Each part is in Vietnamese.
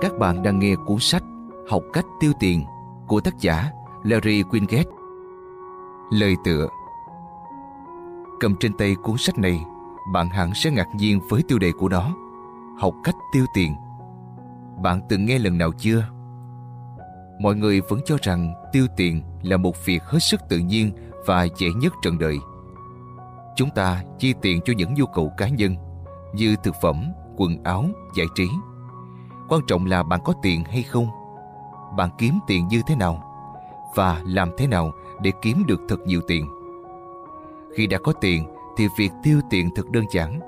Các bạn đang nghe cuốn sách Học cách tiêu tiền của tác giả Larry Winget. Lời tựa Cầm trên tay cuốn sách này, bạn hẳn sẽ ngạc nhiên với tiêu đề của nó. Học cách tiêu tiền. Bạn từng nghe lần nào chưa? Mọi người vẫn cho rằng tiêu tiền là một việc hết sức tự nhiên và dễ nhất trần đời. Chúng ta chi tiền cho những nhu cầu cá nhân như thực phẩm, quần áo, giải trí. Quan trọng là bạn có tiền hay không. Bạn kiếm tiền như thế nào và làm thế nào để kiếm được thật nhiều tiền. Khi đã có tiền thì việc tiêu tiền thật đơn giản.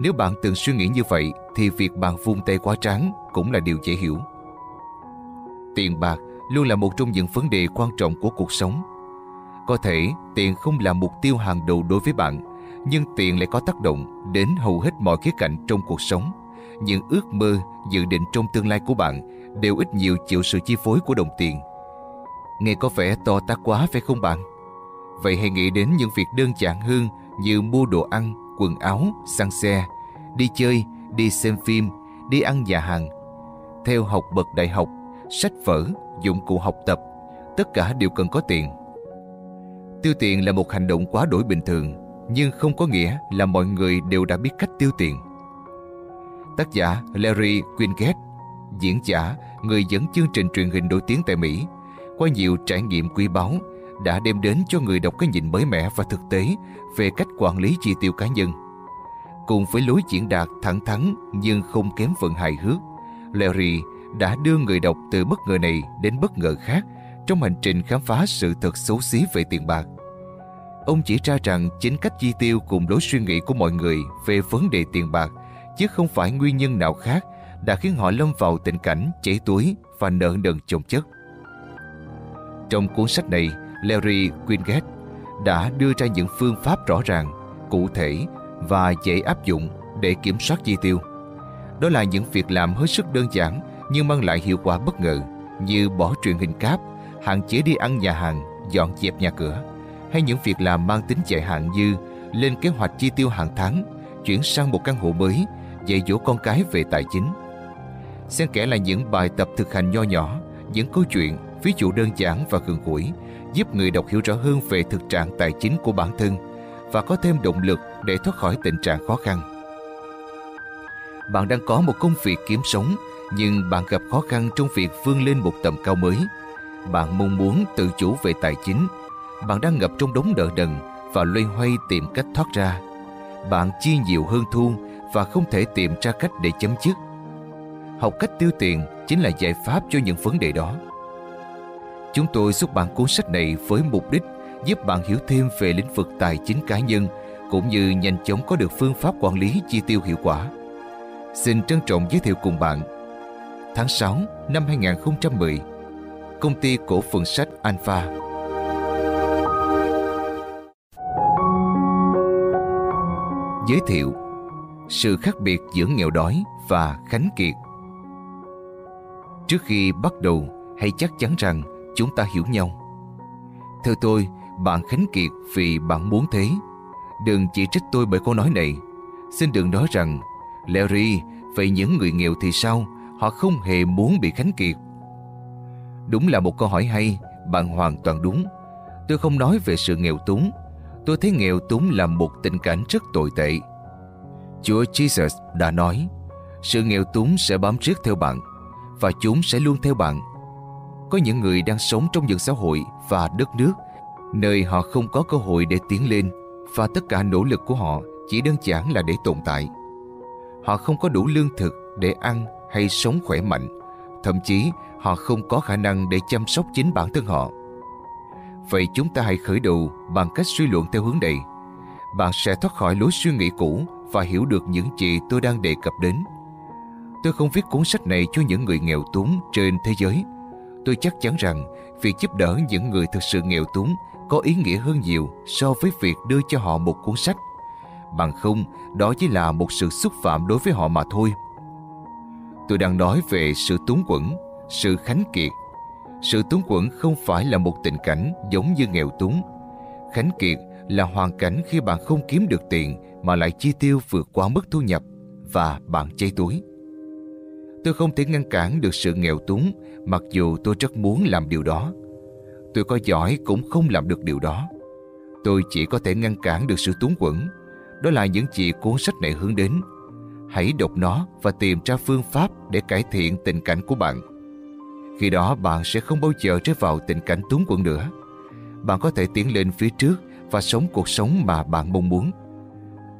Nếu bạn từng suy nghĩ như vậy thì việc bạn vung tay quá tráng cũng là điều dễ hiểu. Tiền bạc luôn là một trong những vấn đề quan trọng của cuộc sống. Có thể tiền không là mục tiêu hàng đầu đối với bạn, nhưng tiền lại có tác động đến hầu hết mọi khía cạnh trong cuộc sống. Những ước mơ, dự định trong tương lai của bạn đều ít nhiều chịu sự chi phối của đồng tiền. Nghe có vẻ to tát quá phải không bạn? Vậy hãy nghĩ đến những việc đơn giản hơn như mua đồ ăn, quần áo, xăng xe, đi chơi, đi xem phim, đi ăn nhà hàng. Theo học bậc đại học, sách vở, dụng cụ học tập, tất cả đều cần có tiền. Tiêu tiền là một hành động quá đổi bình thường, nhưng không có nghĩa là mọi người đều đã biết cách tiêu tiền. Tác giả Larry Winget, diễn giả, người dẫn chương trình truyền hình nổi tiếng tại Mỹ, qua nhiều trải nghiệm quý báu đã đem đến cho người đọc cái nhìn mới mẻ và thực tế về cách quản lý chi tiêu cá nhân. Cùng với lối diễn đạt thẳng thắn nhưng không kém phần hài hước, Larry đã đưa người đọc từ bất ngờ này đến bất ngờ khác trong hành trình khám phá sự thật xấu xí về tiền bạc. Ông chỉ ra rằng chính cách chi tiêu cùng lối suy nghĩ của mọi người về vấn đề tiền bạc chứ không phải nguyên nhân nào khác đã khiến họ lâm vào tình cảnh chảy túi và nợ nần chồng chất. Trong cuốn sách này, Larry Winget đã đưa ra những phương pháp rõ ràng, cụ thể và dễ áp dụng để kiểm soát chi tiêu. Đó là những việc làm hết sức đơn giản nhưng mang lại hiệu quả bất ngờ như bỏ truyền hình cáp, hạn chế đi ăn nhà hàng, dọn dẹp nhà cửa hay những việc làm mang tính dài hạn như lên kế hoạch chi tiêu hàng tháng, chuyển sang một căn hộ mới, dạy dỗ con cái về tài chính. Xen kẽ là những bài tập thực hành nho nhỏ, những câu chuyện, ví dụ đơn giản và gần gũi, giúp người đọc hiểu rõ hơn về thực trạng tài chính của bản thân và có thêm động lực để thoát khỏi tình trạng khó khăn. Bạn đang có một công việc kiếm sống, nhưng bạn gặp khó khăn trong việc vươn lên một tầm cao mới. Bạn mong muốn tự chủ về tài chính, bạn đang ngập trong đống nợ đần và loay hoay tìm cách thoát ra. Bạn chi nhiều hơn thu và không thể tìm ra cách để chấm dứt. Học cách tiêu tiền chính là giải pháp cho những vấn đề đó. Chúng tôi xuất bản cuốn sách này với mục đích giúp bạn hiểu thêm về lĩnh vực tài chính cá nhân, cũng như nhanh chóng có được phương pháp quản lý chi tiêu hiệu quả. Xin trân trọng giới thiệu cùng bạn Tháng 6 năm 2010 Công ty cổ phần sách Alpha Giới thiệu sự khác biệt giữa nghèo đói và khánh kiệt Trước khi bắt đầu hãy chắc chắn rằng chúng ta hiểu nhau. Theo tôi, bạn khánh kiệt vì bạn muốn thế. Đừng chỉ trích tôi bởi câu nói này. Xin đừng nói rằng, Larry, vậy những người nghèo thì sao? Họ không hề muốn bị khánh kiệt. Đúng là một câu hỏi hay, bạn hoàn toàn đúng. Tôi không nói về sự nghèo túng. Tôi thấy nghèo túng là một tình cảnh rất tồi tệ. Chúa Jesus đã nói, sự nghèo túng sẽ bám riết theo bạn và chúng sẽ luôn theo bạn. Có những người đang sống trong những xã hội và đất nước nơi họ không có cơ hội để tiến lên và tất cả nỗ lực của họ chỉ đơn giản là để tồn tại. Họ không có đủ lương thực để ăn hay sống khỏe mạnh, thậm chí họ không có khả năng để chăm sóc chính bản thân họ. Vậy chúng ta hãy khởi đầu bằng cách suy luận theo hướng này. Bạn sẽ thoát khỏi lối suy nghĩ cũ và hiểu được những gì tôi đang đề cập đến. Tôi không viết cuốn sách này cho những người nghèo túng trên thế giới. Tôi chắc chắn rằng việc giúp đỡ những người thực sự nghèo túng có ý nghĩa hơn nhiều so với việc đưa cho họ một cuốn sách. Bằng không, đó chỉ là một sự xúc phạm đối với họ mà thôi. Tôi đang nói về sự túng quẫn, sự khánh kiệt. Sự túng quẫn không phải là một tình cảnh giống như nghèo túng. Khánh kiệt là hoàn cảnh khi bạn không kiếm được tiền mà lại chi tiêu vượt quá mức thu nhập và bạn cháy túi. Tôi không thể ngăn cản được sự nghèo túng, mặc dù tôi rất muốn làm điều đó. Tôi có giỏi cũng không làm được điều đó. Tôi chỉ có thể ngăn cản được sự túng quẫn. Đó là những gì cuốn sách này hướng đến. Hãy đọc nó và tìm ra phương pháp để cải thiện tình cảnh của bạn. Khi đó, bạn sẽ không bao giờ rơi vào tình cảnh túng quẫn nữa. Bạn có thể tiến lên phía trước và sống cuộc sống mà bạn mong muốn.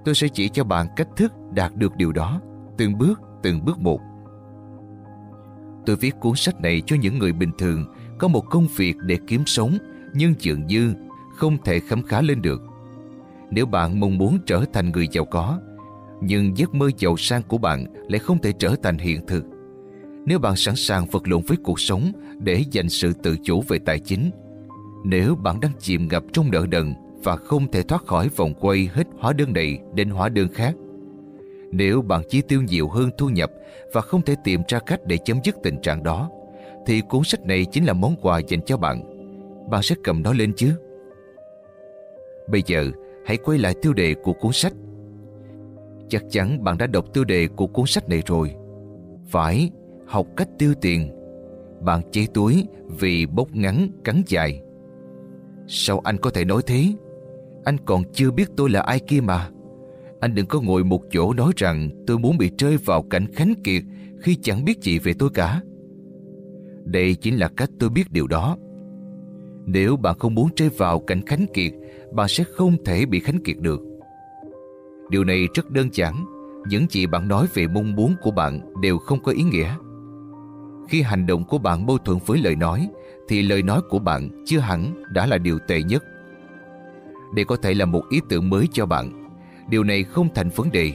Tôi sẽ chỉ cho bạn cách thức đạt được điều đó, từng bước, từng bước một. Tôi viết cuốn sách này cho những người bình thường có một công việc để kiếm sống nhưng dường như không thể khám khá lên được. Nếu bạn mong muốn trở thành người giàu có, nhưng giấc mơ giàu sang của bạn lại không thể trở thành hiện thực. Nếu bạn sẵn sàng vật lộn với cuộc sống để giành sự tự chủ về tài chính, nếu bạn đang chìm ngập trong nợ đần và không thể thoát khỏi vòng quay hết hóa đơn này đến hóa đơn khác, nếu bạn chi tiêu nhiều hơn thu nhập và không thể tìm ra cách để chấm dứt tình trạng đó, thì cuốn sách này chính là món quà dành cho bạn. Bạn sẽ cầm nó lên chứ? Bây giờ, hãy quay lại tiêu đề của cuốn sách. Chắc chắn bạn đã đọc tiêu đề của cuốn sách này rồi. Phải, học cách tiêu tiền. Bạn chế túi vì bốc ngắn cắn dài. Sao anh có thể nói thế? Anh còn chưa biết tôi là ai kia mà. Anh đừng có ngồi một chỗ nói rằng tôi muốn bị rơi vào cảnh khánh kiệt khi chẳng biết gì về tôi cả. Đây chính là cách tôi biết điều đó. Nếu bạn không muốn rơi vào cảnh khánh kiệt, bạn sẽ không thể bị khánh kiệt được. Điều này rất đơn giản. Những gì bạn nói về mong muốn của bạn đều không có ý nghĩa. Khi hành động của bạn mâu thuẫn với lời nói, thì lời nói của bạn chưa hẳn đã là điều tệ nhất. Đây có thể là một ý tưởng mới cho bạn. Điều này không thành vấn đề.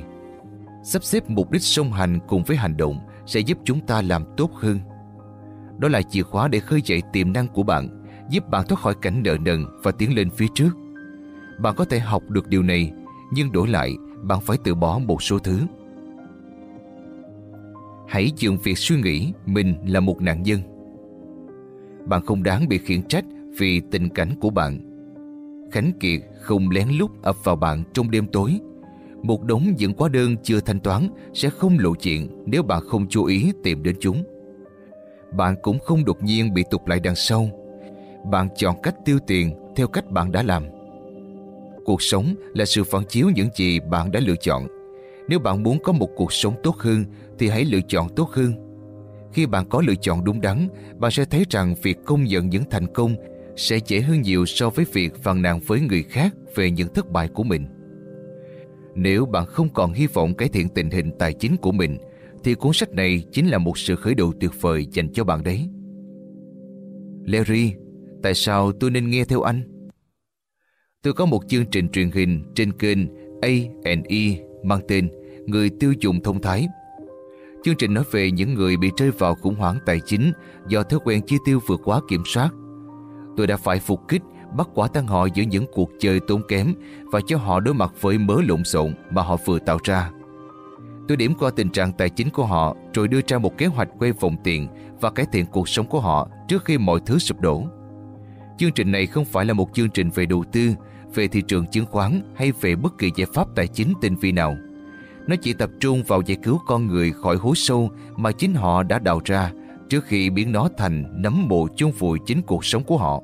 Sắp xếp mục đích song hành cùng với hành động sẽ giúp chúng ta làm tốt hơn. Đó là chìa khóa để khơi dậy tiềm năng của bạn, giúp bạn thoát khỏi cảnh nợ nần và tiến lên phía trước. Bạn có thể học được điều này, nhưng đổi lại, bạn phải từ bỏ một số thứ. Hãy dừng việc suy nghĩ mình là một nạn nhân. Bạn không đáng bị khiển trách vì tình cảnh của bạn. Khánh Kiệt không lén lút ập vào bạn trong đêm tối. Một đống những hóa đơn chưa thanh toán sẽ không lộ chuyện nếu bạn không chú ý tìm đến chúng. Bạn cũng không đột nhiên bị tụt lại đằng sau. Bạn chọn cách tiêu tiền theo cách bạn đã làm. Cuộc sống là sự phản chiếu những gì bạn đã lựa chọn. Nếu bạn muốn có một cuộc sống tốt hơn thì hãy lựa chọn tốt hơn. Khi bạn có lựa chọn đúng đắn, bạn sẽ thấy rằng việc công nhận những thành công sẽ dễ hơn nhiều so với việc phàn nàn với người khác về những thất bại của mình. Nếu bạn không còn hy vọng cải thiện tình hình tài chính của mình, thì cuốn sách này chính là một sự khởi đầu tuyệt vời dành cho bạn đấy. Larry, tại sao tôi nên nghe theo anh? Tôi có một chương trình truyền hình trên kênh A&E mang tên Người tiêu dùng thông thái. Chương trình nói về những người bị rơi vào khủng hoảng tài chính do thói quen chi tiêu vượt quá kiểm soát. Tôi đã phải phục kích, bắt quả tang họ giữa những cuộc chơi tốn kém và cho họ đối mặt với mớ lộn xộn mà họ vừa tạo ra. Tôi điểm qua tình trạng tài chính của họ rồi đưa ra một kế hoạch quay vòng tiền và cải thiện cuộc sống của họ trước khi mọi thứ sụp đổ. Chương trình này không phải là một chương trình về đầu tư, về thị trường chứng khoán hay về bất kỳ giải pháp tài chính tinh vi nào. Nó chỉ tập trung vào giải cứu con người khỏi hố sâu mà chính họ đã đào ra trước khi biến nó thành nấm mộ chôn vùi chính cuộc sống của họ.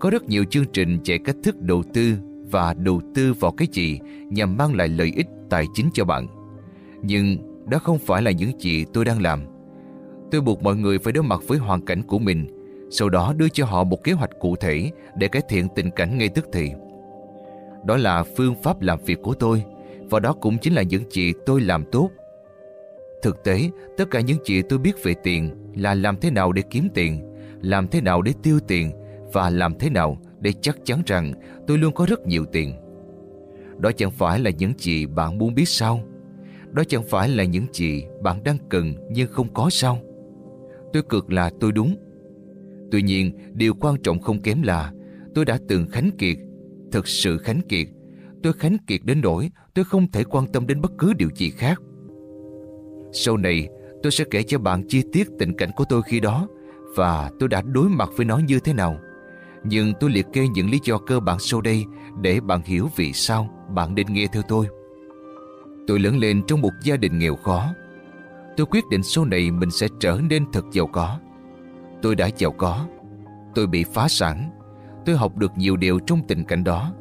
Có rất nhiều chương trình dạy cách thức đầu tư và đầu tư vào cái gì nhằm mang lại lợi ích tài chính cho bạn. Nhưng đó không phải là những gì tôi đang làm. Tôi buộc mọi người phải đối mặt với hoàn cảnh của mình, sau đó đưa cho họ một kế hoạch cụ thể để cải thiện tình cảnh ngay tức thì. Đó là phương pháp làm việc của tôi và đó cũng chính là những gì tôi làm tốt. Thực tế, tất cả những gì tôi biết về tiền là làm thế nào để kiếm tiền, làm thế nào để tiêu tiền và làm thế nào để chắc chắn rằng tôi luôn có rất nhiều tiền. Đó chẳng phải là những gì bạn muốn biết sao? Đó chẳng phải là những gì bạn đang cần nhưng không có sao? Tôi cực là tôi đúng. Tuy nhiên, điều quan trọng không kém là tôi đã từng khánh kiệt, thực sự khánh kiệt. Tôi khánh kiệt đến nỗi tôi không thể quan tâm đến bất cứ điều gì khác. Sau này, tôi sẽ kể cho bạn chi tiết tình cảnh của tôi khi đó và tôi đã đối mặt với nó như thế nào. Nhưng tôi liệt kê những lý do cơ bản sau đây để bạn hiểu vì sao bạn nên nghe theo tôi. Tôi lớn lên trong một gia đình nghèo khó. Tôi quyết định sau này mình sẽ trở nên thật giàu có. Tôi đã giàu có. Tôi bị phá sản. Tôi học được nhiều điều trong tình cảnh đó.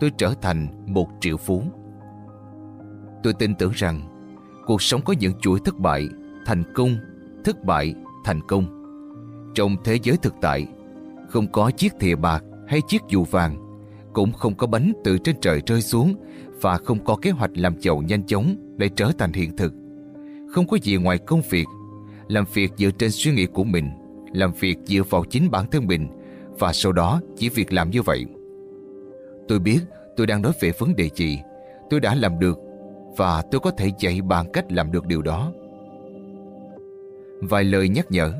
Tôi trở thành một triệu phú. Tôi tin tưởng rằng cuộc sống có những chuỗi thất bại, thành công, thất bại, thành công. Trong thế giới thực tại, không có chiếc thìa bạc hay chiếc dù vàng, cũng không có bánh từ trên trời rơi xuống và không có kế hoạch làm giàu nhanh chóng để trở thành hiện thực. Không có gì ngoài công việc, làm việc dựa trên suy nghĩ của mình, làm việc dựa vào chính bản thân mình và sau đó chỉ việc làm như vậy. Tôi biết tôi đang nói về vấn đề gì, tôi đã làm được và tôi có thể dạy bạn cách làm được điều đó. Vài lời nhắc nhở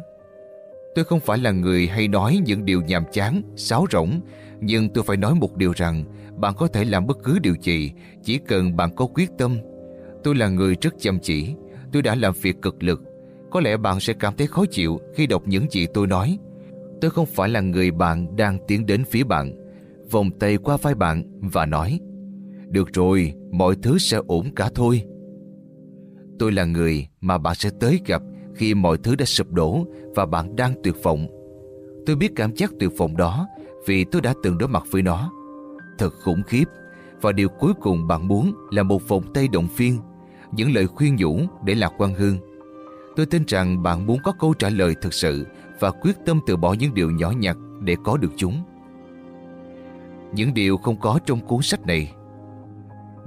Tôi không phải là người hay nói những điều nhàm chán, sáo rỗng, nhưng tôi phải nói một điều rằng bạn có thể làm bất cứ điều gì chỉ cần bạn có quyết tâm. Tôi là người rất chăm chỉ, tôi đã làm việc cực lực. Có lẽ bạn sẽ cảm thấy khó chịu khi đọc những gì tôi nói. Tôi không phải là người bạn đang tiến đến phía bạn, vòng tay qua vai bạn và nói được rồi, mọi thứ sẽ ổn cả thôi. Tôi là người mà bạn sẽ tới gặp khi mọi thứ đã sụp đổ và bạn đang tuyệt vọng. Tôi biết cảm giác tuyệt vọng đó vì tôi đã từng đối mặt với nó. Thật khủng khiếp và điều cuối cùng bạn muốn là một vòng tay động viên, những lời khuyên nhủ để lạc quan hơn. Tôi tin rằng bạn muốn có câu trả lời thực sự và quyết tâm từ bỏ những điều nhỏ nhặt để có được chúng. Những điều không có trong cuốn sách này.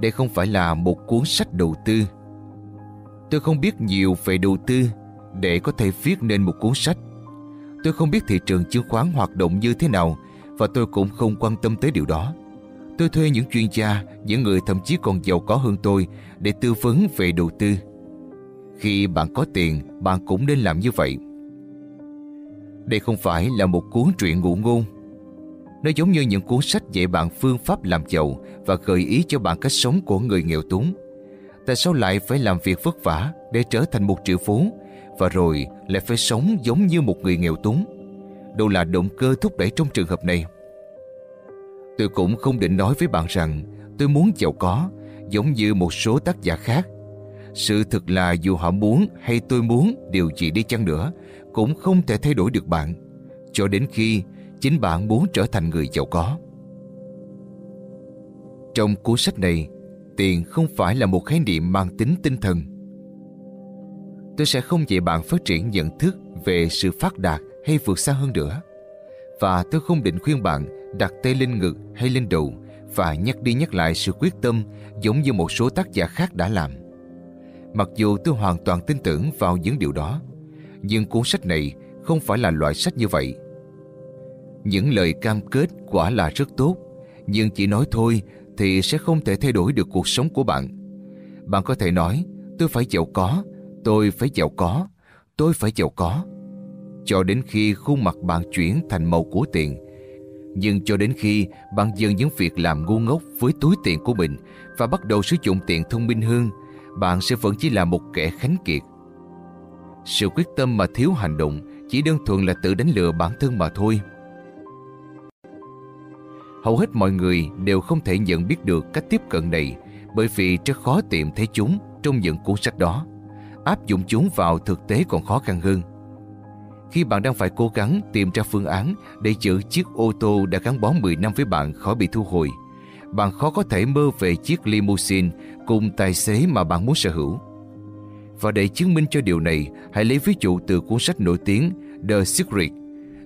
Đây không phải là một cuốn sách đầu tư. Tôi không biết nhiều về đầu tư để có thể viết nên một cuốn sách. Tôi không biết thị trường chứng khoán hoạt động như thế nào và tôi cũng không quan tâm tới điều đó. Tôi thuê những chuyên gia, những người thậm chí còn giàu có hơn tôi để tư vấn về đầu tư. Khi bạn có tiền, bạn cũng nên làm như vậy. Đây không phải là một cuốn truyện ngụ ngôn. Nó giống như những cuốn sách dạy bạn phương pháp làm giàu và gợi ý cho bạn cách sống của người nghèo túng. Tại sao lại phải làm việc vất vả để trở thành một triệu phú và rồi lại phải sống giống như một người nghèo túng. Đâu là động cơ thúc đẩy trong trường hợp này? Tôi cũng không định nói với bạn rằng tôi muốn giàu có, giống như một số tác giả khác. Sự thật là dù họ muốn hay tôi muốn, điều gì đi chăng nữa cũng không thể thay đổi được bạn cho đến khi chính bạn muốn trở thành người giàu có. Trong cuốn sách này, tiền không phải là một khái niệm mang tính tinh thần tôi sẽ không dạy bạn phát triển nhận thức về sự phát đạt hay vượt xa hơn nữa. Và tôi không định khuyên bạn đặt tay lên ngực hay lên đầu và nhắc đi nhắc lại sự quyết tâm giống như một số tác giả khác đã làm. Mặc dù tôi hoàn toàn tin tưởng vào những điều đó, nhưng cuốn sách này không phải là loại sách như vậy. Những lời cam kết quả là rất tốt, nhưng chỉ nói thôi thì sẽ không thể thay đổi được cuộc sống của bạn. Bạn có thể nói, tôi phải giàu có, Tôi phải giàu có, tôi phải giàu có. Cho đến khi khuôn mặt bạn chuyển thành màu của tiền. Nhưng cho đến khi bạn dừng những việc làm ngu ngốc với túi tiền của mình và bắt đầu sử dụng tiền thông minh hơn, bạn sẽ vẫn chỉ là một kẻ khánh kiệt. Sự quyết tâm mà thiếu hành động chỉ đơn thuần là tự đánh lừa bản thân mà thôi. Hầu hết mọi người đều không thể nhận biết được cách tiếp cận này bởi vì rất khó tìm thấy chúng trong những cuốn sách đó áp dụng chúng vào thực tế còn khó khăn hơn. Khi bạn đang phải cố gắng tìm ra phương án để giữ chiếc ô tô đã gắn bó 10 năm với bạn khỏi bị thu hồi, bạn khó có thể mơ về chiếc limousine cùng tài xế mà bạn muốn sở hữu. Và để chứng minh cho điều này, hãy lấy ví dụ từ cuốn sách nổi tiếng The Secret.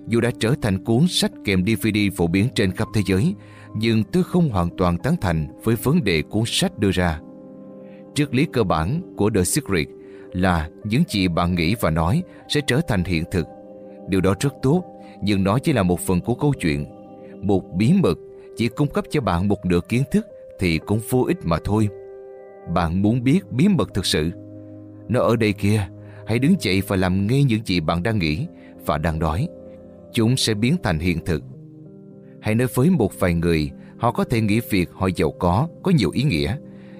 Dù đã trở thành cuốn sách kèm DVD phổ biến trên khắp thế giới, nhưng tôi không hoàn toàn tán thành với vấn đề cuốn sách đưa ra. Triết lý cơ bản của The Secret là những gì bạn nghĩ và nói sẽ trở thành hiện thực. Điều đó rất tốt, nhưng nó chỉ là một phần của câu chuyện. Một bí mật chỉ cung cấp cho bạn một nửa kiến thức thì cũng vô ích mà thôi. Bạn muốn biết bí mật thực sự. Nó ở đây kia, hãy đứng dậy và làm ngay những gì bạn đang nghĩ và đang nói. Chúng sẽ biến thành hiện thực. Hãy nói với một vài người, họ có thể nghĩ việc họ giàu có, có nhiều ý nghĩa,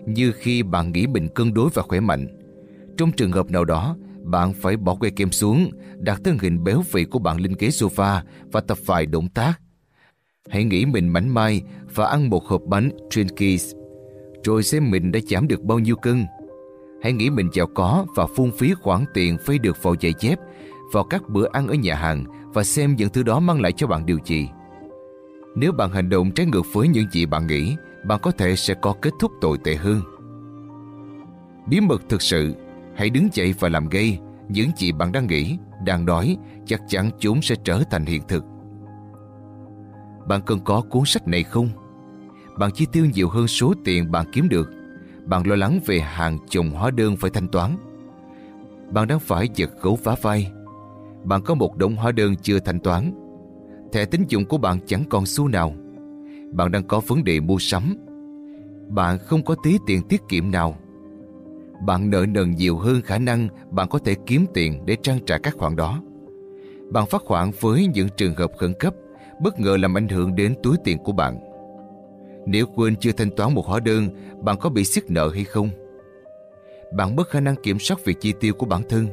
như khi bạn nghĩ mình cân đối và khỏe mạnh trong trường hợp nào đó, bạn phải bỏ que kem xuống, đặt thân hình béo phì của bạn lên ghế sofa và tập vài động tác. Hãy nghĩ mình mảnh mai và ăn một hộp bánh Twinkies, rồi xem mình đã giảm được bao nhiêu cân. Hãy nghĩ mình giàu có và phung phí khoản tiền phây được vào giày dép, vào các bữa ăn ở nhà hàng và xem những thứ đó mang lại cho bạn điều gì. Nếu bạn hành động trái ngược với những gì bạn nghĩ, bạn có thể sẽ có kết thúc tồi tệ hơn. Bí mật thực sự, hãy đứng dậy và làm gây những gì bạn đang nghĩ, đang nói, chắc chắn chúng sẽ trở thành hiện thực. Bạn cần có cuốn sách này không? Bạn chi tiêu nhiều hơn số tiền bạn kiếm được. Bạn lo lắng về hàng chồng hóa đơn phải thanh toán. Bạn đang phải giật gấu phá vai. Bạn có một đống hóa đơn chưa thanh toán. Thẻ tín dụng của bạn chẳng còn xu nào. Bạn đang có vấn đề mua sắm. Bạn không có tí tiền tiết kiệm nào. Bạn nợ nần nhiều hơn khả năng bạn có thể kiếm tiền để trang trải các khoản đó. Bạn phát khoản với những trường hợp khẩn cấp bất ngờ làm ảnh hưởng đến túi tiền của bạn. Nếu quên chưa thanh toán một hóa đơn, bạn có bị siết nợ hay không? Bạn mất khả năng kiểm soát việc chi tiêu của bản thân.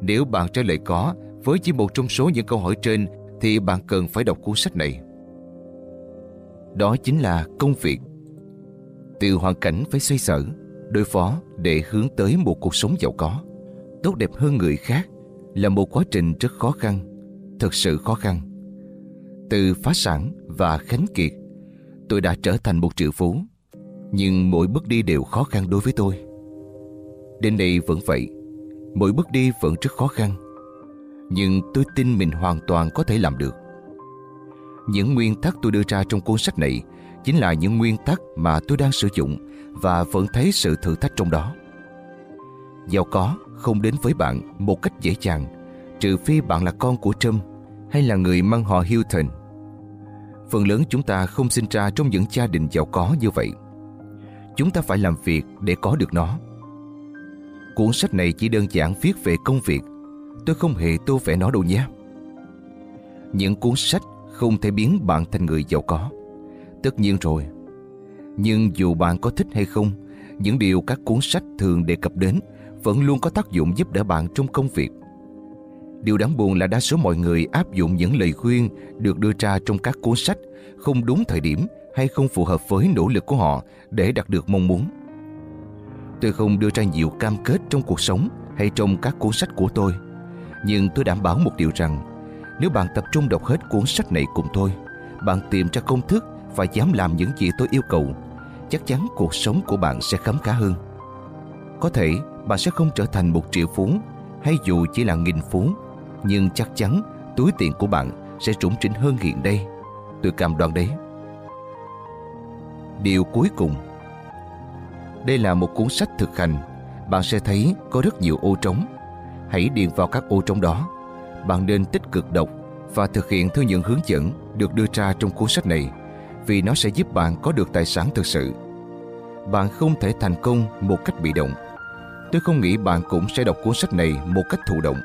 Nếu bạn trả lời có với chỉ một trong số những câu hỏi trên thì bạn cần phải đọc cuốn sách này. Đó chính là công việc. Từ hoàn cảnh phải xoay sở, đối phó để hướng tới một cuộc sống giàu có, tốt đẹp hơn người khác là một quá trình rất khó khăn, thật sự khó khăn. Từ phá sản và khánh kiệt, tôi đã trở thành một triệu phú. Nhưng mỗi bước đi đều khó khăn đối với tôi. Đến đây vẫn vậy, mỗi bước đi vẫn rất khó khăn. Nhưng tôi tin mình hoàn toàn có thể làm được. Những nguyên tắc tôi đưa ra trong cuốn sách này chính là những nguyên tắc mà tôi đang sử dụng và vẫn thấy sự thử thách trong đó. Giàu có không đến với bạn một cách dễ dàng, trừ phi bạn là con của Trump hay là người mang họ Hilton. Phần lớn chúng ta không sinh ra trong những gia đình giàu có như vậy. Chúng ta phải làm việc để có được nó. Cuốn sách này chỉ đơn giản viết về công việc. Tôi không hề tô vẽ nó đâu nhé. Những cuốn sách không thể biến bạn thành người giàu có. Tất nhiên rồi. Nhưng dù bạn có thích hay không, những điều các cuốn sách thường đề cập đến vẫn luôn có tác dụng giúp đỡ bạn trong công việc. Điều đáng buồn là đa số mọi người áp dụng những lời khuyên được đưa ra trong các cuốn sách không đúng thời điểm hay không phù hợp với nỗ lực của họ để đạt được mong muốn. Tôi không đưa ra nhiều cam kết trong cuộc sống hay trong các cuốn sách của tôi, nhưng tôi đảm bảo một điều rằng nếu bạn tập trung đọc hết cuốn sách này cùng tôi, bạn tìm ra công thức và dám làm những gì tôi yêu cầu, chắc chắn cuộc sống của bạn sẽ khấm khá hơn. Có thể bạn sẽ không trở thành một triệu phú hay dù chỉ là nghìn phú nhưng chắc chắn túi tiền của bạn sẽ trũng trĩnh hơn hiện đây. Tôi cam đoan đấy. Điều cuối cùng đây là một cuốn sách thực hành. Bạn sẽ thấy có rất nhiều ô trống. Hãy điền vào các ô trống đó. Bạn nên tích cực đọc và thực hiện theo những hướng dẫn được đưa ra trong cuốn sách này vì nó sẽ giúp bạn có được tài sản thực sự. Bạn không thể thành công một cách bị động. Tôi không nghĩ bạn cũng sẽ đọc cuốn sách này một cách thụ động.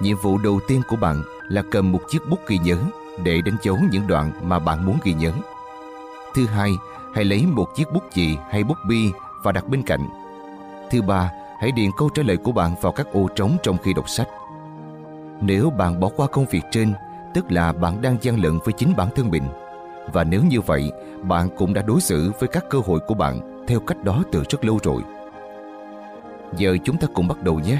Nhiệm vụ đầu tiên của bạn là cầm một chiếc bút ghi nhớ để đánh dấu những đoạn mà bạn muốn ghi nhớ. Thứ hai, hãy lấy một chiếc bút chì hay bút bi và đặt bên cạnh. Thứ ba, hãy điền câu trả lời của bạn vào các ô trống trong khi đọc sách. Nếu bạn bỏ qua công việc trên, tức là bạn đang gian lận với chính bản thân mình. Và nếu như vậy, bạn cũng đã đối xử với các cơ hội của bạn theo cách đó từ rất lâu rồi. Giờ chúng ta cùng bắt đầu nhé.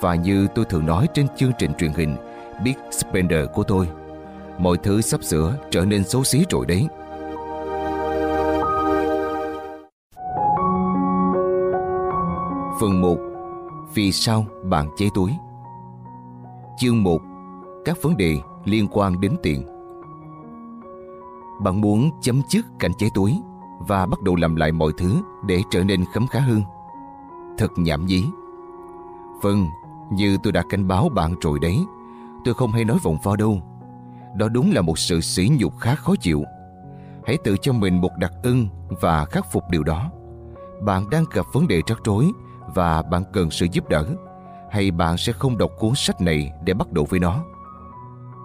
Và như tôi thường nói trên chương trình truyền hình Big Spender của tôi, mọi thứ sắp sửa trở nên xấu xí rồi đấy. Phần 1 Vì sao bạn cháy túi Chương 1 Các vấn đề liên quan đến tiền Bạn muốn chấm dứt cảnh cháy túi và bắt đầu làm lại mọi thứ để trở nên khấm khá hơn. Thật nhảm nhí. Vâng, như tôi đã cảnh báo bạn rồi đấy, tôi không hay nói vòng vo đâu. Đó đúng là một sự sỉ nhục khá khó chịu. Hãy tự cho mình một đặc ân và khắc phục điều đó. Bạn đang gặp vấn đề rắc rối và bạn cần sự giúp đỡ hay bạn sẽ không đọc cuốn sách này để bắt đầu với nó.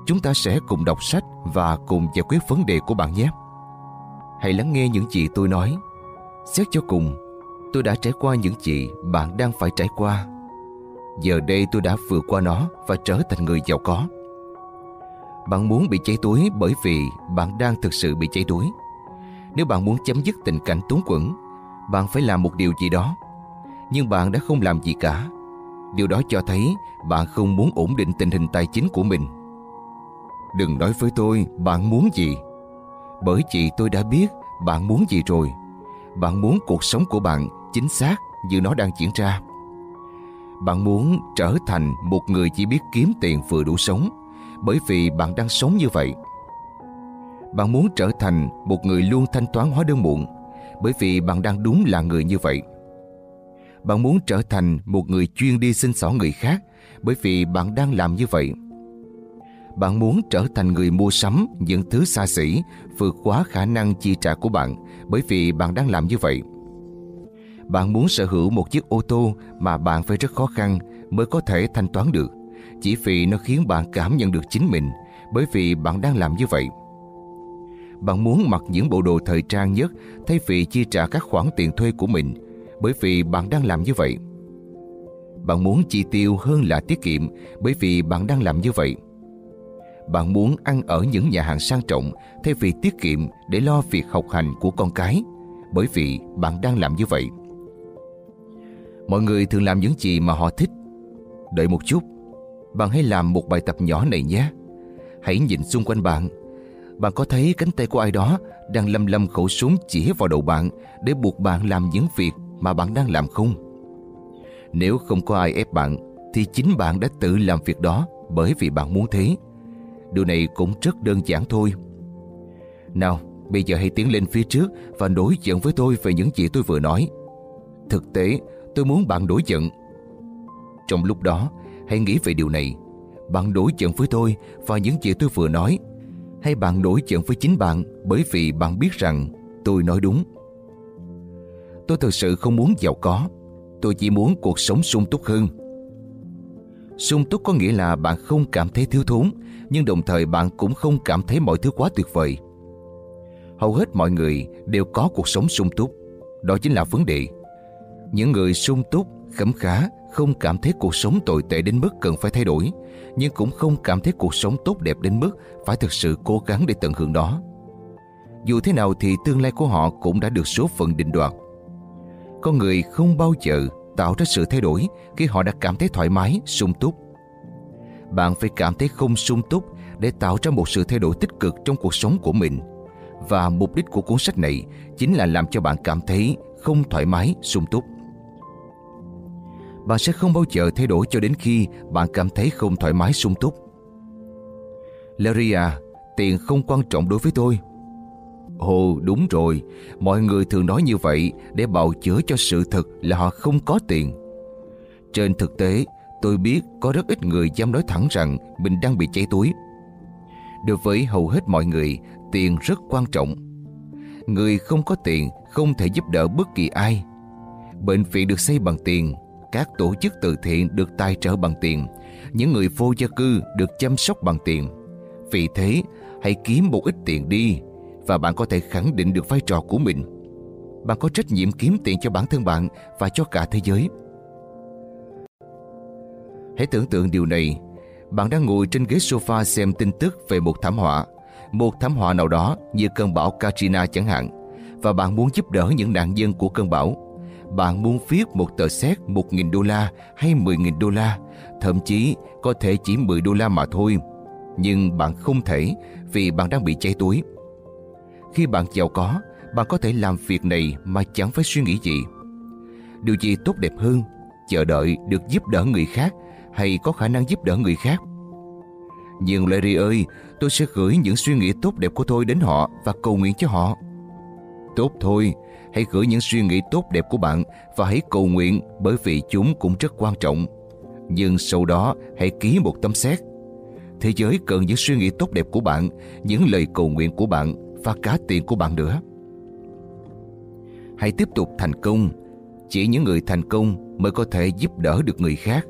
Chúng ta sẽ cùng đọc sách và cùng giải quyết vấn đề của bạn nhé. Hãy lắng nghe những gì tôi nói. Xét cho cùng, tôi đã trải qua những gì bạn đang phải trải qua Giờ đây tôi đã vượt qua nó và trở thành người giàu có. Bạn muốn bị cháy túi bởi vì bạn đang thực sự bị cháy túi. Nếu bạn muốn chấm dứt tình cảnh túng quẫn, bạn phải làm một điều gì đó. Nhưng bạn đã không làm gì cả. Điều đó cho thấy bạn không muốn ổn định tình hình tài chính của mình. Đừng nói với tôi bạn muốn gì. Bởi vì tôi đã biết bạn muốn gì rồi. Bạn muốn cuộc sống của bạn chính xác như nó đang diễn ra. Bạn muốn trở thành một người chỉ biết kiếm tiền vừa đủ sống Bởi vì bạn đang sống như vậy. Bạn muốn trở thành một người luôn thanh toán hóa đơn muộn Bởi vì bạn đang đúng là người như vậy. Bạn muốn trở thành một người chuyên đi xin xỏ người khác Bởi vì bạn đang làm như vậy bạn muốn trở thành người mua sắm những thứ xa xỉ, vượt quá khả năng chi trả của bạn bởi vì bạn đang làm như vậy. Bạn muốn sở hữu một chiếc ô tô mà bạn phải rất khó khăn mới có thể thanh toán được, chỉ vì nó khiến bạn cảm nhận được chính mình bởi vì bạn đang làm như vậy. Bạn muốn mặc những bộ đồ thời trang nhất thay vì chi trả các khoản tiền thuê của mình bởi vì bạn đang làm như vậy. Bạn muốn chi tiêu hơn là tiết kiệm bởi vì bạn đang làm như vậy. Bạn muốn ăn ở những nhà hàng sang trọng thay vì tiết kiệm để lo việc học hành của con cái bởi vì bạn đang làm như vậy. Mọi người thường làm những gì mà họ thích. Đợi một chút, bạn hãy làm một bài tập nhỏ này nhé. Hãy nhìn xung quanh bạn. Bạn có thấy cánh tay của ai đó đang lầm lầm khẩu súng chỉ vào đầu bạn để buộc bạn làm những việc mà bạn đang làm không? Nếu không có ai ép bạn, thì chính bạn đã tự làm việc đó bởi vì bạn muốn thế. Điều này cũng rất đơn giản thôi. Nào, bây giờ hãy tiến lên phía trước và đối giận với tôi về những gì tôi vừa nói. Thực tế, tôi muốn bạn đối giận. Trong lúc đó, hãy nghĩ về điều này. Bạn đối giận với tôi và những gì tôi vừa nói. Hay bạn đối giận với chính bạn bởi vì bạn biết rằng tôi nói đúng. Tôi thực sự không muốn giàu có. Tôi chỉ muốn cuộc sống sung túc hơn. Sung túc có nghĩa là bạn không cảm thấy thiếu thốn nhưng đồng thời bạn cũng không cảm thấy mọi thứ quá tuyệt vời. Hầu hết mọi người đều có cuộc sống sung túc. Đó chính là vấn đề. Những người sung túc, khấm khá, không cảm thấy cuộc sống tồi tệ đến mức cần phải thay đổi, nhưng cũng không cảm thấy cuộc sống tốt đẹp đến mức phải thực sự cố gắng để tận hưởng đó. Dù thế nào thì tương lai của họ cũng đã được số phận định đoạt. Con người không bao giờ tạo ra sự thay đổi khi họ đã cảm thấy thoải mái, sung túc bạn phải cảm thấy không sung túc để tạo ra một sự thay đổi tích cực trong cuộc sống của mình. Và mục đích của cuốn sách này chính là làm cho bạn cảm thấy không thoải mái, sung túc. Bạn sẽ không bao giờ thay đổi cho đến khi bạn cảm thấy không thoải mái, sung túc. Larry à, tiền không quan trọng đối với tôi. Ồ đúng rồi, mọi người thường nói như vậy để bào chữa cho sự thật là họ không có tiền. Trên thực tế, Tôi biết có rất ít người dám nói thẳng rằng mình đang bị cháy túi. Đối với hầu hết mọi người, tiền rất quan trọng. Người không có tiền không thể giúp đỡ bất kỳ ai. Bệnh viện được xây bằng tiền, các tổ chức từ thiện được tài trợ bằng tiền, những người vô gia cư được chăm sóc bằng tiền. Vì thế, hãy kiếm một ít tiền đi và bạn có thể khẳng định được vai trò của mình. Bạn có trách nhiệm kiếm tiền cho bản thân bạn và cho cả thế giới. Hãy tưởng tượng điều này. Bạn đang ngồi trên ghế sofa xem tin tức về một thảm họa. Một thảm họa nào đó như cơn bão Katrina chẳng hạn. Và bạn muốn giúp đỡ những nạn nhân của cơn bão. Bạn muốn viết một tờ séc 1.000 đô la hay 10.000 đô la. Thậm chí có thể chỉ 10 đô la mà thôi. Nhưng bạn không thể, vì bạn đang bị cháy túi. Khi bạn giàu có, bạn có thể làm việc này mà chẳng phải suy nghĩ gì. Điều gì tốt đẹp hơn chờ đợi được giúp đỡ người khác hay có khả năng giúp đỡ người khác. Nhưng Larry ơi, tôi sẽ gửi những suy nghĩ tốt đẹp của tôi đến họ và cầu nguyện cho họ. Tốt thôi, hãy gửi những suy nghĩ tốt đẹp của bạn và hãy cầu nguyện bởi vì chúng cũng rất quan trọng. Nhưng sau đó hãy ký một tấm xét. Thế giới cần những suy nghĩ tốt đẹp của bạn, những lời cầu nguyện của bạn và cả tiền của bạn nữa. Hãy tiếp tục thành công. Chỉ những người thành công mới có thể giúp đỡ được người khác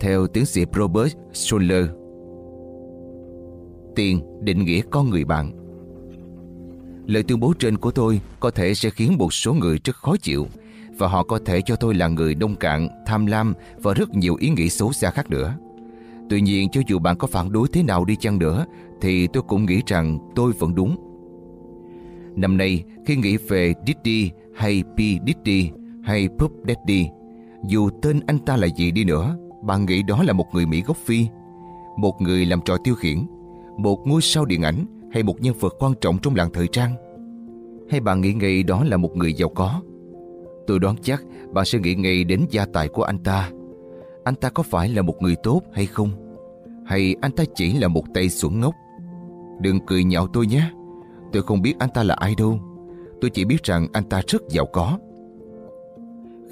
theo tiến sĩ Robert Schuller. Tiền định nghĩa con người bạn Lời tuyên bố trên của tôi có thể sẽ khiến một số người rất khó chịu và họ có thể cho tôi là người nông cạn, tham lam và rất nhiều ý nghĩ xấu xa khác nữa. Tuy nhiên cho dù bạn có phản đối thế nào đi chăng nữa thì tôi cũng nghĩ rằng tôi vẫn đúng. Năm nay khi nghĩ về Diddy hay P. Diddy hay Pup Daddy Dù tên anh ta là gì đi nữa, bạn nghĩ đó là một người Mỹ gốc Phi, một người làm trò tiêu khiển, một ngôi sao điện ảnh hay một nhân vật quan trọng trong làng thời trang? Hay bạn nghĩ ngay đó là một người giàu có? Tôi đoán chắc bạn sẽ nghĩ ngay đến gia tài của anh ta. Anh ta có phải là một người tốt hay không? Hay anh ta chỉ là một tay xuẩn ngốc? Đừng cười nhạo tôi nhé. Tôi không biết anh ta là ai đâu. Tôi chỉ biết rằng anh ta rất giàu có.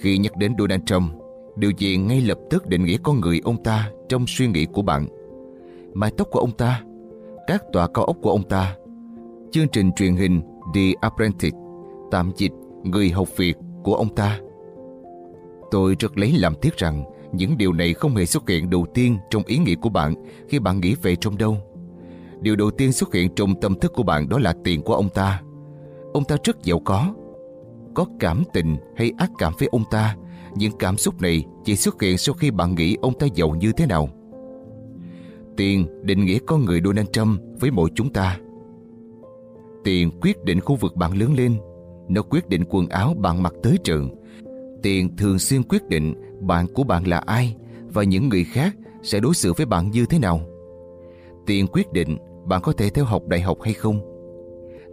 Khi nhắc đến Donald Trump, điều gì ngay lập tức định nghĩa con người ông ta trong suy nghĩ của bạn? Mái tóc của ông ta, các tòa cao ốc của ông ta, chương trình truyền hình The Apprentice, tạm dịch người học việc của ông ta. Tôi rất lấy làm tiếc rằng những điều này không hề xuất hiện đầu tiên trong ý nghĩ của bạn khi bạn nghĩ về trong đâu. Điều đầu tiên xuất hiện trong tâm thức của bạn đó là tiền của ông ta. Ông ta rất giàu có. Có cảm tình hay ác cảm với ông ta, những cảm xúc này chỉ xuất hiện sau khi bạn nghĩ ông ta giàu như thế nào. Tiền định nghĩa con người Donald Trump với mỗi chúng ta. Tiền quyết định khu vực bạn lớn lên. Nó quyết định quần áo bạn mặc tới trường. Tiền thường xuyên quyết định bạn của bạn là ai và những người khác sẽ đối xử với bạn như thế nào. Tiền quyết định bạn có thể theo học đại học hay không.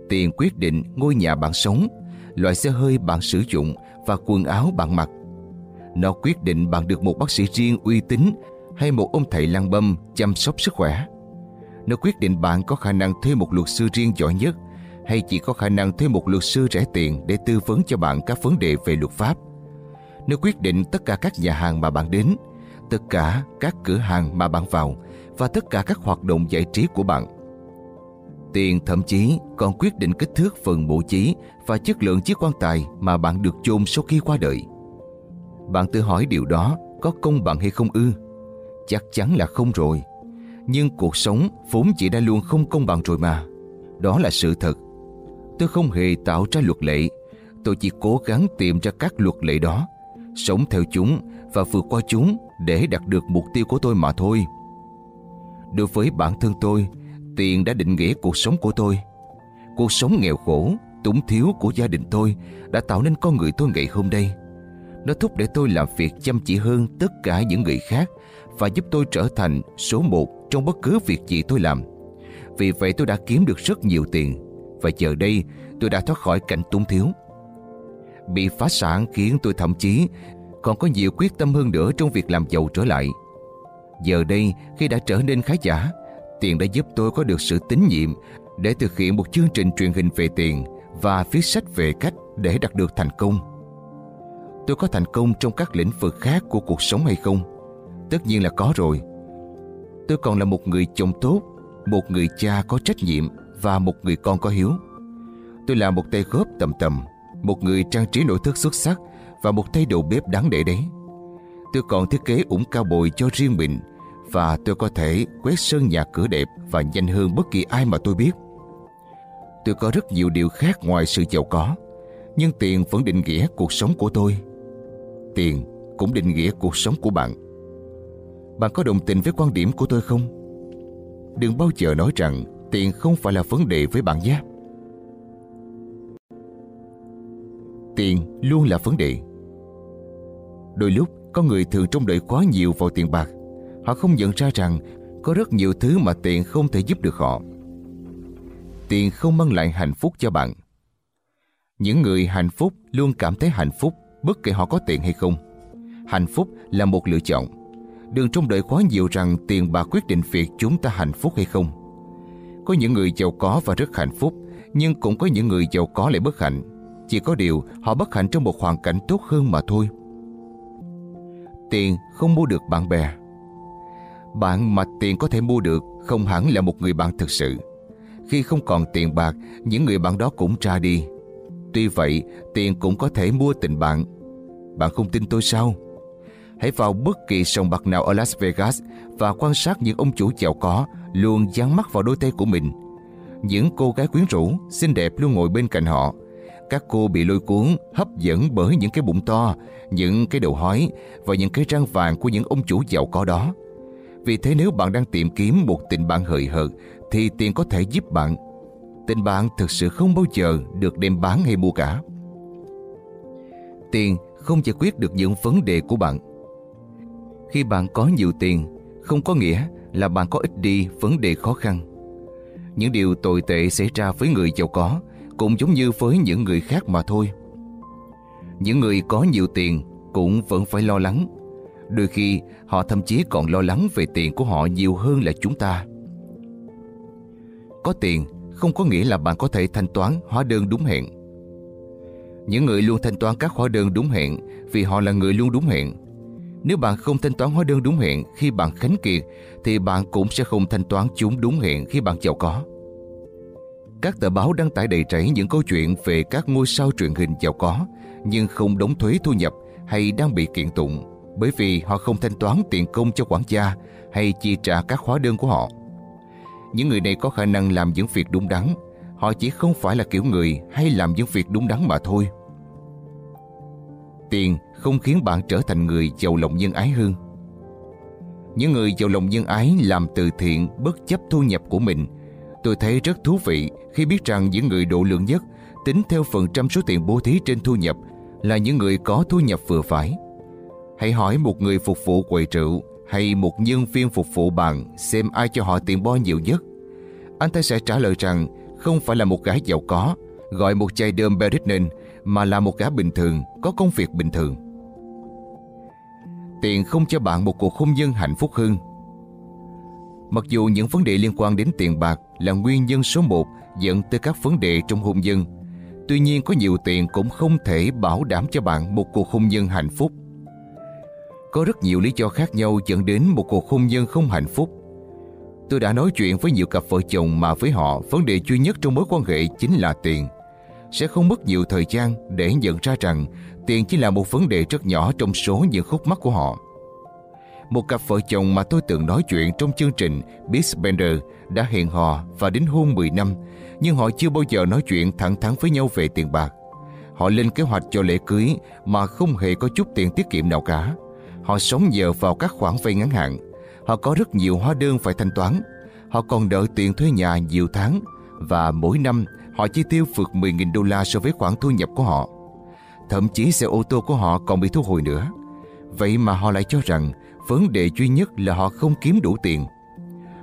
Tiền quyết định ngôi nhà bạn sống, loại xe hơi bạn sử dụng và quần áo bạn mặc. Nó quyết định bạn được một bác sĩ riêng uy tín hay một ông thầy lăng băm chăm sóc sức khỏe. Nó quyết định bạn có khả năng thuê một luật sư riêng giỏi nhất hay chỉ có khả năng thuê một luật sư rẻ tiền để tư vấn cho bạn các vấn đề về luật pháp. Nó quyết định tất cả các nhà hàng mà bạn đến, tất cả các cửa hàng mà bạn vào và tất cả các hoạt động giải trí của bạn. Tiền thậm chí còn quyết định kích thước phần bộ trí và chất lượng chiếc quan tài mà bạn được chôn sau khi qua đời. Bạn tự hỏi điều đó có công bằng hay không ư? Chắc chắn là không rồi. Nhưng cuộc sống vốn chỉ đã luôn không công bằng rồi mà. Đó là sự thật. Tôi không hề tạo ra luật lệ. Tôi chỉ cố gắng tìm ra các luật lệ đó, sống theo chúng và vượt qua chúng để đạt được mục tiêu của tôi mà thôi. Đối với bản thân tôi, tiền đã định nghĩa cuộc sống của tôi. Cuộc sống nghèo khổ, túng thiếu của gia đình tôi đã tạo nên con người tôi ngày hôm nay. Nó thúc đẩy tôi làm việc chăm chỉ hơn tất cả những người khác và giúp tôi trở thành số một trong bất cứ việc gì tôi làm. Vì vậy tôi đã kiếm được rất nhiều tiền và giờ đây tôi đã thoát khỏi cảnh túng thiếu. Bị phá sản khiến tôi thậm chí còn có nhiều quyết tâm hơn nữa trong việc làm giàu trở lại. Giờ đây khi đã trở nên khá giả, tiền đã giúp tôi có được sự tín nhiệm để thực hiện một chương trình truyền hình về tiền và viết sách về cách để đạt được thành công. Tôi có thành công trong các lĩnh vực khác của cuộc sống hay không? Tất nhiên là có rồi. Tôi còn là một người chồng tốt, một người cha có trách nhiệm và một người con có hiếu. Tôi là một tay góp tầm tầm, một người trang trí nội thất xuất sắc và một tay đầu bếp đáng để đấy. Tôi còn thiết kế ủng cao bồi cho riêng mình và tôi có thể quét sơn nhà cửa đẹp và nhanh hơn bất kỳ ai mà tôi biết. Tôi có rất nhiều điều khác ngoài sự giàu có, nhưng tiền vẫn định nghĩa cuộc sống của tôi. Tiền cũng định nghĩa cuộc sống của bạn. Bạn có đồng tình với quan điểm của tôi không? Đừng bao giờ nói rằng tiền không phải là vấn đề với bạn nhé. Tiền luôn là vấn đề. Đôi lúc, con người thường trông đợi quá nhiều vào tiền bạc. Họ không nhận ra rằng có rất nhiều thứ mà tiền không thể giúp được họ. Tiền không mang lại hạnh phúc cho bạn. Những người hạnh phúc luôn cảm thấy hạnh phúc bất kể họ có tiền hay không. Hạnh phúc là một lựa chọn. Đừng trông đợi quá nhiều rằng tiền bạc quyết định việc chúng ta hạnh phúc hay không. Có những người giàu có và rất hạnh phúc, nhưng cũng có những người giàu có lại bất hạnh. Chỉ có điều họ bất hạnh trong một hoàn cảnh tốt hơn mà thôi. Tiền không mua được bạn bè. Bạn mà tiền có thể mua được không hẳn là một người bạn thực sự. Khi không còn tiền bạc, những người bạn đó cũng ra đi. Tuy vậy, tiền cũng có thể mua tình bạn. Bạn không tin tôi sao? Hãy vào bất kỳ sòng bạc nào ở Las Vegas và quan sát những ông chủ giàu có luôn dán mắt vào đôi tay của mình. Những cô gái quyến rũ, xinh đẹp luôn ngồi bên cạnh họ. Các cô bị lôi cuốn, hấp dẫn bởi những cái bụng to, những cái đầu hói và những cái răng vàng của những ông chủ giàu có đó. Vì thế nếu bạn đang tìm kiếm một tình bạn hời hợt thì tiền có thể giúp bạn. Tình bạn thực sự không bao giờ được đem bán hay mua cả. Tiền không giải quyết được những vấn đề của bạn. Khi bạn có nhiều tiền, không có nghĩa là bạn có ít đi vấn đề khó khăn. Những điều tồi tệ xảy ra với người giàu có cũng giống như với những người khác mà thôi. Những người có nhiều tiền cũng vẫn phải lo lắng. Đôi khi, họ thậm chí còn lo lắng về tiền của họ nhiều hơn là chúng ta. Có tiền không có nghĩa là bạn có thể thanh toán hóa đơn đúng hẹn. Những người luôn thanh toán các hóa đơn đúng hẹn vì họ là người luôn đúng hẹn. Nếu bạn không thanh toán hóa đơn đúng hẹn khi bạn khánh kiệt, thì bạn cũng sẽ không thanh toán chúng đúng hẹn khi bạn giàu có. Các tờ báo đăng tải đầy rẫy những câu chuyện về các ngôi sao truyền hình giàu có, nhưng không đóng thuế thu nhập hay đang bị kiện tụng bởi vì họ không thanh toán tiền công cho quản gia hay chi trả các hóa đơn của họ. Những người này có khả năng làm những việc đúng đắn, họ chỉ không phải là kiểu người hay làm những việc đúng đắn mà thôi. Tiền không khiến bạn trở thành người giàu lòng nhân ái hơn. Những người giàu lòng nhân ái làm từ thiện bất chấp thu nhập của mình. Tôi thấy rất thú vị khi biết rằng những người độ lượng nhất tính theo phần trăm số tiền bố thí trên thu nhập là những người có thu nhập vừa phải. Hãy hỏi một người phục vụ quầy rượu hay một nhân viên phục vụ bàn xem ai cho họ tiền bo nhiều nhất. Anh ta sẽ trả lời rằng không phải là một gái giàu có, gọi một chai đơm Berignan mà là một gã bình thường, có công việc bình thường. Tiền không cho bạn một cuộc hôn nhân hạnh phúc hơn. Mặc dù những vấn đề liên quan đến tiền bạc là nguyên nhân số một dẫn tới các vấn đề trong hôn nhân, tuy nhiên có nhiều tiền cũng không thể bảo đảm cho bạn một cuộc hôn nhân hạnh phúc. Có rất nhiều lý do khác nhau dẫn đến một cuộc hôn nhân không hạnh phúc. Tôi đã nói chuyện với nhiều cặp vợ chồng mà với họ vấn đề duy nhất trong mối quan hệ chính là tiền. Sẽ không mất nhiều thời gian để nhận ra rằng tiền chỉ là một vấn đề rất nhỏ trong số những khúc mắc của họ. Một cặp vợ chồng mà tôi từng nói chuyện trong chương trình Beast Bender đã hẹn hò và đến hôn 10 năm, nhưng họ chưa bao giờ nói chuyện thẳng thắn với nhau về tiền bạc. Họ lên kế hoạch cho lễ cưới mà không hề có chút tiền tiết kiệm nào cả. Họ sống nhờ vào các khoản vay ngắn hạn. Họ có rất nhiều hóa đơn phải thanh toán. Họ còn đợi tiền thuê nhà nhiều tháng và mỗi năm họ chi tiêu vượt 10.000 đô la so với khoản thu nhập của họ. Thậm chí xe ô tô của họ còn bị thu hồi nữa. Vậy mà họ lại cho rằng vấn đề duy nhất là họ không kiếm đủ tiền.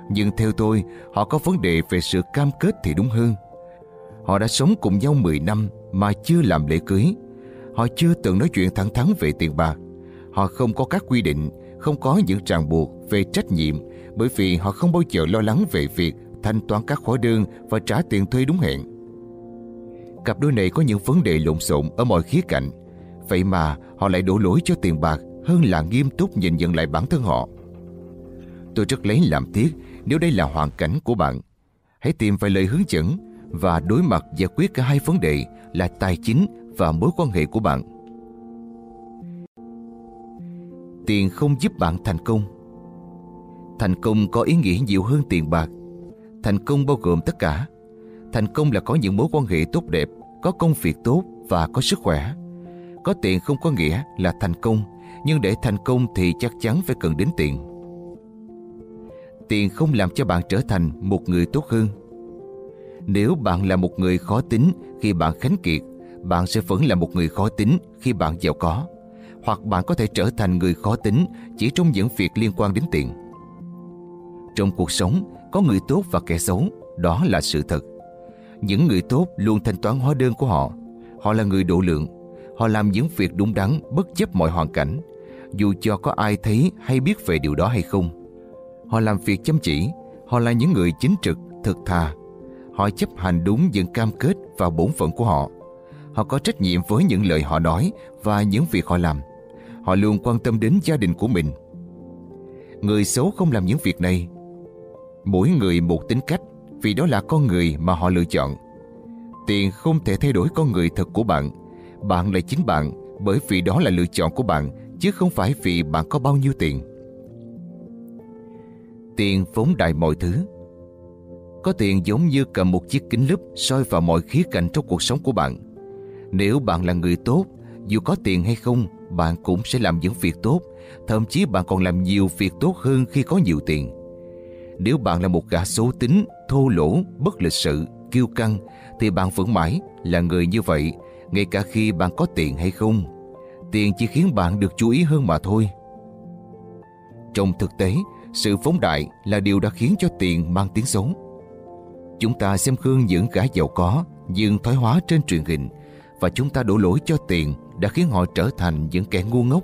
Nhưng theo tôi, họ có vấn đề về sự cam kết thì đúng hơn. Họ đã sống cùng nhau 10 năm mà chưa làm lễ cưới. Họ chưa từng nói chuyện thẳng thắn về tiền bạc. Họ không có các quy định, không có những ràng buộc về trách nhiệm bởi vì họ không bao giờ lo lắng về việc thanh toán các hóa đơn và trả tiền thuê đúng hẹn. Cặp đôi này có những vấn đề lộn xộn ở mọi khía cạnh, vậy mà họ lại đổ lỗi cho tiền bạc hơn là nghiêm túc nhìn nhận lại bản thân họ. Tôi rất lấy làm tiếc nếu đây là hoàn cảnh của bạn. Hãy tìm vài lời hướng dẫn và đối mặt giải quyết cả hai vấn đề là tài chính và mối quan hệ của bạn. Tiền không giúp bạn thành công. Thành công có ý nghĩa nhiều hơn tiền bạc. Thành công bao gồm tất cả. Thành công là có những mối quan hệ tốt đẹp, có công việc tốt và có sức khỏe. Có tiền không có nghĩa là thành công, nhưng để thành công thì chắc chắn phải cần đến tiền. Tiền không làm cho bạn trở thành một người tốt hơn. Nếu bạn là một người khó tính khi bạn khánh kiệt, bạn sẽ vẫn là một người khó tính khi bạn giàu có hoặc bạn có thể trở thành người khó tính chỉ trong những việc liên quan đến tiền. Trong cuộc sống, có người tốt và kẻ xấu, đó là sự thật. Những người tốt luôn thanh toán hóa đơn của họ. Họ là người độ lượng. Họ làm những việc đúng đắn bất chấp mọi hoàn cảnh, dù cho có ai thấy hay biết về điều đó hay không. Họ làm việc chăm chỉ, họ là những người chính trực, thực thà. Họ chấp hành đúng những cam kết và bổn phận của họ. Họ có trách nhiệm với những lời họ nói và những việc họ làm. Họ luôn quan tâm đến gia đình của mình. Người xấu không làm những việc này. Mỗi người một tính cách vì đó là con người mà họ lựa chọn. Tiền không thể thay đổi con người thật của bạn. Bạn là chính bạn bởi vì đó là lựa chọn của bạn chứ không phải vì bạn có bao nhiêu tiền. Tiền vốn đại mọi thứ. Có tiền giống như cầm một chiếc kính lúp soi vào mọi khía cạnh trong cuộc sống của bạn. Nếu bạn là người tốt, dù có tiền hay không, bạn cũng sẽ làm những việc tốt, thậm chí bạn còn làm nhiều việc tốt hơn khi có nhiều tiền. Nếu bạn là một gã xấu tính, thô lỗ, bất lịch sự, kiêu căng, thì bạn vẫn mãi là người như vậy, ngay cả khi bạn có tiền hay không. Tiền chỉ khiến bạn được chú ý hơn mà thôi. Trong thực tế, sự phóng đại là điều đã khiến cho tiền mang tiếng xấu. Chúng ta xem gương những gã giàu có nhưng thoái hóa trên truyền hình và chúng ta đổ lỗi cho tiền đã khiến họ trở thành những kẻ ngu ngốc.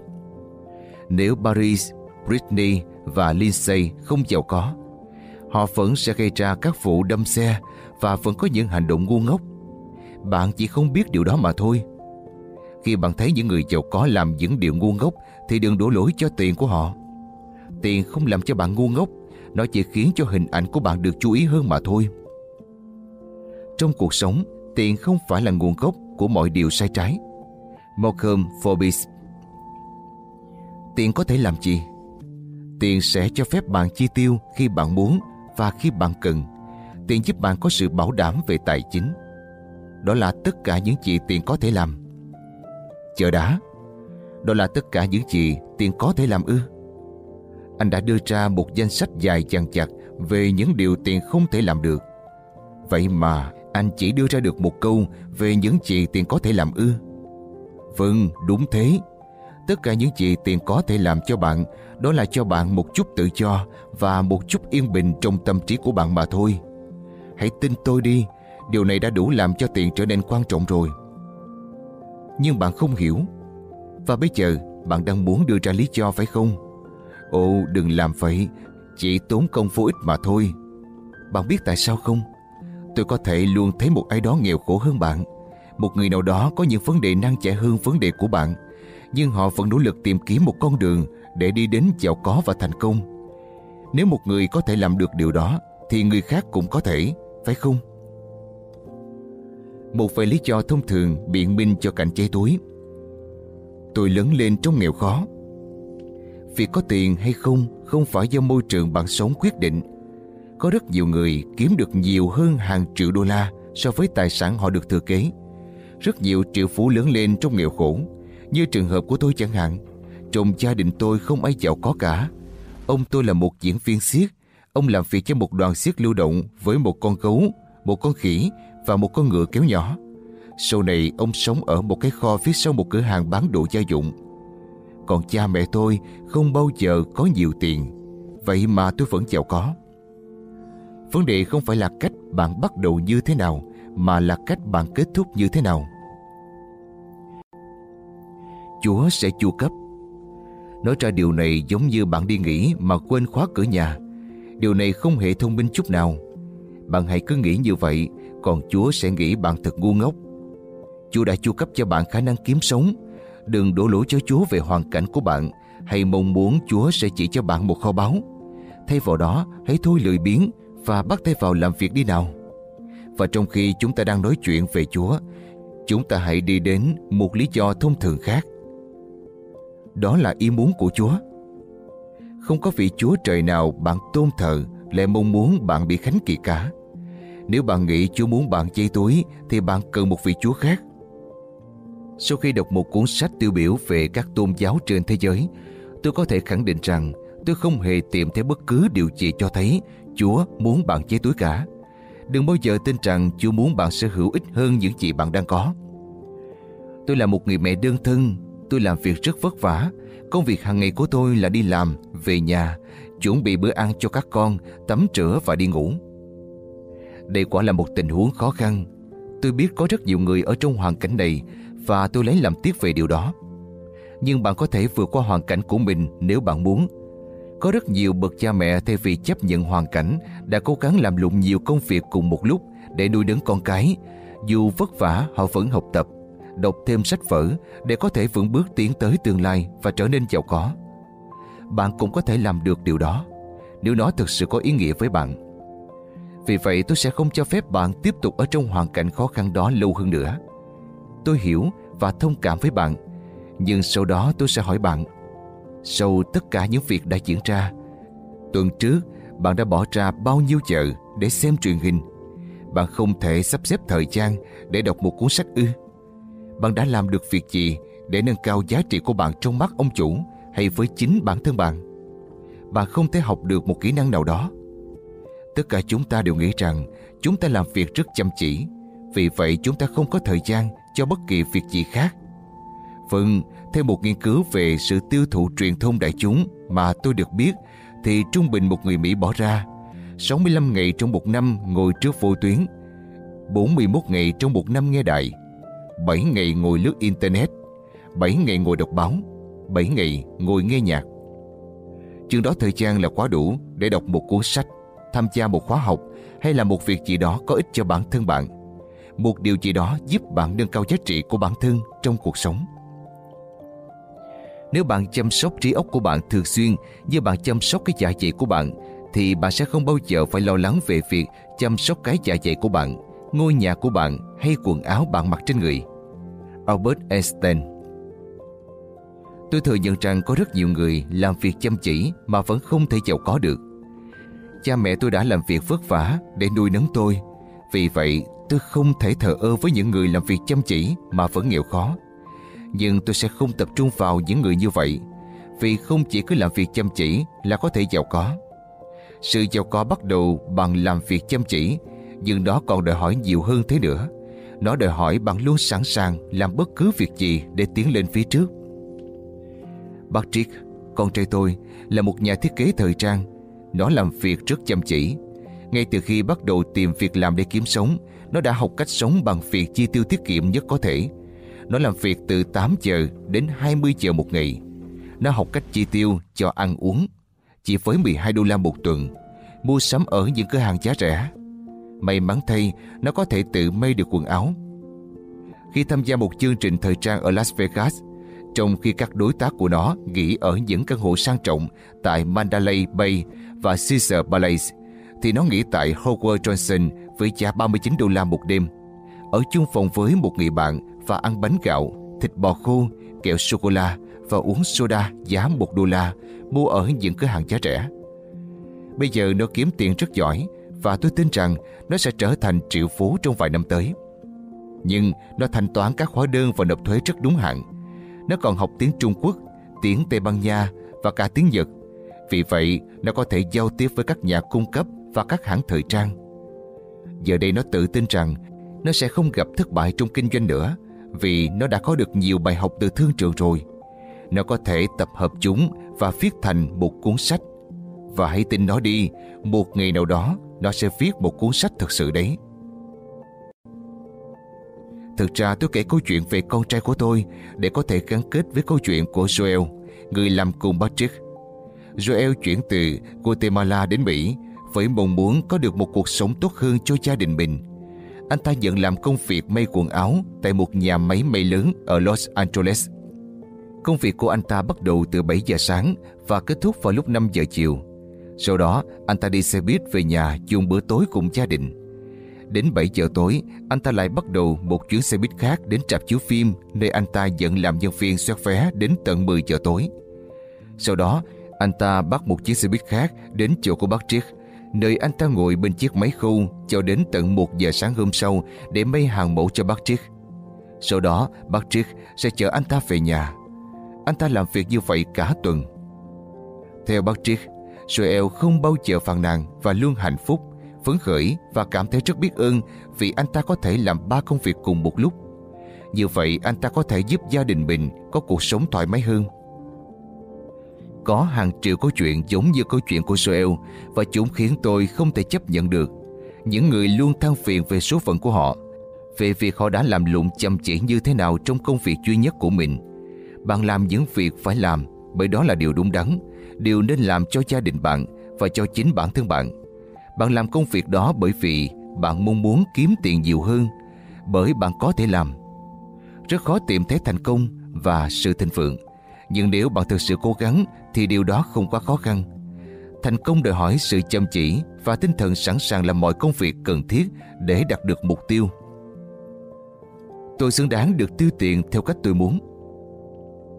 Nếu Paris, Britney và Lindsay không giàu có, họ vẫn sẽ gây ra các vụ đâm xe và vẫn có những hành động ngu ngốc. Bạn chỉ không biết điều đó mà thôi. Khi bạn thấy những người giàu có làm những điều ngu ngốc thì đừng đổ lỗi cho tiền của họ. Tiền không làm cho bạn ngu ngốc, nó chỉ khiến cho hình ảnh của bạn được chú ý hơn mà thôi. Trong cuộc sống, tiền không phải là nguồn gốc của mọi điều sai trái. Malcolm Forbes Tiền có thể làm gì? Tiền sẽ cho phép bạn chi tiêu khi bạn muốn và khi bạn cần. Tiền giúp bạn có sự bảo đảm về tài chính. Đó là tất cả những gì tiền có thể làm. Chờ đã. Đó là tất cả những gì tiền có thể làm ư. Anh đã đưa ra một danh sách dài dằng chặt về những điều tiền không thể làm được. Vậy mà anh chỉ đưa ra được một câu về những gì tiền có thể làm ư. Vâng, đúng thế. Tất cả những gì tiền có thể làm cho bạn đó là cho bạn một chút tự do và một chút yên bình trong tâm trí của bạn mà thôi. Hãy tin tôi đi, điều này đã đủ làm cho tiền trở nên quan trọng rồi. Nhưng bạn không hiểu. Và bây giờ bạn đang muốn đưa ra lý do phải không? Ồ, đừng làm vậy, chỉ tốn công vô ích mà thôi. Bạn biết tại sao không? Tôi có thể luôn thấy một ai đó nghèo khổ hơn bạn. Một người nào đó có những vấn đề năng trẻ hơn vấn đề của bạn. Nhưng họ vẫn nỗ lực tìm kiếm một con đường để đi đến giàu có và thành công. Nếu một người có thể làm được điều đó, thì người khác cũng có thể, phải không? Một vài lý do thông thường biện minh cho cảnh chế túi. Tôi lớn lên trong nghèo khó. Việc có tiền hay không không phải do môi trường bạn sống quyết định có rất nhiều người kiếm được nhiều hơn hàng triệu đô la so với tài sản họ được thừa kế. Rất nhiều triệu phú lớn lên trong nghèo khổ, như trường hợp của tôi chẳng hạn. Trong gia đình tôi không ai giàu có cả. Ông tôi là một diễn viên xiếc. Ông làm việc cho một đoàn xiếc lưu động với một con gấu, một con khỉ và một con ngựa kéo nhỏ. Sau này ông sống ở một cái kho phía sau một cửa hàng bán đồ gia dụng. Còn cha mẹ tôi không bao giờ có nhiều tiền. Vậy mà tôi vẫn giàu có. Vấn đề không phải là cách bạn bắt đầu như thế nào mà là cách bạn kết thúc như thế nào. Chúa sẽ chu cấp. Nói ra điều này giống như bạn đi nghỉ mà quên khóa cửa nhà. Điều này không hề thông minh chút nào. Bạn hãy cứ nghĩ như vậy, còn Chúa sẽ nghĩ bạn thật ngu ngốc. Chúa đã chu cấp cho bạn khả năng kiếm sống. Đừng đổ lỗi cho Chúa về hoàn cảnh của bạn hay mong muốn Chúa sẽ chỉ cho bạn một kho báu. Thay vào đó, hãy thôi lười biếng và bắt tay vào làm việc đi nào. Và trong khi chúng ta đang nói chuyện về Chúa, chúng ta hãy đi đến một lý do thông thường khác. Đó là ý muốn của Chúa. Không có vị Chúa trời nào bạn tôn thờ lại mong muốn bạn bị khánh kỳ cả. Nếu bạn nghĩ Chúa muốn bạn chay túi thì bạn cần một vị Chúa khác. Sau khi đọc một cuốn sách tiêu biểu về các tôn giáo trên thế giới, tôi có thể khẳng định rằng tôi không hề tìm thấy bất cứ điều gì cho thấy Chúa muốn bạn chế túi cả. Đừng bao giờ tin rằng Chúa muốn bạn sở hữu ít hơn những gì bạn đang có. Tôi là một người mẹ đơn thân, tôi làm việc rất vất vả. Công việc hàng ngày của tôi là đi làm, về nhà, chuẩn bị bữa ăn cho các con, tắm rửa và đi ngủ. Đây quả là một tình huống khó khăn. Tôi biết có rất nhiều người ở trong hoàn cảnh này và tôi lấy làm tiếc về điều đó. Nhưng bạn có thể vượt qua hoàn cảnh của mình nếu bạn muốn có rất nhiều bậc cha mẹ thay vì chấp nhận hoàn cảnh đã cố gắng làm lụng nhiều công việc cùng một lúc để nuôi nấng con cái. Dù vất vả họ vẫn học tập, đọc thêm sách vở để có thể vững bước tiến tới tương lai và trở nên giàu có. Bạn cũng có thể làm được điều đó nếu nó thực sự có ý nghĩa với bạn. Vì vậy tôi sẽ không cho phép bạn tiếp tục ở trong hoàn cảnh khó khăn đó lâu hơn nữa. Tôi hiểu và thông cảm với bạn, nhưng sau đó tôi sẽ hỏi bạn sau tất cả những việc đã diễn ra, tuần trước bạn đã bỏ ra bao nhiêu giờ để xem truyền hình? Bạn không thể sắp xếp thời gian để đọc một cuốn sách ư? Bạn đã làm được việc gì để nâng cao giá trị của bạn trong mắt ông chủ hay với chính bản thân bạn? Bạn không thể học được một kỹ năng nào đó. Tất cả chúng ta đều nghĩ rằng chúng ta làm việc rất chăm chỉ, vì vậy chúng ta không có thời gian cho bất kỳ việc gì khác. Vâng, theo một nghiên cứu về sự tiêu thụ truyền thông đại chúng mà tôi được biết, thì trung bình một người Mỹ bỏ ra 65 ngày trong một năm ngồi trước vô tuyến, 41 ngày trong một năm nghe đài, 7 ngày ngồi lướt Internet, 7 ngày ngồi đọc báo, 7 ngày ngồi nghe nhạc. Chừng đó thời gian là quá đủ để đọc một cuốn sách, tham gia một khóa học hay là một việc gì đó có ích cho bản thân bạn. Một điều gì đó giúp bạn nâng cao giá trị của bản thân trong cuộc sống. Nếu bạn chăm sóc trí óc của bạn thường xuyên như bạn chăm sóc cái dạ dày của bạn thì bạn sẽ không bao giờ phải lo lắng về việc chăm sóc cái dạ dày của bạn, ngôi nhà của bạn hay quần áo bạn mặc trên người. Albert Einstein Tôi thừa nhận rằng có rất nhiều người làm việc chăm chỉ mà vẫn không thể giàu có được. Cha mẹ tôi đã làm việc vất vả để nuôi nấng tôi. Vì vậy, tôi không thể thờ ơ với những người làm việc chăm chỉ mà vẫn nghèo khó. Nhưng tôi sẽ không tập trung vào những người như vậy vì không chỉ cứ làm việc chăm chỉ là có thể giàu có. Sự giàu có bắt đầu bằng làm việc chăm chỉ nhưng nó còn đòi hỏi nhiều hơn thế nữa. Nó đòi hỏi bạn luôn sẵn sàng làm bất cứ việc gì để tiến lên phía trước. Patrick, con trai tôi, là một nhà thiết kế thời trang. Nó làm việc rất chăm chỉ. Ngay từ khi bắt đầu tìm việc làm để kiếm sống, nó đã học cách sống bằng việc chi tiêu tiết kiệm nhất có thể. Nó làm việc từ 8 giờ đến 20 giờ một ngày. Nó học cách chi tiêu cho ăn uống. Chỉ với 12 đô la một tuần, mua sắm ở những cửa hàng giá rẻ. May mắn thay, nó có thể tự may được quần áo. Khi tham gia một chương trình thời trang ở Las Vegas, trong khi các đối tác của nó nghỉ ở những căn hộ sang trọng tại Mandalay Bay và Caesar Palace, thì nó nghỉ tại Howard Johnson với giá 39 đô la một đêm. Ở chung phòng với một người bạn và ăn bánh gạo, thịt bò khô, kẹo sô-cô-la và uống soda giá 1 đô la mua ở những cửa hàng giá rẻ. Bây giờ nó kiếm tiền rất giỏi và tôi tin rằng nó sẽ trở thành triệu phú trong vài năm tới. Nhưng nó thanh toán các hóa đơn và nộp thuế rất đúng hạn nó còn học tiếng Trung Quốc, tiếng Tây Ban Nha và cả tiếng Nhật. Vì vậy, nó có thể giao tiếp với các nhà cung cấp và các hãng thời trang. Giờ đây nó tự tin rằng nó sẽ không gặp thất bại trong kinh doanh nữa vì nó đã có được nhiều bài học từ thương trường rồi. Nó có thể tập hợp chúng và viết thành một cuốn sách. Và hãy tin nó đi, một ngày nào đó nó sẽ viết một cuốn sách thực sự đấy. Thực ra tôi kể câu chuyện về con trai của tôi để có thể gắn kết với câu chuyện của Joel, người làm cùng Patrick. Joel chuyển từ Guatemala đến Mỹ với mong muốn có được một cuộc sống tốt hơn cho gia đình mình. Anh ta nhận làm công việc may quần áo tại một nhà máy may lớn ở Los Angeles. Công việc của anh ta bắt đầu từ 7 giờ sáng và kết thúc vào lúc 5 giờ chiều. Sau đó, anh ta đi xe buýt về nhà dùng bữa tối cùng gia đình. Đến 7 giờ tối, anh ta lại bắt đầu một chuyến xe buýt khác đến trạp chiếu phim nơi anh ta dẫn làm nhân viên xoát vé đến tận 10 giờ tối. Sau đó, anh ta bắt một chiếc xe buýt khác đến chỗ của bác Triết, nơi anh ta ngồi bên chiếc máy khâu cho đến tận 1 giờ sáng hôm sau để may hàng mẫu cho bác Triết. Sau đó, bác Triết sẽ chở anh ta về nhà. Anh ta làm việc như vậy cả tuần. Theo bác Triết, Joel không bao giờ phàn nàn và luôn hạnh phúc phấn khởi và cảm thấy rất biết ơn vì anh ta có thể làm ba công việc cùng một lúc. Như vậy anh ta có thể giúp gia đình mình có cuộc sống thoải mái hơn. Có hàng triệu câu chuyện giống như câu chuyện của Joel và chúng khiến tôi không thể chấp nhận được. Những người luôn than phiền về số phận của họ, về việc họ đã làm lụng chăm chỉ như thế nào trong công việc duy nhất của mình. Bạn làm những việc phải làm bởi đó là điều đúng đắn, điều nên làm cho gia đình bạn và cho chính bản thân bạn. Bạn làm công việc đó bởi vì bạn mong muốn kiếm tiền nhiều hơn, bởi bạn có thể làm. Rất khó tìm thấy thành công và sự thịnh vượng. Nhưng nếu bạn thực sự cố gắng thì điều đó không quá khó khăn. Thành công đòi hỏi sự chăm chỉ và tinh thần sẵn sàng làm mọi công việc cần thiết để đạt được mục tiêu. Tôi xứng đáng được tiêu tiền theo cách tôi muốn.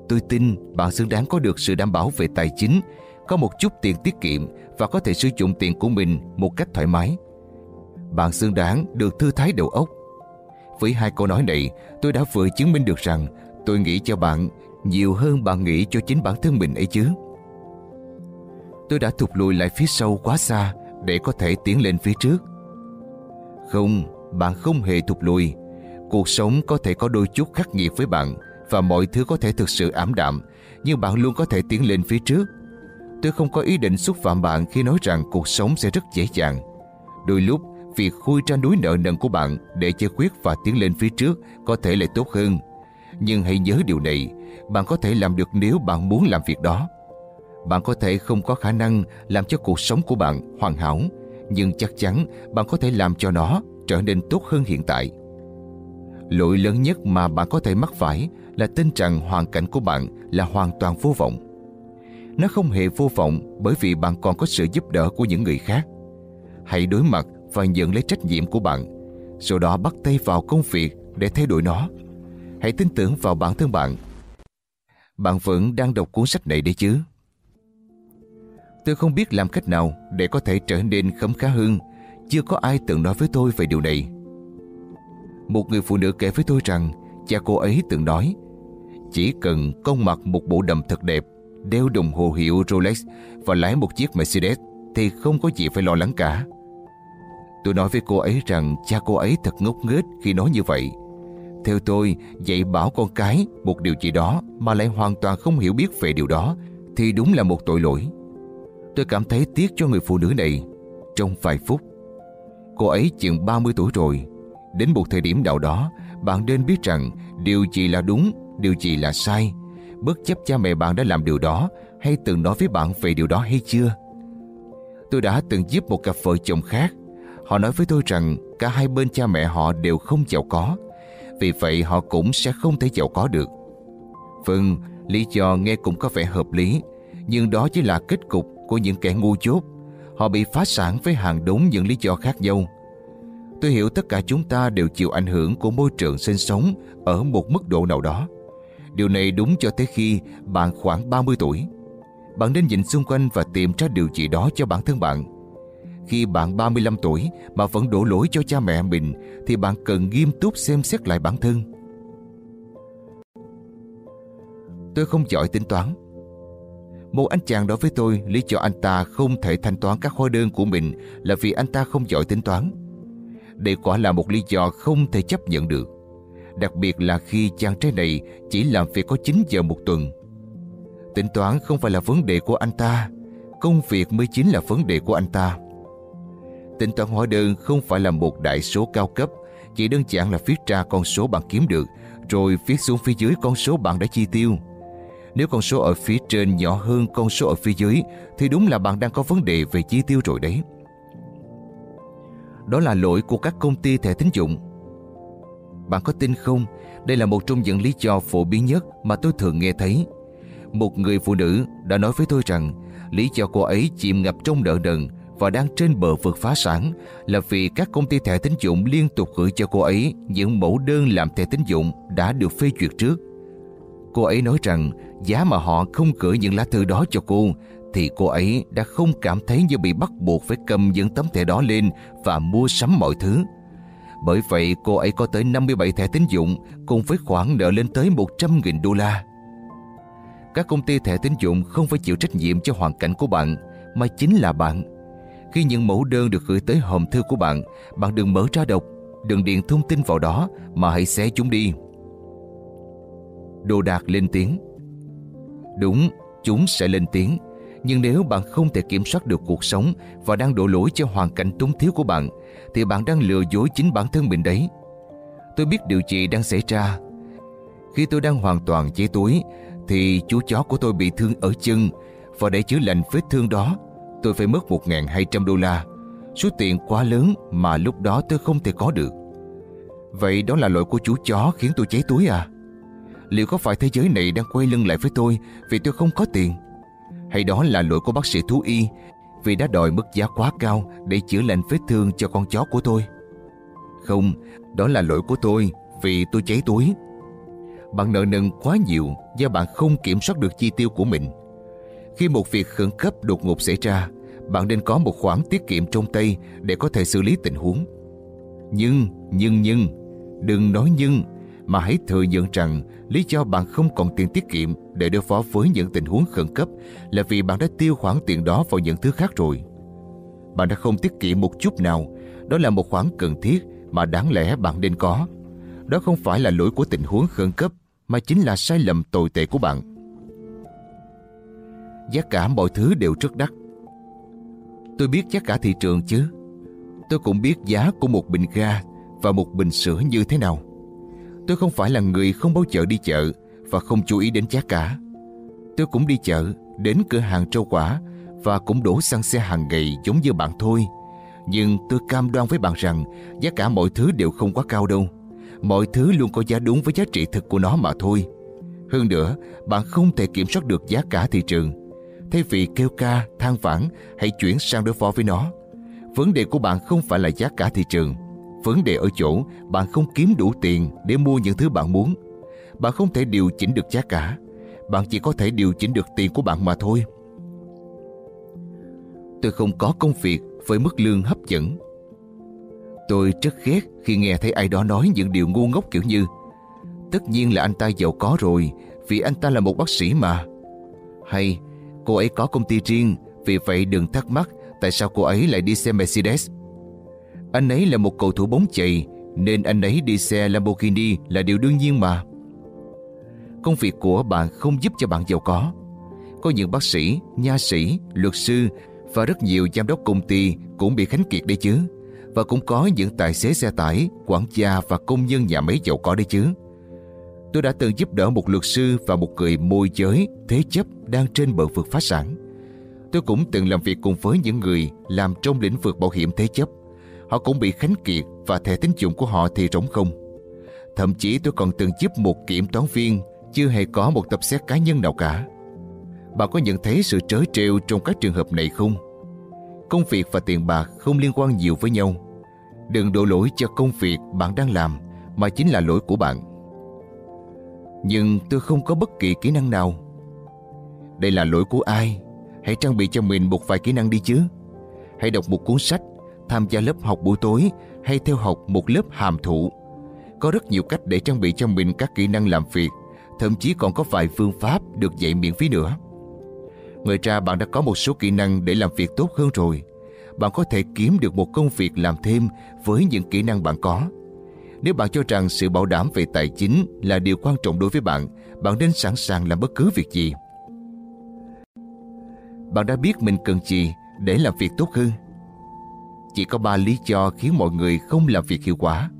Tôi tin bạn xứng đáng có được sự đảm bảo về tài chính, có một chút tiền tiết kiệm và có thể sử dụng tiền của mình một cách thoải mái. Bạn xứng đáng được thư thái đầu óc. Với hai câu nói này, tôi đã vừa chứng minh được rằng tôi nghĩ cho bạn nhiều hơn bạn nghĩ cho chính bản thân mình ấy chứ. Tôi đã thụt lùi lại phía sau quá xa để có thể tiến lên phía trước. Không, bạn không hề thụt lùi. Cuộc sống có thể có đôi chút khắc nghiệt với bạn và mọi thứ có thể thực sự ảm đạm, nhưng bạn luôn có thể tiến lên phía trước. Tôi không có ý định xúc phạm bạn khi nói rằng cuộc sống sẽ rất dễ dàng. Đôi lúc, việc khui ra núi nợ nần của bạn để giải quyết và tiến lên phía trước có thể lại tốt hơn. Nhưng hãy nhớ điều này, bạn có thể làm được nếu bạn muốn làm việc đó. Bạn có thể không có khả năng làm cho cuộc sống của bạn hoàn hảo, nhưng chắc chắn bạn có thể làm cho nó trở nên tốt hơn hiện tại. Lỗi lớn nhất mà bạn có thể mắc phải là tin rằng hoàn cảnh của bạn là hoàn toàn vô vọng. Nó không hề vô vọng bởi vì bạn còn có sự giúp đỡ của những người khác. Hãy đối mặt và nhận lấy trách nhiệm của bạn, sau đó bắt tay vào công việc để thay đổi nó. Hãy tin tưởng vào bản thân bạn. Bạn vẫn đang đọc cuốn sách này đấy chứ? Tôi không biết làm cách nào để có thể trở nên khấm khá hơn. Chưa có ai từng nói với tôi về điều này. Một người phụ nữ kể với tôi rằng cha cô ấy từng nói chỉ cần con mặc một bộ đầm thật đẹp, đeo đồng hồ hiệu Rolex và lái một chiếc Mercedes thì không có gì phải lo lắng cả. Tôi nói với cô ấy rằng cha cô ấy thật ngốc nghếch khi nói như vậy. Theo tôi, dạy bảo con cái một điều gì đó mà lại hoàn toàn không hiểu biết về điều đó thì đúng là một tội lỗi. Tôi cảm thấy tiếc cho người phụ nữ này trong vài phút. Cô ấy chừng 30 tuổi rồi. Đến một thời điểm nào đó, bạn nên biết rằng điều gì là đúng, điều gì là sai. Bất chấp cha mẹ bạn đã làm điều đó hay từng nói với bạn về điều đó hay chưa. Tôi đã từng giúp một cặp vợ chồng khác. Họ nói với tôi rằng cả hai bên cha mẹ họ đều không giàu có. Vì vậy họ cũng sẽ không thể giàu có được. Vâng, lý do nghe cũng có vẻ hợp lý, nhưng đó chỉ là kết cục của những kẻ ngu dốt. Họ bị phá sản với hàng đống những lý do khác nhau. Tôi hiểu tất cả chúng ta đều chịu ảnh hưởng của môi trường sinh sống ở một mức độ nào đó. Điều này đúng cho tới khi bạn khoảng 30 tuổi. Bạn nên nhìn xung quanh và tìm ra điều gì đó cho bản thân bạn. Khi bạn 35 tuổi mà vẫn đổ lỗi cho cha mẹ mình thì bạn cần nghiêm túc xem xét lại bản thân. Tôi không giỏi tính toán một anh chàng nói với tôi lý do anh ta không thể thanh toán các hóa đơn của mình là vì anh ta không giỏi tính toán. Đây quả là một lý do không thể chấp nhận được. Đặc biệt là khi chàng trai này chỉ làm việc có 9 giờ một tuần. Tính toán không phải là vấn đề của anh ta, công việc mới chính là vấn đề của anh ta. Tính toán hóa đơn không phải là một đại số cao cấp, chỉ đơn giản là viết ra con số bạn kiếm được, rồi viết xuống phía dưới con số bạn đã chi tiêu. Nếu con số ở phía trên nhỏ hơn con số ở phía dưới thì đúng là bạn đang có vấn đề về chi tiêu rồi đấy. Đó là lỗi của các công ty thẻ tín dụng. Bạn có tin không? Đây là một trong những lý do phổ biến nhất mà tôi thường nghe thấy. Một người phụ nữ đã nói với tôi rằng lý do cô ấy chìm ngập trong nợ nần và đang trên bờ vực phá sản là vì các công ty thẻ tín dụng liên tục gửi cho cô ấy những mẫu đơn làm thẻ tín dụng đã được phê duyệt trước. Cô ấy nói rằng giá mà họ không gửi những lá thư đó cho cô thì cô ấy đã không cảm thấy như bị bắt buộc phải cầm những tấm thẻ đó lên và mua sắm mọi thứ. Bởi vậy, cô ấy có tới 57 thẻ tín dụng cùng với khoản nợ lên tới 100.000 đô la. Các công ty thẻ tín dụng không phải chịu trách nhiệm cho hoàn cảnh của bạn, mà chính là bạn. Khi những mẫu đơn được gửi tới hòm thư của bạn, bạn đừng mở ra đọc, đừng điền thông tin vào đó mà hãy xé chúng đi. Đồ đạc lên tiếng. Đúng, chúng sẽ lên tiếng Nhưng nếu bạn không thể kiểm soát được cuộc sống Và đang đổ lỗi cho hoàn cảnh túng thiếu của bạn Thì bạn đang lừa dối chính bản thân mình đấy. Tôi biết điều gì đang xảy ra. Khi tôi đang hoàn toàn chế túi Thì chú chó của tôi bị thương ở chân Và để chữa lành vết thương đó. Tôi phải mất 1.200 đô la Số tiền quá lớn mà lúc đó tôi không thể có được Vậy đó là lỗi của chú chó khiến tôi cháy túi à? liệu có phải thế giới này đang quay lưng lại với tôi vì tôi không có tiền? Hay đó là lỗi của bác sĩ thú y vì đã đòi mức giá quá cao để chữa lành vết thương cho con chó của tôi? Không, đó là lỗi của tôi vì tôi cháy túi. Bạn nợ nần quá nhiều do bạn không kiểm soát được chi tiêu của mình. Khi một việc khẩn cấp đột ngột xảy ra, bạn nên có một khoản tiết kiệm trong tay để có thể xử lý tình huống. Nhưng, nhưng, nhưng, đừng nói nhưng, mà hãy thừa nhận rằng lý do bạn không còn tiền tiết kiệm để đối phó với những tình huống khẩn cấp là vì bạn đã tiêu khoản tiền đó vào những thứ khác rồi. Bạn đã không tiết kiệm một chút nào, đó là một khoản cần thiết mà đáng lẽ bạn nên có. Đó không phải là lỗi của tình huống khẩn cấp, mà chính là sai lầm tồi tệ của bạn. Giá cả mọi thứ đều rất đắt. Tôi biết giá cả thị trường chứ. Tôi cũng biết giá của một bình ga và một bình sữa như thế nào. Tôi không phải là người không bao giờ đi chợ và không chú ý đến giá cả. Tôi cũng đi chợ, đến cửa hàng rau quả và cũng đổ xăng xe hàng ngày giống như bạn thôi. Nhưng tôi cam đoan với bạn rằng giá cả mọi thứ đều không quá cao đâu. Mọi thứ luôn có giá đúng với giá trị thực của nó mà thôi. Hơn nữa, bạn không thể kiểm soát được giá cả thị trường. Thay vì kêu ca, than vãn, hãy chuyển sang đối phó với nó. Vấn đề của bạn không phải là giá cả thị trường. Vấn đề ở chỗ bạn không kiếm đủ tiền để mua những thứ bạn muốn. Bạn không thể điều chỉnh được giá cả. Bạn chỉ có thể điều chỉnh được tiền của bạn mà thôi. Tôi không có công việc với mức lương hấp dẫn. Tôi rất ghét khi nghe thấy ai đó nói những điều ngu ngốc kiểu như Tất nhiên là anh ta giàu có rồi vì anh ta là một bác sĩ mà. Hay cô ấy có công ty riêng vì vậy đừng thắc mắc tại sao cô ấy lại đi xe Mercedes. Anh ấy là một cầu thủ bóng chày nên anh ấy đi xe Lamborghini là điều đương nhiên mà. Công việc của bạn không giúp cho bạn giàu có. Có những bác sĩ, nha sĩ, luật sư và rất nhiều giám đốc công ty cũng bị khánh kiệt đấy chứ. Và cũng có những tài xế xe tải, quản gia và công nhân nhà máy giàu có đấy chứ. Tôi đã từng giúp đỡ một luật sư và một người môi giới, thế chấp đang trên bờ vực phá sản. Tôi cũng từng làm việc cùng với những người làm trong lĩnh vực bảo hiểm thế chấp. Họ cũng bị khánh kiệt và thẻ tín dụng của họ thì rỗng không. Thậm chí tôi còn từng giúp một kiểm toán viên, chưa hề có một tập xét cá nhân nào cả. Bạn có nhận thấy sự trớ trêu trong các trường hợp này không? Công việc và tiền bạc không liên quan nhiều với nhau. Đừng đổ lỗi cho công việc bạn đang làm, mà chính là lỗi của bạn. Nhưng tôi không có bất kỳ kỹ năng nào. Đây là lỗi của ai? Hãy trang bị cho mình một vài kỹ năng đi chứ. Hãy đọc một cuốn sách, tham gia lớp học buổi tối hay theo học một lớp hàm thụ. Có rất nhiều cách để trang bị cho mình các kỹ năng làm việc, thậm chí còn có vài phương pháp được dạy miễn phí nữa. Ngoài ra bạn đã có một số kỹ năng để làm việc tốt hơn rồi. Bạn có thể kiếm được một công việc làm thêm với những kỹ năng bạn có. Nếu bạn cho rằng sự bảo đảm về tài chính là điều quan trọng đối với bạn, bạn nên sẵn sàng làm bất cứ việc gì. Bạn đã biết mình cần gì để làm việc tốt hơn. Chỉ có ba lý do khiến mọi người không làm việc hiệu quả.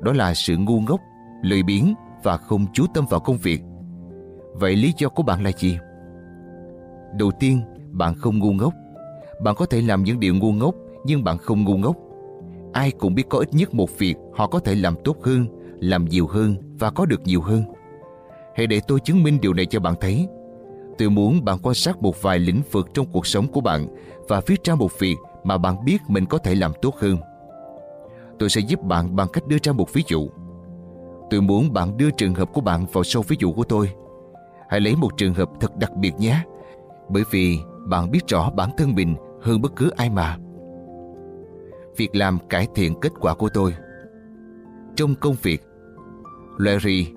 Đó là sự ngu ngốc, lười biếng và không chú tâm vào công việc. Vậy lý do của bạn là gì? Đầu tiên, bạn không ngu ngốc. Bạn có thể làm những điều ngu ngốc, nhưng bạn không ngu ngốc. Ai cũng biết có ít nhất một việc họ có thể làm tốt hơn, làm nhiều hơn và có được nhiều hơn. Hãy để tôi chứng minh điều này cho bạn thấy. Tôi muốn bạn quan sát một vài lĩnh vực trong cuộc sống của bạn và viết ra một việc mà bạn biết mình có thể làm tốt hơn. Tôi sẽ giúp bạn bằng cách đưa ra một ví dụ. Tôi muốn bạn đưa trường hợp của bạn vào sâu ví dụ của tôi. Hãy lấy một trường hợp thật đặc biệt nhé bởi vì bạn biết rõ bản thân mình hơn bất cứ ai mà. Việc làm cải thiện kết quả của tôi. Trong công việc, Larry,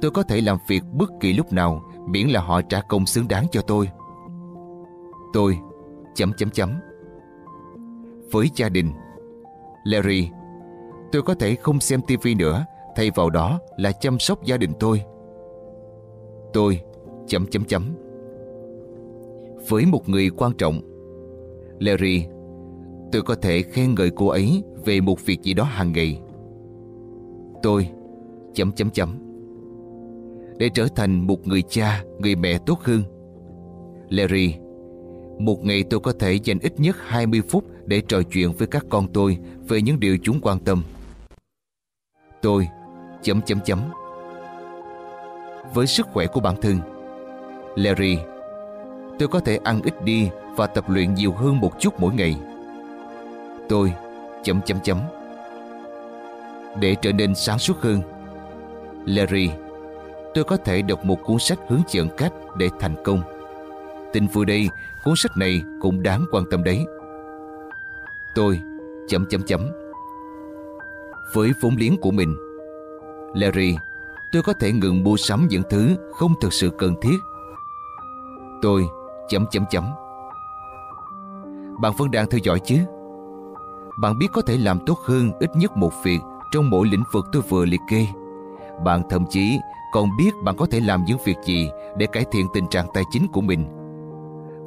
tôi có thể làm việc bất kỳ lúc nào miễn là họ trả công xứng đáng cho tôi. Tôi, chấm chấm chấm. Với gia đình, Larry, tôi có thể không xem tivi nữa, thay vào đó là chăm sóc gia đình tôi. Tôi, chấm chấm chấm với một người quan trọng. Larry, tôi có thể khen ngợi cô ấy về một việc gì đó hàng ngày. Tôi, chấm chấm chấm. Để trở thành một người cha, người mẹ tốt hơn. Larry, một ngày tôi có thể dành ít nhất 20 phút để trò chuyện với các con tôi về những điều chúng quan tâm. Tôi, chấm chấm chấm. Với sức khỏe của bản thân, Larry tôi có thể ăn ít đi và tập luyện nhiều hơn một chút mỗi ngày. Tôi, chấm chấm chấm. Để trở nên sáng suốt hơn, Larry, tôi có thể đọc một cuốn sách hướng dẫn cách để thành công. Tin vui đây, cuốn sách này cũng đáng quan tâm đấy. Tôi, chấm chấm chấm. Với vốn liếng của mình, Larry, tôi có thể ngừng mua sắm những thứ không thực sự cần thiết. Tôi, chấm chấm chấm. Bạn vẫn đang theo dõi chứ? Bạn biết có thể làm tốt hơn ít nhất một việc trong mỗi lĩnh vực tôi vừa liệt kê. Bạn thậm chí còn biết bạn có thể làm những việc gì để cải thiện tình trạng tài chính của mình.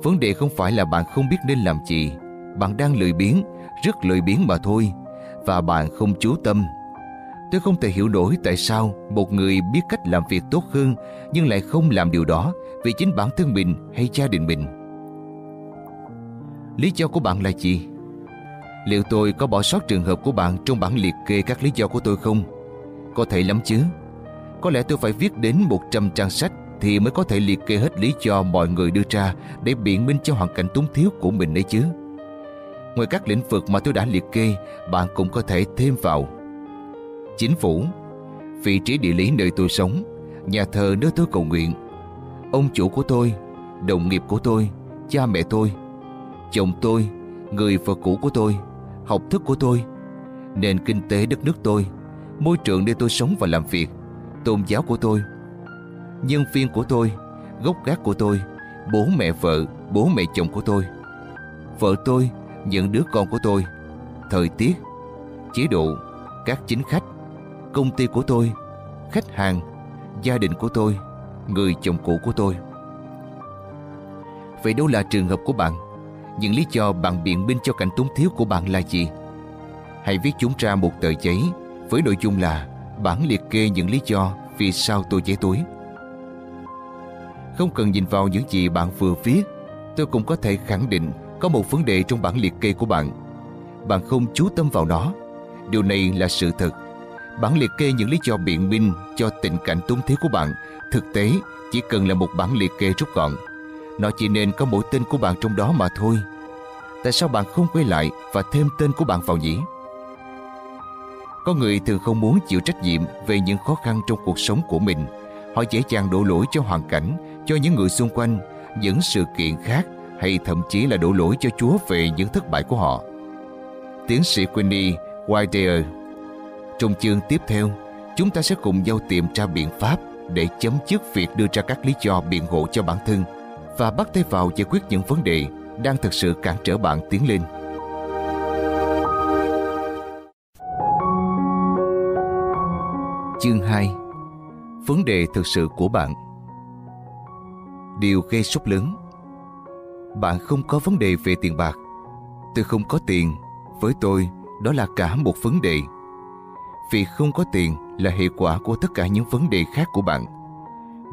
Vấn đề không phải là bạn không biết nên làm gì, bạn đang lười biếng, rất lười biếng mà thôi, và bạn không chú tâm. Tôi không thể hiểu nổi tại sao một người biết cách làm việc tốt hơn nhưng lại không làm điều đó vì chính bản thân mình hay gia đình mình. Lý do của bạn là gì? Liệu tôi có bỏ sót trường hợp của bạn trong bản liệt kê các lý do của tôi không? Có thể lắm chứ. Có lẽ tôi phải viết đến 100 trang sách thì mới có thể liệt kê hết lý do mọi người đưa ra để biện minh cho hoàn cảnh túng thiếu của mình đấy chứ. Ngoài các lĩnh vực mà tôi đã liệt kê, bạn cũng có thể thêm vào. Chính phủ, vị trí địa lý nơi tôi sống, nhà thờ nơi tôi cầu nguyện, ông chủ của tôi, đồng nghiệp của tôi, cha mẹ tôi, chồng tôi, người vợ cũ của tôi, học thức của tôi, nền kinh tế đất nước tôi, môi trường nơi tôi sống và làm việc, tôn giáo của tôi, nhân viên của tôi, gốc gác của tôi, bố mẹ vợ, bố mẹ chồng của tôi, vợ tôi, những đứa con của tôi, thời tiết, chế độ, các chính khách, công ty của tôi, khách hàng, gia đình của tôi, người chồng cũ của tôi. Vậy đâu là trường hợp của bạn? Những lý do bạn biện minh cho cảnh túng thiếu của bạn là gì? Hãy viết chúng ra một tờ giấy với nội dung là bản liệt kê những lý do vì sao tôi cháy túi. Không cần nhìn vào những gì bạn vừa viết, tôi cũng có thể khẳng định có một vấn đề trong bản liệt kê của bạn. Bạn không chú tâm vào nó. Điều này là sự thật. Bản liệt kê những lý do biện minh cho tình cảnh túng thiếu của bạn thực tế chỉ cần là một bản liệt kê rút gọn. Nó chỉ nên có mỗi tên của bạn trong đó mà thôi. Tại sao bạn không quay lại và thêm tên của bạn vào nhỉ? Có người thường không muốn chịu trách nhiệm về những khó khăn trong cuộc sống của mình. Họ dễ dàng đổ lỗi cho hoàn cảnh, cho những người xung quanh, những sự kiện khác hay thậm chí là đổ lỗi cho Chúa về những thất bại của họ. Tiến sĩ Quinny Wilder Trong chương tiếp theo, chúng ta sẽ cùng nhau tìm ra biện pháp để chấm dứt việc đưa ra các lý do biện hộ cho bản thân và bắt tay vào giải quyết những vấn đề đang thực sự cản trở bạn tiến lên. Chương 2 Vấn đề thực sự của bạn. Điều gây sốc lớn. Bạn không có vấn đề về tiền bạc. Tôi không có tiền. Với tôi, đó là cả một vấn đề. Vì không có tiền là hệ quả của tất cả những vấn đề khác của bạn.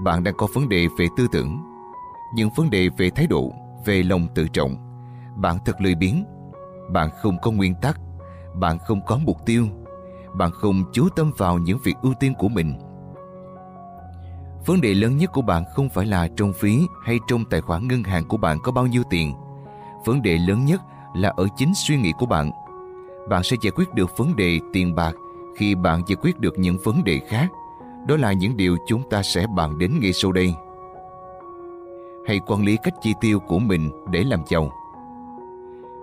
Bạn đang có vấn đề về tư tưởng. Những vấn đề về thái độ, Về lòng tự trọng Bạn thật lười biếng Bạn không có nguyên tắc Bạn không có mục tiêu bạn không chú tâm vào những việc ưu tiên của mình. Vấn đề lớn nhất của bạn không phải là trong phí hay trong tài khoản ngân hàng của bạn có bao nhiêu tiền. Vấn đề lớn nhất là ở chính suy nghĩ của bạn. Bạn sẽ giải quyết được vấn đề tiền bạc khi bạn giải quyết được những vấn đề khác. Đó là những điều chúng ta sẽ bàn đến ngay sau đây hay quản lý cách chi tiêu của mình để làm giàu.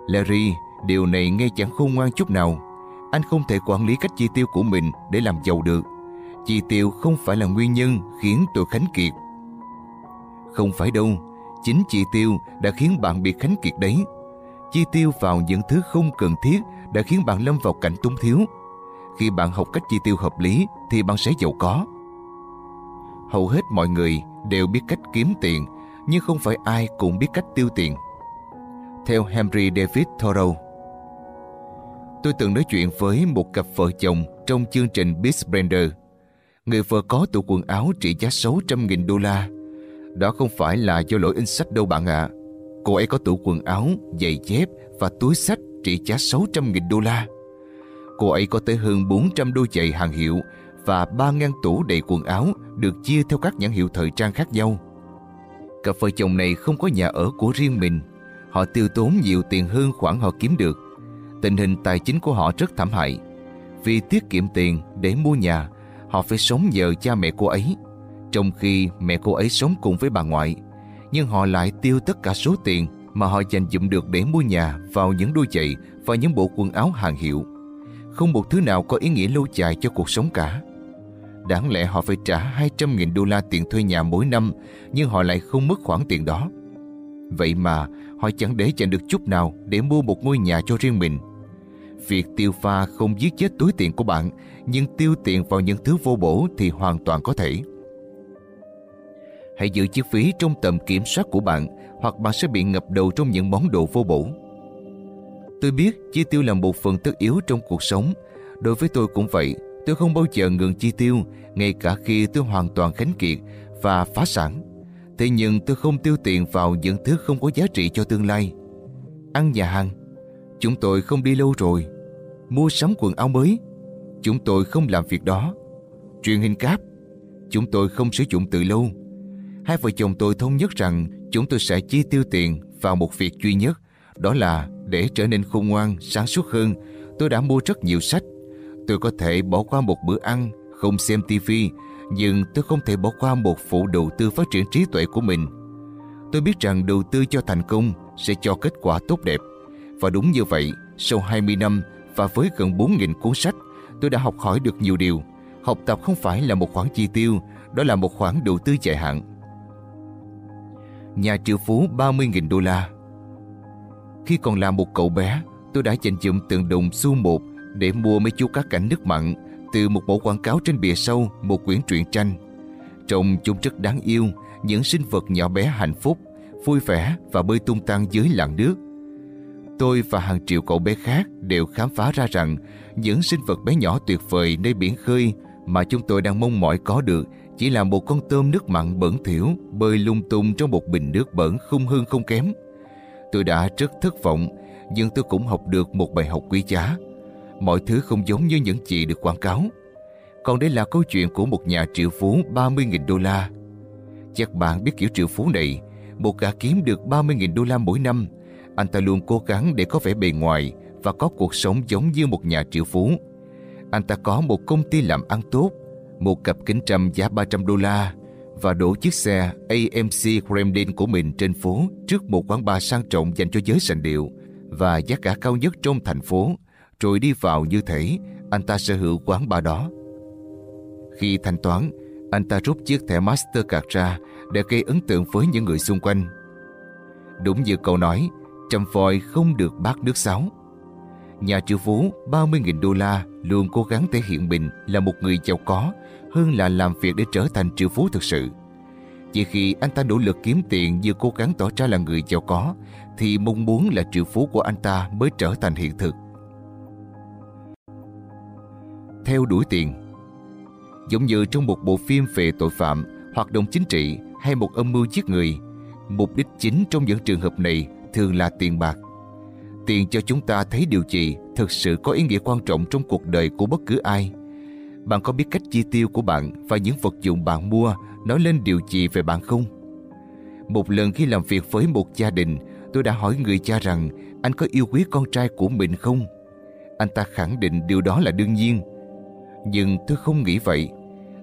Larry, điều này nghe chẳng khôn ngoan chút nào anh không thể quản lý cách chi tiêu của mình để làm giàu được. Chi tiêu không phải là nguyên nhân khiến tôi khánh kiệt. Không phải đâu, chính chi tiêu đã khiến bạn bị khánh kiệt đấy. Chi tiêu vào những thứ không cần thiết đã khiến bạn lâm vào cảnh túng thiếu. Khi bạn học cách chi tiêu hợp lý thì bạn sẽ giàu có. Hầu hết mọi người đều biết cách kiếm tiền, nhưng không phải ai cũng biết cách tiêu tiền. Theo Henry David Thoreau, Tôi từng nói chuyện với một cặp vợ chồng trong chương trình Beach Blender. Người vợ có tủ quần áo trị giá 600.000 đô la. Đó không phải là do lỗi in sách đâu bạn ạ. À. Cô ấy có tủ quần áo, giày dép và túi sách trị giá 600.000 đô la. Cô ấy có tới hơn 400 đôi giày hàng hiệu và 3 ngăn tủ đầy quần áo được chia theo các nhãn hiệu thời trang khác nhau. Cặp vợ chồng này không có nhà ở của riêng mình. Họ tiêu tốn nhiều tiền hơn khoản họ kiếm được Tình hình tài chính của họ rất thảm hại. Vì tiết kiệm tiền để mua nhà, họ phải sống nhờ cha mẹ cô ấy, trong khi mẹ cô ấy sống cùng với bà ngoại. Nhưng họ lại tiêu tất cả số tiền mà họ dành dụm được để mua nhà vào những đôi giày và những bộ quần áo hàng hiệu. Không một thứ nào có ý nghĩa lâu dài cho cuộc sống cả. Đáng lẽ họ phải trả 200.000 đô la tiền thuê nhà mỗi năm, nhưng họ lại không mất khoản tiền đó. Vậy mà họ chẳng để dành được chút nào để mua một ngôi nhà cho riêng mình. Việc tiêu pha không giết chết túi tiền của bạn, nhưng tiêu tiền vào những thứ vô bổ thì hoàn toàn có thể. Hãy giữ chi phí trong tầm kiểm soát của bạn hoặc bạn sẽ bị ngập đầu trong những món đồ vô bổ. Tôi biết chi tiêu là một phần tất yếu trong cuộc sống. Đối với tôi cũng vậy, tôi không bao giờ ngừng chi tiêu, ngay cả khi tôi hoàn toàn khánh kiệt và phá sản. Thế nhưng tôi không tiêu tiền vào những thứ không có giá trị cho tương lai. Ăn nhà hàng, chúng tôi không đi lâu rồi. Mua sắm quần áo mới, chúng tôi không làm việc đó. Truyền hình cáp, chúng tôi không sử dụng từ lâu. Hai vợ chồng tôi thống nhất rằng chúng tôi sẽ chi tiêu tiền vào một việc duy nhất, đó là để trở nên khôn ngoan, sáng suốt hơn. Tôi đã mua rất nhiều sách. Tôi có thể bỏ qua một bữa ăn, không xem tivi, nhưng tôi không thể bỏ qua một phụ đầu tư phát triển trí tuệ của mình. Tôi biết rằng đầu tư cho thành công sẽ cho kết quả tốt đẹp. Và đúng như vậy, sau 20 năm và với gần 4.000 cuốn sách, tôi đã học hỏi được nhiều điều. Học tập không phải là một khoản chi tiêu, đó là một khoản đầu tư dài hạn. Nhà triệu phú 30.000 đô la Khi còn là một cậu bé, tôi đã dành dụm từng đồng xu một để mua mấy chú cá cảnh nước mặn từ một mẫu quảng cáo trên bìa sau một quyển truyện tranh. Trông chúng rất đáng yêu, những sinh vật nhỏ bé hạnh phúc, vui vẻ và bơi tung tăng dưới làn nước. Tôi và hàng triệu cậu bé khác đều khám phá ra rằng những sinh vật bé nhỏ tuyệt vời nơi biển khơi mà chúng tôi đang mong mỏi có được chỉ là một con tôm nước mặn bẩn thỉu bơi lung tung trong một bình nước bẩn không hơn không kém. Tôi đã rất thất vọng, nhưng tôi cũng học được một bài học quý giá. Mọi thứ không giống như những gì được quảng cáo. Còn đây là câu chuyện của một nhà triệu phú 30.000 đô la. Chắc bạn biết kiểu triệu phú này, một gã kiếm được 30.000 đô la mỗi năm. Anh ta luôn cố gắng để có vẻ bề ngoài và có cuộc sống giống như một nhà triệu phú. Anh ta có một công ty làm ăn tốt, một cặp kính trầm giá 300 đô la và đổ chiếc xe AMC Kremlin của mình trên phố trước một quán bar sang trọng dành cho giới sành điệu và giá cả cao nhất trong thành phố, rồi đi vào như thể anh ta sở hữu quán bar đó. Khi thanh toán, anh ta rút chiếc thẻ Mastercard ra để gây ấn tượng với những người xung quanh. Đúng như câu nói, chăm vòi không được bát nước sáo. Nhà triệu phú 30.000 đô la luôn cố gắng thể hiện mình là một người giàu có hơn là làm việc để trở thành triệu phú thực sự. Chỉ khi anh ta nỗ lực kiếm tiền như cố gắng tỏ ra là người giàu có thì mong muốn là triệu phú của anh ta mới trở thành hiện thực. Theo đuổi tiền Giống như trong một bộ phim về tội phạm, hoạt động chính trị hay một âm mưu giết người, mục đích chính trong những trường hợp này thường là tiền bạc. Tiền cho chúng ta thấy điều gì thực sự có ý nghĩa quan trọng trong cuộc đời của bất cứ ai. Bạn có biết cách chi tiêu của bạn và những vật dụng bạn mua nói lên điều gì về bạn không? Một lần khi làm việc với một gia đình, tôi đã hỏi người cha rằng anh có yêu quý con trai của mình không? Anh ta khẳng định điều đó là đương nhiên. Nhưng tôi không nghĩ vậy.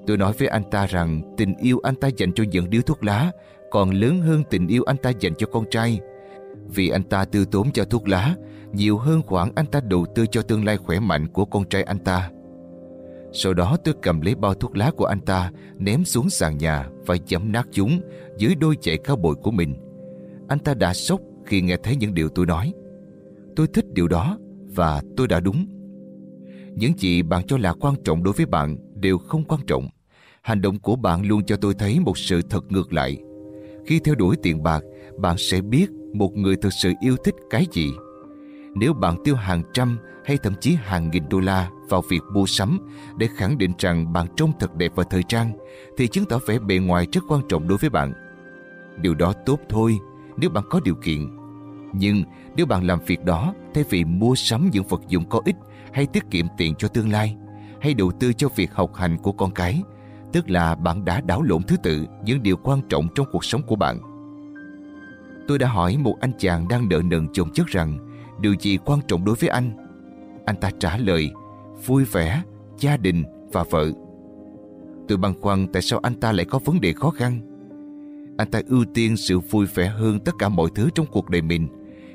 Tôi nói với anh ta rằng tình yêu anh ta dành cho những điếu thuốc lá còn lớn hơn tình yêu anh ta dành cho con trai. Vì anh ta tư tốn cho thuốc lá, nhiều hơn khoản anh ta đầu tư cho tương lai khỏe mạnh của con trai anh ta. Sau đó tôi cầm lấy bao thuốc lá của anh ta, ném xuống sàn nhà và chấm nát chúng dưới đôi chạy cao bội của mình. Anh ta đã sốc khi nghe thấy những điều tôi nói. Tôi thích điều đó và tôi đã đúng. Những gì bạn cho là quan trọng đối với bạn đều không quan trọng. Hành động của bạn luôn cho tôi thấy một sự thật ngược lại. Khi theo đuổi tiền bạc, bạn sẽ biết một người thực sự yêu thích cái gì. Nếu bạn tiêu hàng trăm hay thậm chí hàng nghìn đô la vào việc mua sắm để khẳng định rằng bạn trông thật đẹp và thời trang, thì chứng tỏ vẻ bề ngoài rất quan trọng đối với bạn. Điều đó tốt thôi nếu bạn có điều kiện. Nhưng nếu bạn làm việc đó thay vì mua sắm những vật dụng có ích hay tiết kiệm tiền cho tương lai, hay đầu tư cho việc học hành của con cái, tức là bạn đã đảo lộn thứ tự những điều quan trọng trong cuộc sống của bạn. Tôi đã hỏi một anh chàng đang nợ nần chồng chất rằng điều gì quan trọng đối với anh. Anh ta trả lời vui vẻ, gia đình và vợ. Tôi băn khoăn tại sao anh ta lại có vấn đề khó khăn. Anh ta ưu tiên sự vui vẻ hơn tất cả mọi thứ trong cuộc đời mình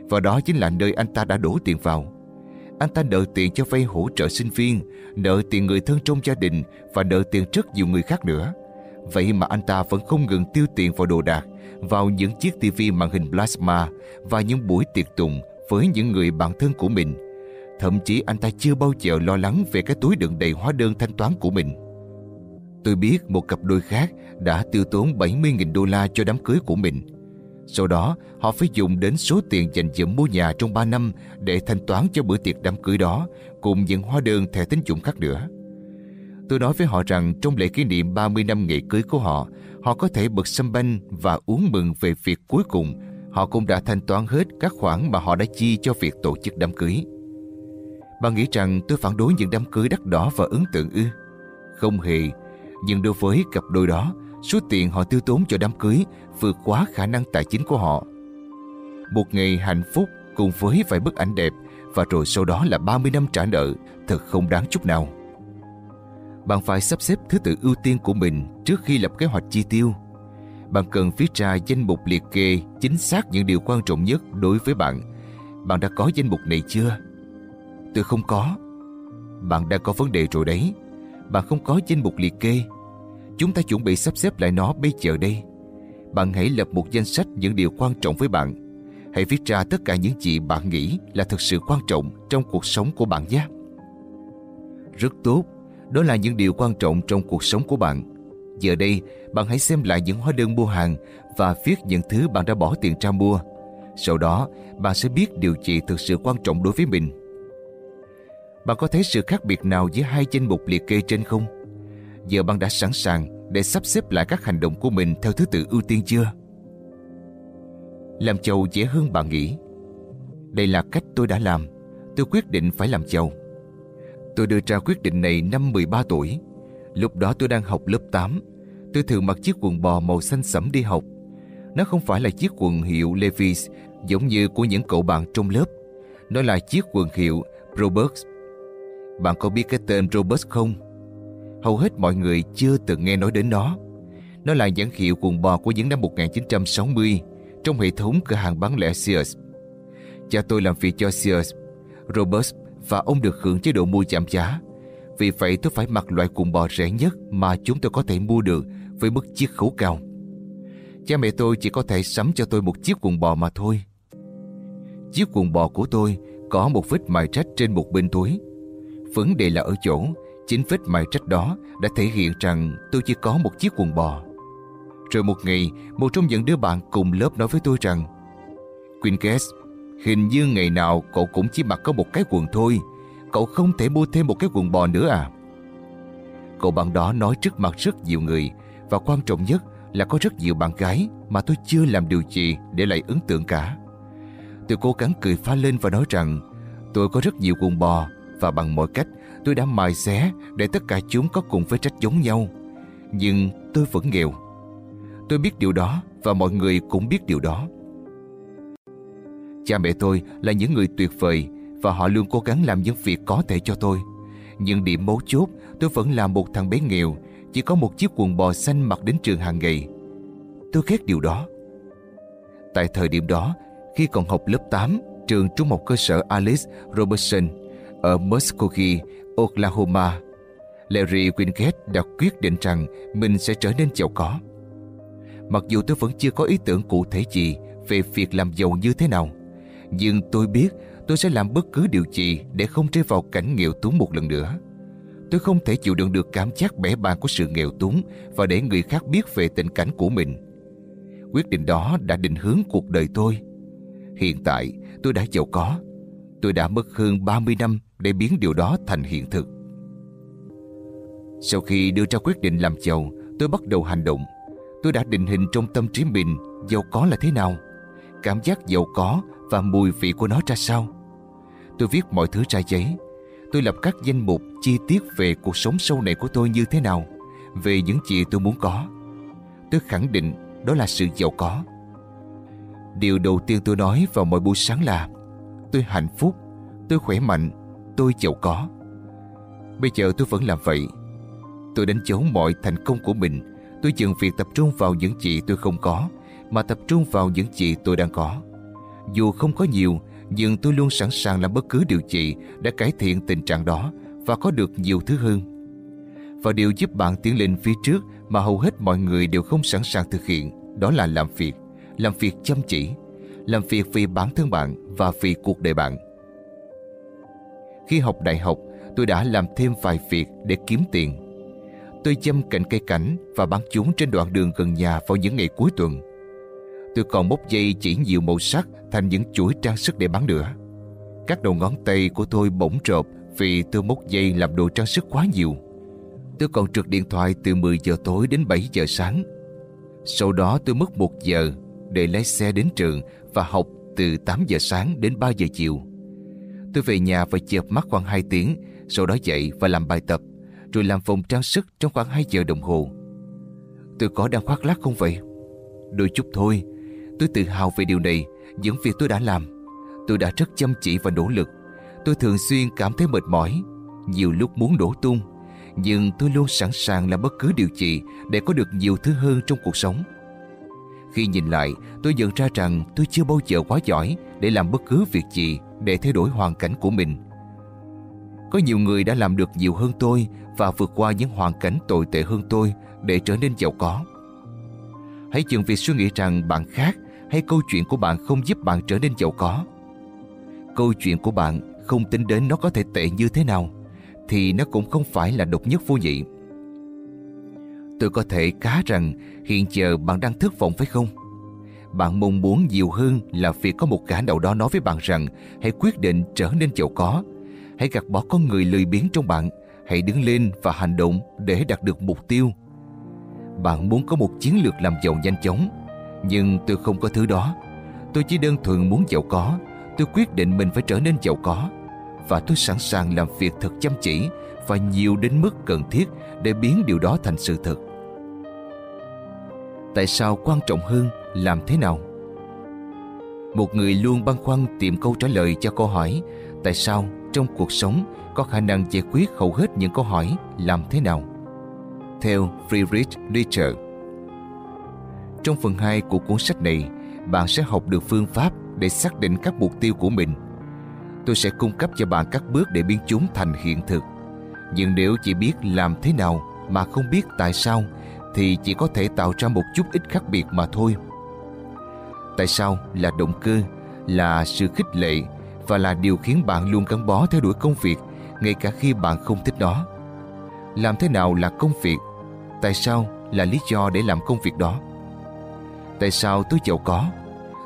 và đó chính là nơi anh ta đã đổ tiền vào. Anh ta nợ tiền cho vay hỗ trợ sinh viên, nợ tiền người thân trong gia đình và nợ tiền rất nhiều người khác nữa. Vậy mà anh ta vẫn không ngừng tiêu tiền vào đồ đạc, vào những chiếc tivi màn hình plasma và những buổi tiệc tùng với những người bạn thân của mình. Thậm chí anh ta chưa bao giờ lo lắng về cái túi đựng đầy hóa đơn thanh toán của mình. Tôi biết một cặp đôi khác đã tiêu tốn 70.000 đô la cho đám cưới của mình. Sau đó, họ phải dùng đến số tiền dành dụm mua nhà trong 3 năm để thanh toán cho bữa tiệc đám cưới đó, cùng những hóa đơn thẻ tín dụng khác nữa. Tôi nói với họ rằng trong lễ kỷ niệm 30 năm ngày cưới của họ, họ có thể bật sâm banh và uống mừng về việc cuối cùng họ cũng đã thanh toán hết các khoản mà họ đã chi cho việc tổ chức đám cưới. Bạn nghĩ rằng tôi phản đối những đám cưới đắt đỏ và ấn tượng ư? Không hề, nhưng đối với cặp đôi đó, số tiền họ tiêu tốn cho đám cưới vượt quá khả năng tài chính của họ. Một ngày hạnh phúc cùng với vài bức ảnh đẹp và rồi sau đó là 30 năm trả nợ thật không đáng chút nào. Bạn phải sắp xếp thứ tự ưu tiên của mình trước khi lập kế hoạch chi tiêu. Bạn cần viết ra danh mục liệt kê chính xác những điều quan trọng nhất đối với bạn. Bạn đã có danh mục này chưa? Tôi không có. Bạn đã có vấn đề rồi đấy. Bạn không có danh mục liệt kê. Chúng ta chuẩn bị sắp xếp lại nó bây giờ đây. Bạn hãy lập một danh sách những điều quan trọng với bạn. Hãy viết ra tất cả những gì bạn nghĩ là thực sự quan trọng trong cuộc sống của bạn nhé. Rất tốt, đó là những điều quan trọng trong cuộc sống của bạn. Giờ đây, bạn hãy xem lại những hóa đơn mua hàng và viết những thứ bạn đã bỏ tiền ra mua. Sau đó, bạn sẽ biết điều gì thực sự quan trọng đối với mình. Bạn có thấy sự khác biệt nào giữa hai danh mục liệt kê trên không? Giờ bạn đã sẵn sàng để sắp xếp lại các hành động của mình theo thứ tự ưu tiên chưa? Làm chầu dễ hơn bạn nghĩ. Đây là cách tôi đã làm. Tôi quyết định phải làm chầu. Tôi đưa ra quyết định này năm 13 tuổi. Lúc đó tôi đang học lớp 8. Tôi thường mặc chiếc quần bò màu xanh sẫm đi học. Nó không phải là chiếc quần hiệu Levi's, giống như của những cậu bạn trong lớp. Nó là chiếc quần hiệu Roberts. Bạn có biết cái tên Roberts không? Hầu hết mọi người chưa từng nghe nói đến nó. Nó là nhãn hiệu quần bò của những năm 1960 trong hệ thống cửa hàng bán lẻ Sears. Cha tôi làm việc cho Sears. Robert và ông được hưởng chế độ mua giảm giá. Vì vậy tôi phải mặc loại quần bò rẻ nhất mà chúng tôi có thể mua được với mức chiết khấu cao. Cha mẹ tôi chỉ có thể sắm cho tôi một chiếc quần bò mà thôi. Chiếc quần bò của tôi có một vết mài trách trên một bên túi. Vấn đề là ở chỗ, chính vết mài trách đó đã thể hiện rằng tôi chỉ có một chiếc quần bò. Rồi một ngày, một trong những đứa bạn cùng lớp nói với tôi rằng Queen Hình như ngày nào cậu cũng chỉ mặc có một cái quần thôi. Cậu không thể mua thêm một cái quần bò nữa à? Cậu bạn đó nói trước mặt rất nhiều người Và quan trọng nhất là có rất nhiều bạn gái Mà tôi chưa làm điều gì để lại ấn tượng cả. Tôi cố gắng cười phá lên và nói rằng Tôi có rất nhiều quần bò Và bằng mọi cách tôi đã mài xé Để tất cả chúng có cùng với trách giống nhau Nhưng tôi vẫn nghèo Tôi biết điều đó Và mọi người cũng biết điều đó Cha mẹ tôi là những người tuyệt vời và họ luôn cố gắng làm những việc có thể cho tôi. Nhưng điểm mấu chốt, tôi vẫn là một thằng bé nghèo, chỉ có một chiếc quần bò xanh mặc đến trường hàng ngày. Tôi ghét điều đó. Tại thời điểm đó, khi còn học lớp 8, trường trung học cơ sở Alice Robertson ở Muskogee, Oklahoma, Larry Wingate đã quyết định rằng mình sẽ trở nên giàu có. Mặc dù tôi vẫn chưa có ý tưởng cụ thể gì về việc làm giàu như thế nào, nhưng tôi biết tôi sẽ làm bất cứ điều gì để không rơi vào cảnh nghèo túng một lần nữa. Tôi không thể chịu đựng được cảm giác bẻ bàng của sự nghèo túng và để người khác biết về tình cảnh của mình. Quyết định đó đã định hướng cuộc đời tôi. Hiện tại tôi đã giàu có. Tôi đã mất hơn 30 năm để biến điều đó thành hiện thực. Sau khi đưa ra quyết định làm giàu, tôi bắt đầu hành động. Tôi đã định hình trong tâm trí mình giàu có là thế nào. Cảm giác giàu có và mùi vị của nó ra sao. Tôi viết mọi thứ ra giấy. Tôi lập các danh mục chi tiết về cuộc sống sau này của tôi như thế nào, về những gì tôi muốn có. Tôi khẳng định đó là sự giàu có. Điều đầu tiên tôi nói vào mỗi buổi sáng là tôi hạnh phúc, tôi khỏe mạnh, tôi giàu có. Bây giờ tôi vẫn làm vậy. Tôi đánh dấu mọi thành công của mình. Tôi dừng việc tập trung vào những gì tôi không có, mà tập trung vào những gì tôi đang có. Dù không có nhiều, nhưng tôi luôn sẵn sàng làm bất cứ điều gì để cải thiện tình trạng đó và có được nhiều thứ hơn. Và điều giúp bạn tiến lên phía trước mà hầu hết mọi người đều không sẵn sàng thực hiện đó là làm việc, làm việc chăm chỉ, làm việc vì bản thân bạn và vì cuộc đời bạn. Khi học đại học, tôi đã làm thêm vài việc để kiếm tiền. Tôi châm cạnh cây cảnh và bán chúng trên đoạn đường gần nhà vào những ngày cuối tuần. Tôi còn móc dây chỉ nhiều màu sắc thành những chuỗi trang sức để bán nữa. Các đầu ngón tay của tôi bỗng trộp vì tôi móc dây làm đồ trang sức quá nhiều. Tôi còn trượt điện thoại từ 10 giờ tối đến 7 giờ sáng. Sau đó tôi mất một giờ để lái xe đến trường và học từ 8 giờ sáng đến 3 giờ chiều. Tôi về nhà và chợp mắt khoảng 2 tiếng, sau đó dậy và làm bài tập, rồi làm vòng trang sức trong khoảng 2 giờ đồng hồ. Tôi có đang khoác lác không vậy? Đôi chút thôi, tôi tự hào về điều này, những việc tôi đã làm. Tôi đã rất chăm chỉ và nỗ lực. Tôi thường xuyên cảm thấy mệt mỏi, nhiều lúc muốn đổ tung, nhưng tôi luôn sẵn sàng làm bất cứ điều gì để có được nhiều thứ hơn trong cuộc sống. Khi nhìn lại, tôi nhận ra rằng tôi chưa bao giờ quá giỏi để làm bất cứ việc gì để thay đổi hoàn cảnh của mình. Có nhiều người đã làm được nhiều hơn tôi và vượt qua những hoàn cảnh tồi tệ hơn tôi để trở nên giàu có. Hãy dừng việc suy nghĩ rằng bạn khác hay câu chuyện của bạn không giúp bạn trở nên giàu có. Câu chuyện của bạn không tính đến nó có thể tệ như thế nào thì nó cũng không phải là độc nhất vô nhị. Tôi có thể cá rằng hiện giờ bạn đang thất vọng phải không? Bạn mong muốn nhiều hơn là việc có một gã nào đó nói với bạn rằng, hãy quyết định trở nên giàu có. Hãy gạt bỏ con người lười biếng trong bạn. Hãy đứng lên và hành động để đạt được mục tiêu. Bạn muốn có một chiến lược làm giàu nhanh chóng. Nhưng tôi không có thứ đó. Tôi chỉ đơn thuần muốn giàu có. Tôi quyết định mình phải trở nên giàu có. Và tôi sẵn sàng làm việc thật chăm chỉ và nhiều đến mức cần thiết để biến điều đó thành sự thật. Tại sao quan trọng hơn làm thế nào? Một người luôn băn khoăn tìm câu trả lời cho câu hỏi tại sao trong cuộc sống có khả năng giải quyết hầu hết những câu hỏi làm thế nào. Theo Friedrich Nietzsche Trong phần 2 của cuốn sách này, bạn sẽ học được phương pháp để xác định các mục tiêu của mình. Tôi sẽ cung cấp cho bạn các bước để biến chúng thành hiện thực. Nhưng nếu chỉ biết làm thế nào mà không biết tại sao thì chỉ có thể tạo ra một chút ít khác biệt mà thôi. Tại sao là động cơ, là sự khích lệ và là điều khiến bạn luôn gắn bó theo đuổi công việc ngay cả khi bạn không thích nó. Làm thế nào là công việc? Tại sao là lý do để làm công việc đó? Tại sao tôi giàu có?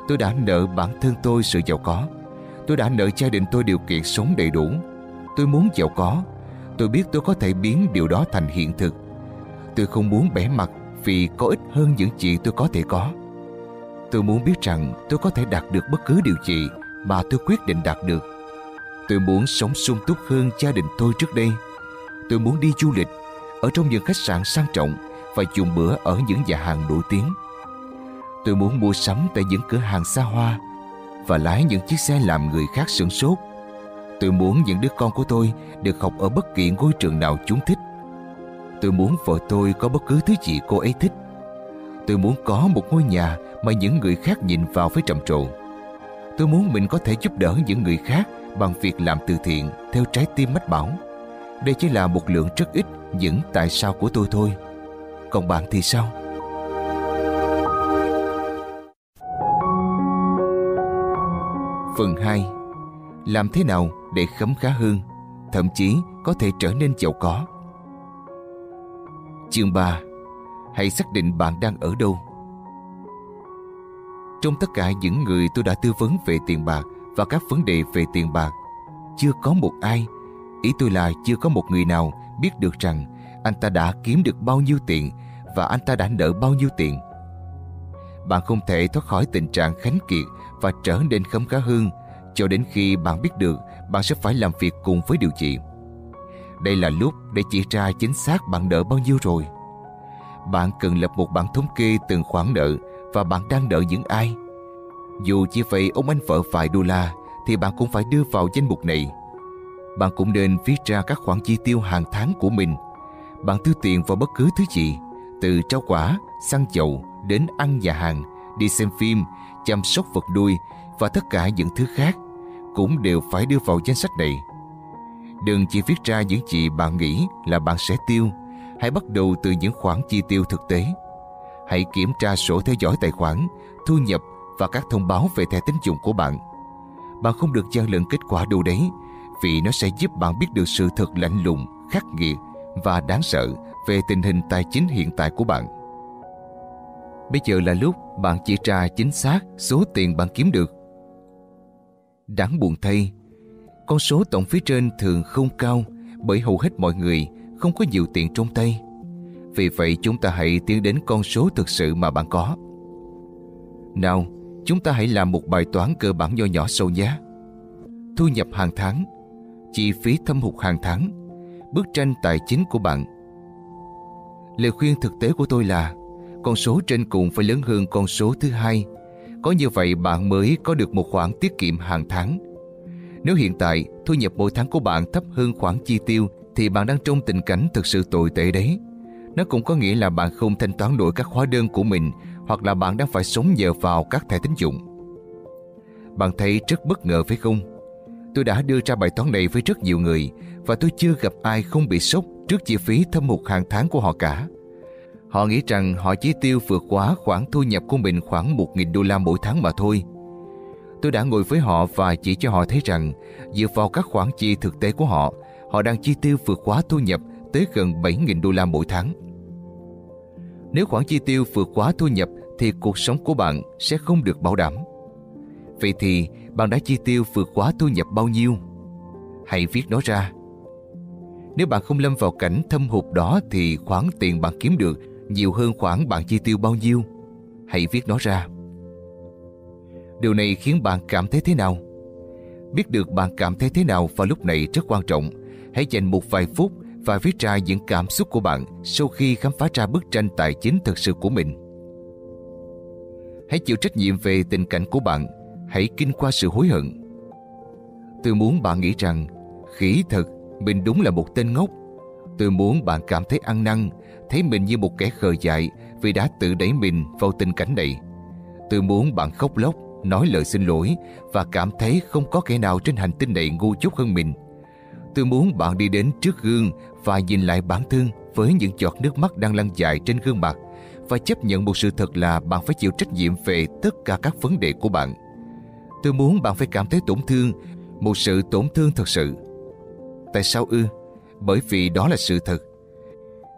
Tôi đã nợ bản thân tôi sự giàu có. Tôi đã nợ gia đình tôi điều kiện sống đầy đủ. Tôi muốn giàu có. Tôi biết tôi có thể biến điều đó thành hiện thực Tôi không muốn bẻ mặt vì có ít hơn những gì tôi có thể có. Tôi muốn biết rằng tôi có thể đạt được bất cứ điều gì mà tôi quyết định đạt được. Tôi muốn sống sung túc hơn gia đình tôi trước đây. Tôi muốn đi du lịch, ở trong những khách sạn sang trọng và dùng bữa ở những nhà hàng nổi tiếng. Tôi muốn mua sắm tại những cửa hàng xa hoa và lái những chiếc xe làm người khác sửng sốt. Tôi muốn những đứa con của tôi được học ở bất kỳ ngôi trường nào chúng thích. Tôi muốn vợ tôi có bất cứ thứ gì cô ấy thích. Tôi muốn có một ngôi nhà mà những người khác nhìn vào với trầm trồ. Tôi muốn mình có thể giúp đỡ những người khác bằng việc làm từ thiện theo trái tim mách bảo. Đây chỉ là một lượng rất ít những tại sao của tôi thôi. Còn bạn thì sao? Phần 2 Làm thế nào để khấm khá hơn, thậm chí có thể trở nên giàu có? Chương 3 Hãy xác định bạn đang ở đâu Trong tất cả những người tôi đã tư vấn về tiền bạc và các vấn đề về tiền bạc, chưa có một ai, ý tôi là chưa có một người nào biết được rằng anh ta đã kiếm được bao nhiêu tiền và anh ta đã nợ bao nhiêu tiền. Bạn không thể thoát khỏi tình trạng khánh kiệt và trở nên khấm khá hơn cho đến khi bạn biết được bạn sẽ phải làm việc cùng với điều gì. Đây là lúc để chỉ ra chính xác bạn nợ bao nhiêu rồi. Bạn cần lập một bản thống kê từng khoản nợ và bạn đang nợ những ai. Dù chỉ vậy ông anh vợ vài đô la thì bạn cũng phải đưa vào danh mục này. Bạn cũng nên viết ra các khoản chi tiêu hàng tháng của mình. Bạn tiêu tiền vào bất cứ thứ gì, từ trao quả, xăng dầu đến ăn nhà hàng, đi xem phim, chăm sóc vật nuôi và tất cả những thứ khác cũng đều phải đưa vào danh sách này. Đừng chỉ viết ra những gì bạn nghĩ là bạn sẽ tiêu. Hãy bắt đầu từ những khoản chi tiêu thực tế. Hãy kiểm tra sổ theo dõi tài khoản, thu nhập và các thông báo về thẻ tín dụng của bạn. Bạn không được gian lận kết quả đâu đấy vì nó sẽ giúp bạn biết được sự thật lạnh lùng, khắc nghiệt và đáng sợ về tình hình tài chính hiện tại của bạn. Bây giờ là lúc bạn chỉ ra chính xác số tiền bạn kiếm được. Đáng buồn thay, con số tổng phía trên thường không cao bởi hầu hết mọi người không có nhiều tiền trong tay. Vì vậy chúng ta hãy tiến đến con số thực sự mà bạn có. Nào, chúng ta hãy làm một bài toán cơ bản nho nhỏ sâu nhé. Thu nhập hàng tháng, chi phí thâm hụt hàng tháng, bức tranh tài chính của bạn. Lời khuyên thực tế của tôi là con số trên cùng phải lớn hơn con số thứ hai. Có như vậy bạn mới có được một khoản tiết kiệm hàng tháng. Nếu hiện tại thu nhập mỗi tháng của bạn thấp hơn khoản chi tiêu, thì bạn đang trong tình cảnh thực sự tồi tệ đấy. Nó cũng có nghĩa là bạn không thanh toán nổi các hóa đơn của mình, hoặc là bạn đang phải sống nhờ vào các thẻ tín dụng. Bạn thấy rất bất ngờ, phải không? Tôi đã đưa ra bài toán này với rất nhiều người, và tôi chưa gặp ai không bị sốc trước chi phí thâm hụt hàng tháng của họ cả. Họ nghĩ rằng họ chỉ tiêu vượt quá khoản thu nhập của mình khoảng 1.000 đô la mỗi tháng mà thôi. Tôi đã ngồi với họ và chỉ cho họ thấy rằng dựa vào các khoản chi thực tế của họ, họ đang chi tiêu vượt quá thu nhập tới gần 7.000 đô la mỗi tháng. Nếu khoản chi tiêu vượt quá thu nhập thì cuộc sống của bạn sẽ không được bảo đảm. Vậy thì bạn đã chi tiêu vượt quá thu nhập bao nhiêu? Hãy viết nó ra. Nếu bạn không lâm vào cảnh thâm hụt đó thì khoản tiền bạn kiếm được nhiều hơn khoản bạn chi tiêu bao nhiêu? Hãy viết nó ra. Điều này khiến bạn cảm thấy thế nào? Biết được bạn cảm thấy thế nào vào lúc này rất quan trọng. Hãy dành một vài phút và viết ra những cảm xúc của bạn sau khi khám phá ra bức tranh tài chính thực sự của mình. Hãy chịu trách nhiệm về tình cảnh của bạn. Hãy kinh qua sự hối hận. Tôi muốn bạn nghĩ rằng khỉ thật, mình đúng là một tên ngốc. Tôi muốn bạn cảm thấy ăn năn, thấy mình như một kẻ khờ dại vì đã tự đẩy mình vào tình cảnh này. Tôi muốn bạn khóc lóc, nói lời xin lỗi và cảm thấy không có kẻ nào trên hành tinh này ngu chút hơn mình. Tôi muốn bạn đi đến trước gương và nhìn lại bản thân với những giọt nước mắt đang lăn dài trên gương mặt và chấp nhận một sự thật là bạn phải chịu trách nhiệm về tất cả các vấn đề của bạn. Tôi muốn bạn phải cảm thấy tổn thương, một sự tổn thương thật sự. Tại sao ư? Bởi vì đó là sự thật.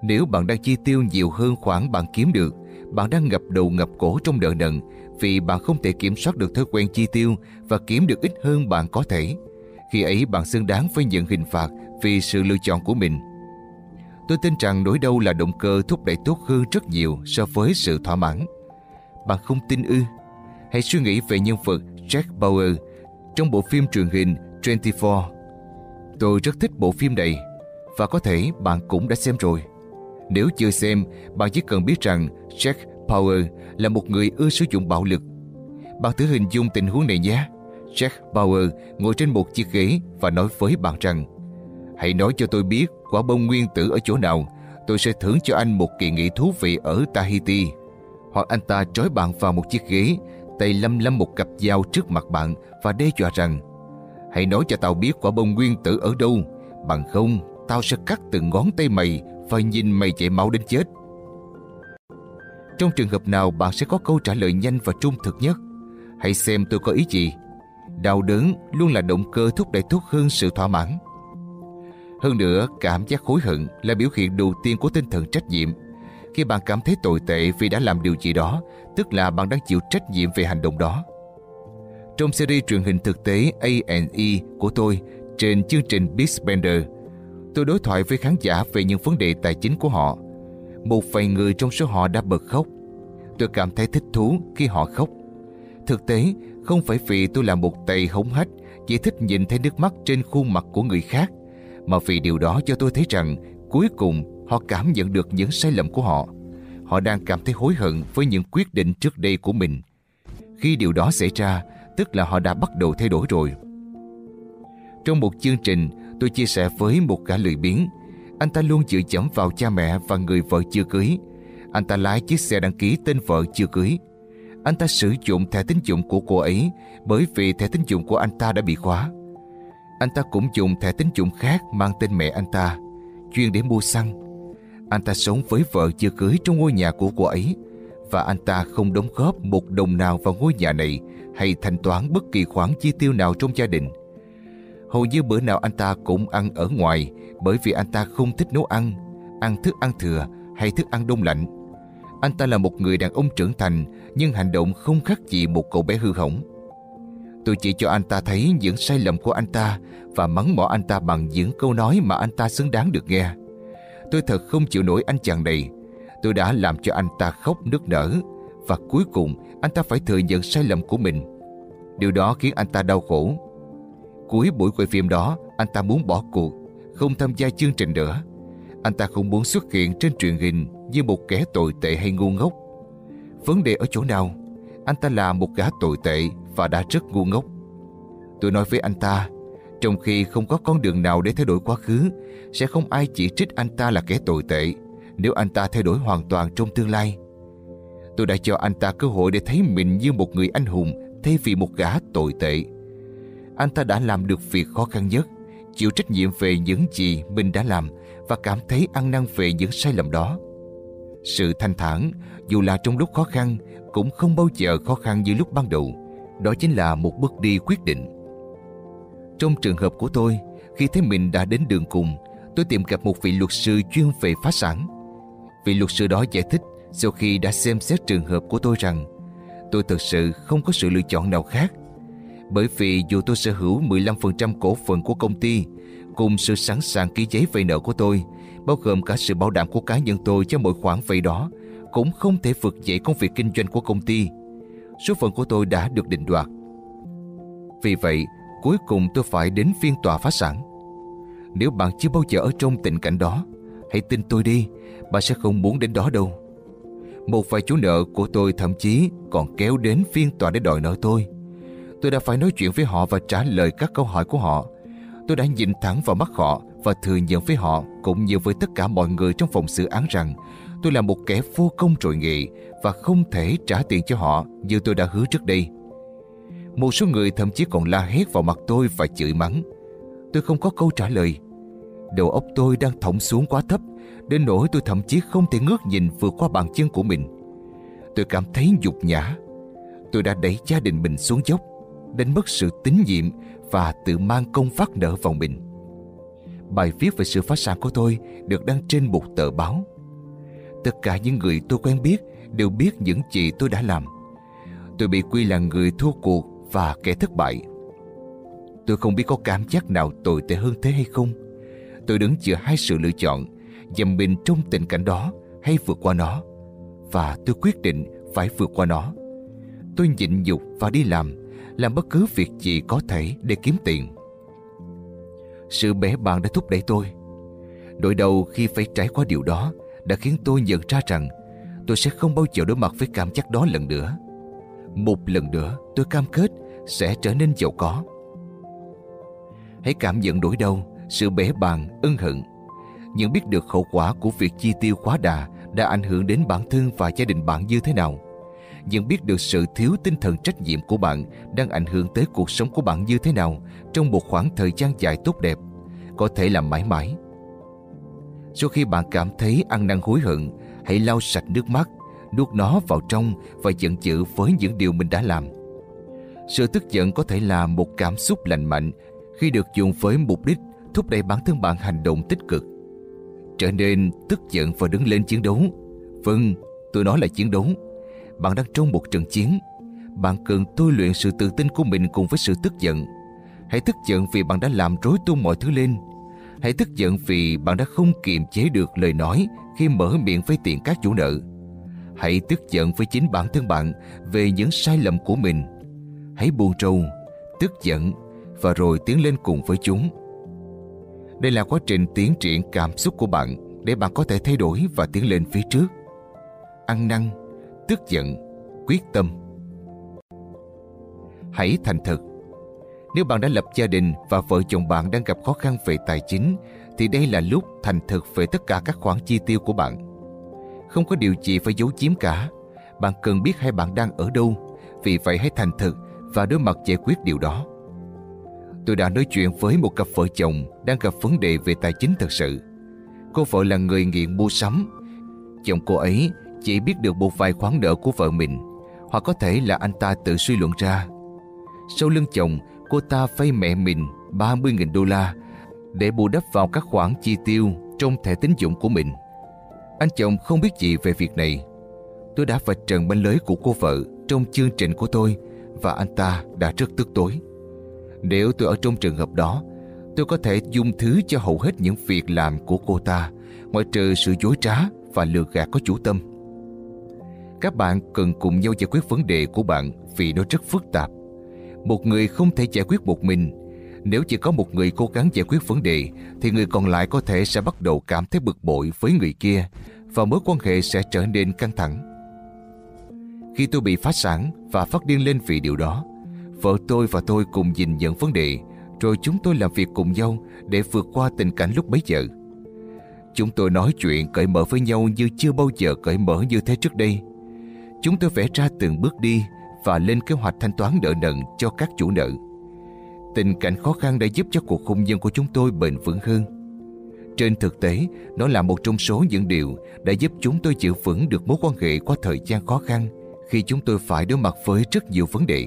Nếu bạn đang chi tiêu nhiều hơn khoản bạn kiếm được, bạn đang ngập đầu ngập cổ trong nợ nần vì bạn không thể kiểm soát được thói quen chi tiêu và kiếm được ít hơn bạn có thể. Khi ấy bạn xứng đáng phải nhận hình phạt vì sự lựa chọn của mình. Tôi tin rằng nỗi đau là động cơ thúc đẩy tốt hơn rất nhiều so với sự thỏa mãn. Bạn không tin ư? Hãy suy nghĩ về nhân vật Jack Bauer trong bộ phim truyền hình 24. Tôi rất thích bộ phim này và có thể bạn cũng đã xem rồi. Nếu chưa xem, bạn chỉ cần biết rằng Jack Power là một người ưa sử dụng bạo lực. Bạn thử hình dung tình huống này nhé. Jack Bauer ngồi trên một chiếc ghế và nói với bạn rằng, Hãy nói cho tôi biết quả bông nguyên tử ở chỗ nào Tôi sẽ thưởng cho anh một kỳ nghỉ thú vị ở Tahiti Hoặc anh ta trói bạn vào một chiếc ghế, Tay lâm lâm một cặp dao trước mặt bạn Và đe dọa rằng, Hãy nói cho tao biết quả bông nguyên tử ở đâu Bằng không, Tao sẽ cắt từng ngón tay mày Và nhìn mày chảy máu đến chết trong trường hợp nào bạn sẽ có câu trả lời nhanh và trung thực nhất Hãy xem tôi có ý gì Đau đớn luôn là động cơ thúc đẩy thúc hơn sự thỏa mãn. Hơn nữa, cảm giác hối hận là biểu hiện đầu tiên của tinh thần trách nhiệm. Khi bạn cảm thấy tồi tệ vì đã làm điều gì đó, tức là bạn đang chịu trách nhiệm về hành động đó. Trong series truyền hình thực tế A&E của tôi trên chương trình Bender, tôi đối thoại với khán giả về những vấn đề tài chính của họ. Một vài người trong số họ đã bật khóc. Tôi cảm thấy thích thú khi họ khóc. Thực tế, không phải vì tôi là một tay hống hách Chỉ thích nhìn thấy nước mắt trên khuôn mặt của người khác Mà vì điều đó cho tôi thấy rằng Cuối cùng họ cảm nhận được những sai lầm của họ Họ đang cảm thấy hối hận với những quyết định trước đây của mình Khi điều đó xảy ra Tức là họ đã bắt đầu thay đổi rồi Trong một chương trình Tôi chia sẻ với một gã lười biếng anh ta luôn dựa dẫm vào cha mẹ và người vợ chưa cưới Anh ta lái chiếc xe đăng ký tên vợ chưa cưới anh ta sử dụng thẻ tín dụng của cô ấy bởi vì thẻ tín dụng của anh ta đã bị khóa. Anh ta cũng dùng thẻ tín dụng khác mang tên mẹ anh ta, chuyên để mua xăng. Anh ta sống với vợ chưa cưới trong ngôi nhà của cô ấy và anh ta không đóng góp một đồng nào vào ngôi nhà này hay thanh toán bất kỳ khoản chi tiêu nào trong gia đình. Hầu như bữa nào anh ta cũng ăn ở ngoài bởi vì anh ta không thích nấu ăn, ăn thức ăn thừa hay thức ăn đông lạnh. Anh ta là một người đàn ông trưởng thành nhưng hành động không khác gì một cậu bé hư hỏng. Tôi chỉ cho anh ta thấy những sai lầm của anh ta và mắng mỏ anh ta bằng những câu nói mà anh ta xứng đáng được nghe. Tôi thật không chịu nổi anh chàng này. Tôi đã làm cho anh ta khóc nước nở và cuối cùng anh ta phải thừa nhận sai lầm của mình. Điều đó khiến anh ta đau khổ. Cuối buổi quay phim đó, anh ta muốn bỏ cuộc, không tham gia chương trình nữa. Anh ta không muốn xuất hiện trên truyền hình như một kẻ tồi tệ hay ngu ngốc. Vấn đề ở chỗ nào? Anh ta là một gã tồi tệ và đã rất ngu ngốc. Tôi nói với anh ta, trong khi không có con đường nào để thay đổi quá khứ, sẽ không ai chỉ trích anh ta là kẻ tồi tệ nếu anh ta thay đổi hoàn toàn trong tương lai. Tôi đã cho anh ta cơ hội để thấy mình như một người anh hùng thay vì một gã tồi tệ. Anh ta đã làm được việc khó khăn nhất, chịu trách nhiệm về những gì mình đã làm và cảm thấy ăn năn về những sai lầm đó. Sự thanh thản, dù là trong lúc khó khăn, cũng không bao giờ khó khăn như lúc ban đầu. Đó chính là một bước đi quyết định. Trong trường hợp của tôi, khi thấy mình đã đến đường cùng, tôi tìm gặp một vị luật sư chuyên về phá sản. Vị luật sư đó giải thích sau khi đã xem xét trường hợp của tôi rằng tôi thực sự không có sự lựa chọn nào khác. Bởi vì dù tôi sở hữu 15% cổ phần của công ty cùng sự sẵn sàng ký giấy vay nợ của tôi, bao gồm cả sự bảo đảm của cá nhân tôi cho mỗi khoản vay đó, cũng không thể vượt dậy công việc kinh doanh của công ty. Số phận của tôi đã được định đoạt. Vì vậy, cuối cùng tôi phải đến phiên tòa phá sản. Nếu bạn chưa bao giờ ở trong tình cảnh đó, hãy tin tôi đi, bạn sẽ không muốn đến đó đâu. Một vài chủ nợ của tôi thậm chí còn kéo đến phiên tòa để đòi nợ tôi. Tôi đã phải nói chuyện với họ và trả lời các câu hỏi của họ. Tôi đã nhìn thẳng vào mắt họ và thừa nhận với họ cũng như với tất cả mọi người trong phòng xử án rằng tôi là một kẻ vô công trội nghị và không thể trả tiền cho họ như tôi đã hứa trước đây. Một số người thậm chí còn la hét vào mặt tôi và chửi mắng. Tôi không có câu trả lời. Đầu óc tôi đang thõng xuống quá thấp đến nỗi tôi thậm chí không thể ngước nhìn vượt qua bàn chân của mình. Tôi cảm thấy nhục nhã. Tôi đã đẩy gia đình mình xuống dốc, đánh mất sự tín nhiệm và tự mang công phát nợ vào mình. Bài viết về sự phá sản của tôi được đăng trên một tờ báo. Tất cả những người tôi quen biết đều biết những gì tôi đã làm. Tôi bị quy là người thua cuộc và kẻ thất bại. Tôi không biết có cảm giác nào tồi tệ hơn thế hay không. Tôi đứng giữa hai sự lựa chọn, dầm mình trong tình cảnh đó hay vượt qua nó. Và tôi quyết định phải vượt qua nó. Tôi nhịn nhục và đi làm, làm bất cứ việc gì có thể để kiếm tiền. Sự bể bàng đã thúc đẩy tôi. Nỗi đầu khi phải trải qua điều đó đã khiến tôi nhận ra rằng tôi sẽ không bao giờ đối mặt với cảm giác đó lần nữa. Một lần nữa tôi cam kết sẽ trở nên giàu có. Hãy cảm nhận nỗi đau, sự bể bàng, ân hận. Nhưng biết được hậu quả của việc chi tiêu quá đà đã ảnh hưởng đến bản thân và gia đình bạn như thế nào nhận biết được sự thiếu tinh thần trách nhiệm của bạn đang ảnh hưởng tới cuộc sống của bạn như thế nào trong một khoảng thời gian dài tốt đẹp, có thể là mãi mãi. Sau khi bạn cảm thấy ăn năn hối hận, hãy lau sạch nước mắt, nuốt nó vào trong và giận dữ với những điều mình đã làm. Sự tức giận có thể là một cảm xúc lành mạnh khi được dùng với mục đích thúc đẩy bản thân bạn hành động tích cực. Trở nên tức giận và đứng lên chiến đấu. Vâng, tôi nói là chiến đấu. Bạn đang trong một trận chiến. Bạn cần tôi luyện sự tự tin của mình cùng với sự tức giận. Hãy tức giận vì bạn đã làm rối tung mọi thứ lên. Hãy tức giận vì bạn đã không kiềm chế được lời nói khi mở miệng với tiền các chủ nợ. Hãy tức giận với chính bản thân bạn về những sai lầm của mình. Hãy buồn trâu, tức giận và rồi tiến lên cùng với chúng. Đây là quá trình tiến triển cảm xúc của bạn để bạn có thể thay đổi và tiến lên phía trước. Ăn năn, tức giận, quyết tâm. Hãy thành thật. Nếu bạn đã lập gia đình và vợ chồng bạn đang gặp khó khăn về tài chính thì đây là lúc thành thực về tất cả các khoản chi tiêu của bạn. Không có điều gì phải giấu chiếm cả. Bạn cần biết hai bạn đang ở đâu. Vì vậy hãy thành thực và đối mặt giải quyết điều đó. Tôi đã nói chuyện với một cặp vợ chồng đang gặp vấn đề về tài chính thật sự. Cô vợ là người nghiện mua sắm. Chồng cô ấy chỉ biết được một vài khoản nợ của vợ mình hoặc có thể là anh ta tự suy luận ra. Sau lưng chồng, cô ta vay mẹ mình 30.000 đô la để bù đắp vào các khoản chi tiêu trong thẻ tín dụng của mình. Anh chồng không biết gì về việc này. Tôi đã vạch trần bên lưới của cô vợ trong chương trình của tôi và anh ta đã rất tức tối. Nếu tôi ở trong trường hợp đó, tôi có thể dung thứ cho hầu hết những việc làm của cô ta, ngoại trừ sự dối trá và lừa gạt có chủ tâm. Các bạn cần cùng nhau giải quyết vấn đề của bạn vì nó rất phức tạp. Một người không thể giải quyết một mình. Nếu chỉ có một người cố gắng giải quyết vấn đề, thì người còn lại có thể sẽ bắt đầu cảm thấy bực bội với người kia và mối quan hệ sẽ trở nên căng thẳng. Khi tôi bị phá sản và phát điên lên vì điều đó, vợ tôi và tôi cùng nhìn nhận vấn đề, rồi chúng tôi làm việc cùng nhau để vượt qua tình cảnh lúc bấy giờ. Chúng tôi nói chuyện cởi mở với nhau như chưa bao giờ cởi mở như thế trước đây. Chúng tôi vẽ ra từng bước đi và lên kế hoạch thanh toán nợ nần cho các chủ nợ. Tình cảnh khó khăn đã giúp cho cuộc hôn nhân của chúng tôi bền vững hơn. Trên thực tế, nó là một trong số những điều đã giúp chúng tôi giữ vững được mối quan hệ qua thời gian khó khăn khi chúng tôi phải đối mặt với rất nhiều vấn đề.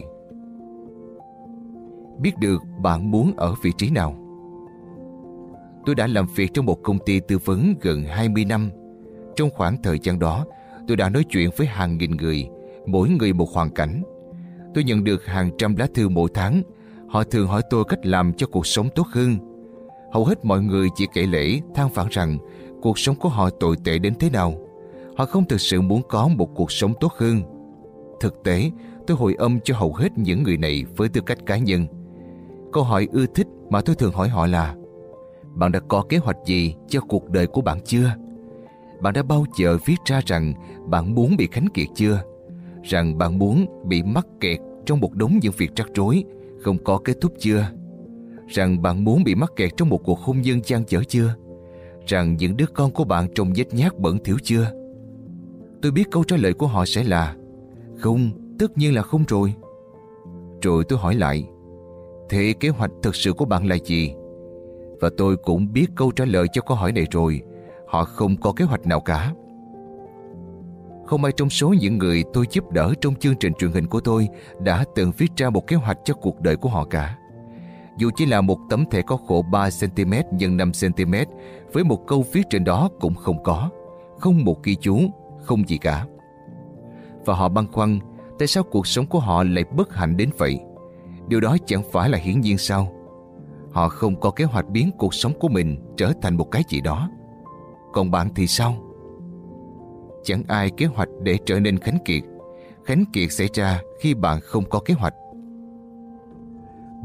Biết được bạn muốn ở vị trí nào Tôi đã làm việc trong một công ty tư vấn gần 20 năm. Trong khoảng thời gian đó, tôi đã nói chuyện với hàng nghìn người, mỗi người một hoàn cảnh. Tôi nhận được hàng trăm lá thư mỗi tháng. Họ thường hỏi tôi cách làm cho cuộc sống tốt hơn. Hầu hết mọi người chỉ kể lễ than phản rằng cuộc sống của họ tồi tệ đến thế nào. Họ không thực sự muốn có một cuộc sống tốt hơn. Thực tế, tôi hồi âm cho hầu hết những người này với tư cách cá nhân. Câu hỏi ưa thích mà tôi thường hỏi họ là Bạn đã có kế hoạch gì cho cuộc đời của bạn chưa? Bạn đã bao giờ viết ra rằng bạn muốn bị khánh kiệt chưa? Rằng bạn muốn bị mắc kẹt trong một đống những việc rắc rối, không có kết thúc chưa? Rằng bạn muốn bị mắc kẹt trong một cuộc hôn nhân gian dở chưa? Rằng những đứa con của bạn trông vết nhát bẩn thỉu chưa? Tôi biết câu trả lời của họ sẽ là Không, tất nhiên là không rồi. Rồi tôi hỏi lại Thế kế hoạch thực sự của bạn là gì? Và tôi cũng biết câu trả lời cho câu hỏi này rồi Họ không có kế hoạch nào cả. Không ai trong số những người tôi giúp đỡ trong chương trình truyền hình của tôi Đã từng viết ra một kế hoạch cho cuộc đời của họ cả. Dù chỉ là một tấm thẻ có khổ 3cm x 5cm Với một câu viết trên đó cũng không có Không một ghi chú, không gì cả. Và họ băn khoăn Tại sao cuộc sống của họ lại bất hạnh đến vậy? Điều đó chẳng phải là hiển nhiên sao? Họ không có kế hoạch biến cuộc sống của mình trở thành một cái gì đó. Còn bạn thì sao? Chẳng ai kế hoạch để trở nên khánh kiệt Khánh kiệt xảy ra khi bạn không có kế hoạch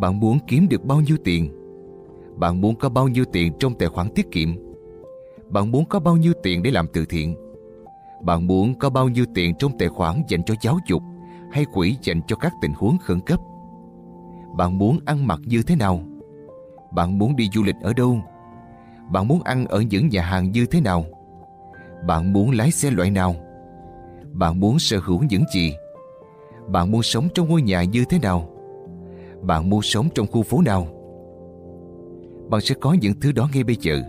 Bạn muốn kiếm được bao nhiêu tiền? Bạn muốn có bao nhiêu tiền trong tài khoản tiết kiệm? Bạn muốn có bao nhiêu tiền để làm từ thiện? Bạn muốn có bao nhiêu tiền trong tài khoản dành cho giáo dục hay quỹ dành cho các tình huống khẩn cấp? Bạn muốn ăn mặc như thế nào? Bạn muốn đi du lịch ở đâu? Bạn muốn ăn ở những nhà hàng như thế nào? Bạn muốn lái xe loại nào? Bạn muốn sở hữu những gì? Bạn muốn sống trong ngôi nhà như thế nào? Bạn muốn sống trong khu phố nào? Bạn sẽ có những thứ đó ngay bây giờ.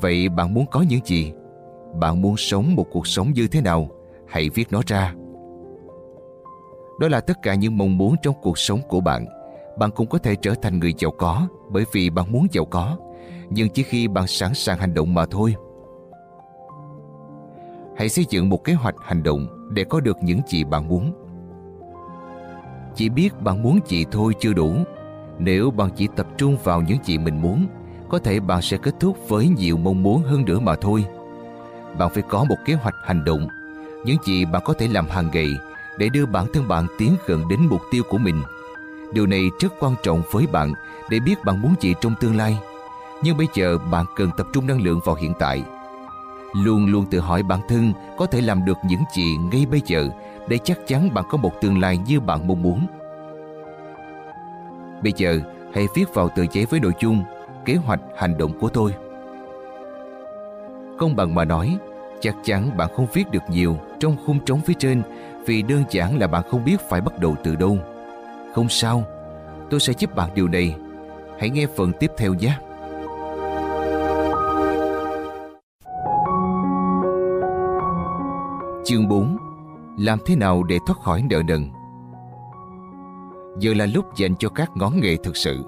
Vậy bạn muốn có những gì? Bạn muốn sống một cuộc sống như thế nào? Hãy viết nó ra. Đó là tất cả những mong muốn trong cuộc sống của bạn bạn cũng có thể trở thành người giàu có bởi vì bạn muốn giàu có, nhưng chỉ khi bạn sẵn sàng hành động mà thôi. Hãy xây dựng một kế hoạch hành động để có được những gì bạn muốn. Chỉ biết bạn muốn gì thôi chưa đủ. Nếu bạn chỉ tập trung vào những gì mình muốn, có thể bạn sẽ kết thúc với nhiều mong muốn hơn nữa mà thôi. Bạn phải có một kế hoạch hành động, những gì bạn có thể làm hàng ngày để đưa bản thân bạn tiến gần đến mục tiêu của mình – Điều này rất quan trọng với bạn để biết bạn muốn gì trong tương lai. Nhưng bây giờ bạn cần tập trung năng lượng vào hiện tại. Luôn luôn tự hỏi bản thân có thể làm được những gì ngay bây giờ để chắc chắn bạn có một tương lai như bạn mong muốn. Bây giờ, hãy viết vào tờ giấy với nội dung kế hoạch hành động của tôi. Công bằng mà nói, chắc chắn bạn không viết được nhiều trong khung trống phía trên vì đơn giản là bạn không biết phải bắt đầu từ đâu. Không sao, tôi sẽ giúp bạn điều này. Hãy nghe phần tiếp theo nhé. Chương 4 Làm thế nào để thoát khỏi nợ nần Giờ là lúc dành cho các ngón nghề thực sự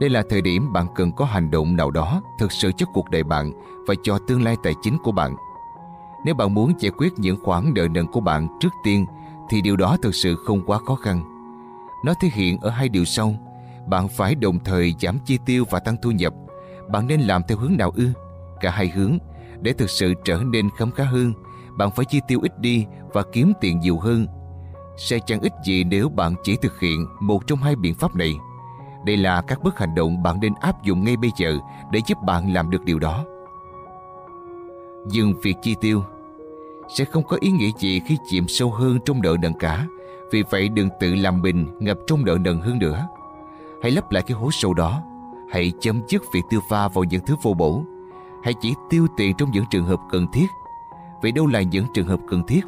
Đây là thời điểm bạn cần có hành động nào đó thực sự cho cuộc đời bạn và cho tương lai tài chính của bạn. Nếu bạn muốn giải quyết những khoản nợ nần của bạn trước tiên thì điều đó thực sự không quá khó khăn. Nó thể hiện ở hai điều sau. Bạn phải đồng thời giảm chi tiêu và tăng thu nhập. Bạn nên làm theo hướng nào ư? Cả hai hướng. Để thực sự trở nên khấm khá hơn, bạn phải chi tiêu ít đi và kiếm tiền nhiều hơn. Sẽ chẳng ít gì nếu bạn chỉ thực hiện một trong hai biện pháp này. Đây là các bước hành động bạn nên áp dụng ngay bây giờ để giúp bạn làm được điều đó. Dừng việc chi tiêu sẽ không có ý nghĩa gì khi chìm sâu hơn trong nợ nần cả. Vì vậy đừng tự làm mình ngập trong nợ nần hơn nữa. Hãy lấp lại cái hố sâu đó. Hãy chấm dứt việc tiêu pha vào những thứ vô bổ. Hãy chỉ tiêu tiền trong những trường hợp cần thiết. Vậy đâu là những trường hợp cần thiết?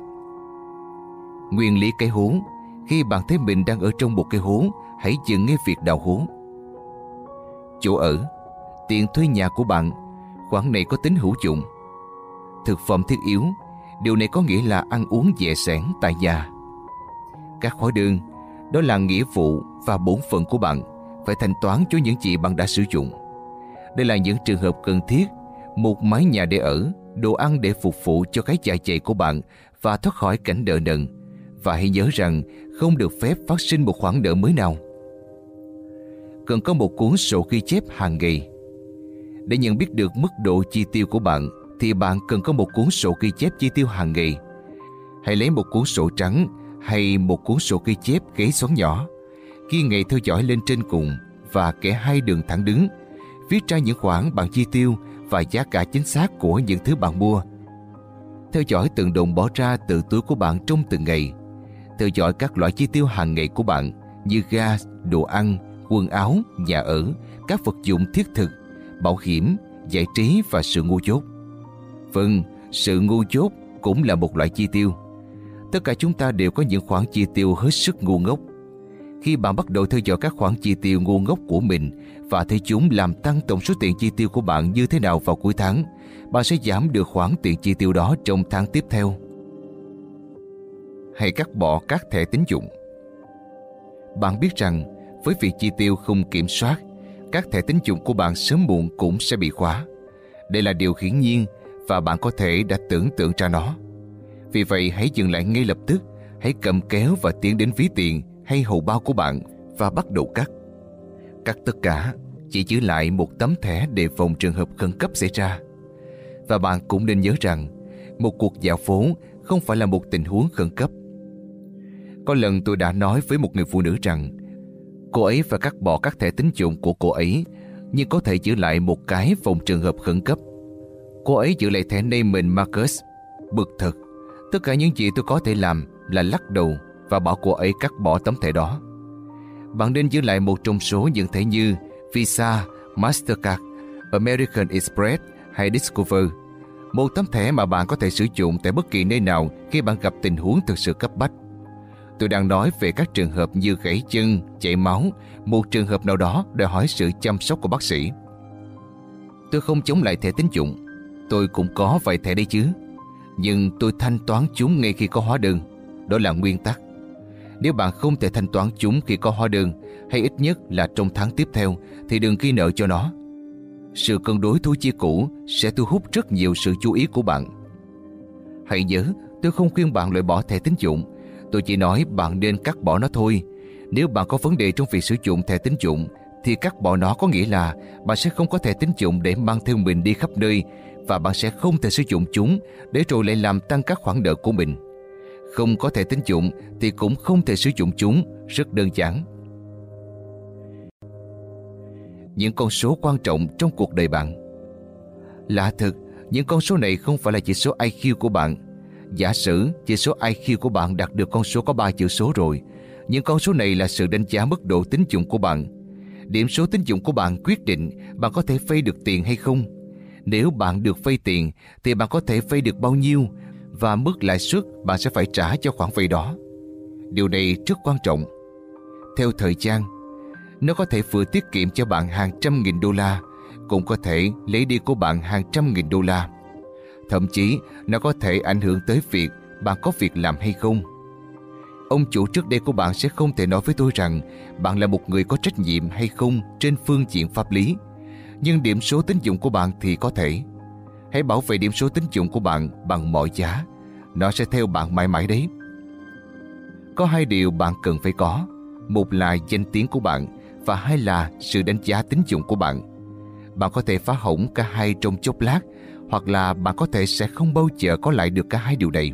Nguyên lý cái hố Khi bạn thấy mình đang ở trong một cái hố Hãy dừng ngay việc đào hố Chỗ ở, Tiền thuê nhà của bạn, Khoản này có tính hữu dụng. Thực phẩm thiết yếu, Điều này có nghĩa là ăn uống dễ sẻn tại nhà. Các khói đơn, Đó là nghĩa vụ và bổn phận của bạn, Phải thanh toán cho những gì bạn đã sử dụng. Đây là những trường hợp cần thiết, Một mái nhà để ở Đồ ăn để phục vụ cho cái dạ dày của bạn Và thoát khỏi cảnh nợ nần. Và hãy nhớ rằng Không được phép phát sinh một khoản nợ mới nào. Cần có một cuốn sổ ghi chép hàng ngày. Để nhận biết được mức độ chi tiêu của bạn thì bạn cần có một cuốn sổ ghi chép chi tiêu hàng ngày. Hãy lấy một cuốn sổ trắng hay một cuốn sổ ghi chép giấy xoắn nhỏ, ghi ngày theo dõi lên trên cùng và kẻ hai đường thẳng đứng, viết ra những khoản bạn chi tiêu và giá cả chính xác của những thứ bạn mua. Theo dõi từng đồng bỏ ra từ túi của bạn trong từng ngày. Theo dõi các loại chi tiêu hàng ngày của bạn như gas, đồ ăn, quần áo, nhà ở, các vật dụng thiết thực, bảo hiểm, giải trí và sự ngu dốt. Vâng, sự ngu dốt cũng là một loại chi tiêu. Tất cả chúng ta đều có những khoản chi tiêu hết sức ngu ngốc. Khi bạn bắt đầu theo dõi các khoản chi tiêu ngu ngốc của mình và thấy chúng làm tăng tổng số tiền chi tiêu của bạn như thế nào vào cuối tháng, bạn sẽ giảm được khoản tiền chi tiêu đó trong tháng tiếp theo. Hãy cắt bỏ các thẻ tín dụng. Bạn biết rằng với việc chi tiêu không kiểm soát, các thẻ tín dụng của bạn sớm muộn cũng sẽ bị khóa. Đây là điều hiển nhiên và bạn có thể đã tưởng tượng ra nó. Vì vậy hãy dừng lại ngay lập tức, hãy cầm kéo và tiến đến ví tiền hay hầu bao của bạn và bắt đầu cắt. Cắt tất cả, chỉ giữ lại một tấm thẻ để phòng trường hợp khẩn cấp xảy ra. Và bạn cũng nên nhớ rằng, một cuộc dạo phố không phải là một tình huống khẩn cấp. Có lần tôi đã nói với một người phụ nữ rằng cô ấy phải cắt bỏ các thẻ tín dụng của cô ấy nhưng có thể giữ lại một cái phòng trường hợp khẩn cấp. Cô ấy giữ lại thẻ name mình Marcus Bực thật Tất cả những gì tôi có thể làm là lắc đầu và bảo cô ấy cắt bỏ tấm thẻ đó. Bạn nên giữ lại một trong số những thẻ như Visa, Mastercard, American Express hay Discover Một tấm thẻ mà bạn có thể sử dụng tại bất kỳ nơi nào khi bạn gặp tình huống thực sự cấp bách. Tôi đang nói về các trường hợp như gãy chân, chảy máu, một trường hợp nào đó đòi hỏi sự chăm sóc của bác sĩ. Tôi không chống lại thẻ tín dụng, Tôi cũng có vài thẻ đấy chứ. Nhưng tôi thanh toán chúng ngay khi có hóa đơn. Đó là nguyên tắc. Nếu bạn không thể thanh toán chúng khi có hóa đơn, Hay ít nhất là trong tháng tiếp theo, Thì đừng ghi nợ cho nó. Sự cân đối thu chi cũ Sẽ thu hút rất nhiều sự chú ý của bạn. Hãy nhớ, Tôi không khuyên bạn loại bỏ thẻ tín dụng. Tôi chỉ nói bạn nên cắt bỏ nó thôi. Nếu bạn có vấn đề trong việc sử dụng thẻ tín dụng, Thì cắt bỏ nó có nghĩa là Bạn sẽ không có thẻ tín dụng để mang theo mình đi khắp nơi và bạn sẽ không thể sử dụng chúng để rồi lại làm tăng các khoản nợ của mình. Không có thể tín dụng thì cũng không thể sử dụng chúng, rất đơn giản. Những con số quan trọng trong cuộc đời bạn Lạ thật những con số này không phải là chỉ số IQ của bạn. Giả sử chỉ số IQ của bạn đạt được con số có 3 chữ số rồi, những con số này là sự đánh giá mức độ tín dụng của bạn. Điểm số tín dụng của bạn quyết định bạn có thể vay được tiền hay không nếu bạn được vay tiền thì bạn có thể vay được bao nhiêu và mức lãi suất bạn sẽ phải trả cho khoản vay đó. Điều này rất quan trọng. Theo thời gian, nó có thể vừa tiết kiệm cho bạn hàng trăm nghìn đô la, cũng có thể lấy đi của bạn hàng trăm nghìn đô la. Thậm chí, nó có thể ảnh hưởng tới việc bạn có việc làm hay không. Ông chủ trước đây của bạn sẽ không thể nói với tôi rằng bạn là một người có trách nhiệm hay không trên phương diện pháp lý. Nhưng điểm số tín dụng của bạn thì có thể. Hãy bảo vệ điểm số tín dụng của bạn bằng mọi giá. Nó sẽ theo bạn mãi mãi đấy. Có hai điều bạn cần phải có. Một là danh tiếng của bạn và hai là sự đánh giá tín dụng của bạn. Bạn có thể phá hỏng cả hai trong chốc lát, hoặc là bạn có thể sẽ không bao giờ có lại được cả hai điều này.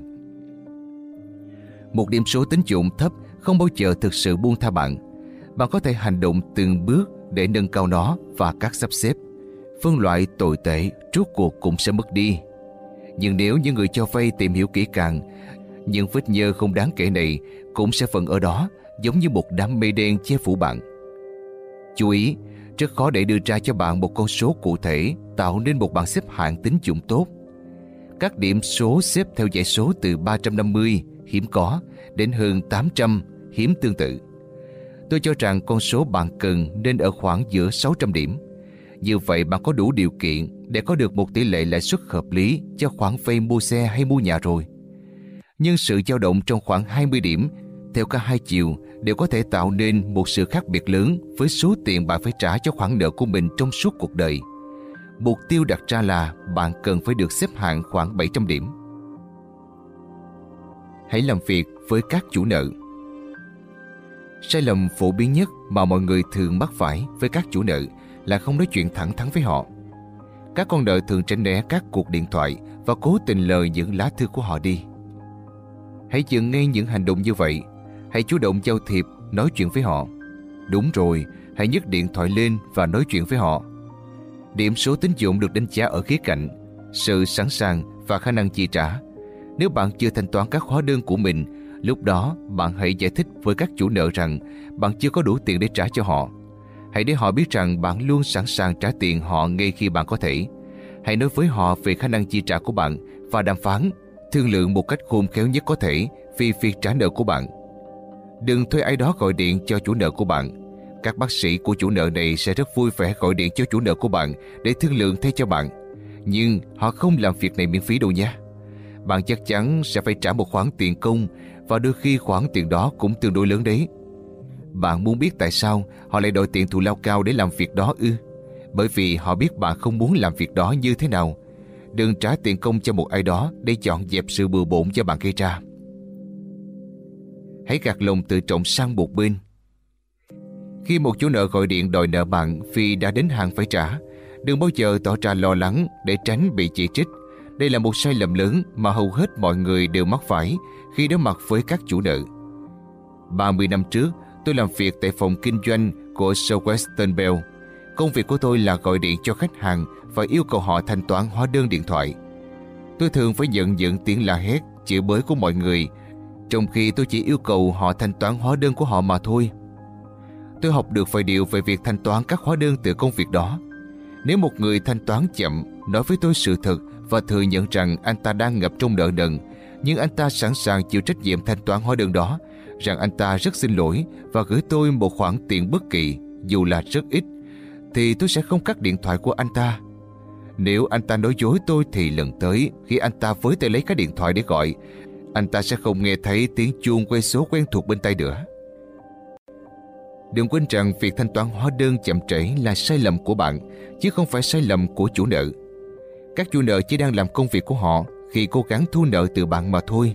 Một điểm số tín dụng thấp không bao giờ thực sự buông tha bạn. Bạn có thể hành động từng bước để nâng cao nó và các sắp xếp. Phân loại tồi tệ, rốt cuộc cũng sẽ mất đi. Nhưng nếu những người cho vay tìm hiểu kỹ càng, những vết nhơ không đáng kể này cũng sẽ phần ở đó giống như một đám mây đen che phủ bạn. Chú ý, rất khó để đưa ra cho bạn một con số cụ thể tạo nên một bảng xếp hạng tín dụng tốt. Các điểm số xếp theo dãy số từ 350 hiếm có đến hơn 800 hiếm tương tự. Tôi cho rằng con số bạn cần nên ở khoảng giữa 600 điểm. Như vậy bạn có đủ điều kiện để có được một tỷ lệ lãi suất hợp lý cho khoản vay mua xe hay mua nhà rồi. Nhưng sự dao động trong khoảng 20 điểm, theo cả hai chiều, đều có thể tạo nên một sự khác biệt lớn với số tiền bạn phải trả cho khoản nợ của mình trong suốt cuộc đời. Mục tiêu đặt ra là bạn cần phải được xếp hạng khoảng 700 điểm. Hãy làm việc với các chủ nợ. Sai lầm phổ biến nhất mà mọi người thường mắc phải với các chủ nợ là không nói chuyện thẳng thắn với họ. Các con nợ thường tránh né các cuộc điện thoại và cố tình lời những lá thư của họ đi. Hãy dừng ngay những hành động như vậy Hãy chủ động giao thiệp, nói chuyện với họ. Đúng rồi, hãy nhấc điện thoại lên và nói chuyện với họ. Điểm số tín dụng được đánh giá ở khía cạnh, sự sẵn sàng và khả năng chi trả. Nếu bạn chưa thanh toán các hóa đơn của mình, lúc đó bạn hãy giải thích với các chủ nợ rằng bạn chưa có đủ tiền để trả cho họ. Hãy để họ biết rằng bạn luôn sẵn sàng trả tiền họ ngay khi bạn có thể. Hãy nói với họ về khả năng chi trả của bạn và đàm phán, thương lượng một cách khôn khéo nhất có thể vì việc trả nợ của bạn. Đừng thuê ai đó gọi điện cho chủ nợ của bạn. Các bác sĩ của chủ nợ này sẽ rất vui vẻ gọi điện cho chủ nợ của bạn để thương lượng thay cho bạn. Nhưng họ không làm việc này miễn phí đâu nha. Bạn chắc chắn sẽ phải trả một khoản tiền công và đôi khi khoản tiền đó cũng tương đối lớn đấy. Bạn muốn biết tại sao họ lại đòi tiền thù lao cao để làm việc đó ư? Bởi vì họ biết bạn không muốn làm việc đó như thế nào. Đừng trả tiền công cho một ai đó để chọn dẹp sự bừa bộn cho bạn gây ra hãy gạt lòng tự trọng sang một bên. Khi một chủ nợ gọi điện đòi nợ bạn vì đã đến hàng phải trả, đừng bao giờ tỏ ra lo lắng để tránh bị chỉ trích. Đây là một sai lầm lớn mà hầu hết mọi người đều mắc phải khi đối mặt với các chủ nợ. 30 năm trước, tôi làm việc tại phòng kinh doanh của Southwestern Bell. Công việc của tôi là gọi điện cho khách hàng và yêu cầu họ thanh toán hóa đơn điện thoại. Tôi thường phải nhận những tiếng la hét, chửi bới của mọi người trong khi tôi chỉ yêu cầu họ thanh toán hóa đơn của họ mà thôi. Tôi học được vài điều về việc thanh toán các hóa đơn từ công việc đó. Nếu một người thanh toán chậm, nói với tôi sự thật và thừa nhận rằng anh ta đang ngập trong nợ nần, nhưng anh ta sẵn sàng chịu trách nhiệm thanh toán hóa đơn đó, rằng anh ta rất xin lỗi và gửi tôi một khoản tiền bất kỳ, dù là rất ít, thì tôi sẽ không cắt điện thoại của anh ta. Nếu anh ta nói dối tôi thì lần tới khi anh ta với tay lấy cái điện thoại để gọi, anh ta sẽ không nghe thấy tiếng chuông quay số quen thuộc bên tay nữa. Đừng quên rằng việc thanh toán hóa đơn chậm trễ là sai lầm của bạn, chứ không phải sai lầm của chủ nợ. Các chủ nợ chỉ đang làm công việc của họ khi cố gắng thu nợ từ bạn mà thôi.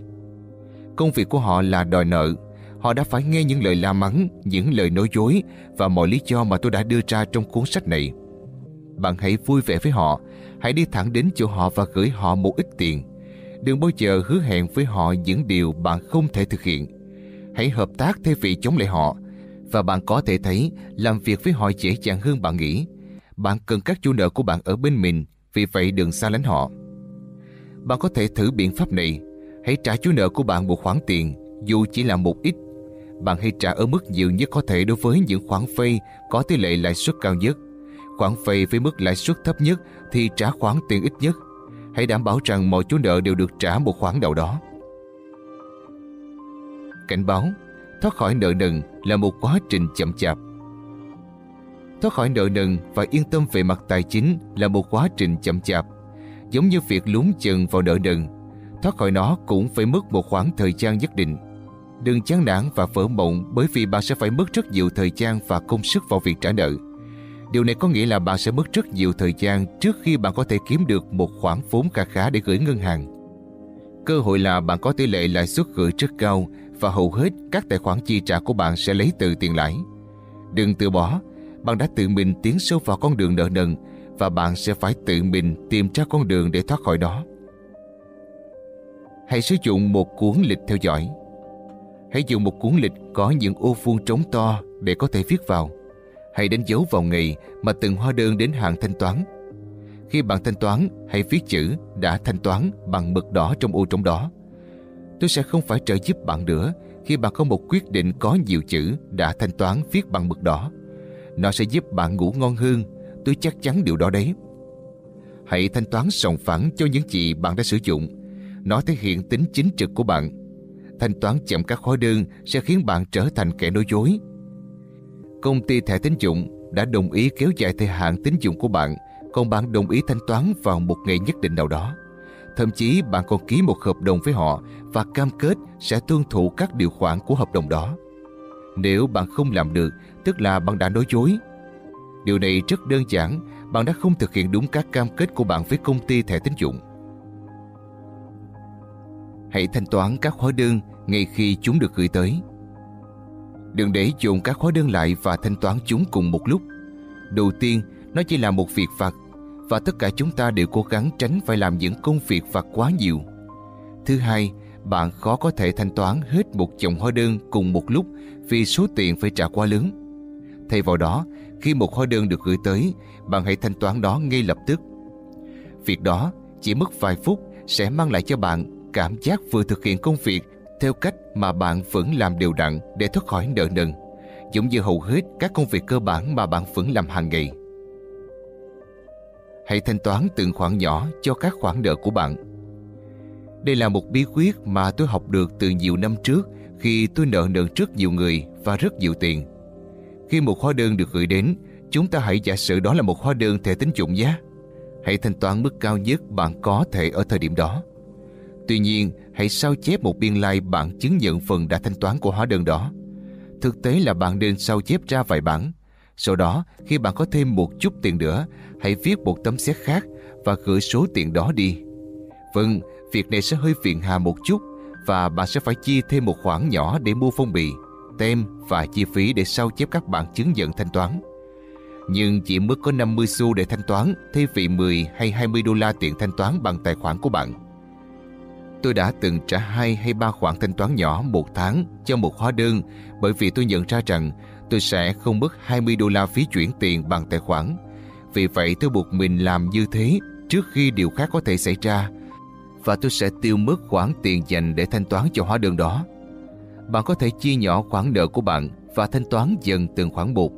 Công việc của họ là đòi nợ. Họ đã phải nghe những lời la mắng, những lời nói dối và mọi lý do mà tôi đã đưa ra trong cuốn sách này. Bạn hãy vui vẻ với họ, hãy đi thẳng đến chỗ họ và gửi họ một ít tiền. Đừng bao giờ hứa hẹn với họ những điều bạn không thể thực hiện. Hãy hợp tác thay vì chống lại họ. Và bạn có thể thấy làm việc với họ dễ dàng hơn bạn nghĩ. Bạn cần các chủ nợ của bạn ở bên mình, vì vậy đừng xa lánh họ. Bạn có thể thử biện pháp này. Hãy trả chủ nợ của bạn một khoản tiền, dù chỉ là một ít. Bạn hãy trả ở mức nhiều nhất có thể đối với những khoản vay có tỷ lệ lãi suất cao nhất. Khoản vay với mức lãi suất thấp nhất thì trả khoản tiền ít nhất hãy đảm bảo rằng mọi chủ nợ đều được trả một khoản nào đó. Cảnh báo, thoát khỏi nợ nần là một quá trình chậm chạp. Thoát khỏi nợ nần và yên tâm về mặt tài chính là một quá trình chậm chạp. Giống như việc lún chừng vào nợ nần, thoát khỏi nó cũng phải mất một khoảng thời gian nhất định. Đừng chán nản và vỡ mộng bởi vì bạn sẽ phải mất rất nhiều thời gian và công sức vào việc trả nợ. Điều này có nghĩa là bạn sẽ mất rất nhiều thời gian trước khi bạn có thể kiếm được một khoản vốn khá khá để gửi ngân hàng. Cơ hội là bạn có tỷ lệ lãi suất gửi rất cao và hầu hết các tài khoản chi trả của bạn sẽ lấy từ tiền lãi. Đừng từ bỏ, bạn đã tự mình tiến sâu vào con đường nợ nần và bạn sẽ phải tự mình tìm ra con đường để thoát khỏi đó. Hãy sử dụng một cuốn lịch theo dõi. Hãy dùng một cuốn lịch có những ô vuông trống to để có thể viết vào. Hãy đánh dấu vào ngày mà từng hóa đơn đến hạn thanh toán. Khi bạn thanh toán, hãy viết chữ đã thanh toán bằng mực đỏ trong ô trống đó. Tôi sẽ không phải trợ giúp bạn nữa khi bạn có một quyết định có nhiều chữ đã thanh toán viết bằng mực đỏ. Nó sẽ giúp bạn ngủ ngon hơn, tôi chắc chắn điều đó đấy. Hãy thanh toán sòng phẳng cho những gì bạn đã sử dụng. Nó thể hiện tính chính trực của bạn. Thanh toán chậm các hóa đơn sẽ khiến bạn trở thành kẻ nói dối. Công ty thẻ tín dụng đã đồng ý kéo dài thời hạn tín dụng của bạn, còn bạn đồng ý thanh toán vào một ngày nhất định nào đó. Thậm chí bạn còn ký một hợp đồng với họ và cam kết sẽ tuân thủ các điều khoản của hợp đồng đó. Nếu bạn không làm được, tức là bạn đã nói dối. Điều này rất đơn giản, bạn đã không thực hiện đúng các cam kết của bạn với công ty thẻ tín dụng. Hãy thanh toán các hóa đơn ngay khi chúng được gửi tới. Đừng để dồn các hóa đơn lại và thanh toán chúng cùng một lúc. Đầu tiên, nó chỉ là một việc vặt và tất cả chúng ta đều cố gắng tránh phải làm những công việc vặt quá nhiều. Thứ hai, bạn khó có thể thanh toán hết một chồng hóa đơn cùng một lúc vì số tiền phải trả quá lớn. Thay vào đó, khi một hóa đơn được gửi tới, bạn hãy thanh toán đó ngay lập tức. Việc đó chỉ mất vài phút sẽ mang lại cho bạn cảm giác vừa thực hiện công việc theo cách mà bạn vẫn làm đều đặn để thoát khỏi nợ nần, giống như hầu hết các công việc cơ bản mà bạn vẫn làm hàng ngày. Hãy thanh toán từng khoản nhỏ cho các khoản nợ của bạn. Đây là một bí quyết mà tôi học được từ nhiều năm trước khi tôi nợ nần rất nhiều người và rất nhiều tiền. Khi một hóa đơn được gửi đến, chúng ta hãy giả sử đó là một hóa đơn thẻ tín dụng nhé. Hãy thanh toán mức cao nhất bạn có thể ở thời điểm đó. Tuy nhiên, hãy sao chép một biên lai like bản chứng nhận phần đã thanh toán của hóa đơn đó. Thực tế là bạn nên sao chép ra vài bản. Sau đó, khi bạn có thêm một chút tiền nữa, hãy viết một tấm xét khác và gửi số tiền đó đi. Vâng, việc này sẽ hơi phiền hà một chút và bạn sẽ phải chia thêm một khoản nhỏ để mua phong bì, tem và chi phí để sao chép các bản chứng nhận thanh toán. Nhưng chỉ mức có 50 xu để thanh toán thay vì 10 hay 20 đô la tiền thanh toán bằng tài khoản của bạn. Tôi đã từng trả hai hay ba khoản thanh toán nhỏ một tháng cho một hóa đơn, bởi vì tôi nhận ra rằng tôi sẽ không mất 20 đô la phí chuyển tiền bằng tài khoản. Vì vậy tôi buộc mình làm như thế trước khi điều khác có thể xảy ra, và tôi sẽ tiêu mất khoản tiền dành để thanh toán cho hóa đơn đó. Bạn có thể chia nhỏ khoản nợ của bạn và thanh toán dần từng khoản một.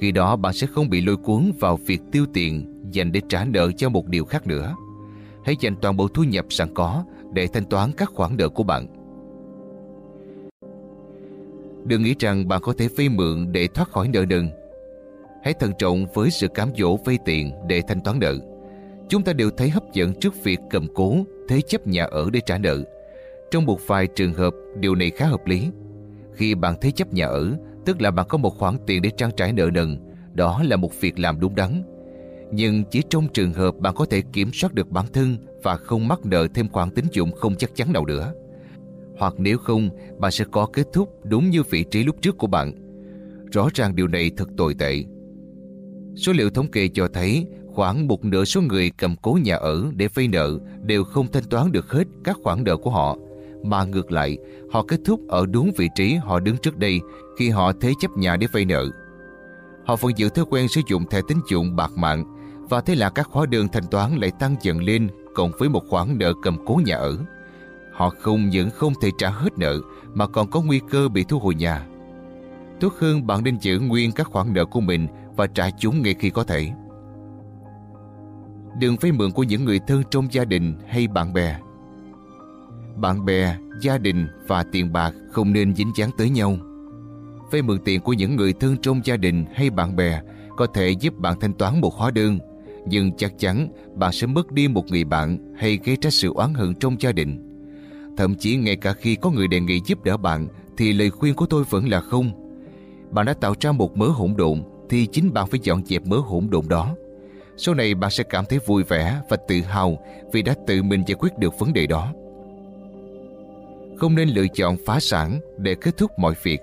Khi đó, bạn sẽ không bị lôi cuốn vào việc tiêu tiền dành để trả nợ cho một điều khác nữa. Hãy dành toàn bộ thu nhập sẵn có để thanh toán các khoản nợ của bạn. Đừng nghĩ rằng bạn có thể vay mượn để thoát khỏi nợ nần. Hãy thận trọng với sự cám dỗ vay tiền để thanh toán nợ. Chúng ta đều thấy hấp dẫn trước việc cầm cố, thế chấp nhà ở để trả nợ. Trong một vài trường hợp, điều này khá hợp lý. Khi bạn thế chấp nhà ở, tức là bạn có một khoản tiền để trang trải nợ nần, đó là một việc làm đúng đắn. Nhưng chỉ trong trường hợp bạn có thể kiểm soát được bản thân và không mắc nợ thêm khoản tín dụng không chắc chắn nào nữa. Hoặc nếu không, bạn sẽ có kết thúc đúng như vị trí lúc trước của bạn. Rõ ràng điều này thật tồi tệ. Số liệu thống kê cho thấy khoảng một nửa số người cầm cố nhà ở để vay nợ đều không thanh toán được hết các khoản nợ của họ, mà ngược lại, họ kết thúc ở đúng vị trí họ đứng trước đây khi họ thế chấp nhà để vay nợ. Họ vẫn giữ thói quen sử dụng thẻ tín dụng bạc mạng và thế là các hóa đơn thanh toán lại tăng dần lên cộng với một khoản nợ cầm cố nhà ở. Họ không những không thể trả hết nợ mà còn có nguy cơ bị thu hồi nhà. Tốt hơn bạn nên giữ nguyên các khoản nợ của mình và trả chúng ngay khi có thể. Đừng vay mượn của những người thân trong gia đình hay bạn bè. Bạn bè, gia đình và tiền bạc không nên dính dáng tới nhau. Vay mượn tiền của những người thân trong gia đình hay bạn bè có thể giúp bạn thanh toán một hóa đơn nhưng chắc chắn bạn sẽ mất đi một người bạn hay gây ra sự oán hận trong gia đình. Thậm chí ngay cả khi có người đề nghị giúp đỡ bạn, thì lời khuyên của tôi vẫn là không. Bạn đã tạo ra một mớ hỗn độn, thì chính bạn phải dọn dẹp mớ hỗn độn đó. Sau này bạn sẽ cảm thấy vui vẻ và tự hào vì đã tự mình giải quyết được vấn đề đó. Không nên lựa chọn phá sản để kết thúc mọi việc.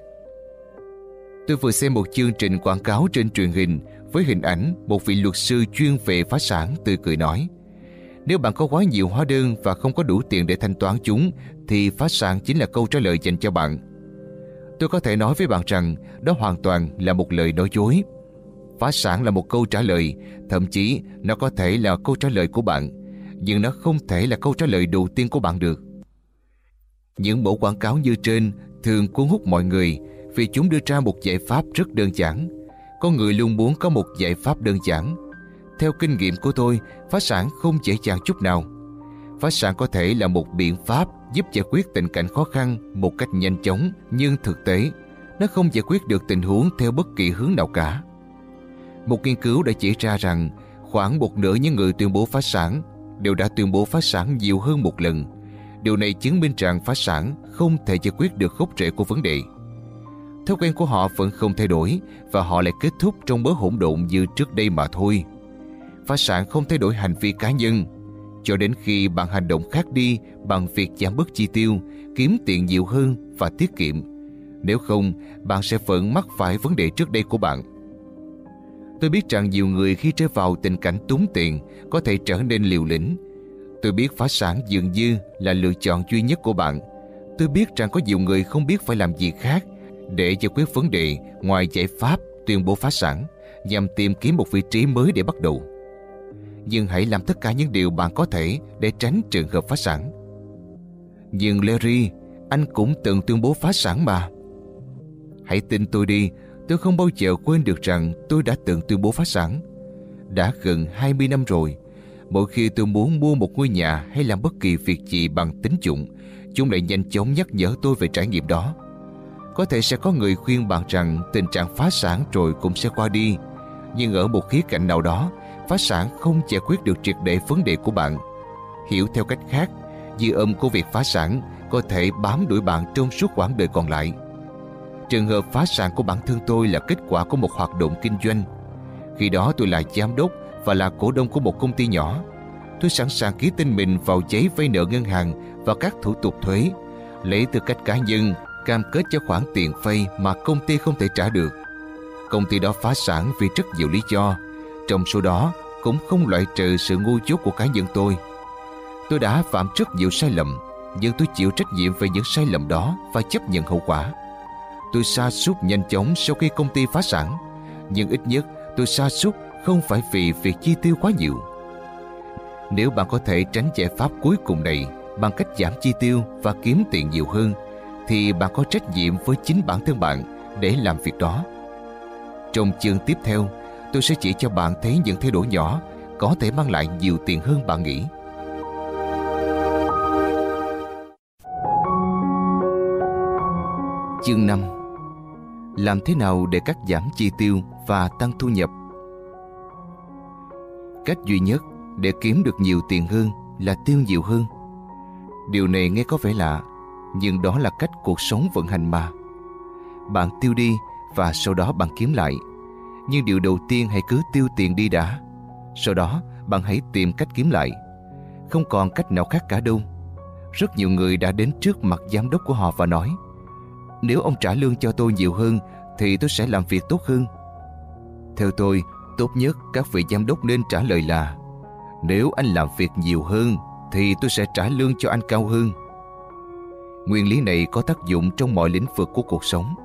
Tôi vừa xem một chương trình quảng cáo trên truyền hình với hình ảnh một vị luật sư chuyên về phá sản tươi cười nói Nếu bạn có quá nhiều hóa đơn và không có đủ tiền để thanh toán chúng thì phá sản chính là câu trả lời dành cho bạn. Tôi có thể nói với bạn rằng đó hoàn toàn là một lời nói dối. Phá sản là một câu trả lời, thậm chí nó có thể là câu trả lời của bạn, nhưng nó không thể là câu trả lời đầu tiên của bạn được. Những mẫu quảng cáo như trên thường cuốn hút mọi người vì chúng đưa ra một giải pháp rất đơn giản. Con người luôn muốn có một giải pháp đơn giản. Theo kinh nghiệm của tôi, phá sản không dễ dàng chút nào. Phá sản có thể là một biện pháp giúp giải quyết tình cảnh khó khăn một cách nhanh chóng, nhưng thực tế, nó không giải quyết được tình huống theo bất kỳ hướng nào cả. Một nghiên cứu đã chỉ ra rằng khoảng một nửa những người tuyên bố phá sản đều đã tuyên bố phá sản nhiều hơn một lần. Điều này chứng minh rằng phá sản không thể giải quyết được gốc rễ của vấn đề. Thói quen của họ vẫn không thay đổi và họ lại kết thúc trong bớ hỗn độn như trước đây mà thôi. Phá sản không thay đổi hành vi cá nhân cho đến khi bạn hành động khác đi bằng việc giảm bớt chi tiêu, kiếm tiền nhiều hơn và tiết kiệm. Nếu không, bạn sẽ vẫn mắc phải vấn đề trước đây của bạn. Tôi biết rằng nhiều người khi rơi vào tình cảnh túng tiền có thể trở nên liều lĩnh. Tôi biết phá sản dường như là lựa chọn duy nhất của bạn. Tôi biết rằng có nhiều người không biết phải làm gì khác để giải quyết vấn đề ngoài giải pháp tuyên bố phá sản nhằm tìm kiếm một vị trí mới để bắt đầu. Nhưng hãy làm tất cả những điều bạn có thể để tránh trường hợp phá sản. Nhưng Larry, anh cũng từng tuyên bố phá sản mà. Hãy tin tôi đi, tôi không bao giờ quên được rằng tôi đã từng tuyên bố phá sản. Đã gần 20 năm rồi, mỗi khi tôi muốn mua một ngôi nhà hay làm bất kỳ việc gì bằng tính dụng, chúng lại nhanh chóng nhắc nhở tôi về trải nghiệm đó. Có thể sẽ có người khuyên bạn rằng tình trạng phá sản rồi cũng sẽ qua đi. Nhưng ở một khía cạnh nào đó, phá sản không giải quyết được triệt để vấn đề của bạn. Hiểu theo cách khác, dư âm của việc phá sản có thể bám đuổi bạn trong suốt quãng đời còn lại. Trường hợp phá sản của bản thân tôi là kết quả của một hoạt động kinh doanh. Khi đó tôi là giám đốc và là cổ đông của một công ty nhỏ. Tôi sẵn sàng ký tên mình vào giấy vay nợ ngân hàng và các thủ tục thuế, lấy tư cách cá nhân cam kết cho khoản tiền vay mà công ty không thể trả được. Công ty đó phá sản vì rất nhiều lý do, trong số đó cũng không loại trừ sự ngu dốt của cá nhân tôi. Tôi đã phạm rất nhiều sai lầm, nhưng tôi chịu trách nhiệm về những sai lầm đó và chấp nhận hậu quả. Tôi sa sút nhanh chóng sau khi công ty phá sản, nhưng ít nhất tôi sa sút không phải vì việc chi tiêu quá nhiều. Nếu bạn có thể tránh giải pháp cuối cùng này bằng cách giảm chi tiêu và kiếm tiền nhiều hơn, thì bạn có trách nhiệm với chính bản thân bạn để làm việc đó. Trong chương tiếp theo, tôi sẽ chỉ cho bạn thấy những thay đổi nhỏ có thể mang lại nhiều tiền hơn bạn nghĩ. Chương 5 Làm thế nào để cắt giảm chi tiêu và tăng thu nhập? Cách duy nhất để kiếm được nhiều tiền hơn là tiêu nhiều hơn. Điều này nghe có vẻ lạ, nhưng đó là cách cuộc sống vận hành mà. Bạn tiêu đi và sau đó bạn kiếm lại. Nhưng điều đầu tiên hãy cứ tiêu tiền đi đã. Sau đó bạn hãy tìm cách kiếm lại. Không còn cách nào khác cả đâu. Rất nhiều người đã đến trước mặt giám đốc của họ và nói Nếu ông trả lương cho tôi nhiều hơn thì tôi sẽ làm việc tốt hơn. Theo tôi, tốt nhất các vị giám đốc nên trả lời là Nếu anh làm việc nhiều hơn thì tôi sẽ trả lương cho anh cao hơn. Nguyên lý này có tác dụng trong mọi lĩnh vực của cuộc sống.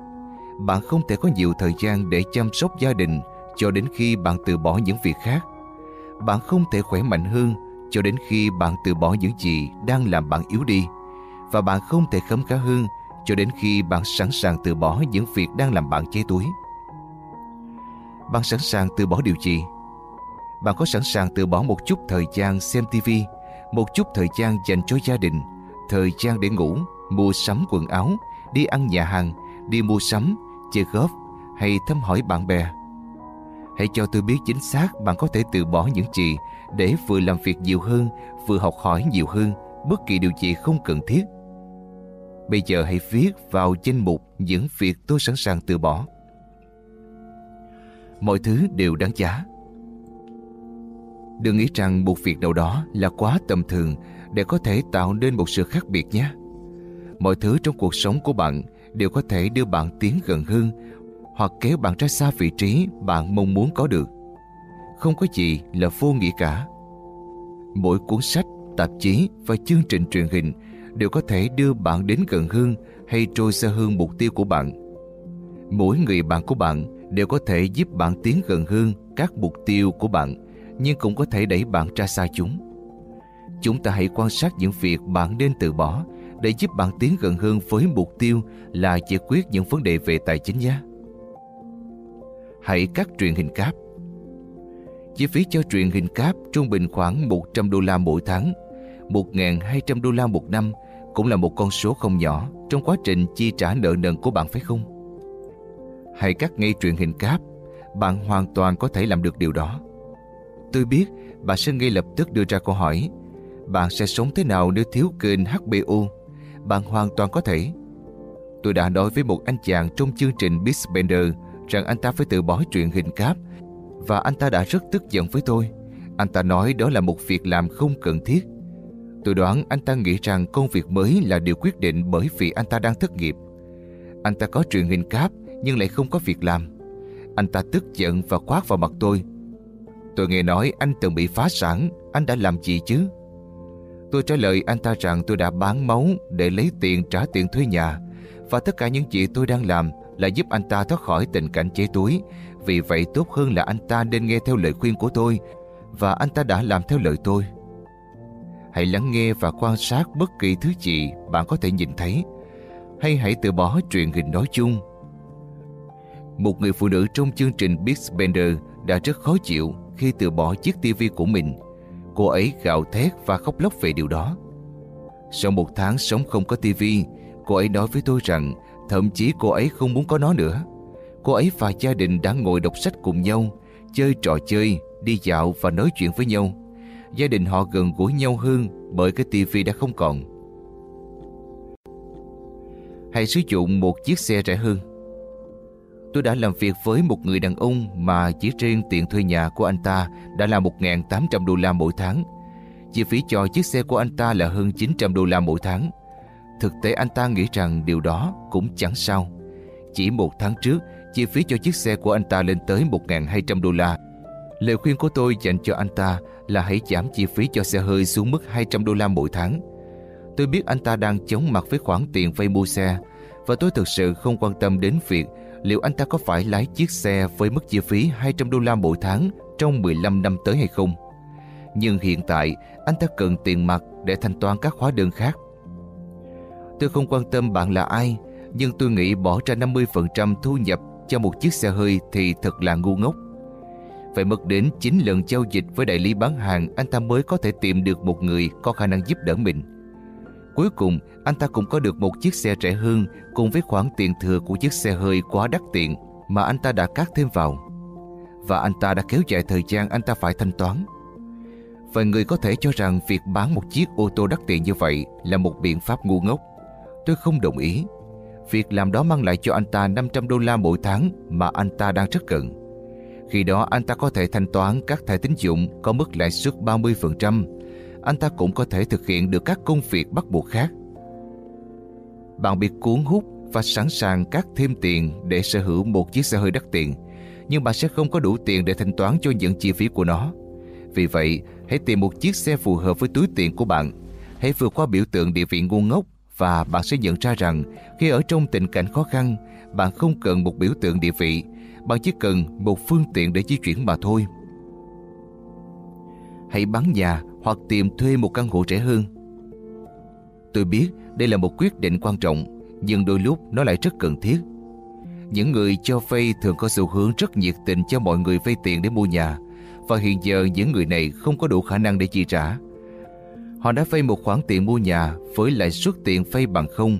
Bạn không thể có nhiều thời gian để chăm sóc gia đình cho đến khi bạn từ bỏ những việc khác. Bạn không thể khỏe mạnh hơn cho đến khi bạn từ bỏ những gì đang làm bạn yếu đi. Và bạn không thể khấm khá hơn cho đến khi bạn sẵn sàng từ bỏ những việc đang làm bạn cháy túi. Bạn sẵn sàng từ bỏ điều gì? Bạn có sẵn sàng từ bỏ một chút thời gian xem TV, một chút thời gian dành cho gia đình, thời gian để ngủ mua sắm quần áo, đi ăn nhà hàng, đi mua sắm, chơi golf hay thăm hỏi bạn bè. Hãy cho tôi biết chính xác bạn có thể từ bỏ những gì để vừa làm việc nhiều hơn, vừa học hỏi nhiều hơn, bất kỳ điều gì không cần thiết. Bây giờ hãy viết vào danh mục những việc tôi sẵn sàng từ bỏ. Mọi thứ đều đáng giá. Đừng nghĩ rằng một việc nào đó là quá tầm thường để có thể tạo nên một sự khác biệt nhé. Mọi thứ trong cuộc sống của bạn đều có thể đưa bạn tiến gần hơn hoặc kéo bạn ra xa vị trí bạn mong muốn có được. Không có gì là vô nghĩa cả. Mỗi cuốn sách, tạp chí và chương trình truyền hình đều có thể đưa bạn đến gần hơn hay trôi xa hơn mục tiêu của bạn. Mỗi người bạn của bạn đều có thể giúp bạn tiến gần hơn các mục tiêu của bạn, nhưng cũng có thể đẩy bạn ra xa chúng. Chúng ta hãy quan sát những việc bạn nên từ bỏ để giúp bạn tiến gần hơn với mục tiêu là giải quyết những vấn đề về tài chính nhé. Hãy cắt truyền hình cáp. Chi phí cho truyền hình cáp trung bình khoảng 100 đô la mỗi tháng, 1.200 đô la một năm cũng là một con số không nhỏ trong quá trình chi trả nợ nần của bạn phải không? Hãy cắt ngay truyền hình cáp, bạn hoàn toàn có thể làm được điều đó. Tôi biết bạn sẽ ngay lập tức đưa ra câu hỏi bạn sẽ sống thế nào nếu thiếu kênh HBO? Bạn hoàn toàn có thể. Tôi đã nói với một anh chàng trong chương trình Bender rằng anh ta phải từ bỏ chuyện hình cáp và anh ta đã rất tức giận với tôi. Anh ta nói đó là một việc làm không cần thiết. Tôi đoán anh ta nghĩ rằng công việc mới là điều quyết định bởi vì anh ta đang thất nghiệp. Anh ta có truyền hình cáp nhưng lại không có việc làm. Anh ta tức giận và quát vào mặt tôi. Tôi nghe nói anh từng bị phá sản, anh đã làm gì chứ? Tôi trả lời anh ta rằng tôi đã bán máu để lấy tiền trả tiền thuê nhà và tất cả những gì tôi đang làm là giúp anh ta thoát khỏi tình cảnh chế túi. Vì vậy tốt hơn là anh ta nên nghe theo lời khuyên của tôi và anh ta đã làm theo lời tôi. Hãy lắng nghe và quan sát bất kỳ thứ gì bạn có thể nhìn thấy hay hãy từ bỏ truyền hình nói chung. Một người phụ nữ trong chương trình Big spender đã rất khó chịu khi từ bỏ chiếc tivi của mình Cô ấy gào thét và khóc lóc về điều đó. Sau một tháng sống không có tivi, cô ấy nói với tôi rằng thậm chí cô ấy không muốn có nó nữa. Cô ấy và gia đình đã ngồi đọc sách cùng nhau, chơi trò chơi, đi dạo và nói chuyện với nhau. Gia đình họ gần gũi nhau hơn bởi cái tivi đã không còn. Hãy sử dụng một chiếc xe rẻ hơn. Tôi đã làm việc với một người đàn ông mà chỉ riêng tiền thuê nhà của anh ta đã là 1.800 đô la mỗi tháng. Chi phí cho chiếc xe của anh ta là hơn 900 đô la mỗi tháng. Thực tế anh ta nghĩ rằng điều đó cũng chẳng sao. Chỉ một tháng trước, chi phí cho chiếc xe của anh ta lên tới 1.200 đô la. Lời khuyên của tôi dành cho anh ta là hãy giảm chi phí cho xe hơi xuống mức 200 đô la mỗi tháng. Tôi biết anh ta đang chống mặt với khoản tiền vay mua xe và tôi thực sự không quan tâm đến việc liệu anh ta có phải lái chiếc xe với mức chi phí 200 đô la mỗi tháng trong 15 năm tới hay không. Nhưng hiện tại, anh ta cần tiền mặt để thanh toán các hóa đơn khác. Tôi không quan tâm bạn là ai, nhưng tôi nghĩ bỏ ra 50% thu nhập cho một chiếc xe hơi thì thật là ngu ngốc. Phải mất đến 9 lần giao dịch với đại lý bán hàng anh ta mới có thể tìm được một người có khả năng giúp đỡ mình. Cuối cùng, anh ta cũng có được một chiếc xe rẻ hơn cùng với khoản tiền thừa của chiếc xe hơi quá đắt tiền mà anh ta đã cắt thêm vào. Và anh ta đã kéo dài thời gian anh ta phải thanh toán. Vài người có thể cho rằng việc bán một chiếc ô tô đắt tiền như vậy là một biện pháp ngu ngốc. Tôi không đồng ý. Việc làm đó mang lại cho anh ta 500 đô la mỗi tháng mà anh ta đang rất cần. Khi đó anh ta có thể thanh toán các thẻ tín dụng có mức lãi suất 30%, anh ta cũng có thể thực hiện được các công việc bắt buộc khác. Bạn bị cuốn hút và sẵn sàng cắt thêm tiền để sở hữu một chiếc xe hơi đắt tiền, nhưng bạn sẽ không có đủ tiền để thanh toán cho những chi phí của nó. Vì vậy, hãy tìm một chiếc xe phù hợp với túi tiền của bạn. Hãy vượt qua biểu tượng địa vị ngu ngốc và bạn sẽ nhận ra rằng khi ở trong tình cảnh khó khăn, bạn không cần một biểu tượng địa vị, bạn chỉ cần một phương tiện để di chuyển mà thôi. Hãy bán nhà hoặc tìm thuê một căn hộ rẻ hơn. Tôi biết đây là một quyết định quan trọng, nhưng đôi lúc nó lại rất cần thiết. Những người cho vay thường có xu hướng rất nhiệt tình cho mọi người vay tiền để mua nhà, và hiện giờ những người này không có đủ khả năng để chi trả. Họ đã vay một khoản tiền mua nhà với lãi suất tiền vay bằng không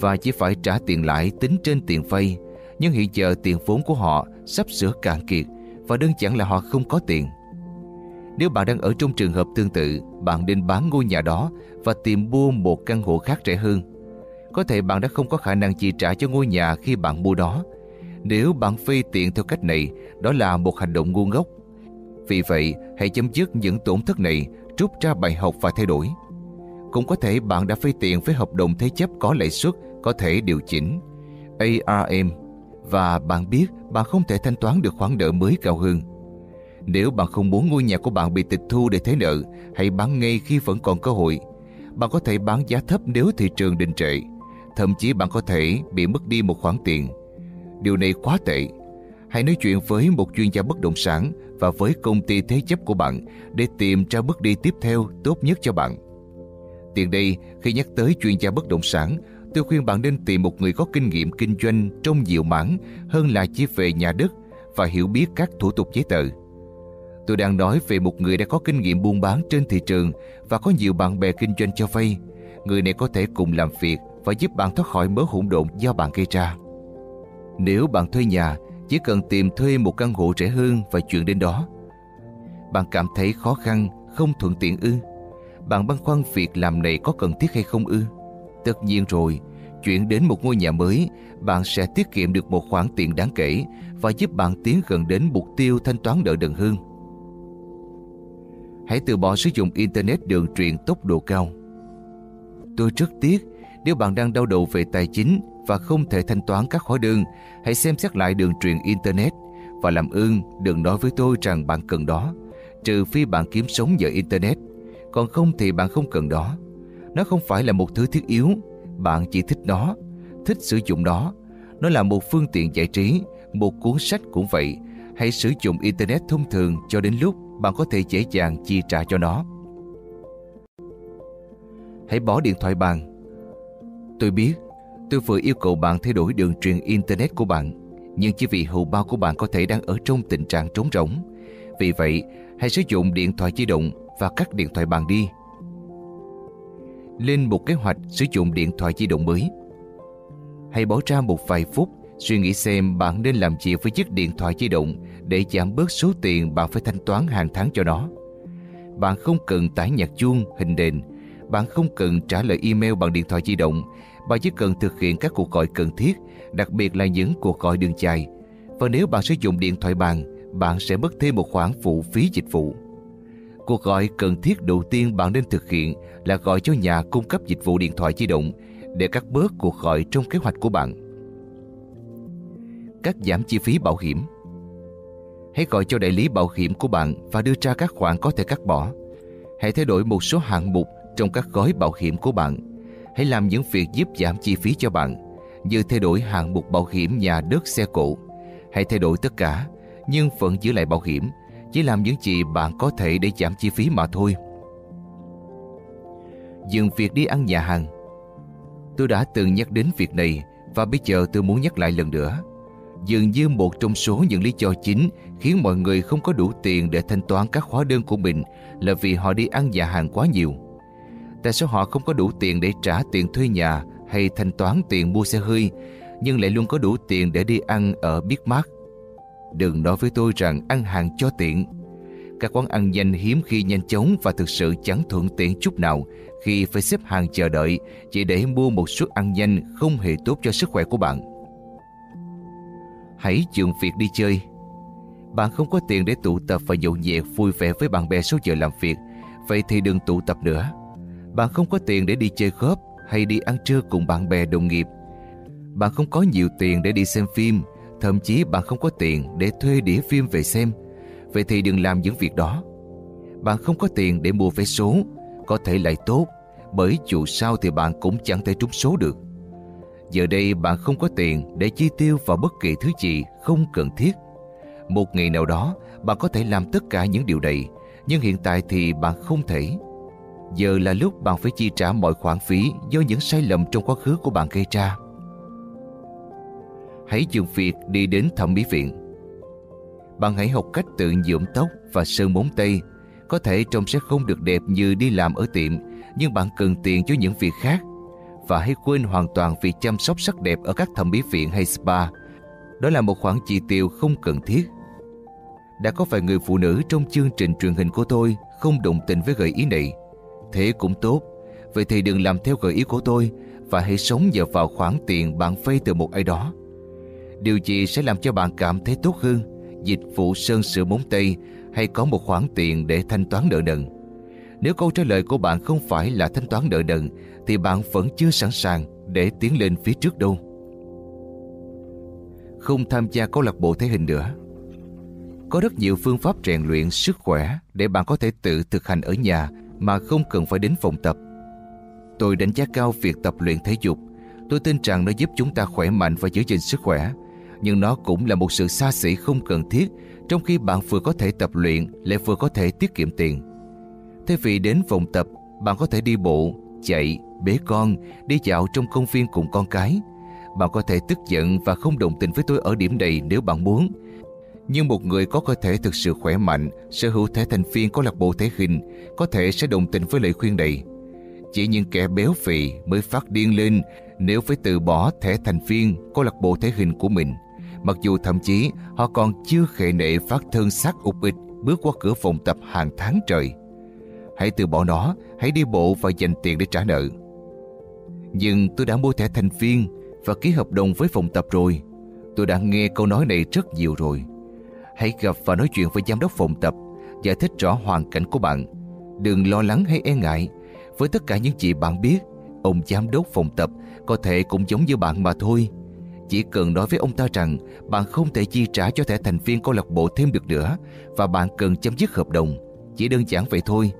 và chỉ phải trả tiền lãi tính trên tiền vay, nhưng hiện giờ tiền vốn của họ sắp sửa cạn kiệt và đơn giản là họ không có tiền. Nếu bạn đang ở trong trường hợp tương tự, bạn nên bán ngôi nhà đó và tìm mua một căn hộ khác rẻ hơn. Có thể bạn đã không có khả năng chi trả cho ngôi nhà khi bạn mua đó. Nếu bạn phi tiện theo cách này, đó là một hành động ngu ngốc. Vì vậy, hãy chấm dứt những tổn thất này, rút ra bài học và thay đổi. Cũng có thể bạn đã phi tiện với hợp đồng thế chấp có lãi suất có thể điều chỉnh ARM và bạn biết bạn không thể thanh toán được khoản nợ mới cao hơn. Nếu bạn không muốn ngôi nhà của bạn bị tịch thu để thế nợ, hãy bán ngay khi vẫn còn cơ hội. Bạn có thể bán giá thấp nếu thị trường đình trệ. Thậm chí bạn có thể bị mất đi một khoản tiền. Điều này quá tệ. Hãy nói chuyện với một chuyên gia bất động sản và với công ty thế chấp của bạn để tìm ra bước đi tiếp theo tốt nhất cho bạn. Tiền đây, khi nhắc tới chuyên gia bất động sản, tôi khuyên bạn nên tìm một người có kinh nghiệm kinh doanh trong nhiều mảng hơn là chỉ về nhà đất và hiểu biết các thủ tục giấy tờ. Tôi đang nói về một người đã có kinh nghiệm buôn bán trên thị trường và có nhiều bạn bè kinh doanh cho vay. Người này có thể cùng làm việc và giúp bạn thoát khỏi mớ hỗn độn do bạn gây ra. Nếu bạn thuê nhà, chỉ cần tìm thuê một căn hộ rẻ hơn và chuyển đến đó. Bạn cảm thấy khó khăn, không thuận tiện ư? Bạn băn khoăn việc làm này có cần thiết hay không ư? Tất nhiên rồi, chuyển đến một ngôi nhà mới, bạn sẽ tiết kiệm được một khoản tiền đáng kể và giúp bạn tiến gần đến mục tiêu thanh toán nợ đần hơn. Hãy từ bỏ sử dụng Internet đường truyền tốc độ cao. Tôi rất tiếc nếu bạn đang đau đầu về tài chính và không thể thanh toán các hóa đơn, hãy xem xét lại đường truyền Internet và làm ơn đừng nói với tôi rằng bạn cần đó, trừ phi bạn kiếm sống nhờ Internet, còn không thì bạn không cần đó. Nó không phải là một thứ thiết yếu, bạn chỉ thích nó, thích sử dụng nó. Nó là một phương tiện giải trí, một cuốn sách cũng vậy. Hãy sử dụng Internet thông thường cho đến lúc bạn có thể dễ dàng chi trả cho nó. Hãy bỏ điện thoại bàn. Tôi biết, tôi vừa yêu cầu bạn thay đổi đường truyền Internet của bạn, nhưng chỉ vì hầu bao của bạn có thể đang ở trong tình trạng trống rỗng. Vì vậy, hãy sử dụng điện thoại di động và cắt điện thoại bàn đi. Lên một kế hoạch sử dụng điện thoại di động mới. Hãy bỏ ra một vài phút suy nghĩ xem bạn nên làm gì với chiếc điện thoại di động để giảm bớt số tiền bạn phải thanh toán hàng tháng cho nó. Bạn không cần tải nhạc chuông, hình nền, bạn không cần trả lời email bằng điện thoại di động, bạn chỉ cần thực hiện các cuộc gọi cần thiết, đặc biệt là những cuộc gọi đường dài. Và nếu bạn sử dụng điện thoại bàn, bạn sẽ mất thêm một khoản phụ phí dịch vụ. Cuộc gọi cần thiết đầu tiên bạn nên thực hiện là gọi cho nhà cung cấp dịch vụ điện thoại di động để cắt bớt cuộc gọi trong kế hoạch của bạn. Cắt giảm chi phí bảo hiểm Hãy gọi cho đại lý bảo hiểm của bạn và đưa ra các khoản có thể cắt bỏ. Hãy thay đổi một số hạng mục trong các gói bảo hiểm của bạn. Hãy làm những việc giúp giảm chi phí cho bạn, như thay đổi hạng mục bảo hiểm nhà đất xe cộ. Hãy thay đổi tất cả, nhưng vẫn giữ lại bảo hiểm. Chỉ làm những gì bạn có thể để giảm chi phí mà thôi. Dừng việc đi ăn nhà hàng Tôi đã từng nhắc đến việc này và bây giờ tôi muốn nhắc lại lần nữa dường như một trong số những lý do chính khiến mọi người không có đủ tiền để thanh toán các hóa đơn của mình là vì họ đi ăn nhà hàng quá nhiều. Tại sao họ không có đủ tiền để trả tiền thuê nhà hay thanh toán tiền mua xe hơi, nhưng lại luôn có đủ tiền để đi ăn ở Big Mac? Đừng nói với tôi rằng ăn hàng cho tiện. Các quán ăn nhanh hiếm khi nhanh chóng và thực sự chẳng thuận tiện chút nào khi phải xếp hàng chờ đợi chỉ để mua một suất ăn nhanh không hề tốt cho sức khỏe của bạn. Hãy chọn việc đi chơi. Bạn không có tiền để tụ tập và nhộn nhẹt vui vẻ với bạn bè sau giờ làm việc, vậy thì đừng tụ tập nữa. Bạn không có tiền để đi chơi góp hay đi ăn trưa cùng bạn bè đồng nghiệp. Bạn không có nhiều tiền để đi xem phim, thậm chí bạn không có tiền để thuê đĩa phim về xem. Vậy thì đừng làm những việc đó. Bạn không có tiền để mua vé số, có thể lại tốt, bởi dù sao thì bạn cũng chẳng thể trúng số được. Giờ đây bạn không có tiền để chi tiêu vào bất kỳ thứ gì không cần thiết. Một ngày nào đó, bạn có thể làm tất cả những điều này, nhưng hiện tại thì bạn không thể. Giờ là lúc bạn phải chi trả mọi khoản phí do những sai lầm trong quá khứ của bạn gây ra. Hãy dừng việc đi đến thẩm mỹ viện. Bạn hãy học cách tự nhuộm tóc và sơn móng tay. Có thể trông sẽ không được đẹp như đi làm ở tiệm, nhưng bạn cần tiền cho những việc khác và hãy quên hoàn toàn việc chăm sóc sắc đẹp ở các thẩm mỹ viện hay spa. Đó là một khoản chi tiêu không cần thiết. Đã có vài người phụ nữ trong chương trình truyền hình của tôi không đồng tình với gợi ý này. Thế cũng tốt. Vậy thì đừng làm theo gợi ý của tôi và hãy sống nhờ vào khoản tiền bạn vay từ một ai đó. Điều gì sẽ làm cho bạn cảm thấy tốt hơn? Dịch vụ sơn sửa móng tay hay có một khoản tiền để thanh toán nợ nần? Nếu câu trả lời của bạn không phải là thanh toán nợ nần, thì bạn vẫn chưa sẵn sàng để tiến lên phía trước đâu. Không tham gia câu lạc bộ thể hình nữa. Có rất nhiều phương pháp rèn luyện sức khỏe để bạn có thể tự thực hành ở nhà mà không cần phải đến phòng tập. Tôi đánh giá cao việc tập luyện thể dục. Tôi tin rằng nó giúp chúng ta khỏe mạnh và giữ gìn sức khỏe. Nhưng nó cũng là một sự xa xỉ không cần thiết trong khi bạn vừa có thể tập luyện lại vừa có thể tiết kiệm tiền. Thay vì đến phòng tập, bạn có thể đi bộ, chạy, bế con, đi dạo trong công viên cùng con cái. Bạn có thể tức giận và không đồng tình với tôi ở điểm này nếu bạn muốn. Nhưng một người có cơ thể thực sự khỏe mạnh, sở hữu thể thành viên có lạc bộ thể hình, có thể sẽ đồng tình với lời khuyên này. Chỉ những kẻ béo phì mới phát điên lên nếu phải từ bỏ thẻ thành viên có lạc bộ thể hình của mình. Mặc dù thậm chí họ còn chưa khệ nệ phát thân xác ục ịch bước qua cửa phòng tập hàng tháng trời. Hãy từ bỏ nó, hãy đi bộ và dành tiền để trả nợ. Nhưng tôi đã mua thẻ thành viên và ký hợp đồng với phòng tập rồi. Tôi đã nghe câu nói này rất nhiều rồi. Hãy gặp và nói chuyện với giám đốc phòng tập, giải thích rõ hoàn cảnh của bạn. Đừng lo lắng hay e ngại. Với tất cả những gì bạn biết, ông giám đốc phòng tập có thể cũng giống như bạn mà thôi. Chỉ cần nói với ông ta rằng bạn không thể chi trả cho thẻ thành viên câu lạc bộ thêm được nữa và bạn cần chấm dứt hợp đồng. Chỉ đơn giản vậy thôi.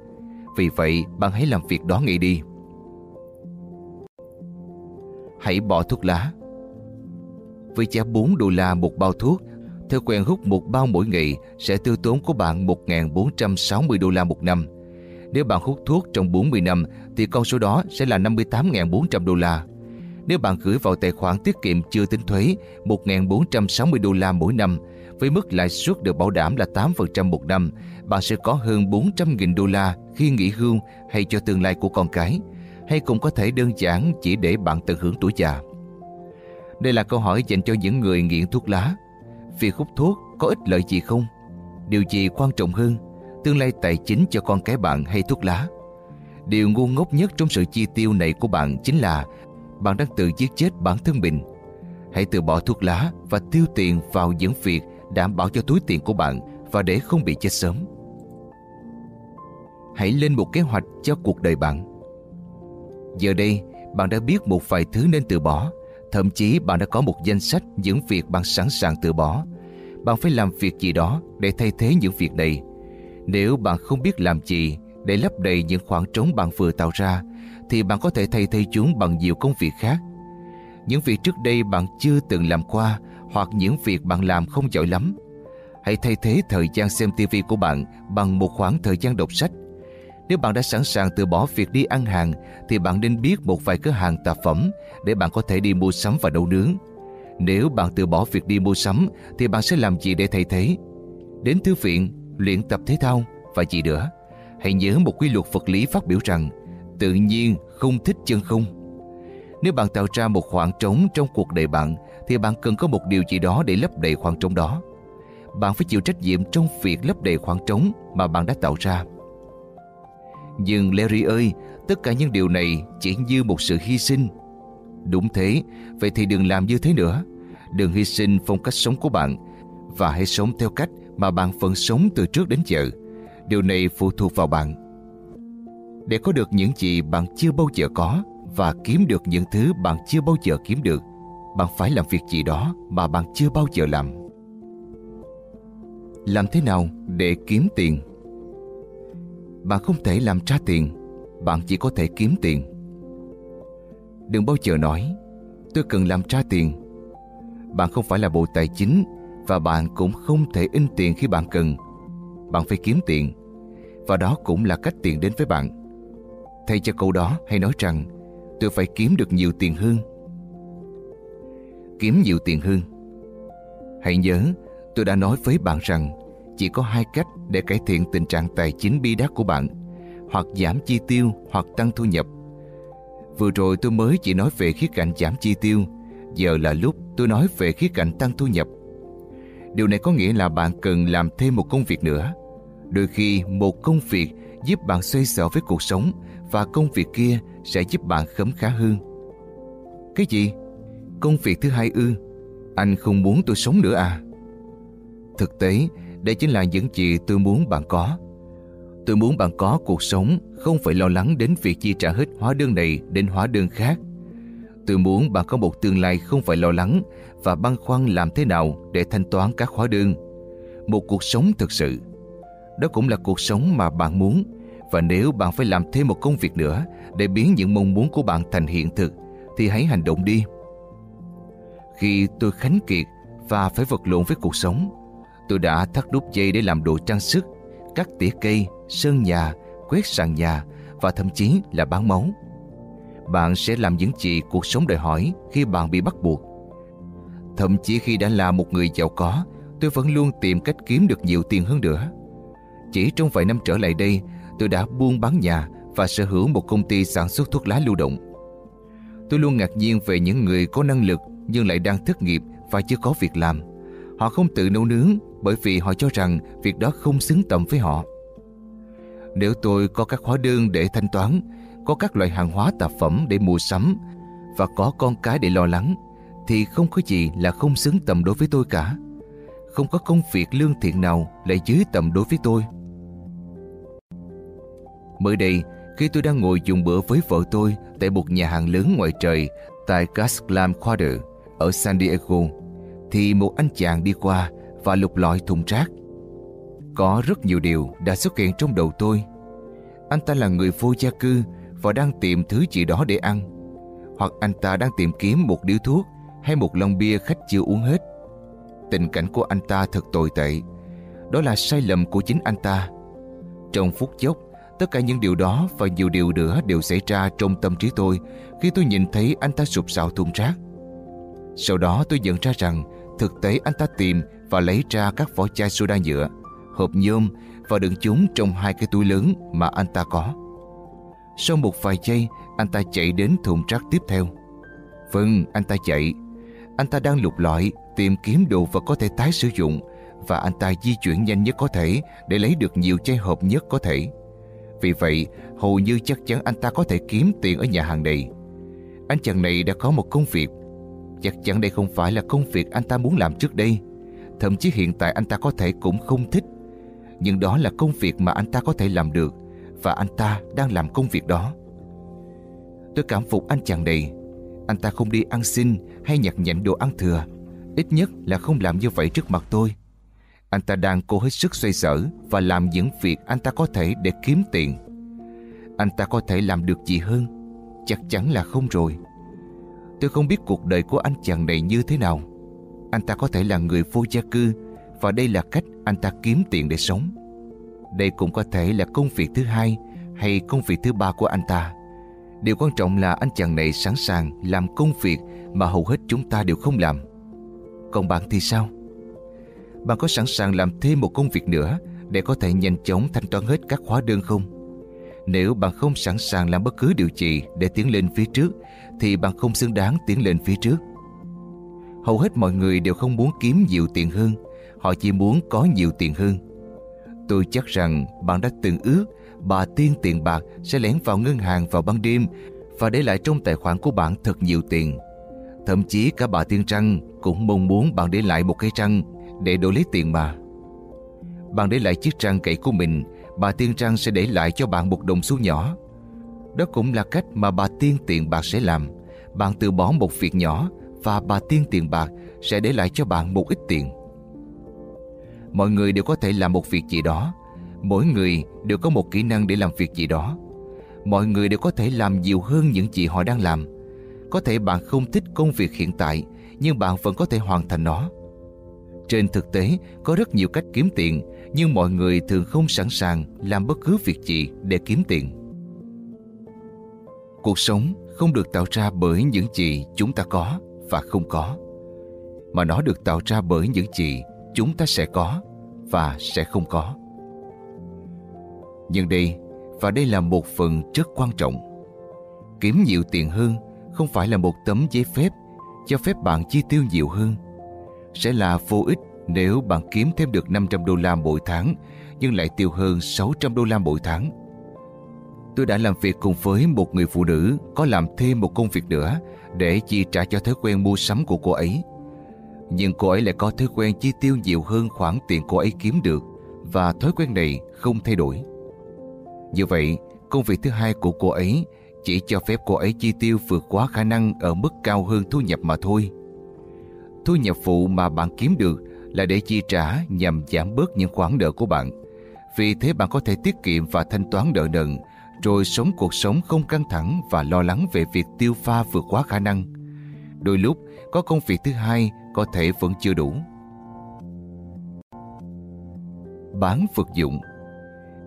Vì vậy, bạn hãy làm việc đó ngay đi. Hãy bỏ thuốc lá. Với giá 4 đô la một bao thuốc, theo quen hút một bao mỗi ngày sẽ tiêu tốn của bạn 1.460 đô la một năm. Nếu bạn hút thuốc trong 40 năm thì con số đó sẽ là 58.400 đô la. Nếu bạn gửi vào tài khoản tiết kiệm chưa tính thuế 1.460 đô la mỗi năm với mức lãi suất được bảo đảm là 8% một năm, bạn sẽ có hơn 400.000 đô la khi nghỉ hưu hay cho tương lai của con cái, hay cũng có thể đơn giản chỉ để bạn tận hưởng tuổi già. Đây là câu hỏi dành cho những người nghiện thuốc lá. Việc hút thuốc có ích lợi gì không? Điều gì quan trọng hơn, tương lai tài chính cho con cái bạn hay thuốc lá? Điều ngu ngốc nhất trong sự chi tiêu này của bạn chính là bạn đang tự giết chết bản thân mình. Hãy từ bỏ thuốc lá và tiêu tiền vào những việc đảm bảo cho túi tiền của bạn và để không bị chết sớm. Hãy lên một kế hoạch cho cuộc đời bạn. Giờ đây, bạn đã biết một vài thứ nên từ bỏ. Thậm chí bạn đã có một danh sách những việc bạn sẵn sàng từ bỏ. Bạn phải làm việc gì đó để thay thế những việc này. Nếu bạn không biết làm gì để lấp đầy những khoảng trống bạn vừa tạo ra, thì bạn có thể thay thế chúng bằng nhiều công việc khác. Những việc trước đây bạn chưa từng làm qua hoặc những việc bạn làm không giỏi lắm. Hãy thay thế thời gian xem TV của bạn bằng một khoảng thời gian đọc sách. Nếu bạn đã sẵn sàng từ bỏ việc đi ăn hàng thì bạn nên biết một vài cửa hàng tạp phẩm để bạn có thể đi mua sắm và nấu nướng. Nếu bạn từ bỏ việc đi mua sắm thì bạn sẽ làm gì để thay thế? Đến thư viện, luyện tập thể thao và gì nữa. Hãy nhớ một quy luật vật lý phát biểu rằng tự nhiên không thích chân không. Nếu bạn tạo ra một khoảng trống trong cuộc đời bạn thì bạn cần có một điều gì đó để lấp đầy khoảng trống đó. Bạn phải chịu trách nhiệm trong việc lấp đầy khoảng trống mà bạn đã tạo ra. Nhưng Larry ơi, tất cả những điều này chỉ như một sự hy sinh. Đúng thế, vậy thì đừng làm như thế nữa. Đừng hy sinh phong cách sống của bạn và hãy sống theo cách mà bạn vẫn sống từ trước đến giờ. Điều này phụ thuộc vào bạn. Để có được những gì bạn chưa bao giờ có và kiếm được những thứ bạn chưa bao giờ kiếm được, bạn phải làm việc gì đó mà bạn chưa bao giờ làm. Làm thế nào để kiếm tiền? Bạn không thể làm ra tiền, bạn chỉ có thể kiếm tiền. Đừng bao giờ nói, tôi cần làm ra tiền. Bạn không phải là bộ tài chính và bạn cũng không thể in tiền khi bạn cần. Bạn phải kiếm tiền và đó cũng là cách tiền đến với bạn. Thay cho câu đó hay nói rằng tôi phải kiếm được nhiều tiền hơn. Kiếm nhiều tiền hơn. Hãy nhớ, tôi đã nói với bạn rằng chỉ có hai cách để cải thiện tình trạng tài chính bi đát của bạn, hoặc giảm chi tiêu hoặc tăng thu nhập. Vừa rồi tôi mới chỉ nói về khía cạnh giảm chi tiêu, giờ là lúc tôi nói về khía cạnh tăng thu nhập. Điều này có nghĩa là bạn cần làm thêm một công việc nữa. Đôi khi một công việc giúp bạn xoay sở với cuộc sống và công việc kia sẽ giúp bạn khấm khá hơn. Cái gì? Công việc thứ hai ư? Anh không muốn tôi sống nữa à? Thực tế, đây chính là những gì tôi muốn bạn có. Tôi muốn bạn có cuộc sống không phải lo lắng đến việc chi trả hết hóa đơn này đến hóa đơn khác. Tôi muốn bạn có một tương lai không phải lo lắng và băn khoăn làm thế nào để thanh toán các hóa đơn. Một cuộc sống thực sự. Đó cũng là cuộc sống mà bạn muốn và nếu bạn phải làm thêm một công việc nữa để biến những mong muốn của bạn thành hiện thực thì hãy hành động đi. Khi tôi khánh kiệt và phải vật lộn với cuộc sống, tôi đã thắt đút dây để làm đồ trang sức, cắt tỉa cây, sơn nhà, quét sàn nhà và thậm chí là bán máu. Bạn sẽ làm những gì cuộc sống đòi hỏi khi bạn bị bắt buộc. Thậm chí khi đã là một người giàu có, tôi vẫn luôn tìm cách kiếm được nhiều tiền hơn nữa. Chỉ trong vài năm trở lại đây, tôi đã buôn bán nhà và sở hữu một công ty sản xuất thuốc lá lưu động. Tôi luôn ngạc nhiên về những người có năng lực nhưng lại đang thất nghiệp và chưa có việc làm. Họ không tự nấu nướng bởi vì họ cho rằng việc đó không xứng tầm với họ. Nếu tôi có các hóa đơn để thanh toán, có các loại hàng hóa tạp phẩm để mua sắm và có con cái để lo lắng, thì không có gì là không xứng tầm đối với tôi cả. Không có công việc lương thiện nào lại dưới tầm đối với tôi. Mới đây, khi tôi đang ngồi dùng bữa với vợ tôi tại một nhà hàng lớn ngoài trời tại Gaslam Quarter ở San Diego, thì một anh chàng đi qua và lục lọi thùng rác. Có rất nhiều điều đã xuất hiện trong đầu tôi. Anh ta là người vô gia cư và đang tìm thứ gì đó để ăn. Hoặc anh ta đang tìm kiếm một điếu thuốc hay một lon bia khách chưa uống hết. Tình cảnh của anh ta thật tồi tệ. Đó là sai lầm của chính anh ta. Trong phút chốc, tất cả những điều đó và nhiều điều nữa đều xảy ra trong tâm trí tôi khi tôi nhìn thấy anh ta sụp sạo thùng rác. Sau đó tôi nhận ra rằng thực tế anh ta tìm và lấy ra các vỏ chai soda nhựa, hộp nhôm và đựng chúng trong hai cái túi lớn mà anh ta có. Sau một vài giây, anh ta chạy đến thùng rác tiếp theo. Vâng, anh ta chạy. Anh ta đang lục lọi, tìm kiếm đồ vật có thể tái sử dụng và anh ta di chuyển nhanh nhất có thể để lấy được nhiều chai hộp nhất có thể. Vì vậy, hầu như chắc chắn anh ta có thể kiếm tiền ở nhà hàng này. Anh chàng này đã có một công việc. Chắc chắn đây không phải là công việc anh ta muốn làm trước đây. Thậm chí hiện tại anh ta có thể cũng không thích. Nhưng đó là công việc mà anh ta có thể làm được và anh ta đang làm công việc đó. Tôi cảm phục anh chàng này. Anh ta không đi ăn xin hay nhặt nhạnh đồ ăn thừa. Ít nhất là không làm như vậy trước mặt tôi. Anh ta đang cố hết sức xoay sở và làm những việc anh ta có thể để kiếm tiền. Anh ta có thể làm được gì hơn? Chắc chắn là không rồi. Tôi không biết cuộc đời của anh chàng này như thế nào. Anh ta có thể là người vô gia cư, và đây là cách anh ta kiếm tiền để sống. Đây cũng có thể là công việc thứ hai hay công việc thứ ba của anh ta. Điều quan trọng là anh chàng này sẵn sàng làm công việc mà hầu hết chúng ta đều không làm. Còn bạn thì sao? Bạn có sẵn sàng làm thêm một công việc nữa để có thể nhanh chóng thanh toán hết các hóa đơn không? Nếu bạn không sẵn sàng làm bất cứ điều gì để tiến lên phía trước, thì bạn không xứng đáng tiến lên phía trước. Hầu hết mọi người đều không muốn kiếm nhiều tiền hơn, họ chỉ muốn có nhiều tiền hơn. Tôi chắc rằng bạn đã từng ước bà tiên tiền bạc sẽ lén vào ngân hàng vào ban đêm và để lại trong tài khoản của bạn thật nhiều tiền. Thậm chí cả bà tiên trăng cũng mong muốn bạn để lại một cây trăng để đổi lấy tiền mà. Bạn để lại chiếc trăng cậy của mình, bà tiên trăng sẽ để lại cho bạn một đồng xu nhỏ. Đó cũng là cách mà bà tiên tiền bạc sẽ làm. Bạn từ bỏ một việc nhỏ và bà tiên tiền bạc sẽ để lại cho bạn một ít tiền. Mọi người đều có thể làm một việc gì đó. Mỗi người đều có một kỹ năng để làm việc gì đó. Mọi người đều có thể làm nhiều hơn những gì họ đang làm. Có thể bạn không thích công việc hiện tại, nhưng bạn vẫn có thể hoàn thành nó. Trên thực tế, có rất nhiều cách kiếm tiền, nhưng mọi người thường không sẵn sàng làm bất cứ việc gì để kiếm tiền. Cuộc sống không được tạo ra bởi những gì chúng ta có và không có, mà nó được tạo ra bởi những gì chúng ta sẽ có và sẽ không có. Nhưng đây, và đây là một phần rất quan trọng. Kiếm nhiều tiền hơn không phải là một tấm giấy phép cho phép bạn chi tiêu nhiều hơn. Sẽ là vô ích nếu bạn kiếm thêm được 500 đô la mỗi tháng nhưng lại tiêu hơn 600 đô la mỗi tháng. Tôi đã làm việc cùng với một người phụ nữ có làm thêm một công việc nữa để chi trả cho thói quen mua sắm của cô ấy. Nhưng cô ấy lại có thói quen chi tiêu nhiều hơn khoản tiền cô ấy kiếm được và thói quen này không thay đổi. Như vậy, công việc thứ hai của cô ấy chỉ cho phép cô ấy chi tiêu vượt quá khả năng ở mức cao hơn thu nhập mà thôi. Thu nhập phụ mà bạn kiếm được là để chi trả nhằm giảm bớt những khoản nợ của bạn. Vì thế bạn có thể tiết kiệm và thanh toán nợ nần, rồi sống cuộc sống không căng thẳng và lo lắng về việc tiêu pha vượt quá khả năng. Đôi lúc, có công việc thứ hai có thể vẫn chưa đủ. Bán vật dụng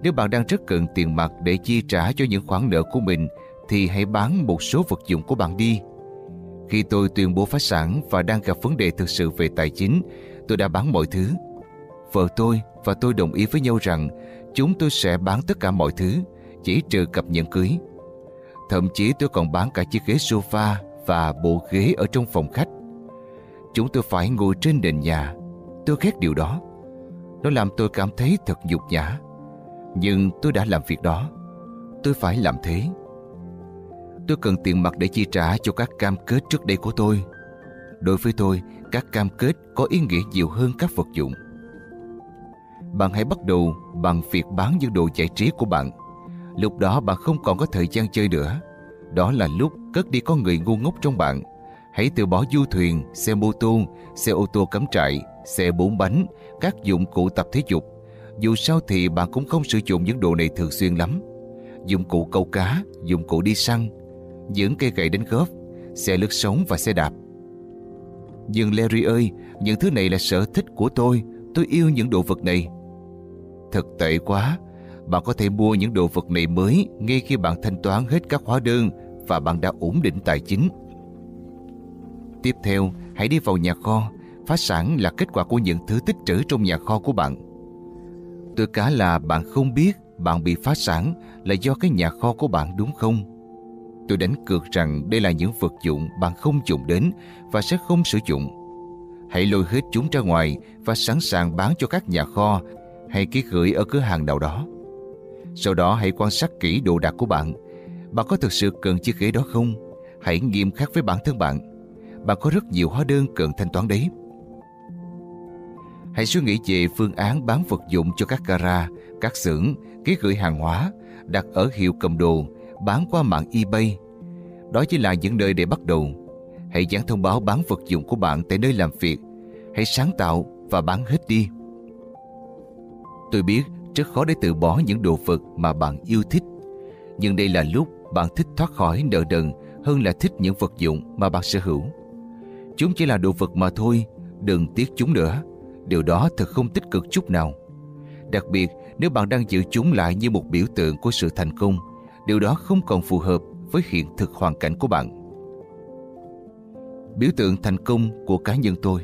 Nếu bạn đang rất cần tiền mặt để chi trả cho những khoản nợ của mình, thì hãy bán một số vật dụng của bạn đi. Khi tôi tuyên bố phá sản và đang gặp vấn đề thực sự về tài chính, tôi đã bán mọi thứ. Vợ tôi và tôi đồng ý với nhau rằng chúng tôi sẽ bán tất cả mọi thứ, chỉ trừ cặp nhẫn cưới. Thậm chí tôi còn bán cả chiếc ghế sofa và bộ ghế ở trong phòng khách. Chúng tôi phải ngồi trên nền nhà. Tôi ghét điều đó. Nó làm tôi cảm thấy thật nhục nhã. Nhưng tôi đã làm việc đó. Tôi phải làm thế. Tôi cần tiền mặt để chi trả cho các cam kết trước đây của tôi. Đối với tôi, các cam kết có ý nghĩa nhiều hơn các vật dụng. Bạn hãy bắt đầu bằng việc bán những đồ giải trí của bạn. Lúc đó bạn không còn có thời gian chơi nữa. Đó là lúc cất đi con người ngu ngốc trong bạn. Hãy từ bỏ du thuyền, xe mô tô, xe ô tô cắm trại, xe bốn bánh, các dụng cụ tập thể dục. Dù sao thì bạn cũng không sử dụng những đồ này thường xuyên lắm. Dụng cụ câu cá, dụng cụ đi săn, những cây gậy đánh góp, xe lướt sóng và xe đạp. Nhưng Larry ơi, những thứ này là sở thích của tôi, tôi yêu những đồ vật này. Thật tệ quá, bạn có thể mua những đồ vật này mới ngay khi bạn thanh toán hết các hóa đơn và bạn đã ổn định tài chính. Tiếp theo, hãy đi vào nhà kho. Phá sản là kết quả của những thứ tích trữ trong nhà kho của bạn. Tôi cá là bạn không biết bạn bị phá sản là do cái nhà kho của bạn đúng không? Tôi đánh cược rằng đây là những vật dụng bạn không dùng đến và sẽ không sử dụng. Hãy lôi hết chúng ra ngoài và sẵn sàng bán cho các nhà kho hay ký gửi ở cửa hàng nào đó. Sau đó hãy quan sát kỹ đồ đạc của bạn. Bạn có thực sự cần chiếc ghế đó không? Hãy nghiêm khắc với bản thân bạn. Bạn có rất nhiều hóa đơn cần thanh toán đấy. Hãy suy nghĩ về phương án bán vật dụng cho các gara, các xưởng, ký gửi hàng hóa, đặt ở hiệu cầm đồ, bán qua mạng eBay. Đó chỉ là những nơi để bắt đầu. Hãy dán thông báo bán vật dụng của bạn tại nơi làm việc. Hãy sáng tạo và bán hết đi. Tôi biết rất khó để từ bỏ những đồ vật mà bạn yêu thích. Nhưng đây là lúc bạn thích thoát khỏi nợ đần hơn là thích những vật dụng mà bạn sở hữu. Chúng chỉ là đồ vật mà thôi, đừng tiếc chúng nữa. Điều đó thật không tích cực chút nào. Đặc biệt nếu bạn đang giữ chúng lại như một biểu tượng của sự thành công, điều đó không còn phù hợp với hiện thực hoàn cảnh của bạn. Biểu tượng thành công của cá nhân tôi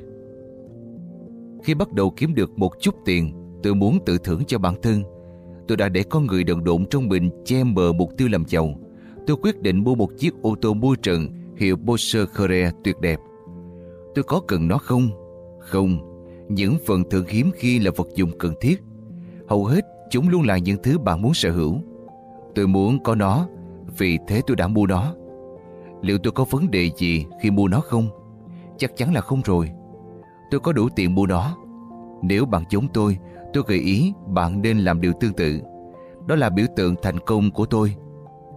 Khi bắt đầu kiếm được một chút tiền, tôi muốn tự thưởng cho bản thân. Tôi đã để con người đần độn trong mình che mờ mục tiêu làm giàu. Tôi quyết định mua một chiếc ô tô môi trần hiệu Porsche Carrera tuyệt đẹp. Tôi có cần nó không? Không. Những phần thưởng hiếm khi là vật dụng cần thiết. Hầu hết chúng luôn là những thứ bạn muốn sở hữu. Tôi muốn có nó, vì thế tôi đã mua nó. Liệu tôi có vấn đề gì khi mua nó không? Chắc chắn là không rồi. Tôi có đủ tiền mua nó. Nếu bạn giống tôi, tôi gợi ý bạn nên làm điều tương tự. Đó là biểu tượng thành công của tôi.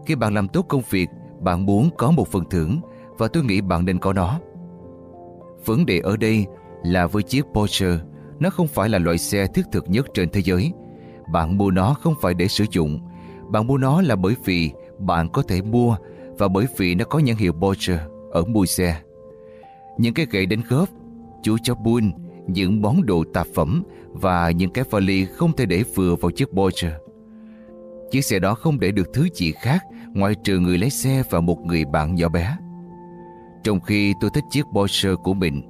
Khi bạn làm tốt công việc, bạn muốn có một phần thưởng và tôi nghĩ bạn nên có nó. Vấn đề ở đây là với chiếc Porsche, nó không phải là loại xe thiết thực nhất trên thế giới. Bạn mua nó không phải để sử dụng, bạn mua nó là bởi vì bạn có thể mua và bởi vì nó có nhãn hiệu Porsche ở mui xe. Những cái gậy đánh góp, chú chó buôn những món đồ tạp phẩm và những cái vali không thể để vừa vào chiếc Porsche. Chiếc xe đó không để được thứ gì khác ngoài trừ người lái xe và một người bạn nhỏ bé. Trong khi tôi thích chiếc Porsche của mình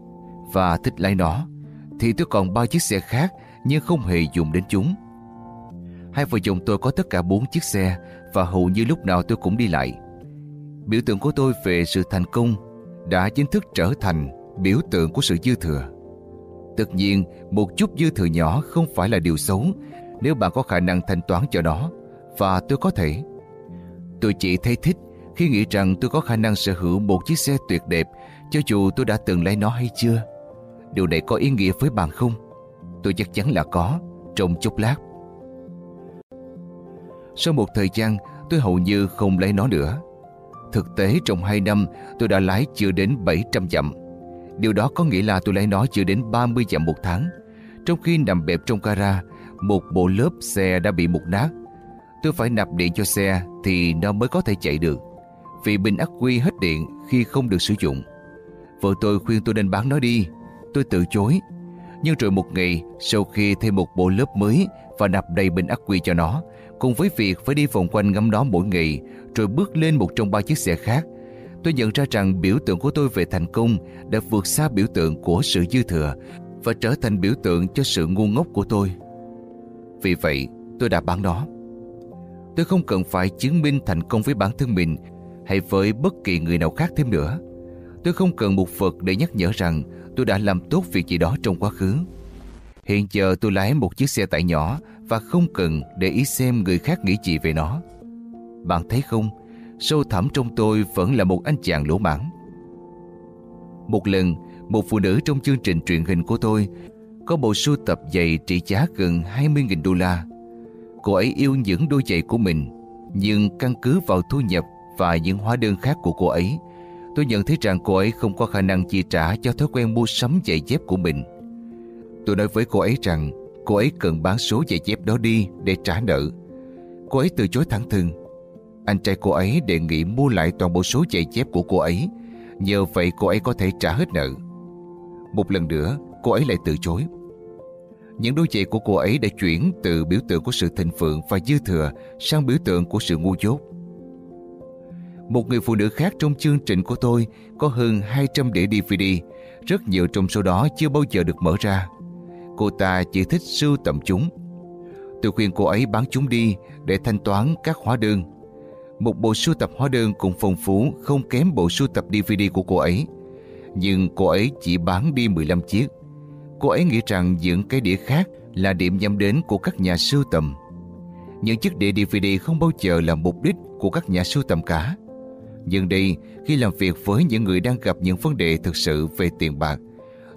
và thích lái nó, thì tôi còn ba chiếc xe khác nhưng không hề dùng đến chúng. Hai vợ chồng tôi có tất cả bốn chiếc xe và hầu như lúc nào tôi cũng đi lại. Biểu tượng của tôi về sự thành công đã chính thức trở thành biểu tượng của sự dư thừa. Tất nhiên, một chút dư thừa nhỏ không phải là điều xấu nếu bạn có khả năng thanh toán cho nó và tôi có thể. Tôi chỉ thấy thích khi nghĩ rằng tôi có khả năng sở hữu một chiếc xe tuyệt đẹp cho dù tôi đã từng lấy nó hay chưa. Điều này có ý nghĩa với bạn không? Tôi chắc chắn là có, trong chốc lát. Sau một thời gian, tôi hầu như không lấy nó nữa. Thực tế trong 2 năm, tôi đã lái chưa đến 700 dặm. Điều đó có nghĩa là tôi lấy nó chưa đến 30 dặm một tháng. Trong khi nằm bẹp trong gara, một bộ lớp xe đã bị mục nát. Tôi phải nạp điện cho xe thì nó mới có thể chạy được. Vì bình ắc quy hết điện khi không được sử dụng. Vợ tôi khuyên tôi nên bán nó đi. Tôi từ chối. Nhưng rồi một ngày, sau khi thêm một bộ lớp mới và nạp đầy bình ắc quy cho nó, cùng với việc phải đi vòng quanh ngắm nó mỗi ngày, rồi bước lên một trong ba chiếc xe khác, tôi nhận ra rằng biểu tượng của tôi về thành công đã vượt xa biểu tượng của sự dư thừa và trở thành biểu tượng cho sự ngu ngốc của tôi. Vì vậy, tôi đã bán nó. Tôi không cần phải chứng minh thành công với bản thân mình hay với bất kỳ người nào khác thêm nữa. Tôi không cần một vật để nhắc nhở rằng tôi đã làm tốt việc gì đó trong quá khứ. Hiện giờ tôi lái một chiếc xe tải nhỏ và không cần để ý xem người khác nghĩ gì về nó. Bạn thấy không, sâu thẳm trong tôi vẫn là một anh chàng lỗ mãng. Một lần, một phụ nữ trong chương trình truyền hình của tôi có bộ sưu tập giày trị giá gần 20.000 đô la. Cô ấy yêu những đôi giày của mình, nhưng căn cứ vào thu nhập và những hóa đơn khác của cô ấy, tôi nhận thấy rằng cô ấy không có khả năng chi trả cho thói quen mua sắm giày dép của mình. Tôi nói với cô ấy rằng cô ấy cần bán số giày dép đó đi để trả nợ. Cô ấy từ chối thẳng thừng. Anh trai cô ấy đề nghị mua lại toàn bộ số giày dép của cô ấy, nhờ vậy cô ấy có thể trả hết nợ. Một lần nữa, cô ấy lại từ chối. Những đôi giày của cô ấy đã chuyển từ biểu tượng của sự thịnh vượng và dư thừa sang biểu tượng của sự ngu dốt. Một người phụ nữ khác trong chương trình của tôi có hơn 200 đĩa DVD, rất nhiều trong số đó chưa bao giờ được mở ra. Cô ta chỉ thích sưu tầm chúng. Tôi khuyên cô ấy bán chúng đi để thanh toán các hóa đơn. Một bộ sưu tập hóa đơn cũng phong phú không kém bộ sưu tập DVD của cô ấy. Nhưng cô ấy chỉ bán đi 15 chiếc. Cô ấy nghĩ rằng những cái đĩa khác là điểm nhắm đến của các nhà sưu tầm. Những chiếc đĩa DVD không bao giờ là mục đích của các nhà sưu tầm cả. Nhưng đây, khi làm việc với những người đang gặp những vấn đề thực sự về tiền bạc,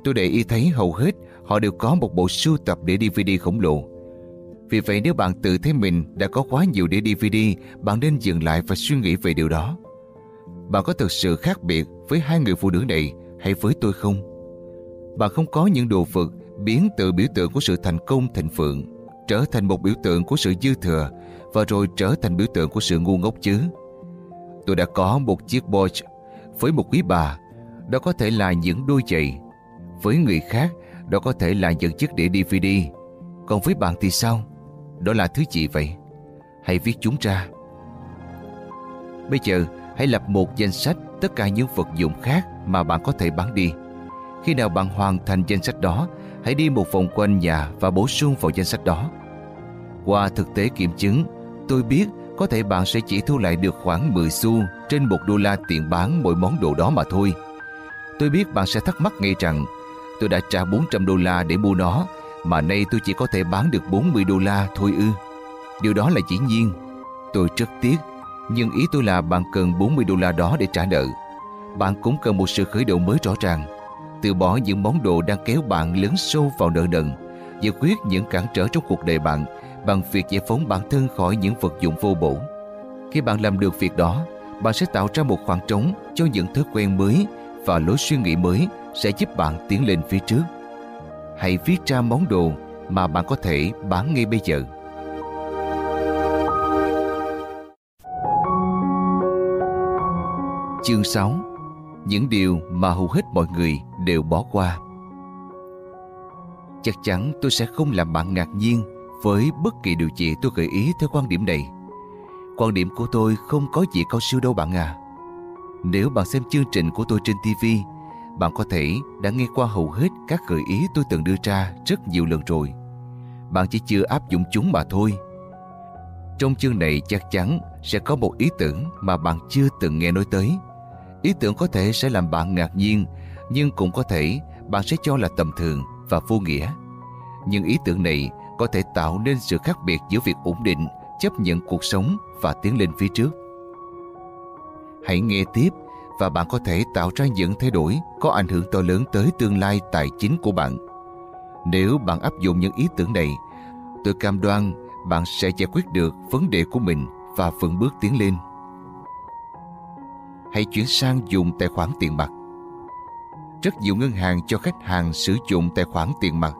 tôi để ý thấy hầu hết họ đều có một bộ sưu tập đĩa DVD khổng lồ. Vì vậy nếu bạn tự thấy mình đã có quá nhiều đĩa DVD, bạn nên dừng lại và suy nghĩ về điều đó. Bạn có thực sự khác biệt với hai người phụ nữ này hay với tôi không? Bạn không có những đồ vật biến từ biểu tượng của sự thành công thịnh vượng trở thành một biểu tượng của sự dư thừa và rồi trở thành biểu tượng của sự ngu ngốc chứ. Tôi đã có một chiếc Porsche với một quý bà. Đó có thể là những đôi giày. Với người khác, đó có thể là những chiếc đĩa DVD. Còn với bạn thì sao? Đó là thứ gì vậy? Hãy viết chúng ra. Bây giờ, hãy lập một danh sách tất cả những vật dụng khác mà bạn có thể bán đi. Khi nào bạn hoàn thành danh sách đó, hãy đi một vòng quanh nhà và bổ sung vào danh sách đó. Qua thực tế kiểm chứng, tôi biết có thể bạn sẽ chỉ thu lại được khoảng 10 xu trên 1 đô la tiền bán mỗi món đồ đó mà thôi. Tôi biết bạn sẽ thắc mắc ngay rằng tôi đã trả 400 đô la để mua nó mà nay tôi chỉ có thể bán được 40 đô la thôi ư. Điều đó là dĩ nhiên. Tôi rất tiếc, nhưng ý tôi là bạn cần 40 đô la đó để trả nợ. Bạn cũng cần một sự khởi đầu mới rõ ràng. Từ bỏ những món đồ đang kéo bạn lớn sâu vào nợ nần, giải quyết những cản trở trong cuộc đời bạn bằng việc giải phóng bản thân khỏi những vật dụng vô bổ. Khi bạn làm được việc đó, bạn sẽ tạo ra một khoảng trống cho những thói quen mới và lối suy nghĩ mới sẽ giúp bạn tiến lên phía trước. Hãy viết ra món đồ mà bạn có thể bán ngay bây giờ. Chương 6 Những điều mà hầu hết mọi người đều bỏ qua Chắc chắn tôi sẽ không làm bạn ngạc nhiên với bất kỳ điều gì tôi gợi ý theo quan điểm này. Quan điểm của tôi không có gì cao siêu đâu bạn à. Nếu bạn xem chương trình của tôi trên TV, bạn có thể đã nghe qua hầu hết các gợi ý tôi từng đưa ra rất nhiều lần rồi. Bạn chỉ chưa áp dụng chúng mà thôi. Trong chương này chắc chắn sẽ có một ý tưởng mà bạn chưa từng nghe nói tới. Ý tưởng có thể sẽ làm bạn ngạc nhiên, nhưng cũng có thể bạn sẽ cho là tầm thường và vô nghĩa. Nhưng ý tưởng này có thể tạo nên sự khác biệt giữa việc ổn định, chấp nhận cuộc sống và tiến lên phía trước. Hãy nghe tiếp và bạn có thể tạo ra những thay đổi có ảnh hưởng to lớn tới tương lai tài chính của bạn. Nếu bạn áp dụng những ý tưởng này, tôi cam đoan bạn sẽ giải quyết được vấn đề của mình và vững bước tiến lên. Hãy chuyển sang dùng tài khoản tiền mặt. Rất nhiều ngân hàng cho khách hàng sử dụng tài khoản tiền mặt.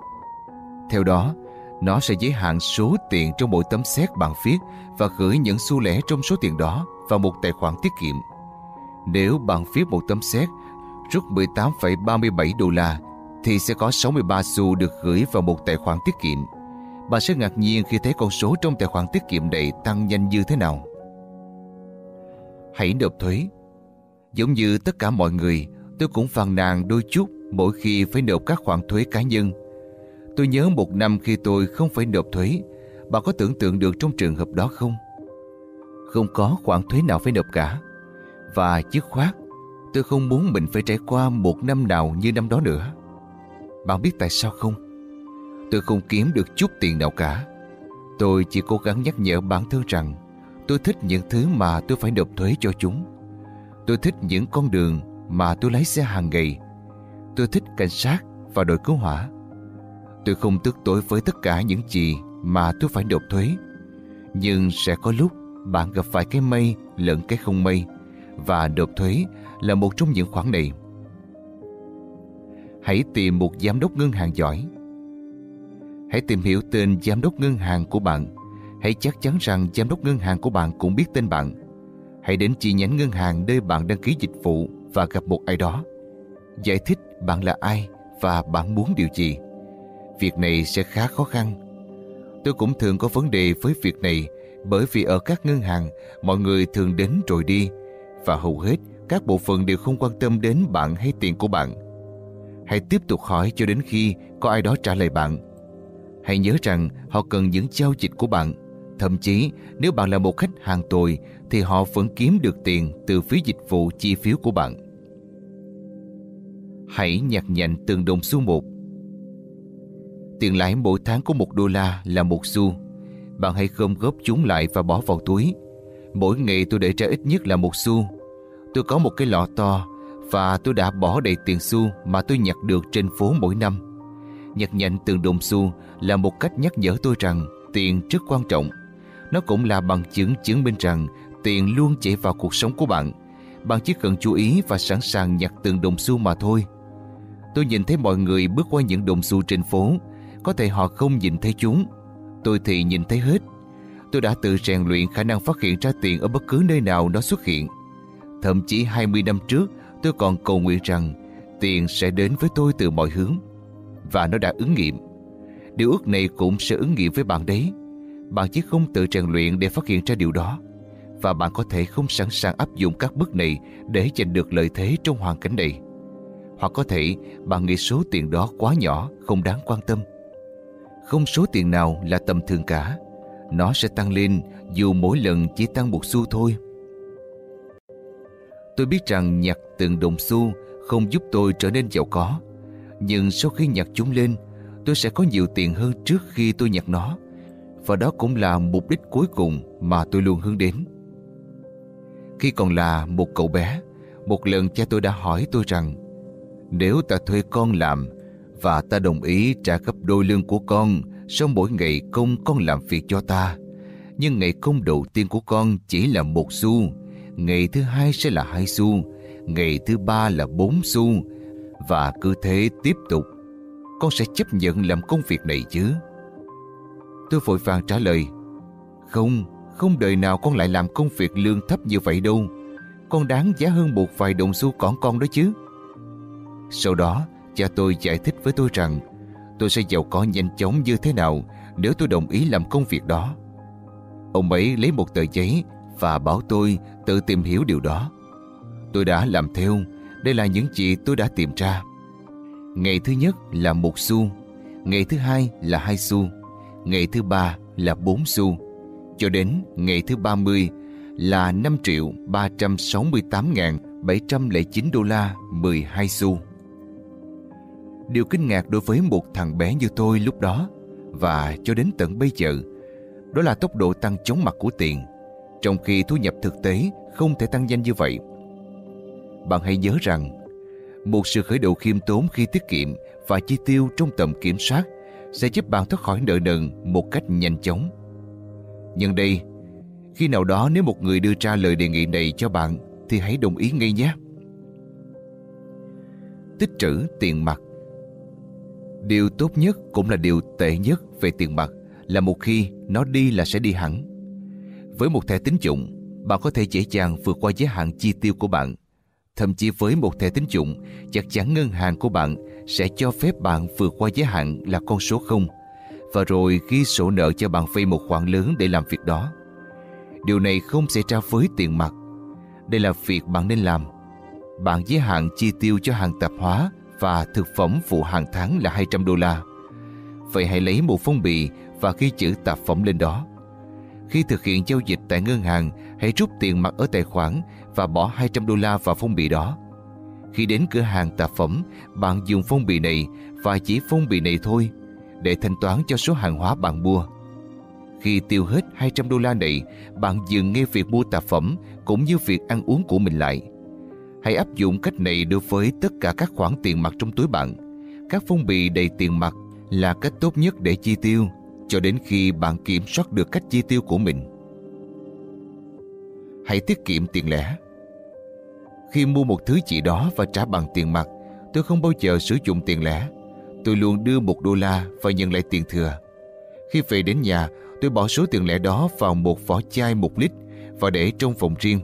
Theo đó, nó sẽ giới hạn số tiền trong mỗi tấm xét bạn viết và gửi những xu lẻ trong số tiền đó vào một tài khoản tiết kiệm. Nếu bạn viết một tấm xét rút 18,37 đô la thì sẽ có 63 xu được gửi vào một tài khoản tiết kiệm. Bạn sẽ ngạc nhiên khi thấy con số trong tài khoản tiết kiệm này tăng nhanh như thế nào. Hãy nộp thuế. Giống như tất cả mọi người, tôi cũng phàn nàn đôi chút mỗi khi phải nộp các khoản thuế cá nhân. Tôi nhớ một năm khi tôi không phải nộp thuế, bạn có tưởng tượng được trong trường hợp đó không? Không có khoản thuế nào phải nộp cả. Và dứt khoát, tôi không muốn mình phải trải qua một năm nào như năm đó nữa. Bạn biết tại sao không? Tôi không kiếm được chút tiền nào cả. Tôi chỉ cố gắng nhắc nhở bản thân rằng tôi thích những thứ mà tôi phải nộp thuế cho chúng. Tôi thích những con đường mà tôi lái xe hàng ngày. Tôi thích cảnh sát và đội cứu hỏa. Tôi không tức tối với tất cả những gì mà tôi phải nộp thuế. Nhưng sẽ có lúc bạn gặp phải cái mây lẫn cái không mây và nộp thuế là một trong những khoản này. Hãy tìm một giám đốc ngân hàng giỏi. Hãy tìm hiểu tên giám đốc ngân hàng của bạn. Hãy chắc chắn rằng giám đốc ngân hàng của bạn cũng biết tên bạn. Hãy đến chi nhánh ngân hàng nơi bạn đăng ký dịch vụ và gặp một ai đó. Giải thích bạn là ai và bạn muốn điều gì. Việc này sẽ khá khó khăn. Tôi cũng thường có vấn đề với việc này bởi vì ở các ngân hàng, mọi người thường đến rồi đi và hầu hết các bộ phận đều không quan tâm đến bạn hay tiền của bạn. Hãy tiếp tục hỏi cho đến khi có ai đó trả lời bạn. Hãy nhớ rằng họ cần những giao dịch của bạn. Thậm chí, nếu bạn là một khách hàng tồi, thì họ vẫn kiếm được tiền từ phí dịch vụ chi phiếu của bạn. Hãy nhặt nhạnh từng đồng xu một. Tiền lãi mỗi tháng của một đô la là một xu. Bạn hãy gom góp chúng lại và bỏ vào túi. Mỗi ngày tôi để ra ít nhất là một xu. Tôi có một cái lọ to, và tôi đã bỏ đầy tiền xu mà tôi nhặt được trên phố mỗi năm. Nhặt nhạnh từng đồng xu là một cách nhắc nhở tôi rằng tiền rất quan trọng. Nó cũng là bằng chứng chứng minh rằng tiền luôn chảy vào cuộc sống của bạn. Bạn chỉ cần chú ý và sẵn sàng nhặt từng đồng xu mà thôi. Tôi nhìn thấy mọi người bước qua những đồng xu trên phố. Có thể họ không nhìn thấy chúng. Tôi thì nhìn thấy hết. Tôi đã tự rèn luyện khả năng phát hiện ra tiền ở bất cứ nơi nào nó xuất hiện. Thậm chí 20 năm trước, tôi còn cầu nguyện rằng tiền sẽ đến với tôi từ mọi hướng. Và nó đã ứng nghiệm. Điều ước này cũng sẽ ứng nghiệm với bạn đấy. Bạn chỉ không tự rèn luyện để phát hiện ra điều đó. Và bạn có thể không sẵn sàng áp dụng các bước này để giành được lợi thế trong hoàn cảnh này. Hoặc có thể bạn nghĩ số tiền đó quá nhỏ, không đáng quan tâm. Không số tiền nào là tầm thường cả. Nó sẽ tăng lên dù mỗi lần chỉ tăng một xu thôi. Tôi biết rằng nhặt từng đồng xu không giúp tôi trở nên giàu có. Nhưng sau khi nhặt chúng lên, tôi sẽ có nhiều tiền hơn trước khi tôi nhặt nó. Và đó cũng là mục đích cuối cùng mà tôi luôn hướng đến. Khi còn là một cậu bé, một lần cha tôi đã hỏi tôi rằng nếu ta thuê con làm và ta đồng ý trả gấp đôi lương của con sau mỗi ngày công con làm việc cho ta, nhưng ngày công đầu tiên của con chỉ là một xu, ngày thứ hai sẽ là hai xu, ngày thứ ba là bốn xu, và cứ thế tiếp tục. Con sẽ chấp nhận làm công việc này chứ? Tôi vội vàng trả lời, không, không đời nào con lại làm công việc lương thấp như vậy đâu. Con đáng giá hơn một vài đồng xu còn con đó chứ. Sau đó, cha tôi giải thích với tôi rằng tôi sẽ giàu có nhanh chóng như thế nào nếu tôi đồng ý làm công việc đó. Ông ấy lấy một tờ giấy và bảo tôi tự tìm hiểu điều đó. Tôi đã làm theo, đây là những gì tôi đã tìm ra. Ngày thứ nhất là một xu, ngày thứ hai là hai xu, ngày thứ ba là bốn xu, cho đến ngày thứ 30 là 5 triệu 368.709 đô la 12 xu. Điều kinh ngạc đối với một thằng bé như tôi lúc đó và cho đến tận bây giờ đó là tốc độ tăng chóng mặt của tiền trong khi thu nhập thực tế không thể tăng nhanh như vậy bạn hãy nhớ rằng một sự khởi đầu khiêm tốn khi tiết kiệm và chi tiêu trong tầm kiểm soát sẽ giúp bạn thoát khỏi nợ nần một cách nhanh chóng. Nhưng đây, khi nào đó nếu một người đưa ra lời đề nghị này cho bạn thì hãy đồng ý ngay nhé. Tích trữ tiền mặt Điều tốt nhất cũng là điều tệ nhất về tiền mặt là một khi nó đi là sẽ đi hẳn. Với một thẻ tín dụng, bạn có thể dễ dàng vượt qua giới hạn chi tiêu của bạn. Thậm chí với một thẻ tín dụng, chắc chắn ngân hàng của bạn sẽ cho phép bạn vượt qua giới hạn là con số 0 và rồi ghi sổ nợ cho bạn vay một khoản lớn để làm việc đó. Điều này không xảy ra với tiền mặt. Đây là việc bạn nên làm. Bạn giới hạn chi tiêu cho hàng tạp hóa và thực phẩm phụ hàng tháng là 200 đô la. Vậy hãy lấy một phong bì và ghi chữ tạp phẩm lên đó. Khi thực hiện giao dịch tại ngân hàng, hãy rút tiền mặt ở tài khoản và bỏ 200 đô la vào phong bì đó. Khi đến cửa hàng tạp phẩm, bạn dùng phong bì này và chỉ phong bì này thôi để thanh toán cho số hàng hóa bạn mua. Khi tiêu hết 200 đô la này, bạn dừng ngay việc mua tạp phẩm cũng như việc ăn uống của mình lại. Hãy áp dụng cách này đối với tất cả các khoản tiền mặt trong túi bạn. Các phong bì đầy tiền mặt là cách tốt nhất để chi tiêu cho đến khi bạn kiểm soát được cách chi tiêu của mình. Hãy tiết kiệm tiền lẻ. Khi mua một thứ gì đó và trả bằng tiền mặt, tôi không bao giờ sử dụng tiền lẻ. Tôi luôn đưa một đô la và nhận lại tiền thừa. Khi về đến nhà, tôi bỏ số tiền lẻ đó vào một vỏ chai một lít và để trong phòng riêng.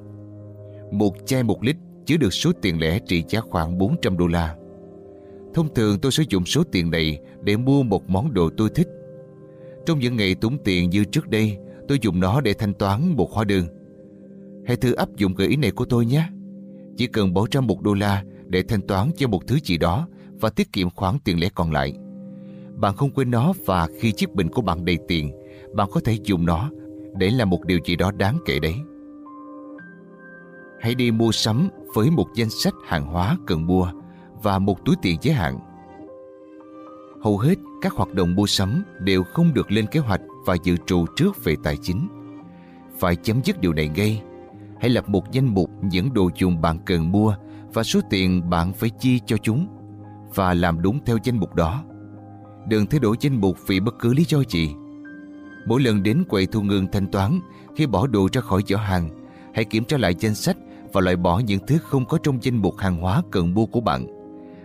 Một chai một lít chứa được số tiền lẻ trị giá khoảng 400 đô la. Thông thường tôi sử dụng số tiền này để mua một món đồ tôi thích. Trong những ngày tốn tiền như trước đây, tôi dùng nó để thanh toán một hóa đơn. Hãy thử áp dụng gợi ý này của tôi nhé. Chỉ cần bỏ ra một đô la để thanh toán cho một thứ gì đó và tiết kiệm khoản tiền lẻ còn lại. Bạn không quên nó và khi chiếc bình của bạn đầy tiền, bạn có thể dùng nó để làm một điều gì đó đáng kể đấy. Hãy đi mua sắm với một danh sách hàng hóa cần mua và một túi tiền giới hạn. Hầu hết các hoạt động mua sắm đều không được lên kế hoạch và dự trù trước về tài chính. Phải chấm dứt điều này ngay. Hãy lập một danh mục những đồ dùng bạn cần mua và số tiền bạn phải chi cho chúng và làm đúng theo danh mục đó. Đừng thay đổi danh mục vì bất cứ lý do gì. Mỗi lần đến quầy thu ngân thanh toán, khi bỏ đồ ra khỏi giỏ hàng, hãy kiểm tra lại danh sách và loại bỏ những thứ không có trong danh mục hàng hóa cần mua của bạn.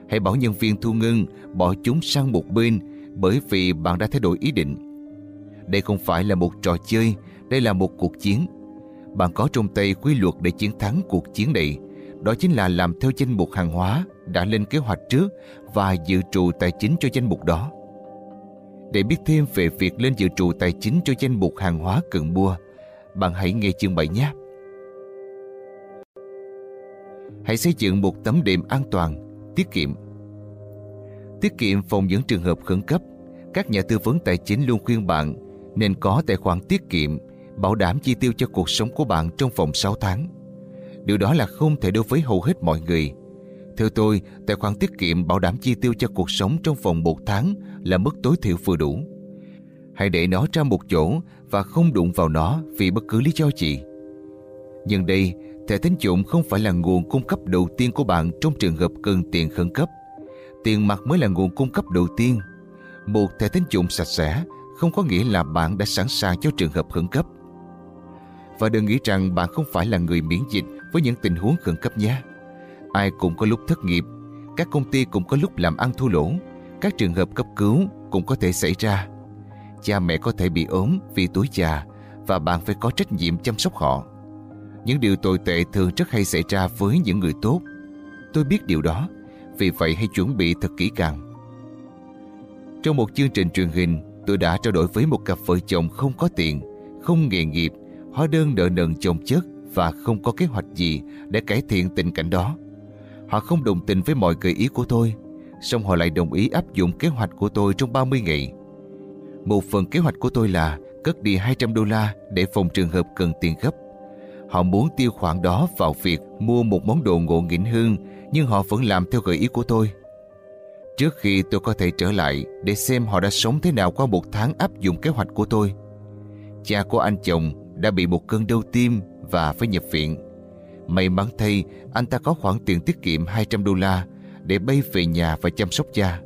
Hãy bảo nhân viên thu ngân bỏ chúng sang một bên bởi vì bạn đã thay đổi ý định. Đây không phải là một trò chơi, đây là một cuộc chiến. Bạn có trong tay quy luật để chiến thắng cuộc chiến này. Đó chính là làm theo danh mục hàng hóa đã lên kế hoạch trước và dự trù tài chính cho danh mục đó. Để biết thêm về việc lên dự trù tài chính cho danh mục hàng hóa cần mua, bạn hãy nghe chương 7 nhé. Hãy xây dựng một tấm đệm an toàn, tiết kiệm. Tiết kiệm phòng những trường hợp khẩn cấp, các nhà tư vấn tài chính luôn khuyên bạn nên có tài khoản tiết kiệm, bảo đảm chi tiêu cho cuộc sống của bạn trong vòng 6 tháng. Điều đó là không thể đối với hầu hết mọi người. Theo tôi, tài khoản tiết kiệm bảo đảm chi tiêu cho cuộc sống trong vòng một tháng là mức tối thiểu vừa đủ. Hãy để nó ra một chỗ và không đụng vào nó vì bất cứ lý do gì. Nhưng đây, thẻ tín dụng không phải là nguồn cung cấp đầu tiên của bạn trong trường hợp cần tiền khẩn cấp. Tiền mặt mới là nguồn cung cấp đầu tiên. Một thẻ tín dụng sạch sẽ không có nghĩa là bạn đã sẵn sàng cho trường hợp khẩn cấp. Và đừng nghĩ rằng bạn không phải là người miễn dịch với những tình huống khẩn cấp nhé. Ai cũng có lúc thất nghiệp, các công ty cũng có lúc làm ăn thua lỗ, các trường hợp cấp cứu cũng có thể xảy ra. Cha mẹ có thể bị ốm vì tuổi già và bạn phải có trách nhiệm chăm sóc họ. Những điều tồi tệ thường rất hay xảy ra với những người tốt. Tôi biết điều đó, vì vậy hãy chuẩn bị thật kỹ càng. Trong một chương trình truyền hình, tôi đã trao đổi với một cặp vợ chồng không có tiền, không nghề nghiệp, hóa đơn nợ nần chồng chất và không có kế hoạch gì để cải thiện tình cảnh đó. Họ không đồng tình với mọi gợi ý của tôi, song họ lại đồng ý áp dụng kế hoạch của tôi trong 30 ngày. Một phần kế hoạch của tôi là cất đi 200 đô la để phòng trường hợp cần tiền gấp. Họ muốn tiêu khoản đó vào việc mua một món đồ ngộ nghĩnh hơn nhưng họ vẫn làm theo gợi ý của tôi. Trước khi tôi có thể trở lại để xem họ đã sống thế nào qua một tháng áp dụng kế hoạch của tôi. Cha của anh chồng đã bị một cơn đau tim và phải nhập viện. May mắn thay, anh ta có khoản tiền tiết kiệm 200 đô la để bay về nhà và chăm sóc cha.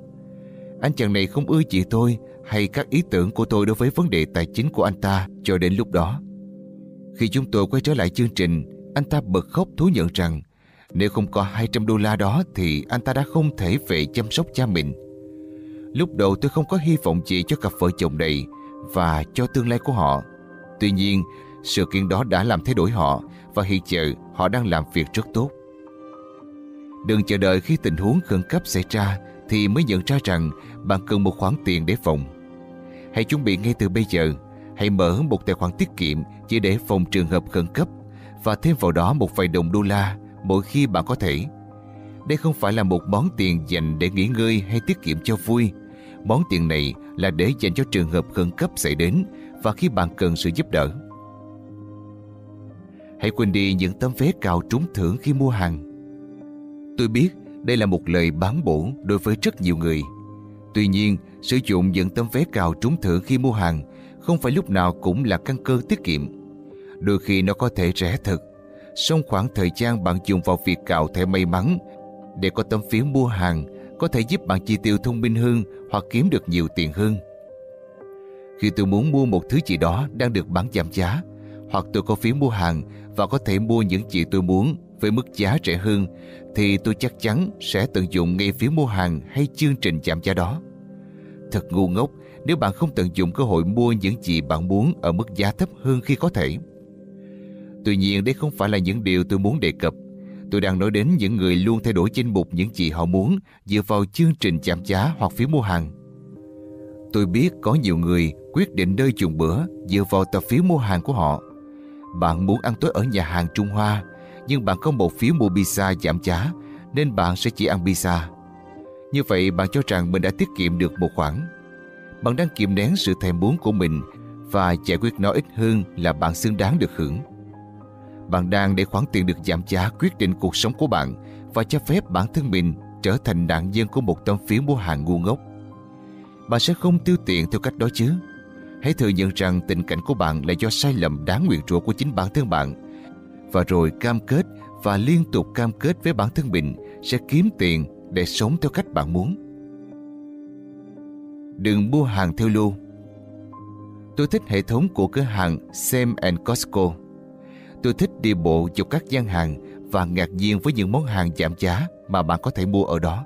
Anh chàng này không ưa chị tôi hay các ý tưởng của tôi đối với vấn đề tài chính của anh ta cho đến lúc đó. Khi chúng tôi quay trở lại chương trình, anh ta bật khóc thú nhận rằng nếu không có 200 đô la đó thì anh ta đã không thể về chăm sóc cha mình. Lúc đầu tôi không có hy vọng gì cho cặp vợ chồng này và cho tương lai của họ. Tuy nhiên, sự kiện đó đã làm thay đổi họ và hiện giờ họ đang làm việc rất tốt. Đừng chờ đợi khi tình huống khẩn cấp xảy ra thì mới nhận ra rằng bạn cần một khoản tiền để phòng. Hãy chuẩn bị ngay từ bây giờ. Hãy mở một tài khoản tiết kiệm chỉ để phòng trường hợp khẩn cấp và thêm vào đó một vài đồng đô la mỗi khi bạn có thể. Đây không phải là một món tiền dành để nghỉ ngơi hay tiết kiệm cho vui. Món tiền này là để dành cho trường hợp khẩn cấp xảy đến và khi bạn cần sự giúp đỡ. Hãy quên đi những tấm vé cao trúng thưởng khi mua hàng. Tôi biết đây là một lời bán bổ đối với rất nhiều người. Tuy nhiên, sử dụng những tấm vé cao trúng thưởng khi mua hàng không phải lúc nào cũng là căn cơ tiết kiệm. Đôi khi nó có thể rẻ thật, song khoảng thời gian bạn dùng vào việc cào thẻ may mắn để có tấm phiếu mua hàng có thể giúp bạn chi tiêu thông minh hơn hoặc kiếm được nhiều tiền hơn. Khi tôi muốn mua một thứ gì đó đang được bán giảm giá, hoặc tôi có phiếu mua hàng và có thể mua những gì tôi muốn với mức giá rẻ hơn, thì tôi chắc chắn sẽ tận dụng ngay phiếu mua hàng hay chương trình giảm giá đó. Thật ngu ngốc nếu bạn không tận dụng cơ hội mua những gì bạn muốn ở mức giá thấp hơn khi có thể. Tuy nhiên đây không phải là những điều tôi muốn đề cập. Tôi đang nói đến những người luôn thay đổi chinh mục những gì họ muốn dựa vào chương trình giảm giá hoặc phiếu mua hàng. Tôi biết có nhiều người quyết định nơi dùng bữa dựa vào tờ phiếu mua hàng của họ. Bạn muốn ăn tối ở nhà hàng Trung Hoa, nhưng bạn có một phiếu mua pizza giảm giá, nên bạn sẽ chỉ ăn pizza. Như vậy bạn cho rằng mình đã tiết kiệm được một khoản. Bạn đang kiềm nén sự thèm muốn của mình và giải quyết nó ít hơn là bạn xứng đáng được hưởng. Bạn đang để khoản tiền được giảm giá quyết định cuộc sống của bạn và cho phép bản thân mình trở thành nạn nhân của một tấm phiếu mua hàng ngu ngốc. Bạn sẽ không tiêu tiền theo cách đó chứ. Hãy thừa nhận rằng tình cảnh của bạn là do sai lầm đáng nguyện rủa của chính bản thân bạn và rồi cam kết và liên tục cam kết với bản thân mình sẽ kiếm tiền để sống theo cách bạn muốn. Đừng mua hàng theo lưu. Tôi thích hệ thống của cửa hàng Sam Costco. Tôi thích đi bộ dọc các gian hàng và ngạc nhiên với những món hàng giảm giá mà bạn có thể mua ở đó.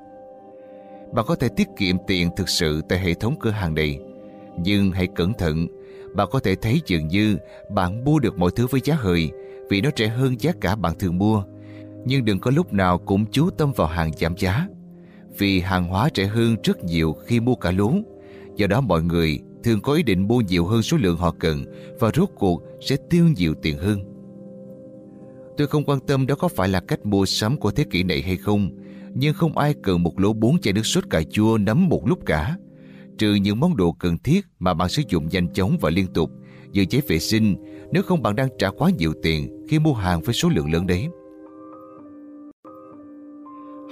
Bạn có thể tiết kiệm tiền thực sự tại hệ thống cửa hàng này. Nhưng hãy cẩn thận, bạn có thể thấy dường như bạn mua được mọi thứ với giá hời vì nó rẻ hơn giá cả bạn thường mua. Nhưng đừng có lúc nào cũng chú tâm vào hàng giảm giá. Vì hàng hóa rẻ hơn rất nhiều khi mua cả lúa Do đó mọi người thường có ý định mua nhiều hơn số lượng họ cần và rốt cuộc sẽ tiêu nhiều tiền hơn. Tôi không quan tâm đó có phải là cách mua sắm của thế kỷ này hay không, nhưng không ai cần một lỗ bốn chai nước sốt cà chua nấm một lúc cả. Trừ những món đồ cần thiết mà bạn sử dụng nhanh chóng và liên tục, như giấy vệ sinh, nếu không bạn đang trả quá nhiều tiền khi mua hàng với số lượng lớn đấy.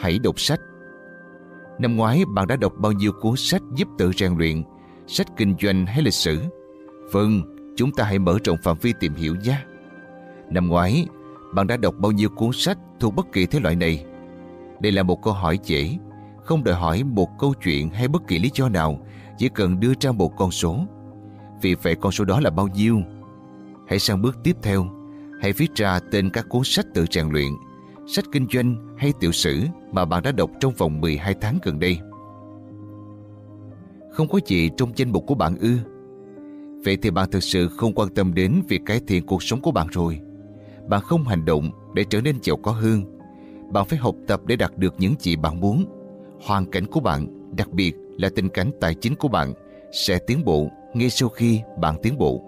Hãy đọc sách. Năm ngoái bạn đã đọc bao nhiêu cuốn sách giúp tự rèn luyện, sách kinh doanh hay lịch sử? Vâng, chúng ta hãy mở rộng phạm vi tìm hiểu nhé. Năm ngoái, bạn đã đọc bao nhiêu cuốn sách thuộc bất kỳ thể loại này? Đây là một câu hỏi dễ, không đòi hỏi một câu chuyện hay bất kỳ lý do nào, chỉ cần đưa ra một con số. Vì vậy con số đó là bao nhiêu? Hãy sang bước tiếp theo, hãy viết ra tên các cuốn sách tự rèn luyện, sách kinh doanh hay tiểu sử mà bạn đã đọc trong vòng 12 tháng gần đây. Không có gì trong danh mục của bạn ư? Vậy thì bạn thực sự không quan tâm đến việc cải thiện cuộc sống của bạn rồi. Bạn không hành động để trở nên giàu có hơn. Bạn phải học tập để đạt được những gì bạn muốn. Hoàn cảnh của bạn, đặc biệt là tình cảnh tài chính của bạn, sẽ tiến bộ ngay sau khi bạn tiến bộ.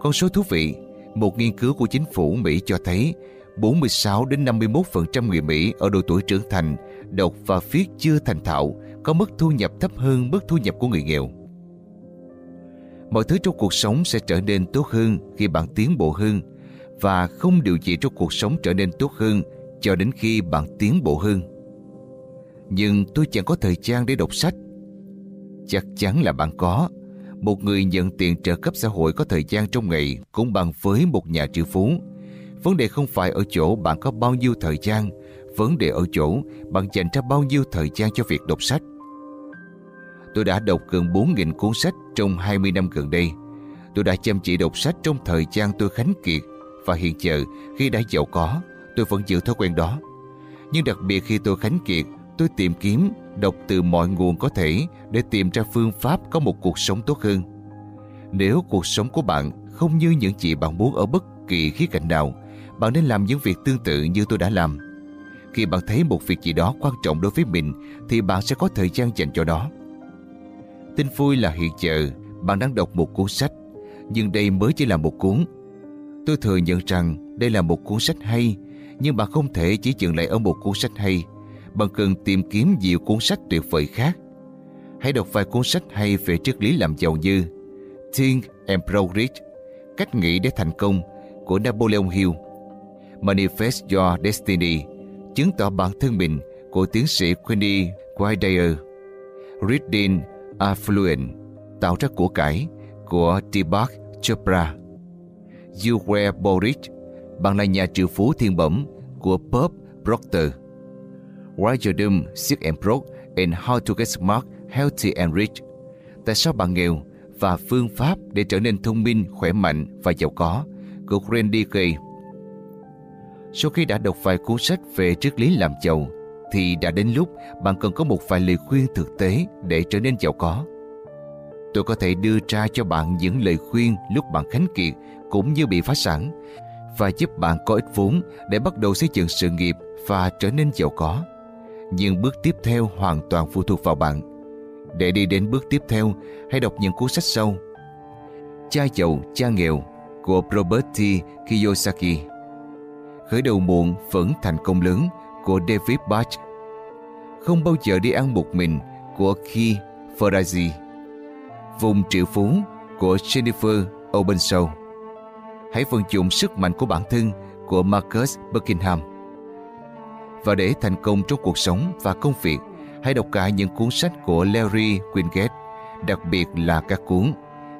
Con số thú vị, một nghiên cứu của chính phủ Mỹ cho thấy 46 đến 51% người Mỹ ở độ tuổi trưởng thành đọc và viết chưa thành thạo, có mức thu nhập thấp hơn mức thu nhập của người nghèo. Mọi thứ trong cuộc sống sẽ trở nên tốt hơn khi bạn tiến bộ hơn và không điều gì trong cuộc sống trở nên tốt hơn cho đến khi bạn tiến bộ hơn. Nhưng tôi chẳng có thời gian để đọc sách. Chắc chắn là bạn có. Một người nhận tiền trợ cấp xã hội có thời gian trong ngày cũng bằng với một nhà triệu phú. Vấn đề không phải ở chỗ bạn có bao nhiêu thời gian, vấn đề ở chỗ bạn dành ra bao nhiêu thời gian cho việc đọc sách. Tôi đã đọc gần 4.000 cuốn sách trong 20 năm gần đây. Tôi đã chăm chỉ đọc sách trong thời gian tôi khánh kiệt và hiện giờ khi đã giàu có, tôi vẫn giữ thói quen đó. Nhưng đặc biệt khi tôi khánh kiệt, tôi tìm kiếm, đọc từ mọi nguồn có thể để tìm ra phương pháp có một cuộc sống tốt hơn. Nếu cuộc sống của bạn không như những gì bạn muốn ở bất kỳ khía cạnh nào, bạn nên làm những việc tương tự như tôi đã làm. Khi bạn thấy một việc gì đó quan trọng đối với mình thì bạn sẽ có thời gian dành cho đó. Tin vui là hiện giờ bạn đang đọc một cuốn sách, nhưng đây mới chỉ là một cuốn. Tôi thừa nhận rằng đây là một cuốn sách hay, nhưng bạn không thể chỉ dừng lại ở một cuốn sách hay. Bạn cần tìm kiếm nhiều cuốn sách tuyệt vời khác. Hãy đọc vài cuốn sách hay về triết lý làm giàu như Think and Grow Rich, Cách nghĩ để thành công của Napoleon Hill, Manifest Your Destiny, Chứng tỏ bản thân mình của tiến sĩ Queenie Guidayer, Reading Affluent, tạo ra của cải của Deepak Chopra, You Were Boris, bạn là nhà triệu phú thiên bẩm của Bob Proctor, Why You Doom Sick and Broke and How to Get Smart, Healthy and Rich, Tại sao bạn nghèo và phương pháp để trở nên thông minh, khỏe mạnh và giàu có? Của Randy Kay. Sau khi đã đọc vài cuốn sách về triết lý làm giàu, thì đã đến lúc bạn cần có một vài lời khuyên thực tế để trở nên giàu có. Tôi có thể đưa ra cho bạn những lời khuyên lúc bạn khánh kiệt cũng như bị phá sản và giúp bạn có ít vốn để bắt đầu xây dựng sự nghiệp và trở nên giàu có. Nhưng bước tiếp theo hoàn toàn phụ thuộc vào bạn. Để đi đến bước tiếp theo, hãy đọc những cuốn sách sau. Cha giàu, cha nghèo của Robert T. Kiyosaki. Khởi đầu muộn vẫn thành công lớn của David Bach. Không bao giờ đi ăn một mình của Keith Ferrazzi. Vùng triệu phú của Jennifer Obenshaw. Hãy vận dụng sức mạnh của bản thân của Marcus Buckingham. Và để thành công trong cuộc sống và công việc, hãy đọc cả những cuốn sách của Larry Wingate, đặc biệt là các cuốn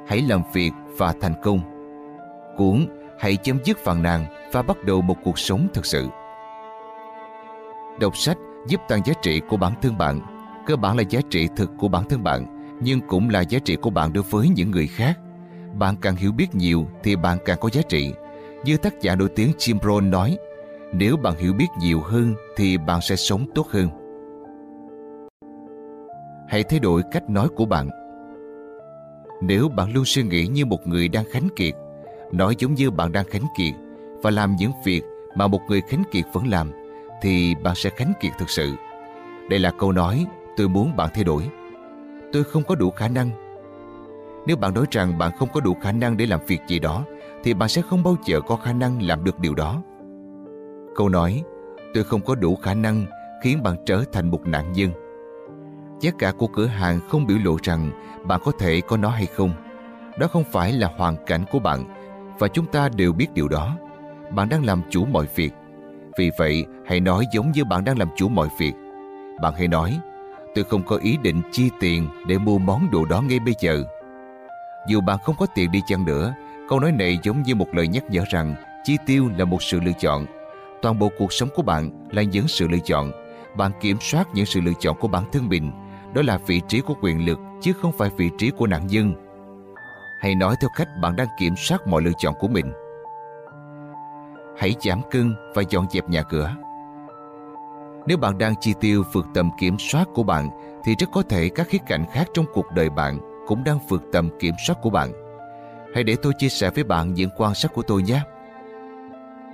Hãy làm việc và thành công. Cuốn Hãy chấm dứt phàn nàn và bắt đầu một cuộc sống thực sự. Đọc sách giúp tăng giá trị của bản thân bạn. Cơ bản là giá trị thực của bản thân bạn, nhưng cũng là giá trị của bạn đối với những người khác. Bạn càng hiểu biết nhiều thì bạn càng có giá trị. Như tác giả nổi tiếng Jim Rohn nói, nếu bạn hiểu biết nhiều hơn thì bạn sẽ sống tốt hơn. Hãy thay đổi cách nói của bạn. Nếu bạn luôn suy nghĩ như một người đang khánh kiệt, nói giống như bạn đang khánh kiệt và làm những việc mà một người khánh kiệt vẫn làm, thì bạn sẽ khánh kiệt thực sự. Đây là câu nói tôi muốn bạn thay đổi. Tôi không có đủ khả năng. Nếu bạn nói rằng bạn không có đủ khả năng để làm việc gì đó, thì bạn sẽ không bao giờ có khả năng làm được điều đó. Câu nói tôi không có đủ khả năng khiến bạn trở thành một nạn nhân. Giá cả của cửa hàng không biểu lộ rằng bạn có thể có nó hay không. Đó không phải là hoàn cảnh của bạn và chúng ta đều biết điều đó. Bạn đang làm chủ mọi việc. Vì vậy, hãy nói giống như bạn đang làm chủ mọi việc. Bạn hãy nói, tôi không có ý định chi tiền để mua món đồ đó ngay bây giờ. Dù bạn không có tiền đi chăng nữa, câu nói này giống như một lời nhắc nhở rằng chi tiêu là một sự lựa chọn. Toàn bộ cuộc sống của bạn là những sự lựa chọn. Bạn kiểm soát những sự lựa chọn của bản thân mình. Đó là vị trí của quyền lực chứ không phải vị trí của nạn nhân. Hãy nói theo cách bạn đang kiểm soát mọi lựa chọn của mình. Hãy giảm cân và dọn dẹp nhà cửa. Nếu bạn đang chi tiêu vượt tầm kiểm soát của bạn thì rất có thể các khía cạnh khác trong cuộc đời bạn cũng đang vượt tầm kiểm soát của bạn. Hãy để tôi chia sẻ với bạn những quan sát của tôi nhé.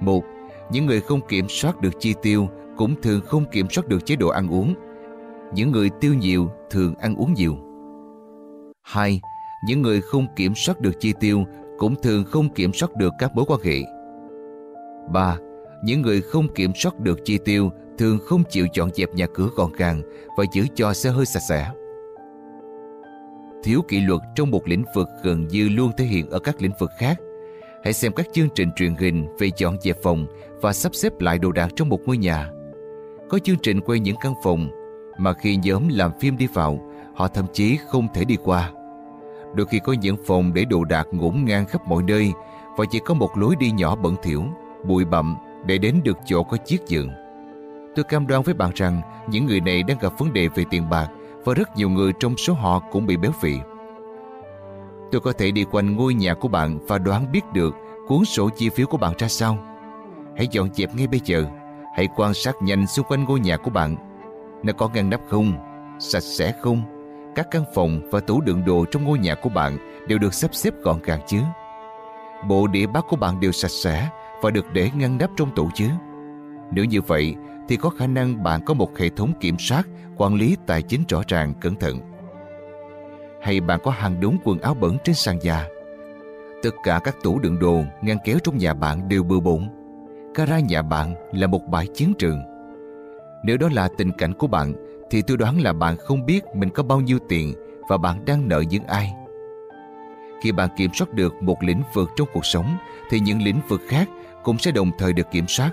Một, những người không kiểm soát được chi tiêu cũng thường không kiểm soát được chế độ ăn uống. Những người tiêu nhiều thường ăn uống nhiều. 2. Những người không kiểm soát được chi tiêu cũng thường không kiểm soát được các mối quan hệ. 3. Những người không kiểm soát được chi tiêu thường không chịu dọn dẹp nhà cửa gọn gàng và giữ cho xe hơi sạch sẽ. Thiếu kỷ luật trong một lĩnh vực gần như luôn thể hiện ở các lĩnh vực khác. Hãy xem các chương trình truyền hình về dọn dẹp phòng và sắp xếp lại đồ đạc trong một ngôi nhà. Có chương trình quay những căn phòng mà khi nhóm làm phim đi vào, họ thậm chí không thể đi qua. Đôi khi có những phòng để đồ đạc ngổn ngang khắp mọi nơi, và chỉ có một lối đi nhỏ bẩn thỉu. bụi bặm để đến được chỗ có chiếc giường. Tôi cam đoan với bạn rằng những người này đang gặp vấn đề về tiền bạc và rất nhiều người trong số họ cũng bị béo phì. Tôi có thể đi quanh ngôi nhà của bạn và đoán biết được cuốn sổ chi phiếu của bạn ra sao. Hãy dọn dẹp ngay bây giờ. Hãy quan sát nhanh xung quanh ngôi nhà của bạn. Nó có ngăn nắp không? Sạch sẽ không? Các căn phòng và tủ đựng đồ trong ngôi nhà của bạn đều được sắp xếp gọn gàng chứ? Bộ đĩa bát của bạn đều sạch sẽ và được để ngăn nắp trong tủ chứ? Nếu như vậy thì có khả năng bạn có một hệ thống kiểm soát, quản lý tài chính rõ ràng, cẩn thận. Hay bạn có hàng đống quần áo bẩn trên sàn nhà? Tất cả các tủ đựng đồ, ngăn kéo trong nhà bạn đều bừa bộn. Gara nhà bạn là một bãi chiến trường. Nếu đó là tình cảnh của bạn, thì tôi đoán là bạn không biết mình có bao nhiêu tiền và bạn đang nợ những ai. Khi bạn kiểm soát được một lĩnh vực trong cuộc sống, thì những lĩnh vực khác cũng sẽ đồng thời được kiểm soát.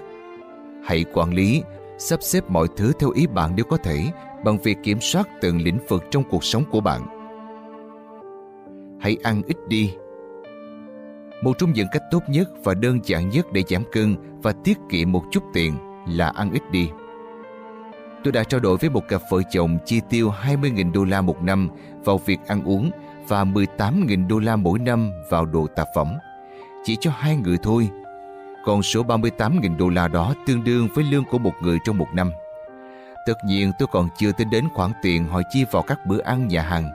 Hãy quản lý, sắp xếp mọi thứ theo ý bạn nếu có thể bằng việc kiểm soát từng lĩnh vực trong cuộc sống của bạn. Hãy ăn ít đi. Một trong những cách tốt nhất và đơn giản nhất để giảm cân và tiết kiệm một chút tiền là ăn ít đi. Tôi đã trao đổi với một cặp vợ chồng chi tiêu 20.000 đô la một năm vào việc ăn uống và 18.000 đô la mỗi năm vào đồ tạp phẩm. Chỉ cho hai người thôi còn số 38.000 đô la đó tương đương với lương của một người trong một năm. Tất nhiên tôi còn chưa tính đến khoản tiền họ chi vào các bữa ăn nhà hàng.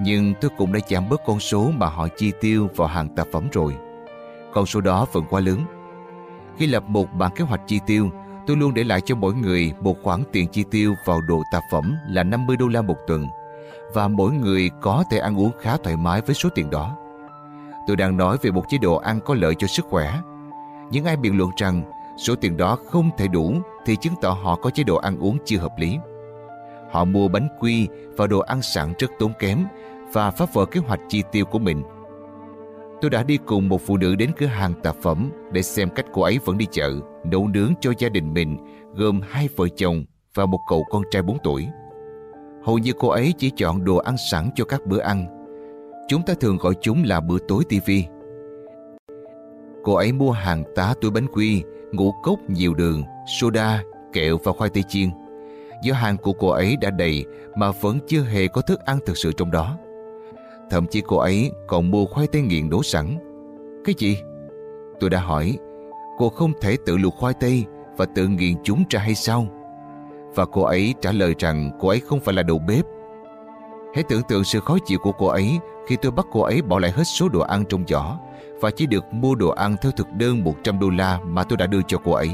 Nhưng tôi cũng đã giảm bớt con số mà họ chi tiêu vào hàng tạp phẩm rồi. Con số đó vẫn quá lớn. Khi lập một bản kế hoạch chi tiêu, tôi luôn để lại cho mỗi người một khoản tiền chi tiêu vào đồ tạp phẩm là 50 đô la một tuần và mỗi người có thể ăn uống khá thoải mái với số tiền đó. Tôi đang nói về một chế độ ăn có lợi cho sức khỏe những ai biện luận rằng số tiền đó không thể đủ thì chứng tỏ họ có chế độ ăn uống chưa hợp lý. Họ mua bánh quy và đồ ăn sẵn rất tốn kém và phá vỡ kế hoạch chi tiêu của mình. Tôi đã đi cùng một phụ nữ đến cửa hàng tạp phẩm để xem cách cô ấy vẫn đi chợ, nấu nướng cho gia đình mình gồm hai vợ chồng và một cậu con trai 4 tuổi. Hầu như cô ấy chỉ chọn đồ ăn sẵn cho các bữa ăn. Chúng ta thường gọi chúng là bữa tối tivi cô ấy mua hàng tá túi bánh quy, ngũ cốc nhiều đường, soda, kẹo và khoai tây chiên. Do hàng của cô ấy đã đầy mà vẫn chưa hề có thức ăn thực sự trong đó. Thậm chí cô ấy còn mua khoai tây nghiền đổ sẵn. Cái gì? Tôi đã hỏi, cô không thể tự luộc khoai tây và tự nghiền chúng ra hay sao? Và cô ấy trả lời rằng cô ấy không phải là đầu bếp. Hãy tưởng tượng sự khó chịu của cô ấy khi tôi bắt cô ấy bỏ lại hết số đồ ăn trong giỏ và chỉ được mua đồ ăn theo thực đơn 100 đô la mà tôi đã đưa cho cô ấy.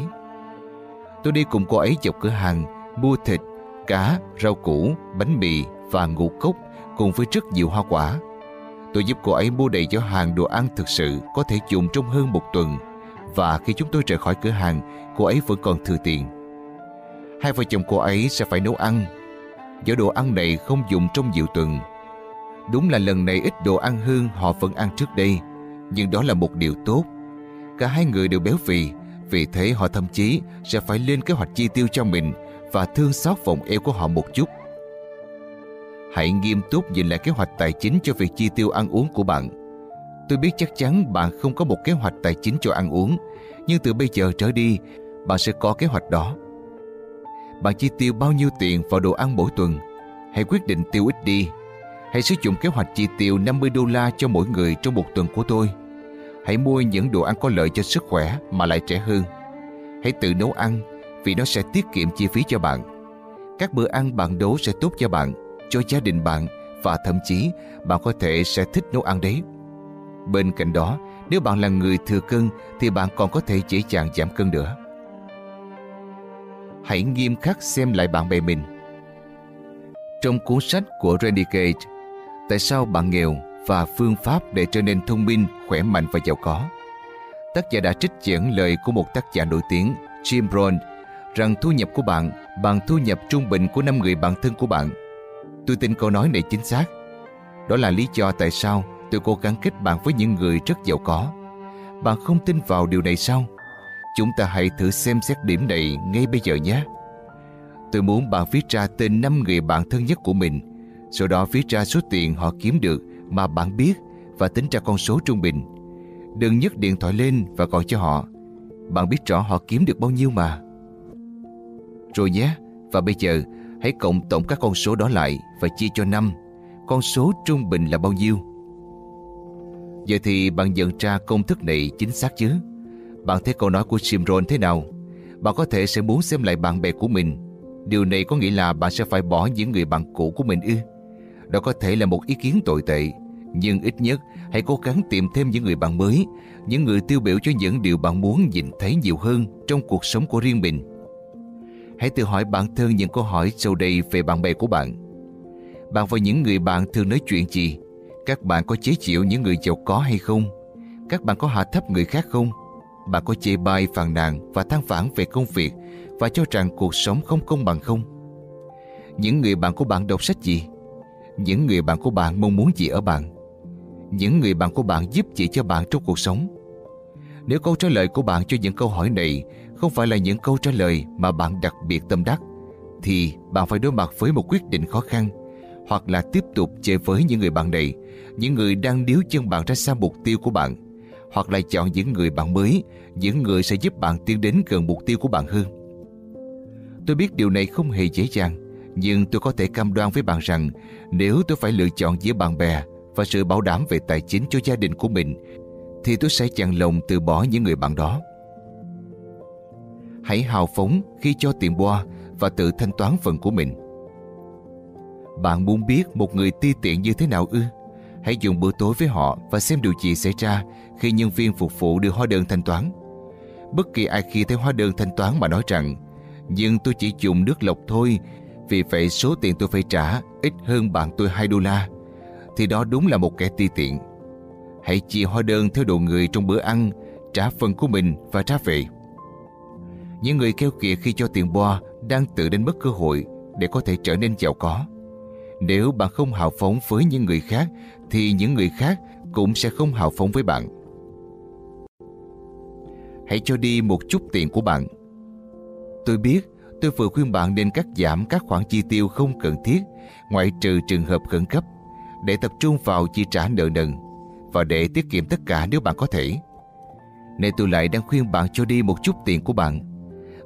Tôi đi cùng cô ấy dọc cửa hàng, mua thịt, cá, rau củ, bánh mì và ngũ cốc cùng với rất nhiều hoa quả. Tôi giúp cô ấy mua đầy cho hàng đồ ăn thực sự có thể dùng trong hơn một tuần và khi chúng tôi rời khỏi cửa hàng, cô ấy vẫn còn thừa tiền. Hai vợ chồng cô ấy sẽ phải nấu ăn. do đồ ăn này không dùng trong nhiều tuần. Đúng là lần này ít đồ ăn hơn họ vẫn ăn trước đây nhưng đó là một điều tốt. Cả hai người đều béo phì, vì thế họ thậm chí sẽ phải lên kế hoạch chi tiêu cho mình và thương xót vòng eo của họ một chút. Hãy nghiêm túc nhìn lại kế hoạch tài chính cho việc chi tiêu ăn uống của bạn. Tôi biết chắc chắn bạn không có một kế hoạch tài chính cho ăn uống, nhưng từ bây giờ trở đi, bạn sẽ có kế hoạch đó. Bạn chi tiêu bao nhiêu tiền vào đồ ăn mỗi tuần? Hãy quyết định tiêu ít đi. Hãy sử dụng kế hoạch chi tiêu 50 đô la cho mỗi người trong một tuần của tôi. Hãy mua những đồ ăn có lợi cho sức khỏe mà lại trẻ hơn. Hãy tự nấu ăn vì nó sẽ tiết kiệm chi phí cho bạn. Các bữa ăn bạn nấu sẽ tốt cho bạn, cho gia đình bạn và thậm chí bạn có thể sẽ thích nấu ăn đấy. Bên cạnh đó, nếu bạn là người thừa cân thì bạn còn có thể dễ dàng giảm cân nữa. Hãy nghiêm khắc xem lại bạn bè mình. Trong cuốn sách của Randy Gage, Tại sao bạn nghèo và phương pháp để trở nên thông minh, khỏe mạnh và giàu có. Tác giả đã trích dẫn lời của một tác giả nổi tiếng Jim Brown rằng thu nhập của bạn bằng thu nhập trung bình của năm người bạn thân của bạn. Tôi tin câu nói này chính xác. Đó là lý do tại sao tôi cố gắng kết bạn với những người rất giàu có. Bạn không tin vào điều này sao? Chúng ta hãy thử xem xét điểm này ngay bây giờ nhé. Tôi muốn bạn viết ra tên năm người bạn thân nhất của mình, sau đó viết ra số tiền họ kiếm được mà bạn biết và tính ra con số trung bình. Đừng nhấc điện thoại lên và gọi cho họ. Bạn biết rõ họ kiếm được bao nhiêu mà Rồi nhé Và bây giờ hãy cộng tổng các con số đó lại Và chia cho 5 Con số trung bình là bao nhiêu? Giờ thì bạn nhận ra công thức này chính xác chứ? Bạn thấy câu nói của Simron thế nào? Bạn có thể sẽ muốn xem lại bạn bè của mình. Điều này có nghĩa là bạn sẽ phải bỏ những người bạn cũ của mình ư? Đó có thể là một ý kiến tồi tệ, Nhưng ít nhất hãy cố gắng tìm thêm những người bạn mới, Những người tiêu biểu cho những điều bạn muốn nhìn thấy nhiều hơn Trong cuộc sống của riêng mình. Hãy tự hỏi bản thân những câu hỏi sau đây về bạn bè của bạn Bạn và những người bạn thường nói chuyện gì các bạn có chế chịu những người giàu có hay không? Các bạn có hạ thấp người khác không? Bạn có chê bai phàn nàn và than vãn về công việc và cho rằng cuộc sống không công bằng không? Những người bạn của bạn đọc sách gì? Những người bạn của bạn mong muốn gì ở bạn? Những người bạn của bạn giúp gì cho bạn trong cuộc sống? Nếu câu trả lời của bạn cho những câu hỏi này không phải là những câu trả lời mà bạn đặc biệt tâm đắc, thì bạn phải đối mặt với một quyết định khó khăn hoặc là tiếp tục chơi với những người bạn này, những người đang điếu chân bạn ra xa mục tiêu của bạn, hoặc là chọn những người bạn mới, những người sẽ giúp bạn tiến đến gần mục tiêu của bạn hơn. Tôi biết điều này không hề dễ dàng, nhưng tôi có thể cam đoan với bạn rằng nếu tôi phải lựa chọn giữa bạn bè và sự bảo đảm về tài chính cho gia đình của mình, thì tôi sẽ chặn lòng từ bỏ những người bạn đó. Hãy hào phóng khi cho tiền boa và tự thanh toán phần của mình. Bạn muốn biết một người ti tiện như thế nào ư? Hãy dùng bữa tối với họ và xem điều gì xảy ra khi nhân viên phục vụ đưa hóa đơn thanh toán. Bất kỳ ai khi thấy hóa đơn thanh toán mà nói rằng nhưng tôi chỉ dùng nước lọc thôi vì vậy số tiền tôi phải trả ít hơn bạn tôi 2 đô la thì đó đúng là một kẻ ti tiện. Hãy chia hóa đơn theo độ người trong bữa ăn, trả phần của mình và trả về. Những người keo kiệt khi cho tiền boa đang tự đánh mất cơ hội để có thể trở nên giàu có. Nếu bạn không hào phóng với những người khác, thì những người khác cũng sẽ không hào phóng với bạn. Hãy cho đi một chút tiền của bạn. Tôi biết, tôi vừa khuyên bạn nên cắt giảm các khoản chi tiêu không cần thiết, ngoại trừ trường hợp khẩn cấp, để tập trung vào chi trả nợ nần và để tiết kiệm tất cả nếu bạn có thể. Nên tôi lại đang khuyên bạn cho đi một chút tiền của bạn.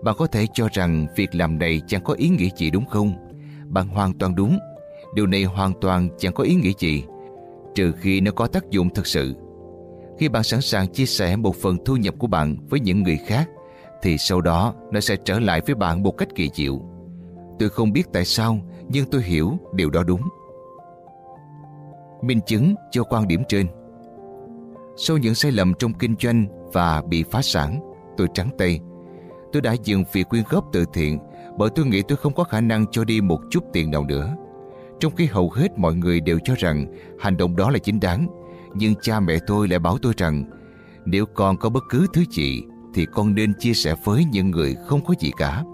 Bạn có thể cho rằng việc làm này chẳng có ý nghĩa gì đúng không? Bạn hoàn toàn đúng. Điều này hoàn toàn chẳng có ý nghĩa gì, Trừ khi nó có tác dụng thực sự. Khi bạn sẵn sàng chia sẻ một phần thu nhập của bạn với những người khác, Thì sau đó nó sẽ trở lại với bạn một cách kỳ diệu. Tôi không biết tại sao, Nhưng tôi hiểu điều đó đúng. Minh chứng cho quan điểm trên. Sau những sai lầm trong kinh doanh và bị phá sản, Tôi trắng tay. Tôi đã dừng việc quyên góp từ thiện bởi tôi nghĩ tôi không có khả năng cho đi một chút tiền nào nữa. Trong khi hầu hết mọi người đều cho rằng hành động đó là chính đáng, nhưng cha mẹ tôi lại bảo tôi rằng nếu con có bất cứ thứ gì thì con nên chia sẻ với những người không có gì cả.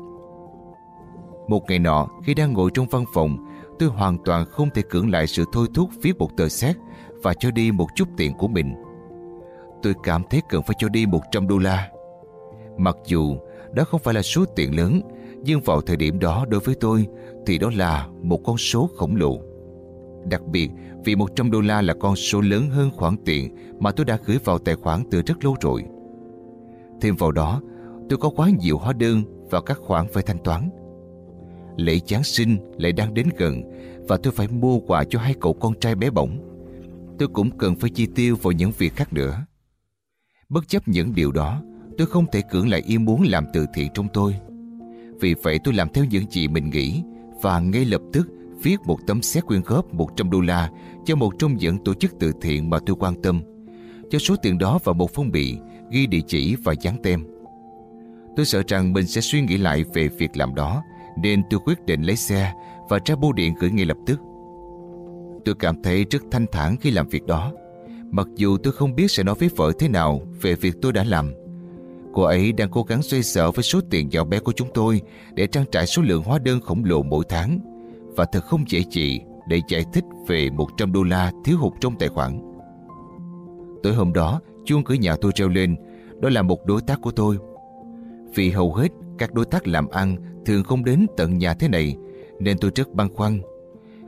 Một ngày nọ, khi đang ngồi trong văn phòng, tôi hoàn toàn không thể cưỡng lại sự thôi thúc viết một tờ xét và cho đi một chút tiền của mình. Tôi cảm thấy cần phải cho đi 100 đô la. Mặc dù đó không phải là số tiền lớn, nhưng vào thời điểm đó đối với tôi thì đó là một con số khổng lồ. Đặc biệt vì 100 đô la là con số lớn hơn khoản tiền mà tôi đã gửi vào tài khoản từ rất lâu rồi. Thêm vào đó, tôi có quá nhiều hóa đơn và các khoản phải thanh toán. Lễ Giáng sinh lại đang đến gần và tôi phải mua quà cho hai cậu con trai bé bỏng. Tôi cũng cần phải chi tiêu vào những việc khác nữa. Bất chấp những điều đó, tôi không thể cưỡng lại ý muốn làm từ thiện trong tôi. Vì vậy tôi làm theo những gì mình nghĩ và ngay lập tức viết một tấm xét quyên góp 100 đô la cho một trong những tổ chức từ thiện mà tôi quan tâm. Cho số tiền đó vào một phong bì, ghi địa chỉ và dán tem. Tôi sợ rằng mình sẽ suy nghĩ lại về việc làm đó, nên tôi quyết định lấy xe và ra bưu điện gửi ngay lập tức. Tôi cảm thấy rất thanh thản khi làm việc đó, mặc dù tôi không biết sẽ nói với vợ thế nào về việc tôi đã làm. Cô ấy đang cố gắng xoay sở với số tiền nhỏ bé của chúng tôi để trang trải số lượng hóa đơn khổng lồ mỗi tháng và thật không dễ chị để giải thích về 100 đô la thiếu hụt trong tài khoản. Tối hôm đó, chuông cửa nhà tôi treo lên, đó là một đối tác của tôi. Vì hầu hết các đối tác làm ăn thường không đến tận nhà thế này, nên tôi rất băn khoăn.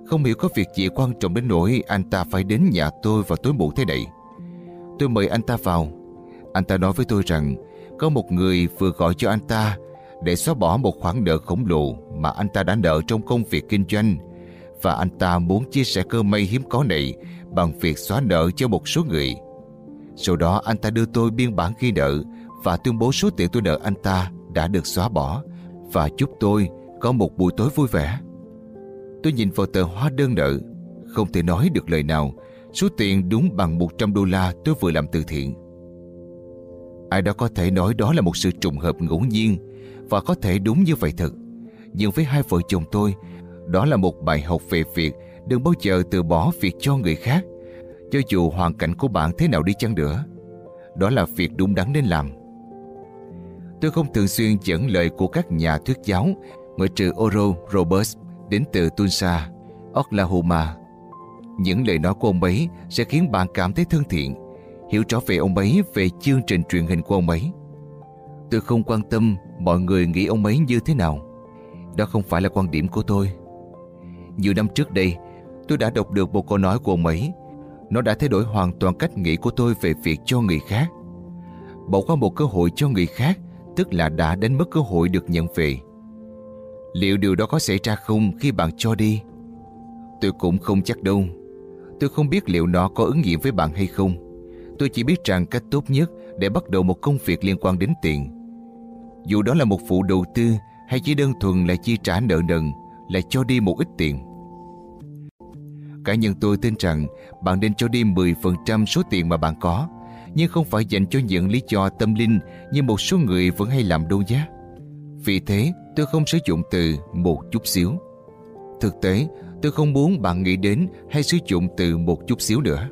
Không hiểu có việc gì quan trọng đến nỗi anh ta phải đến nhà tôi vào tối muộn thế này. Tôi mời anh ta vào. Anh ta nói với tôi rằng có một người vừa gọi cho anh ta để xóa bỏ một khoản nợ khổng lồ mà anh ta đã nợ trong công việc kinh doanh và anh ta muốn chia sẻ cơ may hiếm có này bằng việc xóa nợ cho một số người. Sau đó anh ta đưa tôi biên bản ghi nợ và tuyên bố số tiền tôi nợ anh ta đã được xóa bỏ và chúc tôi có một buổi tối vui vẻ. Tôi nhìn vào tờ hóa đơn nợ, không thể nói được lời nào, số tiền đúng bằng 100 đô la tôi vừa làm từ thiện. Ai đó có thể nói đó là một sự trùng hợp ngẫu nhiên và có thể đúng như vậy thật. Nhưng với hai vợ chồng tôi, đó là một bài học về việc đừng bao giờ từ bỏ việc cho người khác, cho dù hoàn cảnh của bạn thế nào đi chăng nữa. Đó là việc đúng đắn nên làm. Tôi không thường xuyên dẫn lời của các nhà thuyết giáo ngoại trừ Oro Roberts đến từ Tulsa, Oklahoma. Những lời nói của ông ấy sẽ khiến bạn cảm thấy thân thiện, hiểu rõ về ông ấy về chương trình truyền hình của ông ấy. Tôi không quan tâm mọi người nghĩ ông ấy như thế nào. Đó không phải là quan điểm của tôi. Nhiều năm trước đây, tôi đã đọc được một câu nói của ông ấy. Nó đã thay đổi hoàn toàn cách nghĩ của tôi về việc cho người khác. Bỏ qua một cơ hội cho người khác, tức là đã đánh mất cơ hội được nhận về. Liệu điều đó có xảy ra không khi bạn cho đi? Tôi cũng không chắc đâu. Tôi không biết liệu nó có ứng nghiệm với bạn hay không. Tôi chỉ biết rằng cách tốt nhất để bắt đầu một công việc liên quan đến tiền. Dù đó là một vụ đầu tư hay chỉ đơn thuần là chi trả nợ nần, là cho đi một ít tiền. Cá nhân tôi tin rằng bạn nên cho đi 10% số tiền mà bạn có, nhưng không phải dành cho những lý do tâm linh như một số người vẫn hay làm đô giá. Vì thế, tôi không sử dụng từ một chút xíu. Thực tế, tôi không muốn bạn nghĩ đến hay sử dụng từ một chút xíu nữa.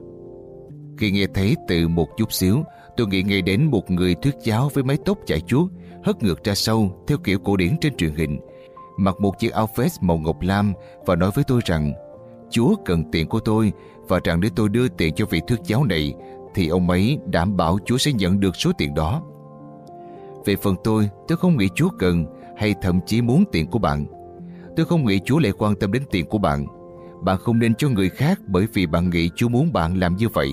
Khi nghe thấy từ một chút xíu, tôi nghĩ ngay đến một người thuyết giáo với mái tóc chải chuốt, hất ngược ra sâu theo kiểu cổ điển trên truyền hình, mặc một chiếc áo vest màu ngọc lam và nói với tôi rằng Chúa cần tiền của tôi và rằng nếu tôi đưa tiền cho vị thuyết giáo này thì ông ấy đảm bảo Chúa sẽ nhận được số tiền đó. Về phần tôi, tôi không nghĩ Chúa cần hay thậm chí muốn tiền của bạn. Tôi không nghĩ Chúa lại quan tâm đến tiền của bạn. Bạn không nên cho người khác bởi vì bạn nghĩ Chúa muốn bạn làm như vậy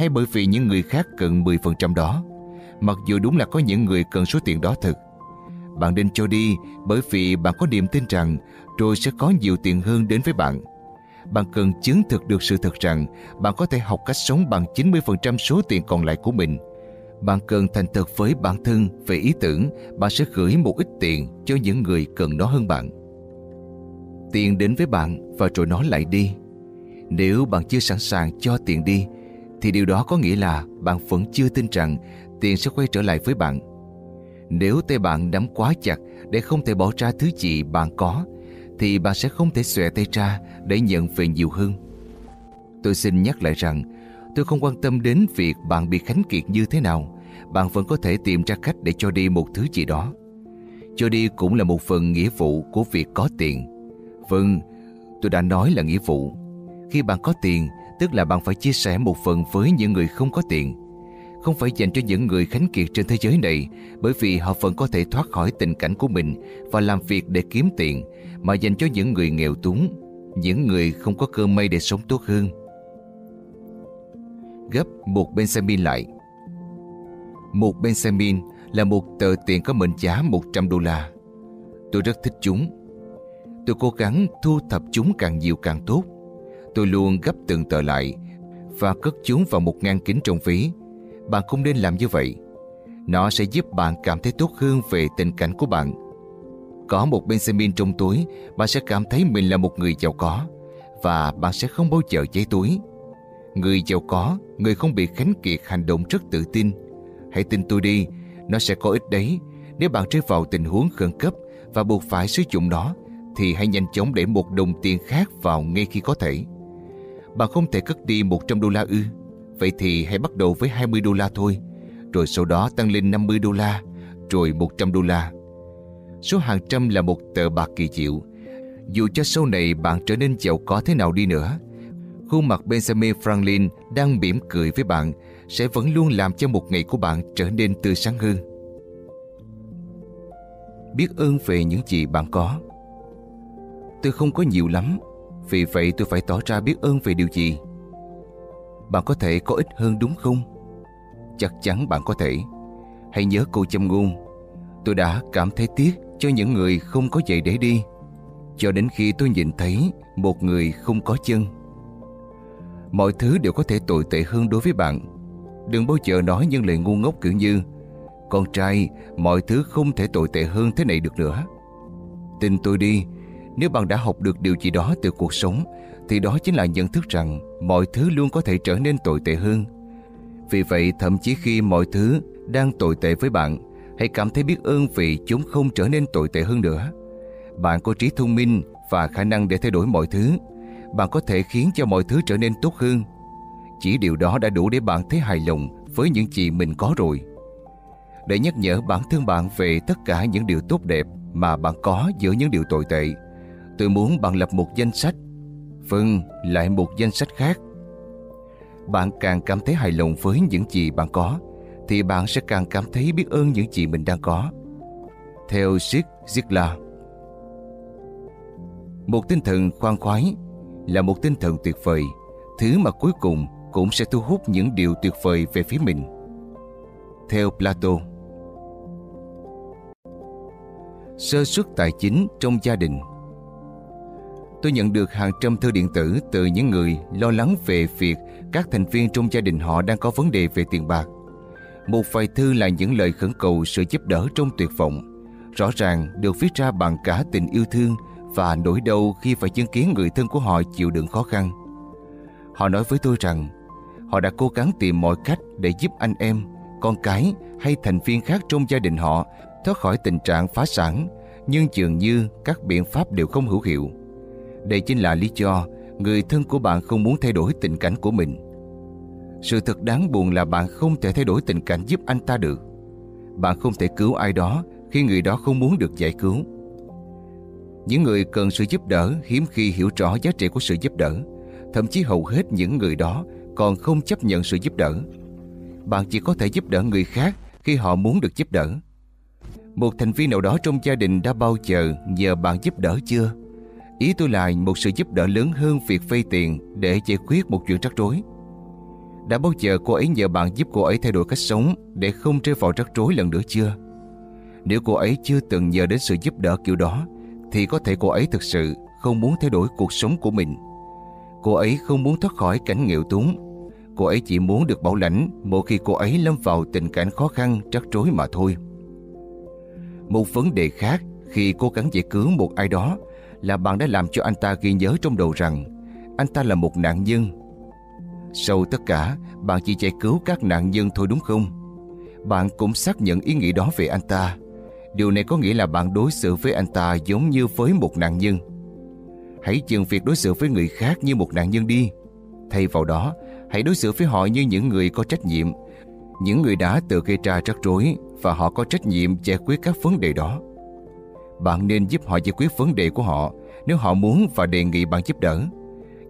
hay bởi vì những người khác cần 10% đó. Mặc dù đúng là có những người cần số tiền đó thật. Bạn nên cho đi bởi vì bạn có niềm tin rằng rồi sẽ có nhiều tiền hơn đến với bạn. Bạn cần chứng thực được sự thật rằng bạn có thể học cách sống bằng 90% số tiền còn lại của mình. Bạn cần thành thật với bản thân về ý tưởng bạn sẽ gửi một ít tiền cho những người cần nó hơn bạn. Tiền đến với bạn và rồi nó lại đi. Nếu bạn chưa sẵn sàng cho tiền đi, thì điều đó có nghĩa là bạn vẫn chưa tin rằng tiền sẽ quay trở lại với bạn. Nếu tay bạn nắm quá chặt để không thể bỏ ra thứ gì bạn có, thì bạn sẽ không thể xòe tay ra để nhận về nhiều hơn. Tôi xin nhắc lại rằng, tôi không quan tâm đến việc bạn bị khánh kiệt như thế nào, bạn vẫn có thể tìm ra cách để cho đi một thứ gì đó. Cho đi cũng là một phần nghĩa vụ của việc có tiền. Vâng, tôi đã nói là nghĩa vụ. Khi bạn có tiền, tức là bạn phải chia sẻ một phần với những người không có tiền không phải dành cho những người khánh kiệt trên thế giới này bởi vì họ vẫn có thể thoát khỏi tình cảnh của mình và làm việc để kiếm tiền mà dành cho những người nghèo túng, những người không có cơ may để sống tốt hơn. Gấp một Benjamin lại Một Benjamin là một tờ tiền có mệnh giá 100 đô la. Tôi rất thích chúng. Tôi cố gắng thu thập chúng càng nhiều càng tốt. Tôi luôn gấp từng tờ lại và cất chúng vào một ngăn kính trong ví bạn không nên làm như vậy. Nó sẽ giúp bạn cảm thấy tốt hơn về tình cảnh của bạn. Có một Benjamin trong túi, bạn sẽ cảm thấy mình là một người giàu có và bạn sẽ không bao giờ cháy túi. Người giàu có, người không bị khánh kiệt hành động rất tự tin. Hãy tin tôi đi, nó sẽ có ích đấy. Nếu bạn rơi vào tình huống khẩn cấp và buộc phải sử dụng nó, thì hãy nhanh chóng để một đồng tiền khác vào ngay khi có thể. Bạn không thể cất đi 100 đô la ư. Vậy thì hãy bắt đầu với 20 đô la thôi, rồi sau đó tăng lên 50 đô la, rồi 100 đô la. Số hàng trăm là một tờ bạc kỳ diệu. Dù cho sau này bạn trở nên giàu có thế nào đi nữa, khuôn mặt Benjamin Franklin đang mỉm cười với bạn sẽ vẫn luôn làm cho một ngày của bạn trở nên tươi sáng hơn. Biết ơn về những gì bạn có Tôi không có nhiều lắm, vì vậy tôi phải tỏ ra biết ơn về điều gì? Bạn có thể có ích hơn đúng không? Chắc chắn bạn có thể. Hãy nhớ câu châm ngôn. Tôi đã cảm thấy tiếc cho những người không có giày để đi. Cho đến khi tôi nhìn thấy một người không có chân. Mọi thứ đều có thể tồi tệ hơn đối với bạn. Đừng bao giờ nói những lời ngu ngốc kiểu như Con trai, mọi thứ không thể tồi tệ hơn thế này được nữa. Tin tôi đi nếu bạn đã học được điều gì đó từ cuộc sống, Thì đó chính là nhận thức rằng Mọi thứ luôn có thể trở nên tồi tệ hơn. Vì vậy, thậm chí khi mọi thứ đang tồi tệ với bạn, Hãy cảm thấy biết ơn vì chúng không trở nên tồi tệ hơn nữa. Bạn có trí thông minh và khả năng để thay đổi mọi thứ. Bạn có thể khiến cho mọi thứ trở nên tốt hơn. Chỉ điều đó đã đủ để bạn thấy hài lòng với những gì mình có rồi. Để nhắc nhở bản thân bạn về tất cả những điều tốt đẹp mà bạn có giữa những điều tồi tệ Tôi muốn bạn lập một danh sách. Vâng, lại một danh sách khác. Bạn càng cảm thấy hài lòng với những gì bạn có Thì bạn sẽ càng cảm thấy biết ơn những gì mình đang có. Theo Zig Ziglar Một tinh thần khoan khoái là một tinh thần tuyệt vời. Thứ mà cuối cùng cũng sẽ thu hút những điều tuyệt vời về phía mình. Theo Plato Sơ suất tài chính trong gia đình Tôi nhận được hàng trăm thư điện tử từ những người lo lắng về việc các thành viên trong gia đình họ đang có vấn đề về tiền bạc. Một vài thư là những lời khẩn cầu sự giúp đỡ trong tuyệt vọng, rõ ràng được viết ra bằng cả tình yêu thương và nỗi đau khi phải chứng kiến người thân của họ chịu đựng khó khăn. Họ nói với tôi rằng họ đã cố gắng tìm mọi cách để giúp anh em, con cái hay thành viên khác trong gia đình họ thoát khỏi tình trạng phá sản, nhưng dường như các biện pháp đều không hữu hiệu. Đây chính là lý do người thân của bạn không muốn thay đổi tình cảnh của mình. Sự thật đáng buồn là bạn không thể thay đổi tình cảnh giúp anh ta được. Bạn không thể cứu ai đó khi người đó không muốn được giải cứu. Những người cần sự giúp đỡ hiếm khi hiểu rõ giá trị của sự giúp đỡ. Thậm chí hầu hết những người đó còn không chấp nhận sự giúp đỡ. Bạn chỉ có thể giúp đỡ người khác khi họ muốn được giúp đỡ. Một thành viên nào đó trong gia đình đã bao giờ nhờ bạn giúp đỡ chưa? Ý tôi là một sự giúp đỡ lớn hơn việc vay tiền để giải quyết một chuyện rắc rối. Đã bao giờ cô ấy nhờ bạn giúp cô ấy thay đổi cách sống để không rơi vào rắc rối lần nữa chưa? Nếu cô ấy chưa từng nhờ đến sự giúp đỡ kiểu đó, thì có thể cô ấy thực sự không muốn thay đổi cuộc sống của mình. Cô ấy không muốn thoát khỏi cảnh nghèo túng. Cô ấy chỉ muốn được bảo lãnh mỗi khi cô ấy lâm vào tình cảnh khó khăn, rắc rối mà thôi. Một vấn đề khác khi cố gắng giải cứu một ai đó là bạn đã làm cho anh ta ghi nhớ trong đầu rằng anh ta là một nạn nhân. Sau tất cả, bạn chỉ chạy cứu các nạn nhân thôi đúng không? Bạn cũng xác nhận ý nghĩ đó về anh ta. Điều này có nghĩa là bạn đối xử với anh ta giống như với một nạn nhân. Hãy dừng việc đối xử với người khác như một nạn nhân đi. Thay vào đó, hãy đối xử với họ như những người có trách nhiệm, những người đã tự gây ra rắc rối và họ có trách nhiệm giải quyết các vấn đề đó. Bạn nên giúp họ giải quyết vấn đề của họ nếu họ muốn và đề nghị bạn giúp đỡ.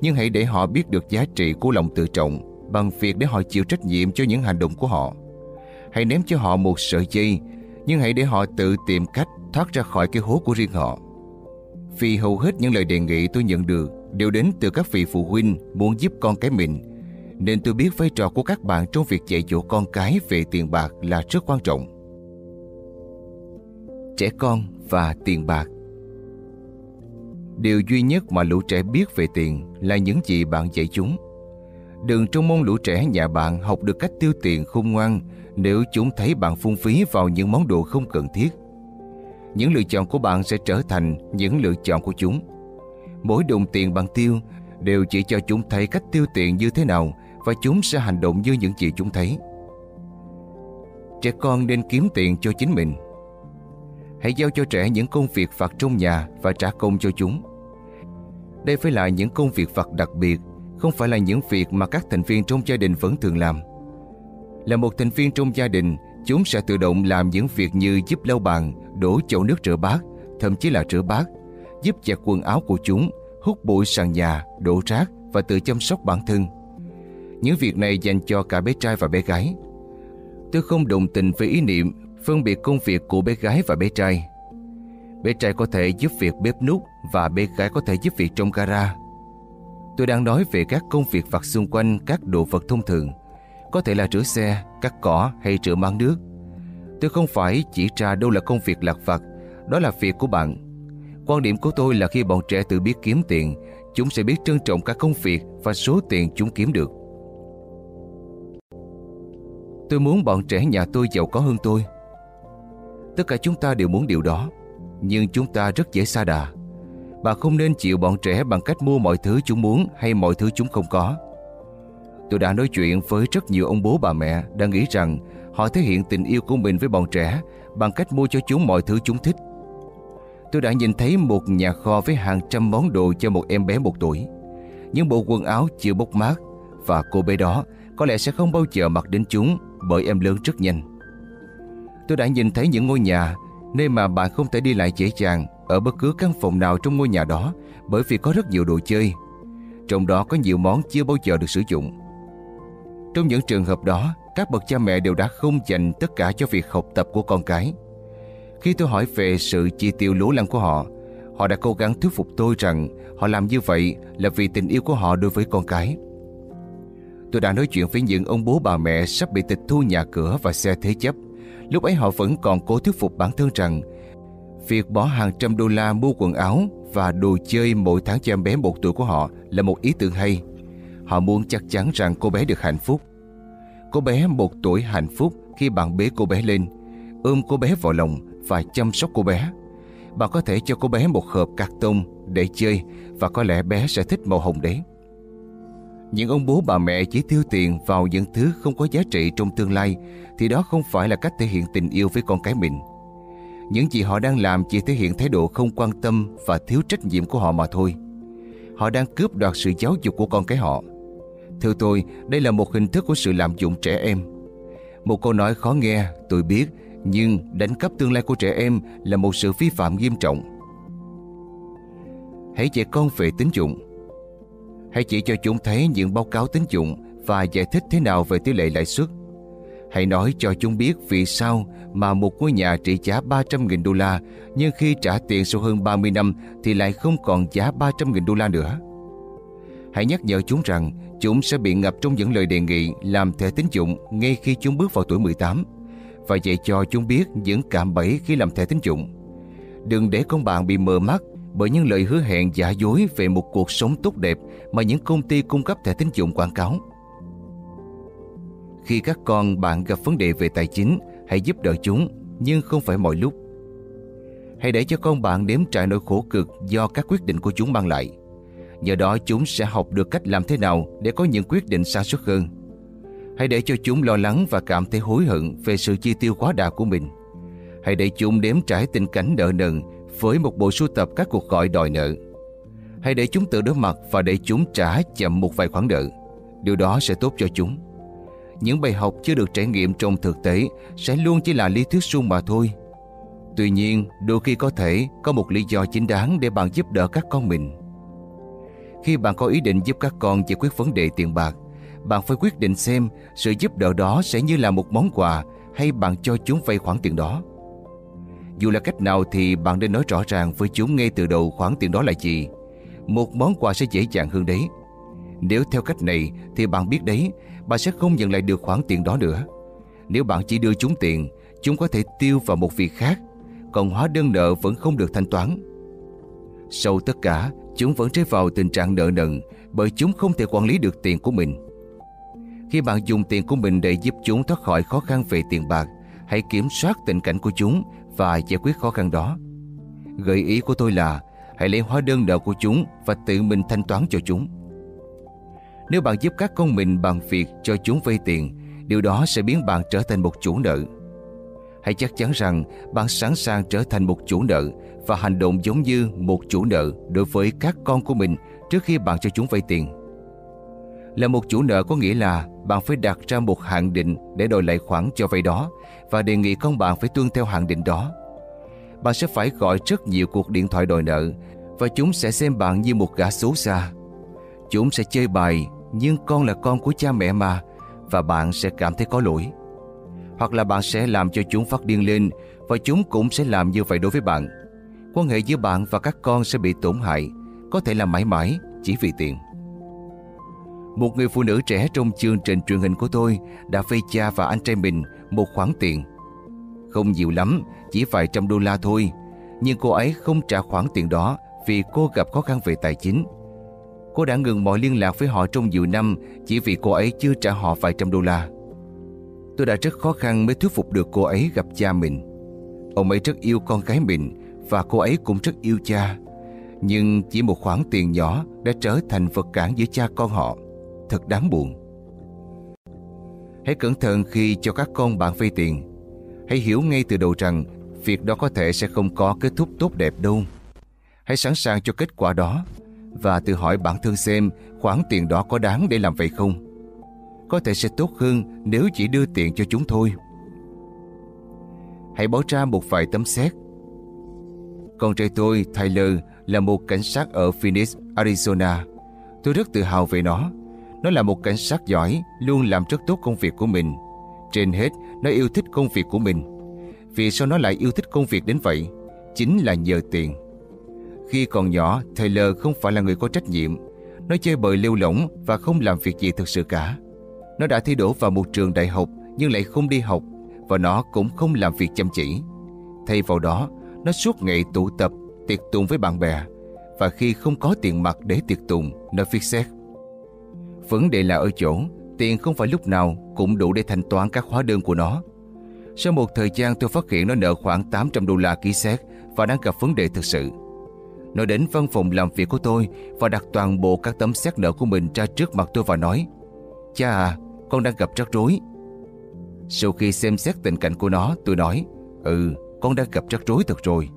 Nhưng hãy để họ biết được giá trị của lòng tự trọng bằng việc để họ chịu trách nhiệm cho những hành động của họ. Hãy ném cho họ một sợi dây, nhưng hãy để họ tự tìm cách thoát ra khỏi cái hố của riêng họ. Vì hầu hết những lời đề nghị tôi nhận được đều đến từ các vị phụ huynh muốn giúp con cái mình, nên tôi biết vai trò của các bạn trong việc dạy dỗ con cái về tiền bạc là rất quan trọng. Trẻ con và tiền bạc Điều duy nhất mà lũ trẻ biết về tiền là những gì bạn dạy chúng. Đừng trông mong lũ trẻ nhà bạn học được cách tiêu tiền khôn ngoan nếu chúng thấy bạn phung phí vào những món đồ không cần thiết. Những lựa chọn của bạn sẽ trở thành những lựa chọn của chúng. Mỗi đồng tiền bạn tiêu đều chỉ cho chúng thấy cách tiêu tiền như thế nào và chúng sẽ hành động như những gì chúng thấy. Trẻ con nên kiếm tiền cho chính mình. Hãy giao cho trẻ những công việc vặt trong nhà và trả công cho chúng. Đây phải là những công việc vặt đặc biệt, không phải là những việc mà các thành viên trong gia đình vẫn thường làm. Là một thành viên trong gia đình, chúng sẽ tự động làm những việc như giúp lau bàn, đổ chậu nước rửa bát, thậm chí là rửa bát, giúp giặt quần áo của chúng, hút bụi sàn nhà, đổ rác và tự chăm sóc bản thân. Những việc này dành cho cả bé trai và bé gái. Tôi không đồng tình với ý niệm phân biệt công việc của bé gái và bé trai. Bé trai có thể giúp việc bếp nút và bé gái có thể giúp việc trong gara. Tôi đang nói về các công việc vặt xung quanh các đồ vật thông thường, có thể là rửa xe, cắt cỏ hay rửa mang nước. Tôi không phải chỉ ra đâu là công việc lạc vặt, đó là việc của bạn. Quan điểm của tôi là khi bọn trẻ tự biết kiếm tiền, chúng sẽ biết trân trọng các công việc và số tiền chúng kiếm được. Tôi muốn bọn trẻ nhà tôi giàu có hơn tôi. Tất cả chúng ta đều muốn điều đó, nhưng chúng ta rất dễ xa đà. Bà không nên chịu bọn trẻ bằng cách mua mọi thứ chúng muốn hay mọi thứ chúng không có. Tôi đã nói chuyện với rất nhiều ông bố bà mẹ đang nghĩ rằng họ thể hiện tình yêu của mình với bọn trẻ bằng cách mua cho chúng mọi thứ chúng thích. Tôi đã nhìn thấy một nhà kho với hàng trăm món đồ cho một em bé một tuổi. Những bộ quần áo chưa bốc mát và cô bé đó có lẽ sẽ không bao giờ mặc đến chúng bởi em lớn rất nhanh. Tôi đã nhìn thấy những ngôi nhà nơi mà bạn không thể đi lại dễ dàng ở bất cứ căn phòng nào trong ngôi nhà đó bởi vì có rất nhiều đồ chơi. Trong đó có nhiều món chưa bao giờ được sử dụng. Trong những trường hợp đó, các bậc cha mẹ đều đã không dành tất cả cho việc học tập của con cái. Khi tôi hỏi về sự chi tiêu lố lăng của họ, họ đã cố gắng thuyết phục tôi rằng họ làm như vậy là vì tình yêu của họ đối với con cái. Tôi đã nói chuyện với những ông bố bà mẹ sắp bị tịch thu nhà cửa và xe thế chấp. Lúc ấy họ vẫn còn cố thuyết phục bản thân rằng việc bỏ hàng trăm đô la mua quần áo và đồ chơi mỗi tháng cho em bé một tuổi của họ là một ý tưởng hay. Họ muốn chắc chắn rằng cô bé được hạnh phúc. Cô bé một tuổi hạnh phúc khi bạn bế cô bé lên, ôm cô bé vào lòng và chăm sóc cô bé. Bạn có thể cho cô bé một hộp cạc tông để chơi và có lẽ bé sẽ thích màu hồng đấy. Những ông bố bà mẹ chỉ tiêu tiền vào những thứ không có giá trị trong tương lai thì đó không phải là cách thể hiện tình yêu với con cái mình. Những gì họ đang làm chỉ thể hiện thái độ không quan tâm và thiếu trách nhiệm của họ mà thôi. Họ đang cướp đoạt sự giáo dục của con cái họ. Theo tôi, đây là một hình thức của sự lạm dụng trẻ em. Một câu nói khó nghe, tôi biết, nhưng đánh cắp tương lai của trẻ em là một sự vi phạm nghiêm trọng. Hãy dạy con về tính dụng. Hãy chỉ cho chúng thấy những báo cáo tín dụng và giải thích thế nào về tỷ lệ lãi suất. Hãy nói cho chúng biết vì sao mà một ngôi nhà trị giá 300.000 đô la, nhưng khi trả tiền sau hơn 30 năm thì lại không còn giá 300.000 đô la nữa. Hãy nhắc nhở chúng rằng chúng sẽ bị ngập trong những lời đề nghị làm thẻ tín dụng ngay khi chúng bước vào tuổi 18 và dạy cho chúng biết những cạm bẫy khi làm thẻ tín dụng. Đừng để con bạn bị mờ mắt bởi những lời hứa hẹn giả dối về một cuộc sống tốt đẹp mà những công ty cung cấp thẻ tín dụng quảng cáo. Khi các con bạn gặp vấn đề về tài chính, hãy giúp đỡ chúng, nhưng không phải mọi lúc. Hãy để cho con bạn đếm trải nỗi khổ cực do các quyết định của chúng mang lại. Nhờ đó chúng sẽ học được cách làm thế nào để có những quyết định sáng suốt hơn. Hãy để cho chúng lo lắng và cảm thấy hối hận về sự chi tiêu quá đà của mình. Hãy để chúng đếm trải tình cảnh nợ nần với một bộ sưu tập các cuộc gọi đòi nợ. Hãy để chúng tự đối mặt và để chúng trả chậm một vài khoản nợ. Điều đó sẽ tốt cho chúng. Những bài học chưa được trải nghiệm trong thực tế sẽ luôn chỉ là lý thuyết suông mà thôi. Tuy nhiên, đôi khi có thể có một lý do chính đáng để bạn giúp đỡ các con mình. Khi bạn có ý định giúp các con giải quyết vấn đề tiền bạc, bạn phải quyết định xem sự giúp đỡ đó sẽ như là một món quà hay bạn cho chúng vay khoản tiền đó. Dù là cách nào thì bạn nên nói rõ ràng với chúng ngay từ đầu khoản tiền đó là gì. Một món quà sẽ dễ dàng hơn đấy. Nếu theo cách này thì bạn biết đấy, bạn sẽ không nhận lại được khoản tiền đó nữa. Nếu bạn chỉ đưa chúng tiền, chúng có thể tiêu vào một việc khác, còn hóa đơn nợ vẫn không được thanh toán. Sau tất cả, chúng vẫn rơi vào tình trạng nợ nần bởi chúng không thể quản lý được tiền của mình. Khi bạn dùng tiền của mình để giúp chúng thoát khỏi khó khăn về tiền bạc, hãy kiểm soát tình cảnh của chúng và giải quyết khó khăn đó. Gợi ý của tôi là hãy lấy hóa đơn nợ của chúng và tự mình thanh toán cho chúng. Nếu bạn giúp các con mình bằng việc cho chúng vay tiền, điều đó sẽ biến bạn trở thành một chủ nợ. Hãy chắc chắn rằng bạn sẵn sàng trở thành một chủ nợ và hành động giống như một chủ nợ đối với các con của mình trước khi bạn cho chúng vay tiền. Là một chủ nợ có nghĩa là bạn phải đặt ra một hạn định để đòi lại khoản cho vay đó và đề nghị con bạn phải tuân theo hạn định đó. Bạn sẽ phải gọi rất nhiều cuộc điện thoại đòi nợ và chúng sẽ xem bạn như một gã xấu xa. Chúng sẽ chơi bài nhưng con là con của cha mẹ mà và bạn sẽ cảm thấy có lỗi. Hoặc là bạn sẽ làm cho chúng phát điên lên và chúng cũng sẽ làm như vậy đối với bạn. Quan hệ giữa bạn và các con sẽ bị tổn hại, có thể là mãi mãi chỉ vì tiền. Một người phụ nữ trẻ trong chương trình truyền hình của tôi đã vay cha và anh trai mình một khoản tiền. Không nhiều lắm, chỉ vài trăm đô la thôi. Nhưng cô ấy không trả khoản tiền đó vì cô gặp khó khăn về tài chính. Cô đã ngừng mọi liên lạc với họ trong nhiều năm chỉ vì cô ấy chưa trả họ vài trăm đô la. Tôi đã rất khó khăn mới thuyết phục được cô ấy gặp cha mình. Ông ấy rất yêu con gái mình và cô ấy cũng rất yêu cha. Nhưng chỉ một khoản tiền nhỏ đã trở thành vật cản giữa cha con họ. Thật đáng buồn. Hãy cẩn thận khi cho các con bạn vay tiền. Hãy hiểu ngay từ đầu rằng việc đó có thể sẽ không có kết thúc tốt đẹp đâu. Hãy sẵn sàng cho kết quả đó và tự hỏi bản thân xem khoản tiền đó có đáng để làm vậy không. Có thể sẽ tốt hơn nếu chỉ đưa tiền cho chúng thôi. Hãy bỏ ra một vài tấm xét. Con trai tôi, Tyler, là một cảnh sát ở Phoenix, Arizona. Tôi rất tự hào về nó. Nó là một cảnh sát giỏi, luôn làm rất tốt công việc của mình. Trên hết, nó yêu thích công việc của mình. Vì sao nó lại yêu thích công việc đến vậy? Chính là nhờ tiền. Khi còn nhỏ, Taylor không phải là người có trách nhiệm. Nó chơi bời lêu lỏng và không làm việc gì thực sự cả. Nó đã thi đỗ vào một trường đại học nhưng lại không đi học và nó cũng không làm việc chăm chỉ. Thay vào đó, nó suốt ngày tụ tập, tiệc tùng với bạn bè và khi không có tiền mặt để tiệc tùng, nó viết xét. Vấn đề là ở chỗ, tiền không phải lúc nào cũng đủ để thanh toán các hóa đơn của nó. Sau một thời gian tôi phát hiện nó nợ khoảng 800 đô la ký xét và đang gặp vấn đề thực sự. Nó đến văn phòng làm việc của tôi và đặt toàn bộ các tấm xét nợ của mình ra trước mặt tôi và nói Cha à, con đang gặp rắc rối. Sau khi xem xét tình cảnh của nó, tôi nói Ừ, con đang gặp rắc rối thật rồi.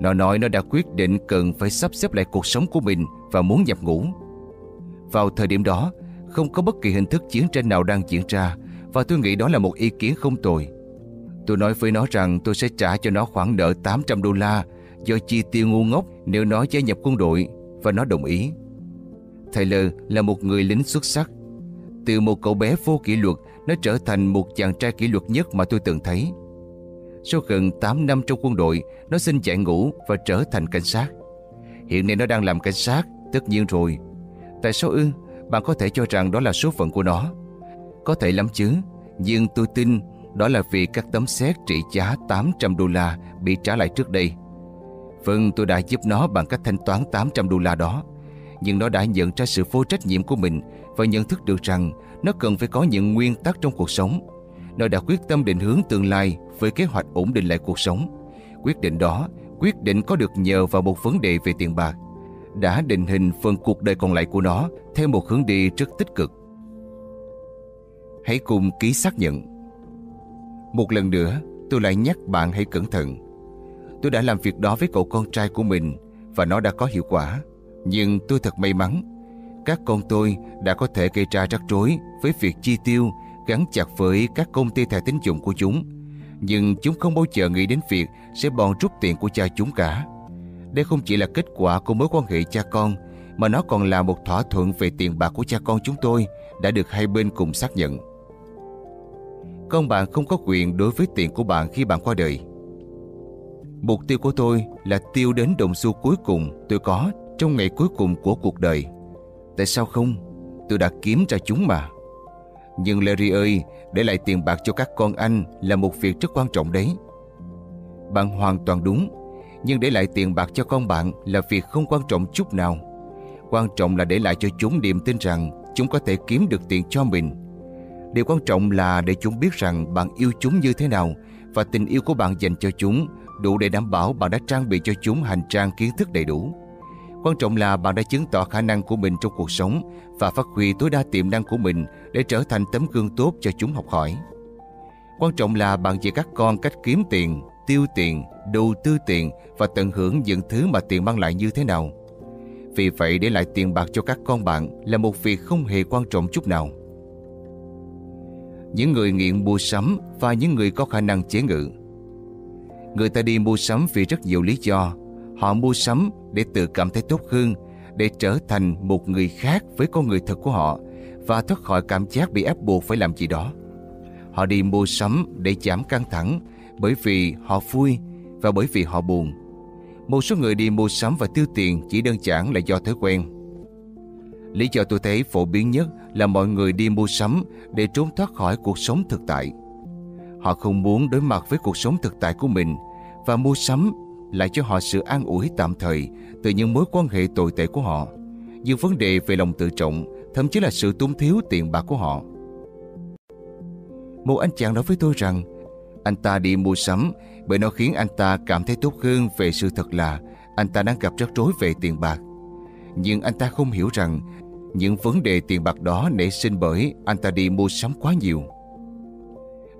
Nó nói nó đã quyết định cần phải sắp xếp lại cuộc sống của mình và muốn nhập ngũ. Vào thời điểm đó, không có bất kỳ hình thức chiến tranh nào đang diễn ra và tôi nghĩ đó là một ý kiến không tồi. Tôi nói với nó rằng tôi sẽ trả cho nó khoản nợ 800 đô la do chi tiêu ngu ngốc nếu nó gia nhập quân đội và nó đồng ý. Taylor là một người lính xuất sắc. Từ một cậu bé vô kỷ luật, nó trở thành một chàng trai kỷ luật nhất mà tôi từng thấy. Sau gần 8 năm trong quân đội, nó xin chạy ngũ và trở thành cảnh sát. Hiện nay nó đang làm cảnh sát, tất nhiên rồi. Tại sao ư? Bạn có thể cho rằng đó là số phận của nó. Có thể lắm chứ, nhưng tôi tin đó là vì các tấm xét trị giá 800 đô la bị trả lại trước đây. Vâng, tôi đã giúp nó bằng cách thanh toán 800 đô la đó. Nhưng nó đã nhận ra sự vô trách nhiệm của mình và nhận thức được rằng nó cần phải có những nguyên tắc trong cuộc sống. Nó đã quyết tâm định hướng tương lai với kế hoạch ổn định lại cuộc sống. Quyết định đó, quyết định có được nhờ vào một vấn đề về tiền bạc, đã định hình phần cuộc đời còn lại của nó theo một hướng đi rất tích cực. Hãy cùng ký xác nhận. Một lần nữa, tôi lại nhắc bạn hãy cẩn thận. Tôi đã làm việc đó với cậu con trai của mình và nó đã có hiệu quả. Nhưng tôi thật may mắn. Các con tôi đã có thể gây ra rắc rối với việc chi tiêu gắn chặt với các công ty thẻ tín dụng của chúng. Nhưng chúng không bao giờ nghĩ đến việc sẽ bòn rút tiền của cha chúng cả. Đây không chỉ là kết quả của mối quan hệ cha con mà nó còn là một thỏa thuận về tiền bạc của cha con chúng tôi đã được hai bên cùng xác nhận. Con bạn không có quyền đối với tiền của bạn khi bạn qua đời. Mục tiêu của tôi là tiêu đến đồng xu cuối cùng tôi có trong ngày cuối cùng của cuộc đời. Tại sao không? Tôi đã kiếm ra chúng mà. Nhưng Larry ơi, để lại tiền bạc cho các con anh là một việc rất quan trọng đấy. Bạn hoàn toàn đúng, nhưng để lại tiền bạc cho con bạn là việc không quan trọng chút nào. Quan trọng là để lại cho chúng niềm tin rằng chúng có thể kiếm được tiền cho mình. Điều quan trọng là để chúng biết rằng bạn yêu chúng như thế nào và tình yêu của bạn dành cho chúng đủ để đảm bảo bạn đã trang bị cho chúng hành trang kiến thức đầy đủ. Quan trọng là bạn đã chứng tỏ khả năng của mình trong cuộc sống và phát huy tối đa tiềm năng của mình để trở thành tấm gương tốt cho chúng học hỏi. Quan trọng là bạn dạy các con cách kiếm tiền, tiêu tiền, đầu tư tiền và tận hưởng những thứ mà tiền mang lại như thế nào. Vì vậy để lại tiền bạc cho các con bạn là một việc không hề quan trọng chút nào. Những người nghiện mua sắm và những người có khả năng chế ngự Người ta đi mua sắm vì rất nhiều lý do. Họ mua sắm để tự cảm thấy tốt hơn, để trở thành một người khác với con người thật của họ và thoát khỏi cảm giác bị ép buộc phải làm gì đó. Họ đi mua sắm để giảm căng thẳng bởi vì họ vui và bởi vì họ buồn. Một số người đi mua sắm và tiêu tiền chỉ đơn giản là do thói quen. Lý do tôi thấy phổ biến nhất là mọi người đi mua sắm để trốn thoát khỏi cuộc sống thực tại. Họ không muốn đối mặt với cuộc sống thực tại của mình và mua sắm lại cho họ sự an ủi tạm thời từ những mối quan hệ tồi tệ của họ, những vấn đề về lòng tự trọng, thậm chí là sự túng thiếu tiền bạc của họ. Một anh chàng nói với tôi rằng anh ta đi mua sắm bởi nó khiến anh ta cảm thấy tốt hơn về sự thật là anh ta đang gặp rắc rối về tiền bạc. Nhưng anh ta không hiểu rằng những vấn đề tiền bạc đó nảy sinh bởi anh ta đi mua sắm quá nhiều.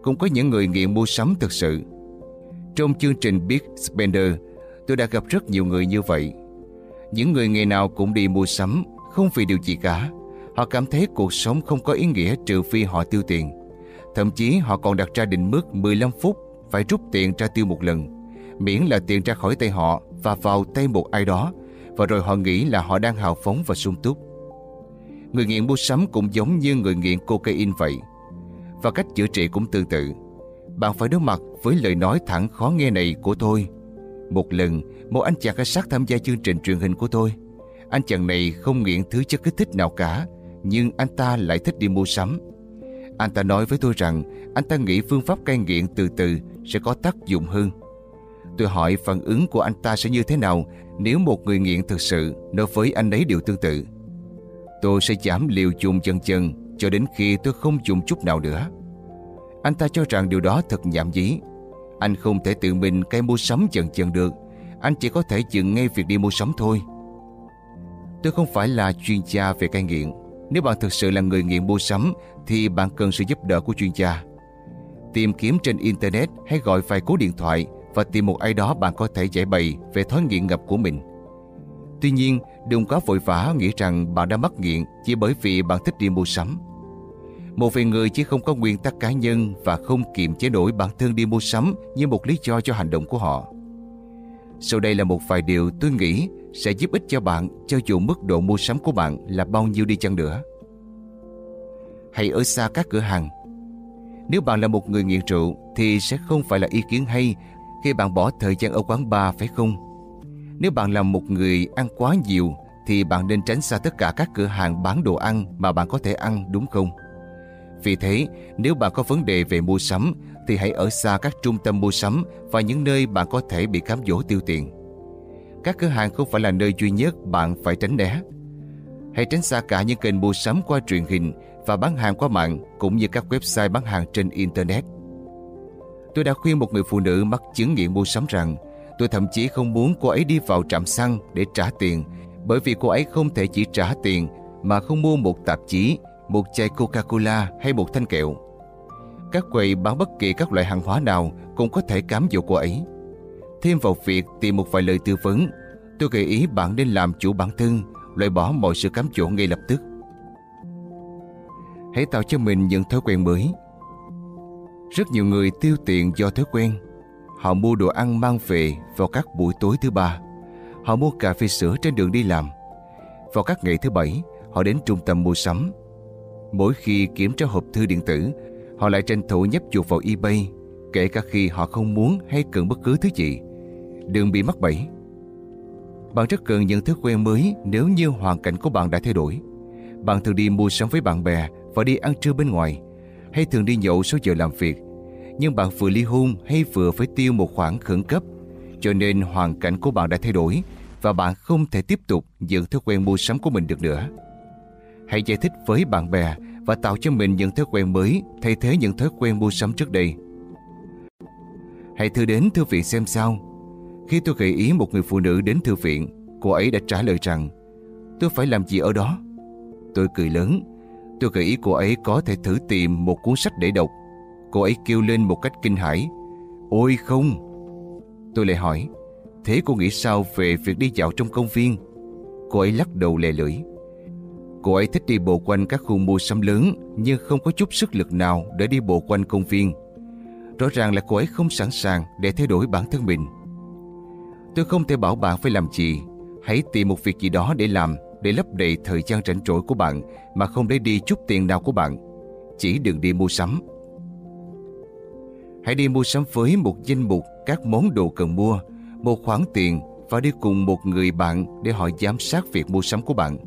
Cũng có những người nghiện mua sắm thực sự. Trong chương trình Big Spender, tôi đã gặp rất nhiều người như vậy. Những người ngày nào cũng đi mua sắm, không vì điều gì cả. Họ cảm thấy cuộc sống không có ý nghĩa trừ phi họ tiêu tiền. Thậm chí họ còn đặt ra định mức 15 phút phải rút tiền ra tiêu một lần, miễn là tiền ra khỏi tay họ và vào tay một ai đó, và rồi họ nghĩ là họ đang hào phóng và sung túc. Người nghiện mua sắm cũng giống như người nghiện cocaine vậy. Và cách chữa trị cũng tương tự. Bạn phải đối mặt với lời nói thẳng khó nghe này của tôi. Một lần, một anh chàng cảnh sát tham gia chương trình truyền hình của tôi. Anh chàng này không nghiện thứ chất kích thích nào cả, nhưng anh ta lại thích đi mua sắm. Anh ta nói với tôi rằng, anh ta nghĩ phương pháp cai nghiện từ từ sẽ có tác dụng hơn. Tôi hỏi phản ứng của anh ta sẽ như thế nào nếu một người nghiện thực sự nói với anh ấy điều tương tự. Tôi sẽ giảm liều dùng chân chân cho đến khi tôi không dùng chút nào nữa. Anh ta cho rằng điều đó thật nhảm dí. Anh không thể tự mình cai mua sắm dần dần được. Anh chỉ có thể dừng ngay việc đi mua sắm thôi. Tôi không phải là chuyên gia về cai nghiện. Nếu bạn thực sự là người nghiện mua sắm thì bạn cần sự giúp đỡ của chuyên gia. Tìm kiếm trên Internet hay gọi vài cú điện thoại và tìm một ai đó bạn có thể giải bày về thói nghiện ngập của mình. Tuy nhiên, đừng quá vội vã nghĩ rằng bạn đã mắc nghiện chỉ bởi vì bạn thích đi mua sắm. Một vài người chỉ không có nguyên tắc cá nhân và không kiềm chế nổi bản thân đi mua sắm như một lý do cho hành động của họ. Sau đây là một vài điều tôi nghĩ sẽ giúp ích cho bạn cho dù mức độ mua sắm của bạn là bao nhiêu đi chăng nữa. Hãy ở xa các cửa hàng. Nếu bạn là một người nghiện rượu thì sẽ không phải là ý kiến hay khi bạn bỏ thời gian ở quán bar phải không? Nếu bạn là một người ăn quá nhiều thì bạn nên tránh xa tất cả các cửa hàng bán đồ ăn mà bạn có thể ăn đúng không? Vì thế, nếu bạn có vấn đề về mua sắm thì hãy ở xa các trung tâm mua sắm và những nơi bạn có thể bị cám dỗ tiêu tiền. Các cửa hàng không phải là nơi duy nhất bạn phải tránh né. Hãy tránh xa cả những kênh mua sắm qua truyền hình và bán hàng qua mạng cũng như các website bán hàng trên Internet. Tôi đã khuyên một người phụ nữ mắc chứng nghiện mua sắm rằng tôi thậm chí không muốn cô ấy đi vào trạm xăng để trả tiền bởi vì cô ấy không thể chỉ trả tiền mà không mua một tạp chí, một chai Coca-Cola hay một thanh kẹo. Các quầy bán bất kỳ các loại hàng hóa nào cũng có thể cám dỗ cô ấy. Thêm vào việc tìm một vài lời tư vấn, tôi gợi ý bạn nên làm chủ bản thân, loại bỏ mọi sự cám dỗ ngay lập tức. Hãy tạo cho mình những thói quen mới. Rất nhiều người tiêu tiền do thói quen. Họ mua đồ ăn mang về vào các buổi tối thứ ba. Họ mua cà phê sữa trên đường đi làm. Vào các ngày thứ bảy, họ đến trung tâm mua sắm. Mỗi khi kiểm tra hộp thư điện tử, họ lại tranh thủ nhấp chuột vào eBay, kể cả khi họ không muốn hay cần bất cứ thứ gì. Đừng bị mắc bẫy. Bạn rất cần những thói quen mới nếu như hoàn cảnh của bạn đã thay đổi. Bạn thường đi mua sắm với bạn bè và đi ăn trưa bên ngoài, hay thường đi nhậu sau giờ làm việc. Nhưng bạn vừa ly hôn hay vừa phải tiêu một khoản khẩn cấp, cho nên hoàn cảnh của bạn đã thay đổi và bạn không thể tiếp tục giữ thói quen mua sắm của mình được nữa. Hãy giải thích với bạn bè và tạo cho mình những thói quen mới thay thế những thói quen mua sắm trước đây. Hãy thử đến thư viện xem sao. Khi tôi gợi ý một người phụ nữ đến thư viện, cô ấy đã trả lời rằng tôi phải làm gì ở đó. Tôi cười lớn. Tôi gợi ý cô ấy có thể thử tìm một cuốn sách để đọc. Cô ấy kêu lên một cách kinh hãi. Ôi không! Tôi lại hỏi, thế cô nghĩ sao về việc đi dạo trong công viên? Cô ấy lắc đầu lè lưỡi. Cô ấy thích đi bộ quanh các khu mua sắm lớn nhưng không có chút sức lực nào để đi bộ quanh công viên. Rõ ràng là cô ấy không sẵn sàng để thay đổi bản thân mình. Tôi không thể bảo bạn phải làm gì. Hãy tìm một việc gì đó để làm để lấp đầy thời gian rảnh rỗi của bạn mà không để đi chút tiền nào của bạn. Chỉ đừng đi mua sắm. Hãy đi mua sắm với một danh mục các món đồ cần mua, một khoản tiền và đi cùng một người bạn để họ giám sát việc mua sắm của bạn.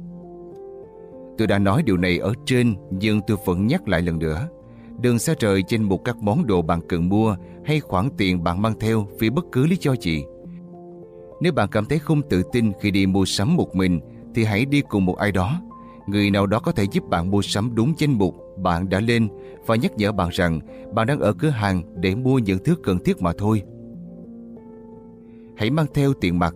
Tôi đã nói điều này ở trên nhưng tôi vẫn nhắc lại lần nữa. Đừng xa rời trên một các món đồ bạn cần mua hay khoản tiền bạn mang theo vì bất cứ lý do gì. Nếu bạn cảm thấy không tự tin khi đi mua sắm một mình thì hãy đi cùng một ai đó. Người nào đó có thể giúp bạn mua sắm đúng danh mục bạn đã lên và nhắc nhở bạn rằng bạn đang ở cửa hàng để mua những thứ cần thiết mà thôi. Hãy mang theo tiền mặt.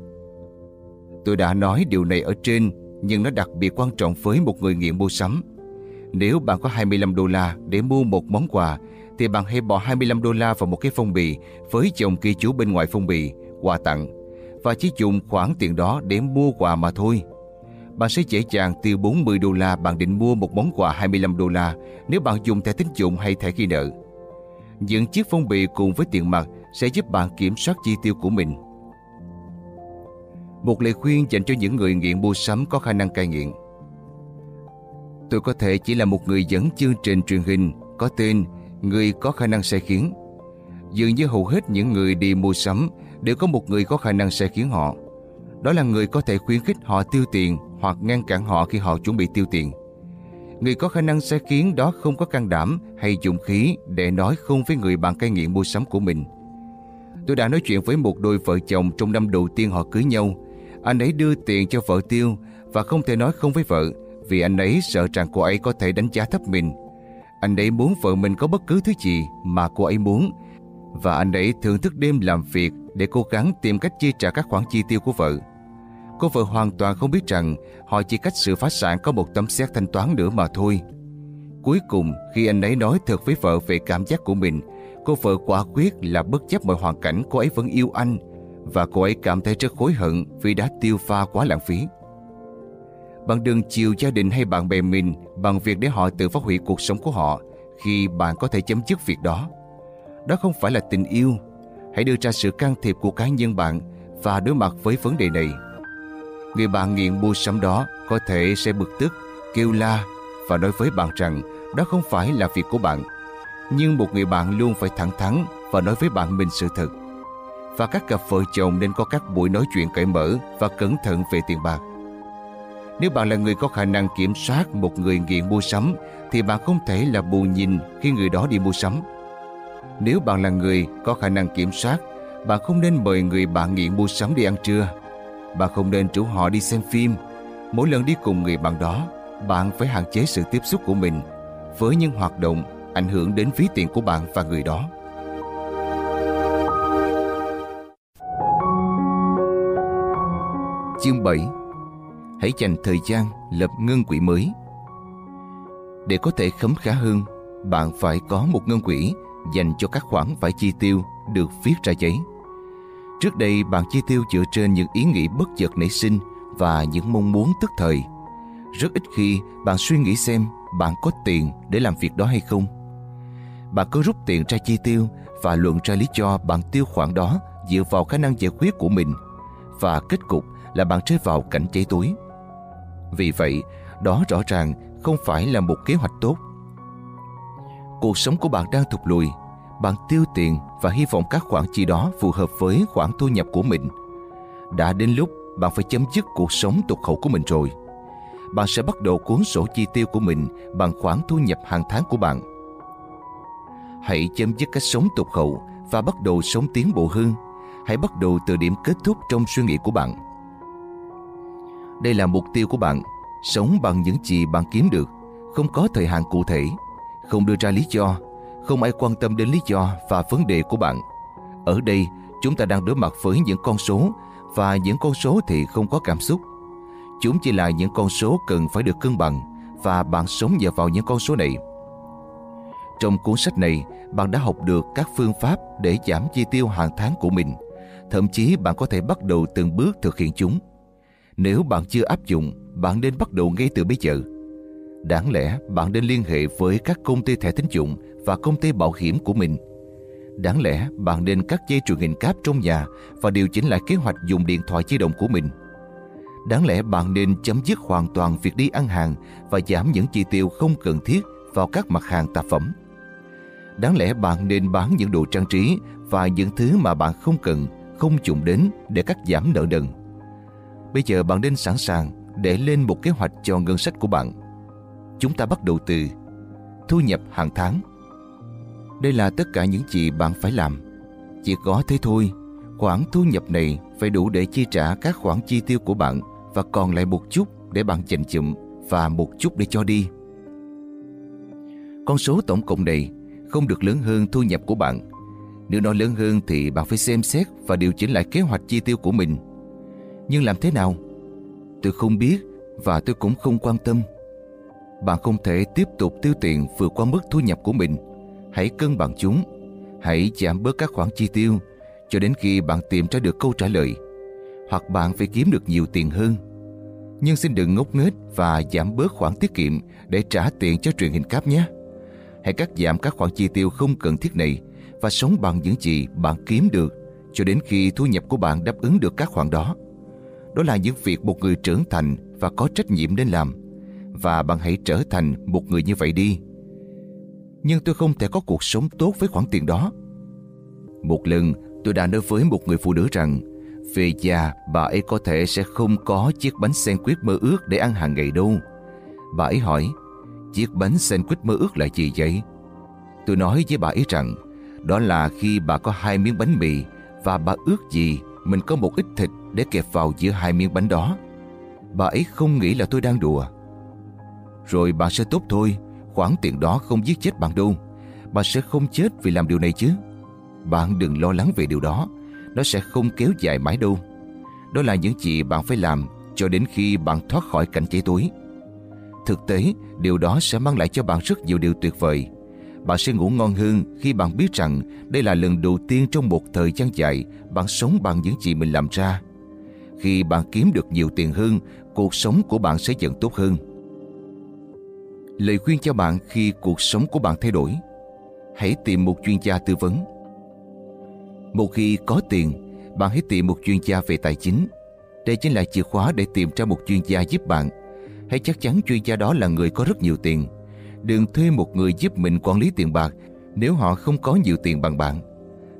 Tôi đã nói điều này ở trên, nhưng nó đặc biệt quan trọng với một người nghiện mua sắm. Nếu bạn có 25 đô la để mua một món quà, thì bạn hãy bỏ 25 đô la vào một cái phong bì với chồng ghi chú bên ngoài phong bì, quà tặng, và chỉ dùng khoản tiền đó để mua quà mà thôi. Bạn sẽ dễ dàng tiêu 40 đô la bạn định mua một món quà 25 đô la nếu bạn dùng thẻ tín dụng hay thẻ ghi nợ. Những chiếc phong bì cùng với tiền mặt sẽ giúp bạn kiểm soát chi tiêu của mình. Một lời khuyên dành cho những người nghiện mua sắm có khả năng cai nghiện. Tôi có thể chỉ là một người dẫn chương trình truyền hình có tên Người có khả năng sai khiến. Dường như hầu hết những người đi mua sắm đều có một người có khả năng sai khiến họ. Đó là người có thể khuyến khích họ tiêu tiền hoặc ngăn cản họ khi họ chuẩn bị tiêu tiền. Người có khả năng sẽ khiến đó không có can đảm hay dũng khí để nói không với người bạn cai nghiện mua sắm của mình. Tôi đã nói chuyện với một đôi vợ chồng trong năm đầu tiên họ cưới nhau. Anh ấy đưa tiền cho vợ tiêu và không thể nói không với vợ vì anh ấy sợ rằng cô ấy có thể đánh giá thấp mình. Anh ấy muốn vợ mình có bất cứ thứ gì mà cô ấy muốn và anh ấy thường thức đêm làm việc để cố gắng tìm cách chi trả các khoản chi tiêu của vợ. Cô vợ hoàn toàn không biết rằng họ chỉ cách sự phá sản có một tấm xét thanh toán nữa mà thôi. Cuối cùng, khi anh ấy nói thật với vợ về cảm giác của mình, cô vợ quả quyết là bất chấp mọi hoàn cảnh cô ấy vẫn yêu anh và cô ấy cảm thấy rất hối hận vì đã tiêu pha quá lãng phí. Bạn đừng chiều gia đình hay bạn bè mình bằng việc để họ tự phá hủy cuộc sống của họ khi bạn có thể chấm dứt việc đó. Đó không phải là tình yêu. Hãy đưa ra sự can thiệp của cá nhân bạn và đối mặt với vấn đề này. Người bạn nghiện mua sắm đó có thể sẽ bực tức, kêu la và nói với bạn rằng đó không phải là việc của bạn. Nhưng một người bạn luôn phải thẳng thắn và nói với bạn mình sự thật. Và các cặp vợ chồng nên có các buổi nói chuyện cởi mở và cẩn thận về tiền bạc. Nếu bạn là người có khả năng kiểm soát một người nghiện mua sắm thì bạn không thể là bù nhìn khi người đó đi mua sắm. Nếu bạn là người có khả năng kiểm soát, bạn không nên mời người bạn nghiện mua sắm đi ăn trưa. Bạn không nên rủ họ đi xem phim. Mỗi lần đi cùng người bạn đó, bạn phải hạn chế sự tiếp xúc của mình với những hoạt động ảnh hưởng đến ví tiền của bạn và người đó. Chương 7 Hãy dành thời gian lập ngân quỹ mới. Để có thể khấm khá hơn, bạn phải có một ngân quỹ dành cho các khoản phải chi tiêu được viết ra giấy. Trước đây bạn chi tiêu dựa trên những ý nghĩ bất chợt nảy sinh và những mong muốn tức thời. Rất ít khi bạn suy nghĩ xem bạn có tiền để làm việc đó hay không. Bạn cứ rút tiền ra chi tiêu và luận ra lý do bạn tiêu khoản đó dựa vào khả năng giải quyết của mình và kết cục là bạn rơi vào cảnh cháy túi. Vì vậy, đó rõ ràng không phải là một kế hoạch tốt. Cuộc sống của bạn đang thụt lùi, bạn tiêu tiền và hy vọng các khoản chi đó phù hợp với khoản thu nhập của mình. Đã đến lúc bạn phải chấm dứt cuộc sống tục khẩu của mình rồi. Bạn sẽ bắt đầu cuốn sổ chi tiêu của mình bằng khoản thu nhập hàng tháng của bạn. Hãy chấm dứt cách sống tục khẩu và bắt đầu sống tiến bộ hơn. Hãy bắt đầu từ điểm kết thúc trong suy nghĩ của bạn. Đây là mục tiêu của bạn, sống bằng những gì bạn kiếm được, không có thời hạn cụ thể, không đưa ra lý do, không ai quan tâm đến lý do và vấn đề của bạn. Ở đây, chúng ta đang đối mặt với những con số và những con số thì không có cảm xúc. Chúng chỉ là những con số cần phải được cân bằng và bạn sống dựa vào những con số này. Trong cuốn sách này, bạn đã học được các phương pháp để giảm chi tiêu hàng tháng của mình. Thậm chí bạn có thể bắt đầu từng bước thực hiện chúng. Nếu bạn chưa áp dụng, bạn nên bắt đầu ngay từ bây giờ. Đáng lẽ bạn nên liên hệ với các công ty thẻ tín dụng và công ty bảo hiểm của mình. Đáng lẽ bạn nên cắt dây truyền hình cáp trong nhà và điều chỉnh lại kế hoạch dùng điện thoại di động của mình. Đáng lẽ bạn nên chấm dứt hoàn toàn việc đi ăn hàng và giảm những chi tiêu không cần thiết vào các mặt hàng tạp phẩm. Đáng lẽ bạn nên bán những đồ trang trí và những thứ mà bạn không cần, không dùng đến để cắt giảm nợ nần. Bây giờ bạn nên sẵn sàng để lên một kế hoạch cho ngân sách của bạn. Chúng ta bắt đầu từ thu nhập hàng tháng. Đây là tất cả những gì bạn phải làm. Chỉ có thế thôi, khoản thu nhập này phải đủ để chi trả các khoản chi tiêu của bạn và còn lại một chút để bạn dành chụm và một chút để cho đi. Con số tổng cộng này không được lớn hơn thu nhập của bạn. Nếu nó lớn hơn thì bạn phải xem xét và điều chỉnh lại kế hoạch chi tiêu của mình. Nhưng làm thế nào? Tôi không biết và tôi cũng không quan tâm. Bạn không thể tiếp tục tiêu tiền vượt qua mức thu nhập của mình. Hãy cân bằng chúng. Hãy giảm bớt các khoản chi tiêu, cho đến khi bạn tìm ra được câu trả lời. Hoặc bạn phải kiếm được nhiều tiền hơn. Nhưng xin đừng ngốc nghếch và giảm bớt khoản tiết kiệm để trả tiền cho truyền hình cáp nhé. Hãy cắt giảm các khoản chi tiêu không cần thiết này và sống bằng những gì bạn kiếm được cho đến khi thu nhập của bạn đáp ứng được các khoản đó. Đó là những việc một người trưởng thành và có trách nhiệm nên làm. Và bạn hãy trở thành một người như vậy đi. Nhưng tôi không thể có cuộc sống tốt với khoản tiền đó. Một lần tôi đã nói với một người phụ nữ rằng về già bà ấy có thể sẽ không có chiếc bánh sandwich mơ ước để ăn hàng ngày đâu. Bà ấy hỏi Chiếc bánh sandwich mơ ước là gì vậy? Tôi nói với bà ấy rằng đó là khi bà có hai miếng bánh mì và bà ước gì mình có một ít thịt để kẹp vào giữa hai miếng bánh đó. Bà ấy không nghĩ là tôi đang đùa. Rồi bà sẽ tốt thôi, khoản tiền đó không giết chết bạn đâu. Bà sẽ không chết vì làm điều này chứ. Bạn đừng lo lắng về điều đó, nó sẽ không kéo dài mãi đâu. Đó là những gì bạn phải làm cho đến khi bạn thoát khỏi cảnh cháy tối. Thực tế, điều đó sẽ mang lại cho bạn rất nhiều điều tuyệt vời. Bạn sẽ ngủ ngon hơn khi bạn biết rằng đây là lần đầu tiên trong một thời gian dài bạn sống bằng những gì mình làm ra. Khi bạn kiếm được nhiều tiền hơn, cuộc sống của bạn sẽ dần tốt hơn. Lời khuyên cho bạn khi cuộc sống của bạn thay đổi Hãy tìm một chuyên gia tư vấn Một khi có tiền, bạn hãy tìm một chuyên gia về tài chính. Đây chính là chìa khóa để tìm ra một chuyên gia giúp bạn hãy chắc chắn chuyên gia đó là người có rất nhiều tiền. Đừng thuê một người giúp mình quản lý tiền bạc nếu họ không có nhiều tiền bằng bạn.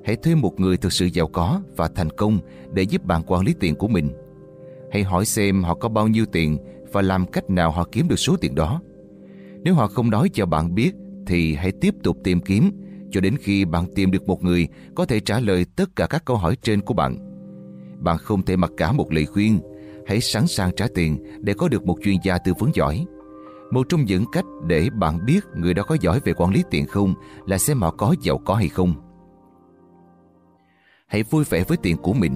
Hãy thuê một người thực sự giàu có và thành công để giúp bạn quản lý tiền của mình. Hãy hỏi xem họ có bao nhiêu tiền và làm cách nào họ kiếm được số tiền đó. Nếu họ không nói cho bạn biết, thì hãy tiếp tục tìm kiếm cho đến khi bạn tìm được một người, có thể trả lời tất cả các câu hỏi trên của bạn. Bạn không thể mặc cả một lời khuyên hãy sẵn sàng trả tiền để có được một chuyên gia tư vấn giỏi. Một trong những cách để bạn biết người đó có giỏi về quản lý tiền không là xem họ có giàu có hay không. Hãy vui vẻ với tiền của mình.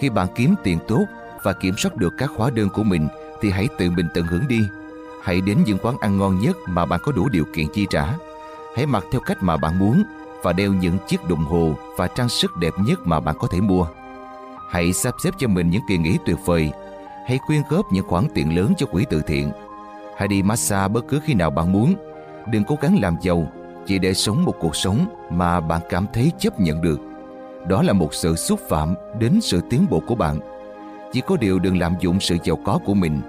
Khi bạn kiếm tiền tốt và kiểm soát được các hóa đơn của mình, thì hãy tự mình tận hưởng đi. Hãy đến những quán ăn ngon nhất mà bạn có đủ điều kiện chi trả. Hãy mặc theo cách mà bạn muốn và đeo những chiếc đồng hồ và trang sức đẹp nhất mà bạn có thể mua. Hãy sắp xếp cho mình những kỳ nghỉ tuyệt vời. Hãy quyên góp những khoản tiền lớn cho quỹ từ thiện. Hãy đi massage bất cứ khi nào bạn muốn. Đừng cố gắng làm giàu chỉ để sống một cuộc sống mà bạn cảm thấy chấp nhận được. Đó là một sự xúc phạm đến sự tiến bộ của bạn. Chỉ có điều đừng lạm dụng sự giàu có của mình.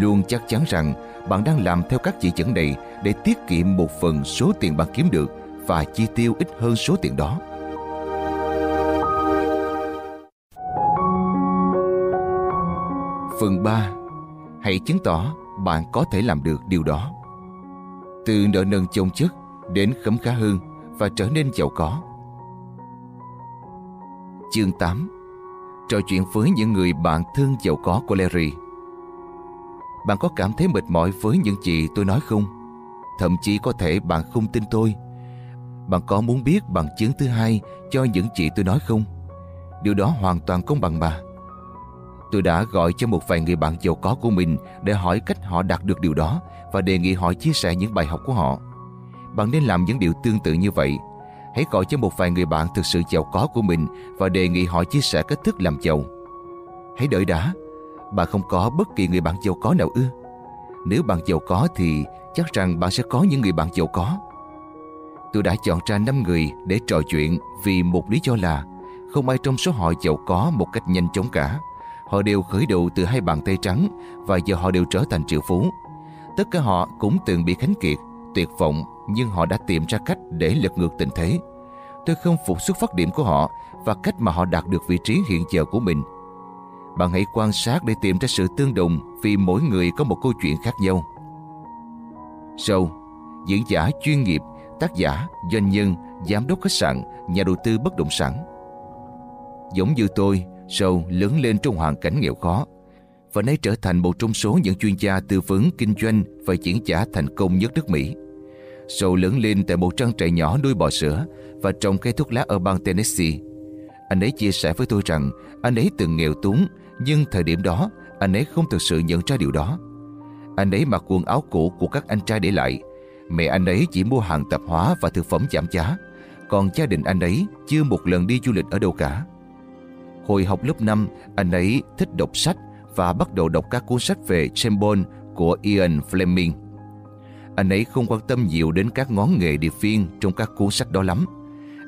Luôn chắc chắn rằng bạn đang làm theo các chỉ dẫn này để tiết kiệm một phần số tiền bạn kiếm được và chi tiêu ít hơn số tiền đó. Phần 3. Hãy chứng tỏ bạn có thể làm được điều đó. Từ nợ nần chồng chất đến khấm khá hơn và trở nên giàu có. Chương 8 Trò chuyện với những người bạn thân giàu có của Larry bạn có cảm thấy mệt mỏi với những gì tôi nói không? Thậm chí có thể bạn không tin tôi Bạn có muốn biết bằng chứng thứ hai cho những gì tôi nói không? Điều đó hoàn toàn công bằng mà Tôi đã gọi cho một vài người bạn giàu có của mình để hỏi cách họ đạt được điều đó và đề nghị họ chia sẻ những bài học của họ. Bạn nên làm những điều tương tự như vậy. Hãy gọi cho một vài người bạn thực sự giàu có của mình và đề nghị họ chia sẻ cách thức làm giàu. Hãy đợi đã. Bạn không có bất kỳ người bạn giàu có nào ư? Nếu bạn giàu có thì chắc rằng bạn sẽ có những người bạn giàu có. Tôi đã chọn ra 5 người để trò chuyện vì một lý do là không ai trong số họ giàu có một cách nhanh chóng cả Họ đều khởi đầu từ hai bàn tay trắng và giờ họ đều trở thành triệu phú. Tất cả họ cũng từng bị khánh kiệt, tuyệt vọng nhưng họ đã tìm ra cách để lật ngược tình thế. Tôi không phục xuất phát điểm của họ và cách mà họ đạt được vị trí hiện giờ của mình. Bạn hãy quan sát để tìm ra sự tương đồng vì mỗi người có một câu chuyện khác nhau. Sau, diễn giả chuyên nghiệp tác giả, doanh nhân, giám đốc khách sạn, nhà đầu tư bất động sản. Giống như tôi, Sâu lớn lên trong hoàn cảnh nghèo khó và nay trở thành một trong số những chuyên gia tư vấn kinh doanh và diễn giả thành công nhất nước Mỹ. Sâu lớn lên tại một trang trại nhỏ nuôi bò sữa và trồng cây thuốc lá ở bang Tennessee. Anh ấy chia sẻ với tôi rằng anh ấy từng nghèo túng nhưng thời điểm đó anh ấy không thực sự nhận ra điều đó. Anh ấy mặc quần áo cũ của các anh trai để lại. Mẹ anh ấy chỉ mua hàng tạp hóa và thực phẩm giảm giá. Còn gia đình anh ấy chưa một lần đi du lịch ở đâu cả. Hồi học lớp 5, anh ấy thích đọc sách và bắt đầu đọc các cuốn sách về Chambon của Ian Fleming. Anh ấy không quan tâm nhiều đến các ngón nghề điệp viên trong các cuốn sách đó lắm.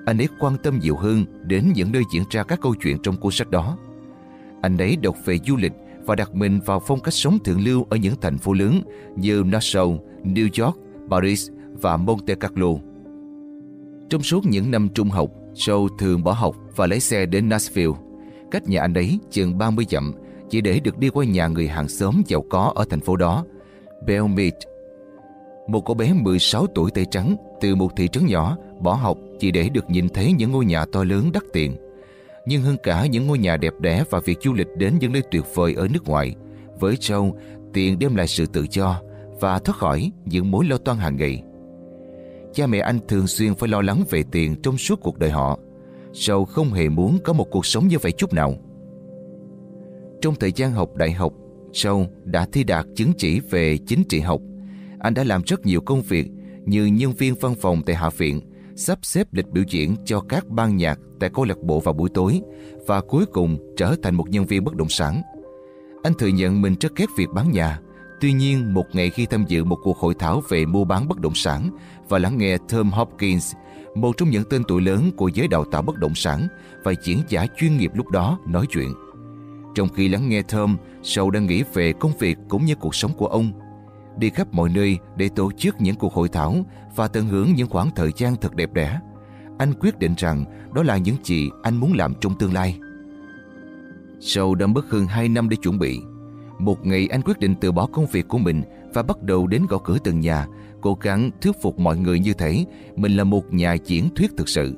Anh ấy quan tâm nhiều hơn đến những nơi diễn ra các câu chuyện trong cuốn sách đó. Anh ấy đọc về du lịch và đặt mình vào phong cách sống thượng lưu ở những thành phố lớn như Nassau, New York, Paris và Monte Carlo. Trong suốt những năm trung học, Joe thường bỏ học và lấy xe đến Nashville. Cách nhà anh ấy chừng 30 dặm chỉ để được đi qua nhà người hàng xóm giàu có ở thành phố đó, Belmead. Một cô bé 16 tuổi tây trắng từ một thị trấn nhỏ bỏ học chỉ để được nhìn thấy những ngôi nhà to lớn đắt tiền. Nhưng hơn cả những ngôi nhà đẹp đẽ và việc du lịch đến những nơi tuyệt vời ở nước ngoài, với Châu tiền đem lại sự tự do và thoát khỏi những mối lo toan hàng ngày. Cha mẹ anh thường xuyên phải lo lắng về tiền trong suốt cuộc đời họ. Châu không hề muốn có một cuộc sống như vậy chút nào. Trong thời gian học đại học, Châu đã thi đạt chứng chỉ về chính trị học. Anh đã làm rất nhiều công việc như nhân viên văn phòng tại Hạ viện, sắp xếp lịch biểu diễn cho các ban nhạc tại câu lạc bộ vào buổi tối và cuối cùng trở thành một nhân viên bất động sản. Anh thừa nhận mình rất ghét việc bán nhà. Tuy nhiên, một ngày khi tham dự một cuộc hội thảo về mua bán bất động sản và lắng nghe Tom Hopkins, một trong những tên tuổi lớn của giới đào tạo bất động sản và diễn giả chuyên nghiệp lúc đó nói chuyện. Trong khi lắng nghe Tom, Sâu đang nghĩ về công việc cũng như cuộc sống của ông. Đi khắp mọi nơi để tổ chức những cuộc hội thảo và tận hưởng những khoảng thời gian thật đẹp đẽ. Anh quyết định rằng đó là những gì anh muốn làm trong tương lai. Sau đã mất hơn 2 năm để chuẩn bị. Một ngày anh quyết định từ bỏ công việc của mình và bắt đầu đến gõ cửa từng nhà, cố gắng thuyết phục mọi người như thế mình là một nhà diễn thuyết thực sự.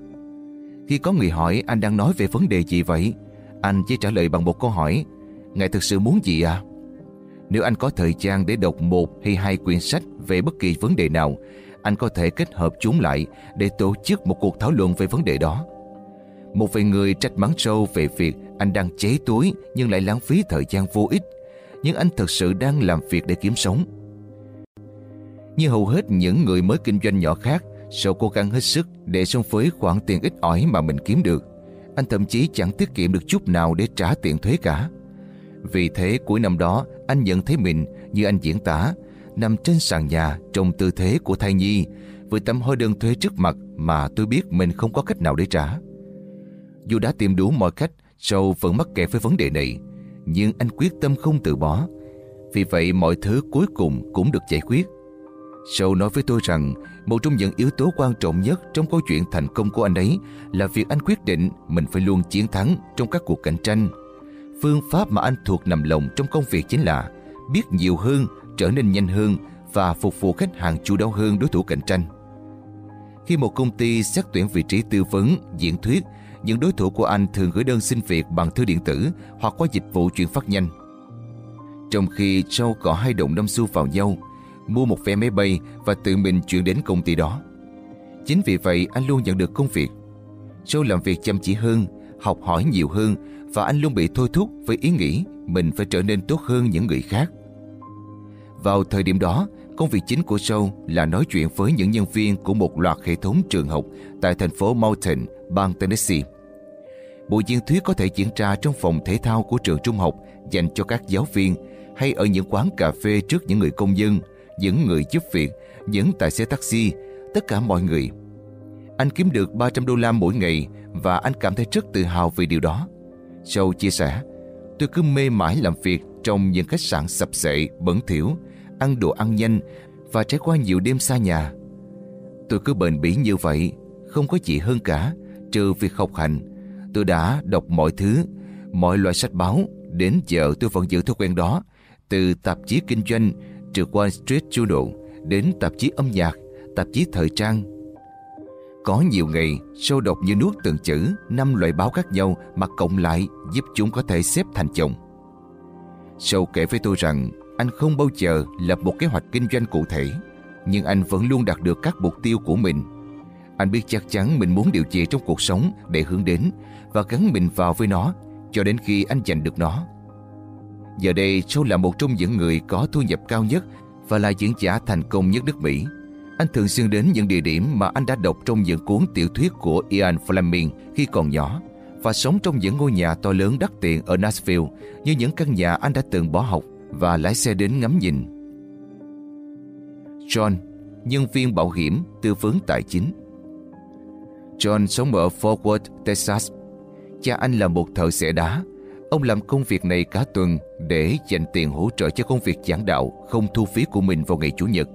Khi có người hỏi anh đang nói về vấn đề gì vậy, anh chỉ trả lời bằng một câu hỏi Ngài thực sự muốn gì à? Nếu anh có thời gian để đọc một hay hai quyển sách về bất kỳ vấn đề nào, anh có thể kết hợp chúng lại để tổ chức một cuộc thảo luận về vấn đề đó. Một vài người trách mắng sâu về việc anh đang chế túi nhưng lại lãng phí thời gian vô ích. Nhưng anh thật sự đang làm việc để kiếm sống. Như hầu hết những người mới kinh doanh nhỏ khác, Sâu cố gắng hết sức để sống với khoản tiền ít ỏi mà mình kiếm được. Anh thậm chí chẳng tiết kiệm được chút nào để trả tiền thuế cả. Vì thế cuối năm đó anh nhận thấy mình như anh diễn tả nằm trên sàn nhà trong tư thế của thai nhi với tấm hóa đơn thuế trước mặt mà tôi biết mình không có cách nào để trả. Dù đã tìm đủ mọi cách, Sâu vẫn mắc kẹt với vấn đề này, nhưng anh quyết tâm không từ bỏ. Vì vậy mọi thứ cuối cùng cũng được giải quyết. Sâu nói với tôi rằng một trong những yếu tố quan trọng nhất trong câu chuyện thành công của anh ấy là việc anh quyết định mình phải luôn chiến thắng trong các cuộc cạnh tranh. Phương pháp mà anh thuộc nằm lòng trong công việc chính là biết nhiều hơn, trở nên nhanh hơn và phục vụ khách hàng chủ đáo hơn đối thủ cạnh tranh. Khi một công ty xét tuyển vị trí tư vấn, diễn thuyết, những đối thủ của anh thường gửi đơn xin việc bằng thư điện tử hoặc qua dịch vụ chuyển phát nhanh. Trong khi châu có hai đồng năm xu vào nhau, mua một vé máy bay và tự mình chuyển đến công ty đó. Chính vì vậy anh luôn nhận được công việc. châu làm việc chăm chỉ hơn, học hỏi nhiều hơn và anh luôn bị thôi thúc với ý nghĩ mình phải trở nên tốt hơn những người khác. Vào thời điểm đó, công việc chính của Joe là nói chuyện với những nhân viên của một loạt hệ thống trường học tại thành phố Mountain, bang Tennessee. Buổi diễn thuyết có thể diễn ra trong phòng thể thao của trường trung học dành cho các giáo viên hay ở những quán cà phê trước những người công dân, những người giúp việc, những tài xế taxi, tất cả mọi người. Anh kiếm được 300 đô la mỗi ngày và anh cảm thấy rất tự hào vì điều đó. Châu chia sẻ, tôi cứ mê mải làm việc trong những khách sạn sập sệ, bẩn thỉu, ăn đồ ăn nhanh và trải qua nhiều đêm xa nhà. Tôi cứ bền bỉ như vậy, không có gì hơn cả, trừ việc học hành. Tôi đã đọc mọi thứ, mọi loại sách báo, đến giờ tôi vẫn giữ thói quen đó, từ tạp chí kinh doanh, trừ Wall Street Journal đến tạp chí âm nhạc, tạp chí thời trang. Có nhiều ngày, sâu độc như nuốt từng chữ, năm loại báo khác nhau mà cộng lại giúp chúng có thể xếp thành chồng. Sâu kể với tôi rằng anh không bao giờ lập một kế hoạch kinh doanh cụ thể, nhưng anh vẫn luôn đạt được các mục tiêu của mình. Anh biết chắc chắn mình muốn điều gì trong cuộc sống để hướng đến và gắn mình vào với nó cho đến khi anh giành được nó. Giờ đây, sâu là một trong những người có thu nhập cao nhất và là diễn giả thành công nhất nước Mỹ. Anh thường xuyên đến những địa điểm mà anh đã đọc trong những cuốn tiểu thuyết của Ian Fleming khi còn nhỏ và sống trong những ngôi nhà to lớn đắt tiền ở Nashville như những căn nhà anh đã từng bỏ học và lái xe đến ngắm nhìn. John, nhân viên bảo hiểm, tư vấn tài chính. John sống ở Fort Worth, Texas. Cha anh là một thợ xẻ đá. Ông làm công việc này cả tuần để dành tiền hỗ trợ cho công việc giảng đạo không thu phí của mình vào ngày Chủ nhật.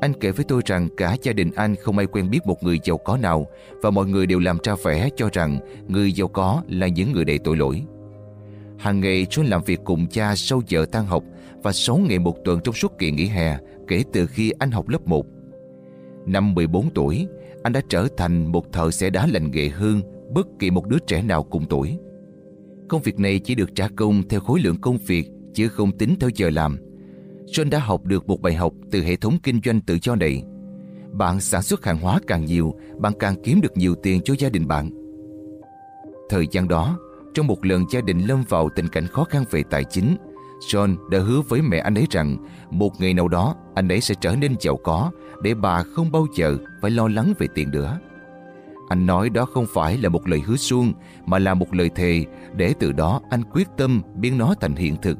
Anh kể với tôi rằng cả gia đình anh không ai quen biết một người giàu có nào và mọi người đều làm ra vẻ cho rằng người giàu có là những người đầy tội lỗi. Hàng ngày John làm việc cùng cha sau giờ tan học và 6 ngày một tuần trong suốt kỳ nghỉ hè kể từ khi anh học lớp 1. Năm 14 tuổi, anh đã trở thành một thợ xẻ đá lành nghề hơn bất kỳ một đứa trẻ nào cùng tuổi. Công việc này chỉ được trả công theo khối lượng công việc chứ không tính theo giờ làm. John đã học được một bài học từ hệ thống kinh doanh tự do này. Bạn sản xuất hàng hóa càng nhiều, bạn càng kiếm được nhiều tiền cho gia đình bạn. Thời gian đó, trong một lần gia đình lâm vào tình cảnh khó khăn về tài chính, John đã hứa với mẹ anh ấy rằng một ngày nào đó anh ấy sẽ trở nên giàu có để bà không bao giờ phải lo lắng về tiền nữa. Anh nói đó không phải là một lời hứa suông mà là một lời thề để từ đó anh quyết tâm biến nó thành hiện thực.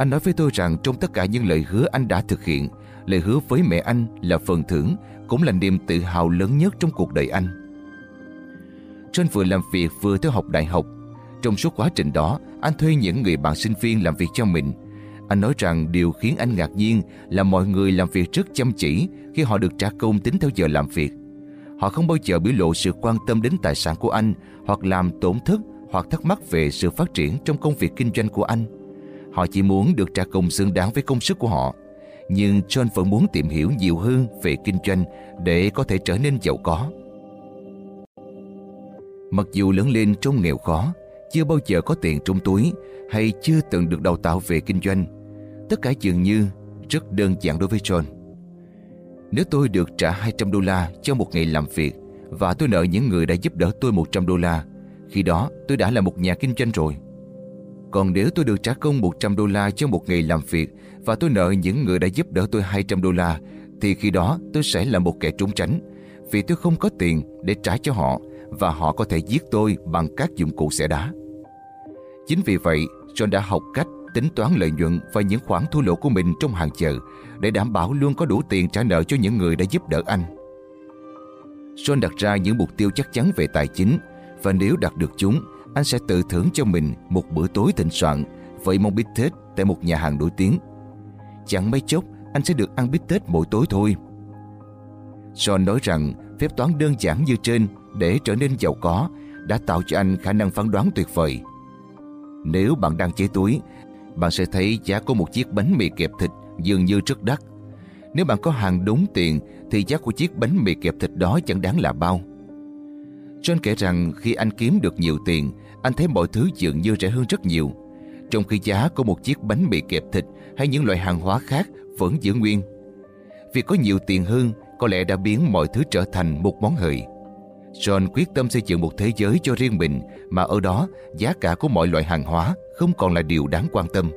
Anh nói với tôi rằng trong tất cả những lời hứa anh đã thực hiện, lời hứa với mẹ anh là phần thưởng, cũng là niềm tự hào lớn nhất trong cuộc đời anh. John vừa làm việc vừa theo học đại học. Trong suốt quá trình đó, anh thuê những người bạn sinh viên làm việc cho mình. Anh nói rằng điều khiến anh ngạc nhiên là mọi người làm việc rất chăm chỉ khi họ được trả công tính theo giờ làm việc. Họ không bao giờ biểu lộ sự quan tâm đến tài sản của anh hoặc làm tổn thất hoặc thắc mắc về sự phát triển trong công việc kinh doanh của anh. Họ chỉ muốn được trả công xứng đáng với công sức của họ. Nhưng John vẫn muốn tìm hiểu nhiều hơn về kinh doanh để có thể trở nên giàu có. Mặc dù lớn lên trong nghèo khó, chưa bao giờ có tiền trong túi hay chưa từng được đào tạo về kinh doanh, tất cả dường như rất đơn giản đối với John. Nếu tôi được trả 200 đô la cho một ngày làm việc và tôi nợ những người đã giúp đỡ tôi 100 đô la, khi đó tôi đã là một nhà kinh doanh rồi. Còn nếu tôi được trả công 100 đô la cho một ngày làm việc và tôi nợ những người đã giúp đỡ tôi 200 đô la, thì khi đó tôi sẽ là một kẻ trốn tránh vì tôi không có tiền để trả cho họ và họ có thể giết tôi bằng các dụng cụ xẻ đá. Chính vì vậy, John đã học cách tính toán lợi nhuận và những khoản thua lỗ của mình trong hàng chợ để đảm bảo luôn có đủ tiền trả nợ cho những người đã giúp đỡ anh. John đặt ra những mục tiêu chắc chắn về tài chính và nếu đạt được chúng, anh sẽ tự thưởng cho mình một bữa tối thịnh soạn với món bít tết tại một nhà hàng nổi tiếng. Chẳng mấy chốc, anh sẽ được ăn bít tết mỗi tối thôi. John nói rằng phép toán đơn giản như trên để trở nên giàu có đã tạo cho anh khả năng phán đoán tuyệt vời. Nếu bạn đang chế túi, bạn sẽ thấy giá của một chiếc bánh mì kẹp thịt dường như rất đắt. Nếu bạn có hàng đúng tiền thì giá của chiếc bánh mì kẹp thịt đó chẳng đáng là bao. John kể rằng khi anh kiếm được nhiều tiền, anh thấy mọi thứ dường như rẻ hơn rất nhiều. Trong khi giá của một chiếc bánh mì kẹp thịt hay những loại hàng hóa khác vẫn giữ nguyên. Việc có nhiều tiền hơn có lẽ đã biến mọi thứ trở thành một món hời. John quyết tâm xây dựng một thế giới cho riêng mình, mà ở đó, giá cả của mọi loại hàng hóa không còn là điều đáng quan tâm.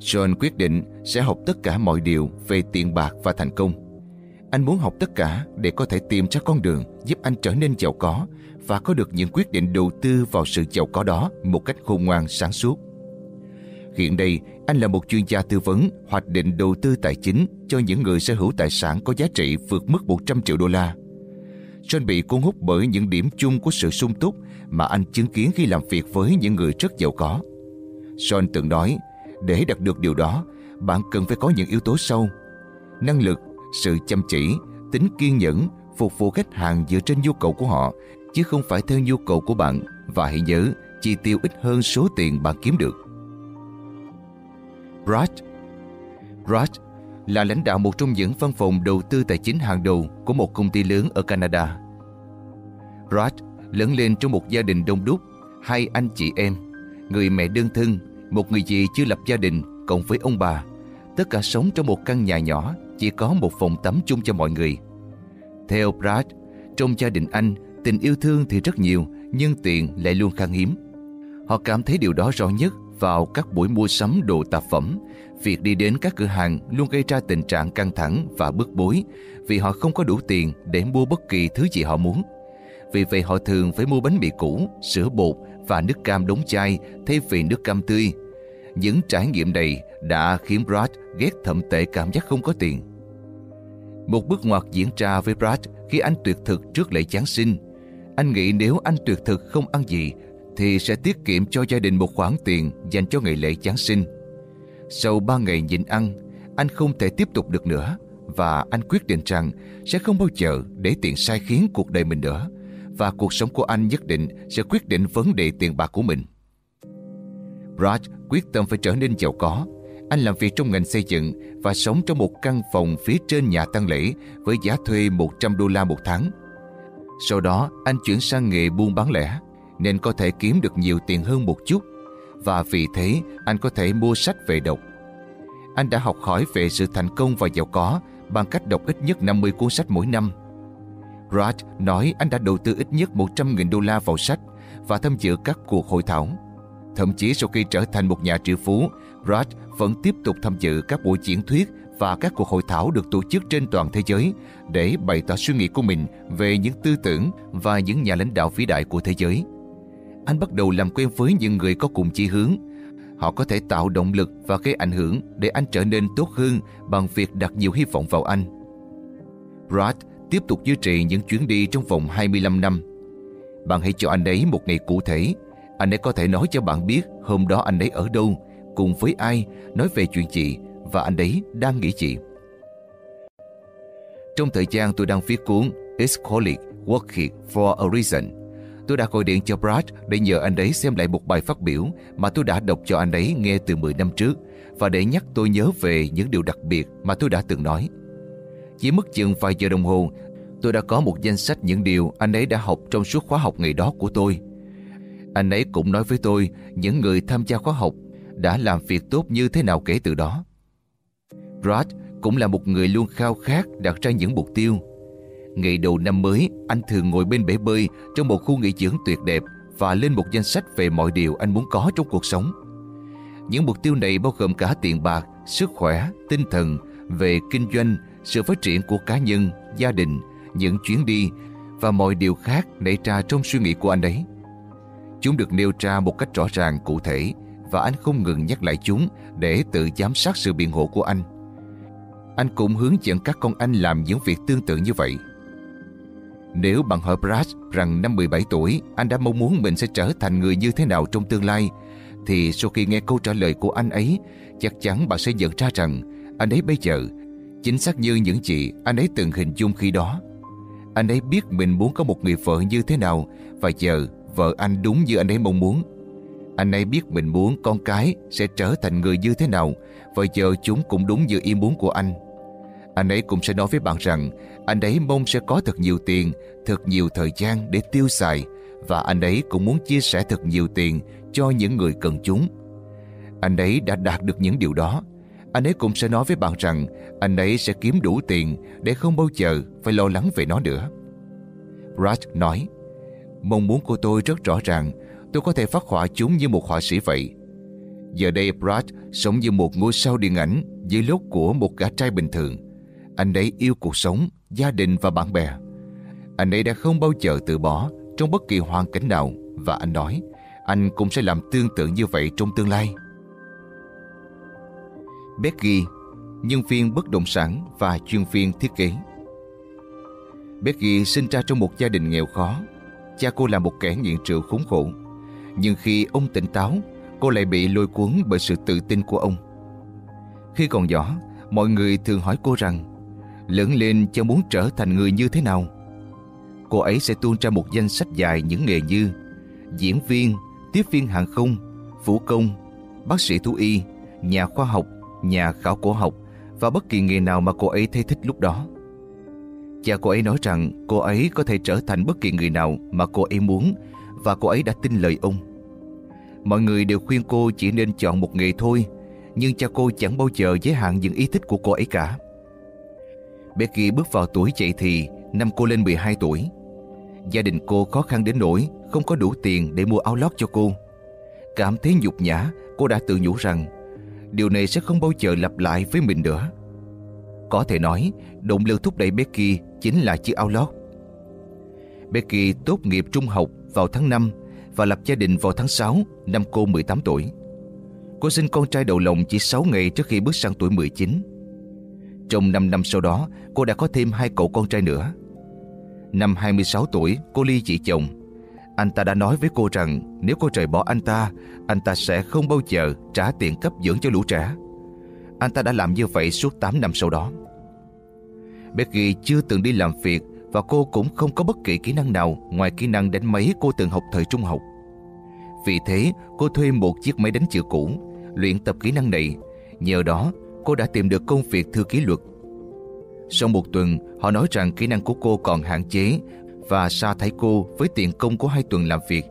John quyết định sẽ học tất cả mọi điều về tiền bạc và thành công. Anh muốn học tất cả để có thể tìm ra con đường giúp anh trở nên giàu có và có được những quyết định đầu tư vào sự giàu có đó một cách khôn ngoan sáng suốt. Hiện đây, anh là một chuyên gia tư vấn hoạch định đầu tư tài chính cho những người sở hữu tài sản có giá trị vượt mức 100 triệu đô la. John bị cuốn hút bởi những điểm chung của sự sung túc mà anh chứng kiến khi làm việc với những người rất giàu có. John từng nói, để đạt được điều đó, bạn cần phải có những yếu tố sau. Năng lực, sự chăm chỉ, tính kiên nhẫn, phục vụ khách hàng dựa trên nhu cầu của họ, chứ không phải theo nhu cầu của bạn và hãy nhớ chi tiêu ít hơn số tiền bạn kiếm được. Brad Brad, là lãnh đạo một trong những văn phòng đầu tư tài chính hàng đầu của một công ty lớn ở Canada. Brad lớn lên trong một gia đình đông đúc, hai anh chị em, người mẹ đơn thân, một người dì chưa lập gia đình cộng với ông bà. Tất cả sống trong một căn nhà nhỏ, chỉ có một phòng tắm chung cho mọi người. Theo Brad, trong gia đình anh, tình yêu thương thì rất nhiều, nhưng tiền lại luôn khan hiếm. Họ cảm thấy điều đó rõ nhất vào các buổi mua sắm đồ tạp phẩm. Việc đi đến các cửa hàng luôn gây ra tình trạng căng thẳng và bức bối vì họ không có đủ tiền để mua bất kỳ thứ gì họ muốn. Vì vậy họ thường phải mua bánh mì cũ, sữa bột và nước cam đóng chai thay vì nước cam tươi. Những trải nghiệm này đã khiến Brad ghét thậm tệ cảm giác không có tiền. Một bước ngoặt diễn ra với Brad khi anh tuyệt thực trước lễ Giáng sinh. Anh nghĩ nếu anh tuyệt thực không ăn gì thì sẽ tiết kiệm cho gia đình một khoản tiền dành cho ngày lễ Giáng sinh. Sau ba ngày nhịn ăn, anh không thể tiếp tục được nữa và anh quyết định rằng sẽ không bao giờ để tiền sai khiến cuộc đời mình nữa và cuộc sống của anh nhất định sẽ quyết định vấn đề tiền bạc của mình. Brad quyết tâm phải trở nên giàu có. Anh làm việc trong ngành xây dựng và sống trong một căn phòng phía trên nhà tăng lễ với giá thuê 100 đô la một tháng. Sau đó, anh chuyển sang nghề buôn bán lẻ nên có thể kiếm được nhiều tiền hơn một chút và vì thế anh có thể mua sách về đọc. Anh đã học hỏi về sự thành công và giàu có bằng cách đọc ít nhất 50 cuốn sách mỗi năm. Brad nói anh đã đầu tư ít nhất 100.000 đô la vào sách và tham dự các cuộc hội thảo. Thậm chí sau khi trở thành một nhà triệu phú, Brad vẫn tiếp tục tham dự các buổi diễn thuyết và các cuộc hội thảo được tổ chức trên toàn thế giới để bày tỏ suy nghĩ của mình về những tư tưởng và những nhà lãnh đạo vĩ đại của thế giới. Anh bắt đầu làm quen với những người có cùng chí hướng. Họ có thể tạo động lực và gây ảnh hưởng để anh trở nên tốt hơn bằng việc đặt nhiều hy vọng vào anh. Brad tiếp tục duy trì những chuyến đi trong vòng 25 năm. Bạn hãy cho anh ấy một ngày cụ thể. Anh ấy có thể nói cho bạn biết hôm đó anh ấy ở đâu, cùng với ai, nói về chuyện gì và anh ấy đang nghĩ gì. Trong thời gian tôi đang viết cuốn It's Called Working for a Reason, tôi đã gọi điện cho Brad để nhờ anh ấy xem lại một bài phát biểu mà tôi đã đọc cho anh ấy nghe từ 10 năm trước và để nhắc tôi nhớ về những điều đặc biệt mà tôi đã từng nói. Chỉ mất chừng vài giờ đồng hồ, tôi đã có một danh sách những điều anh ấy đã học trong suốt khóa học ngày đó của tôi. Anh ấy cũng nói với tôi những người tham gia khóa học đã làm việc tốt như thế nào kể từ đó. Brad cũng là một người luôn khao khát đặt ra những mục tiêu. Ngày đầu năm mới, anh thường ngồi bên bể bơi trong một khu nghỉ dưỡng tuyệt đẹp và lên một danh sách về mọi điều anh muốn có trong cuộc sống. Những mục tiêu này bao gồm cả tiền bạc, sức khỏe, tinh thần, về kinh doanh, sự phát triển của cá nhân, gia đình, những chuyến đi và mọi điều khác nảy ra trong suy nghĩ của anh ấy. Chúng được nêu ra một cách rõ ràng cụ thể và anh không ngừng nhắc lại chúng để tự giám sát sự biện hộ của anh. Anh cũng hướng dẫn các con anh làm những việc tương tự như vậy. Nếu bạn hỏi Brad rằng năm 17 tuổi anh đã mong muốn mình sẽ trở thành người như thế nào trong tương lai, thì sau khi nghe câu trả lời của anh ấy, chắc chắn bạn sẽ nhận ra rằng anh ấy bây giờ chính xác như những gì anh ấy từng hình dung khi đó. Anh ấy biết mình muốn có một người vợ như thế nào và giờ vợ anh đúng như anh ấy mong muốn. Anh ấy biết mình muốn con cái sẽ trở thành người như thế nào và giờ chúng cũng đúng như ý muốn của anh. Anh ấy cũng sẽ nói với bạn rằng anh ấy mong sẽ có thật nhiều tiền, thật nhiều thời gian để tiêu xài và anh ấy cũng muốn chia sẻ thật nhiều tiền cho những người cần chúng. Anh ấy đã đạt được những điều đó. Anh ấy cũng sẽ nói với bạn rằng anh ấy sẽ kiếm đủ tiền để không bao giờ phải lo lắng về nó nữa. Raj nói, mong muốn của tôi rất rõ ràng, tôi có thể phát họa chúng như một họa sĩ vậy. Giờ đây Brad sống như một ngôi sao điện ảnh dưới lốt của một gã trai bình thường. Anh ấy yêu cuộc sống, gia đình và bạn bè. Anh ấy đã không bao giờ từ bỏ trong bất kỳ hoàn cảnh nào và anh nói anh cũng sẽ làm tương tự như vậy trong tương lai. Becky, nhân viên bất động sản và chuyên viên thiết kế. Becky sinh ra trong một gia đình nghèo khó. Cha cô là một kẻ nghiện rượu khốn khổ. Nhưng khi ông tỉnh táo, cô lại bị lôi cuốn bởi sự tự tin của ông. Khi còn nhỏ, mọi người thường hỏi cô rằng lớn lên cháu muốn trở thành người như thế nào. Cô ấy sẽ tuôn ra một danh sách dài những nghề như diễn viên, tiếp viên hàng không, vũ công, bác sĩ thú y, nhà khoa học, nhà khảo cổ học và bất kỳ nghề nào mà cô ấy thấy thích lúc đó. Cha cô ấy nói rằng cô ấy có thể trở thành bất kỳ người nào mà cô ấy muốn và cô ấy đã tin lời ông. Mọi người đều khuyên cô chỉ nên chọn một nghề thôi nhưng cha cô chẳng bao giờ giới hạn những ý thích của cô ấy cả. Becky bước vào tuổi dậy thì năm cô lên 12 tuổi. Gia đình cô khó khăn đến nỗi không có đủ tiền để mua áo lót cho cô. Cảm thấy nhục nhã, cô đã tự nhủ rằng điều này sẽ không bao giờ lặp lại với mình nữa. Có thể nói, động lực thúc đẩy Becky chính là chiếc áo lót. Becky tốt nghiệp trung học vào tháng 5 và lập gia đình vào tháng 6 năm cô 18 tuổi. Cô sinh con trai đầu lòng chỉ 6 ngày trước khi bước sang tuổi 19. Trong 5 năm sau đó, cô đã có thêm hai cậu con trai nữa. Năm 26 tuổi, cô ly dị chồng. Anh ta đã nói với cô rằng nếu cô rời bỏ anh ta, anh ta sẽ không bao giờ trả tiền cấp dưỡng cho lũ trẻ. Anh ta đã làm như vậy suốt 8 năm sau đó. Becky chưa từng đi làm việc và cô cũng không có bất kỳ kỹ năng nào ngoài kỹ năng đánh máy cô từng học thời trung học. Vì thế, cô thuê một chiếc máy đánh chữ cũ, luyện tập kỹ năng này. Nhờ đó, cô đã tìm được công việc thư ký luật. Sau một tuần, họ nói rằng kỹ năng của cô còn hạn chế và sa thải cô với tiền công của hai tuần làm việc.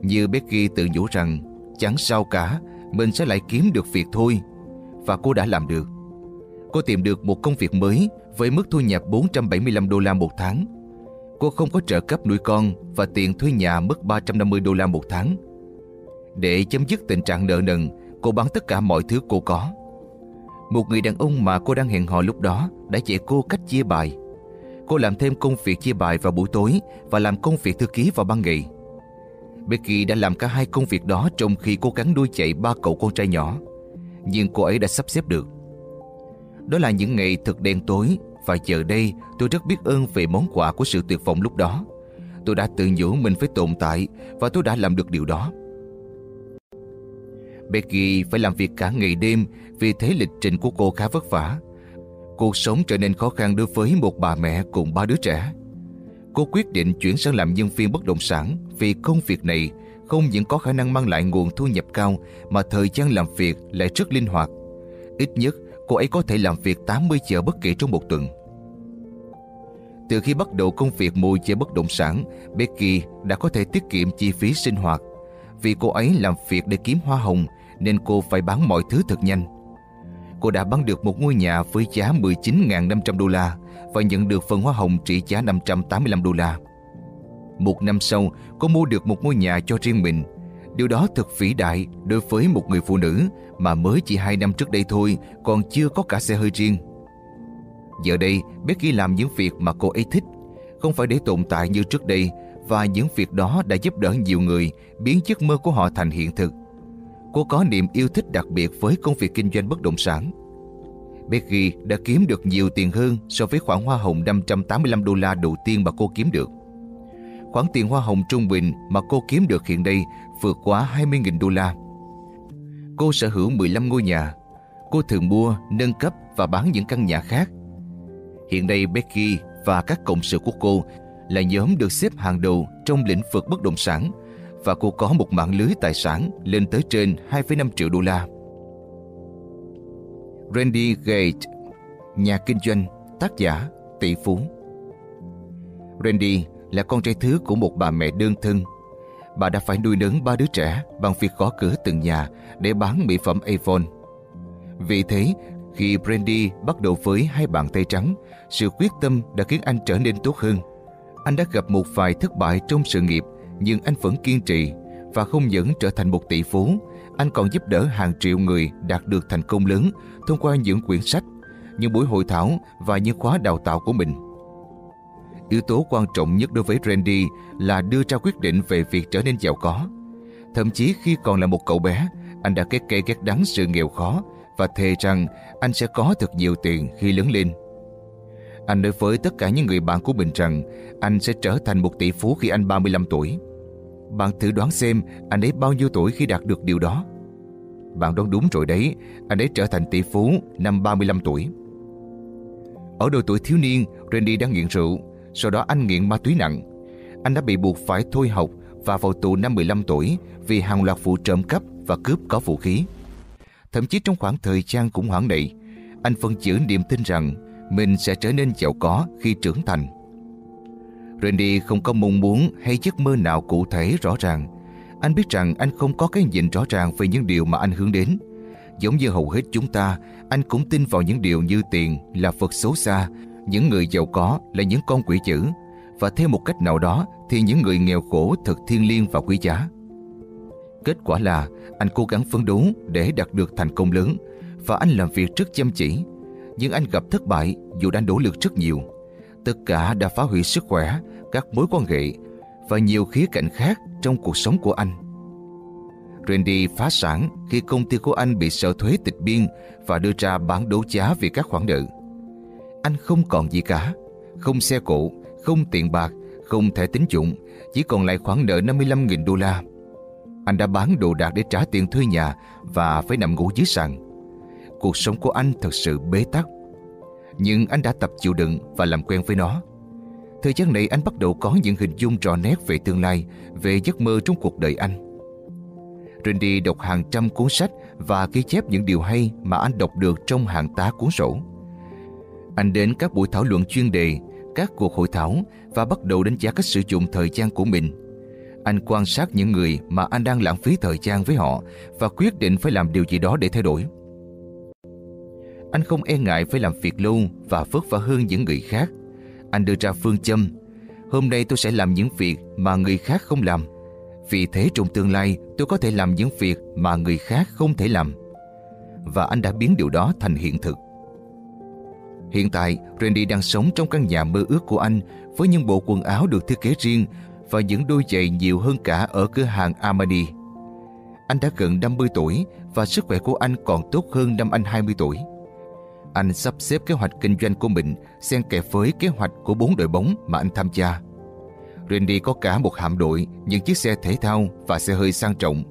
Như Becky tự nhủ rằng chẳng sao cả, mình sẽ lại kiếm được việc thôi. Và cô đã làm được. Cô tìm được một công việc mới với mức thu nhập 475 đô la một tháng. Cô không có trợ cấp nuôi con và tiền thuê nhà mất 350 đô la một tháng. Để chấm dứt tình trạng nợ nần, cô bán tất cả mọi thứ cô có. Một người đàn ông mà cô đang hẹn hò lúc đó đã dạy cô cách chia bài. Cô làm thêm công việc chia bài vào buổi tối và làm công việc thư ký vào ban ngày. Becky đã làm cả hai công việc đó trong khi cố gắng nuôi chạy ba cậu con trai nhỏ. Nhưng cô ấy đã sắp xếp được. Đó là những ngày thật đen tối và giờ đây tôi rất biết ơn về món quà của sự tuyệt vọng lúc đó. Tôi đã tự nhủ mình phải tồn tại và tôi đã làm được điều đó. Becky phải làm việc cả ngày đêm vì thế lịch trình của cô khá vất vả. Cuộc sống trở nên khó khăn đối với một bà mẹ cùng ba đứa trẻ. Cô quyết định chuyển sang làm nhân viên bất động sản vì công việc này không những có khả năng mang lại nguồn thu nhập cao mà thời gian làm việc lại rất linh hoạt. Ít nhất, cô ấy có thể làm việc 80 giờ bất kỳ trong một tuần. Từ khi bắt đầu công việc môi giới bất động sản, Becky đã có thể tiết kiệm chi phí sinh hoạt. Vì cô ấy làm việc để kiếm hoa hồng nên cô phải bán mọi thứ thật nhanh. Cô đã bán được một ngôi nhà với giá 19.500 đô la và nhận được phần hoa hồng trị giá 585 đô la. Một năm sau, cô mua được một ngôi nhà cho riêng mình. Điều đó thật vĩ đại đối với một người phụ nữ mà mới chỉ hai năm trước đây thôi còn chưa có cả xe hơi riêng. Giờ đây, Becky làm những việc mà cô ấy thích, không phải để tồn tại như trước đây và những việc đó đã giúp đỡ nhiều người biến giấc mơ của họ thành hiện thực. Cô có niềm yêu thích đặc biệt với công việc kinh doanh bất động sản. Becky đã kiếm được nhiều tiền hơn so với khoản hoa hồng 585 đô la đầu tiên mà cô kiếm được. Khoản tiền hoa hồng trung bình mà cô kiếm được hiện đây vượt quá 20.000 đô la. Cô sở hữu 15 ngôi nhà. Cô thường mua, nâng cấp và bán những căn nhà khác. Hiện nay Becky và các cộng sự của cô là nhóm được xếp hàng đầu trong lĩnh vực bất động sản và cô có một mạng lưới tài sản lên tới trên 2,5 triệu đô la. Randy Gage, nhà kinh doanh, tác giả, tỷ phú. Randy là con trai thứ của một bà mẹ đơn thân. Bà đã phải nuôi nấng ba đứa trẻ bằng việc gõ cửa từng nhà để bán mỹ phẩm Avon. Vì thế, khi Brandy bắt đầu với hai bàn tay trắng, sự quyết tâm đã khiến anh trở nên tốt hơn. Anh đã gặp một vài thất bại trong sự nghiệp, nhưng anh vẫn kiên trì và không những trở thành một tỷ phú, anh còn giúp đỡ hàng triệu người đạt được thành công lớn thông qua những quyển sách, những buổi hội thảo và những khóa đào tạo của mình. Yếu tố quan trọng nhất đối với Randy là đưa ra quyết định về việc trở nên giàu có. Thậm chí khi còn là một cậu bé, anh đã kết kê ghét đắng sự nghèo khó và thề rằng anh sẽ có thật nhiều tiền khi lớn lên. Anh nói với tất cả những người bạn của mình rằng anh sẽ trở thành một tỷ phú khi anh 35 tuổi. Bạn thử đoán xem anh ấy bao nhiêu tuổi khi đạt được điều đó. Bạn đoán đúng rồi đấy, anh ấy trở thành tỷ phú năm 35 tuổi. Ở độ tuổi thiếu niên, Randy đang nghiện rượu, sau đó anh nghiện ma túy nặng. Anh đã bị buộc phải thôi học và vào tù năm 15 tuổi vì hàng loạt vụ trộm cắp và cướp có vũ khí. Thậm chí trong khoảng thời gian khủng hoảng này, anh vẫn giữ niềm tin rằng mình sẽ trở nên giàu có khi trưởng thành. Randy không có mong muốn hay giấc mơ nào cụ thể rõ ràng. Anh biết rằng anh không có cái nhìn rõ ràng về những điều mà anh hướng đến. Giống như hầu hết chúng ta, anh cũng tin vào những điều như tiền là Phật xấu xa, những người giàu có là những con quỷ dữ, và theo một cách nào đó thì những người nghèo khổ thật thiêng liêng và quý giá. Kết quả là anh cố gắng phấn đấu để đạt được thành công lớn và anh làm việc rất chăm chỉ. Nhưng anh gặp thất bại dù đã nỗ lực rất nhiều. Tất cả đã phá hủy sức khỏe, các mối quan hệ và nhiều khía cạnh khác trong cuộc sống của anh. Randy phá sản khi công ty của anh bị sở thuế tịch biên và đưa ra bán đấu giá vì các khoản nợ. Anh không còn gì cả, không xe cộ, không tiền bạc, không thẻ tín dụng, chỉ còn lại khoản nợ 55.000 đô la. Anh đã bán đồ đạc để trả tiền thuê nhà và phải nằm ngủ dưới sàn. Cuộc sống của anh thật sự bế tắc. Nhưng anh đã tập chịu đựng và làm quen với nó. Thời gian này anh bắt đầu có những hình dung rõ nét về tương lai, về giấc mơ trong cuộc đời anh. Randy đọc hàng trăm cuốn sách và ghi chép những điều hay mà anh đọc được trong hàng tá cuốn sổ. Anh đến các buổi thảo luận chuyên đề, các cuộc hội thảo và bắt đầu đánh giá cách sử dụng thời gian của mình. Anh quan sát những người mà anh đang lãng phí thời gian với họ và quyết định phải làm điều gì đó để thay đổi. Anh không e ngại phải làm việc lâu và vất vả hơn những người khác. Anh đưa ra phương châm, hôm nay tôi sẽ làm những việc mà người khác không làm. Vì thế trong tương lai tôi có thể làm những việc mà người khác không thể làm. Và anh đã biến điều đó thành hiện thực. Hiện tại, Randy đang sống trong căn nhà mơ ước của anh với những bộ quần áo được thiết kế riêng và những đôi giày nhiều hơn cả ở cửa hàng Armani. Anh đã gần 50 tuổi và sức khỏe của anh còn tốt hơn năm anh 20 tuổi. Anh sắp xếp kế hoạch kinh doanh của mình xen kẽ với kế hoạch của bốn đội bóng mà anh tham gia. Randy có cả một hạm đội, những chiếc xe thể thao và xe hơi sang trọng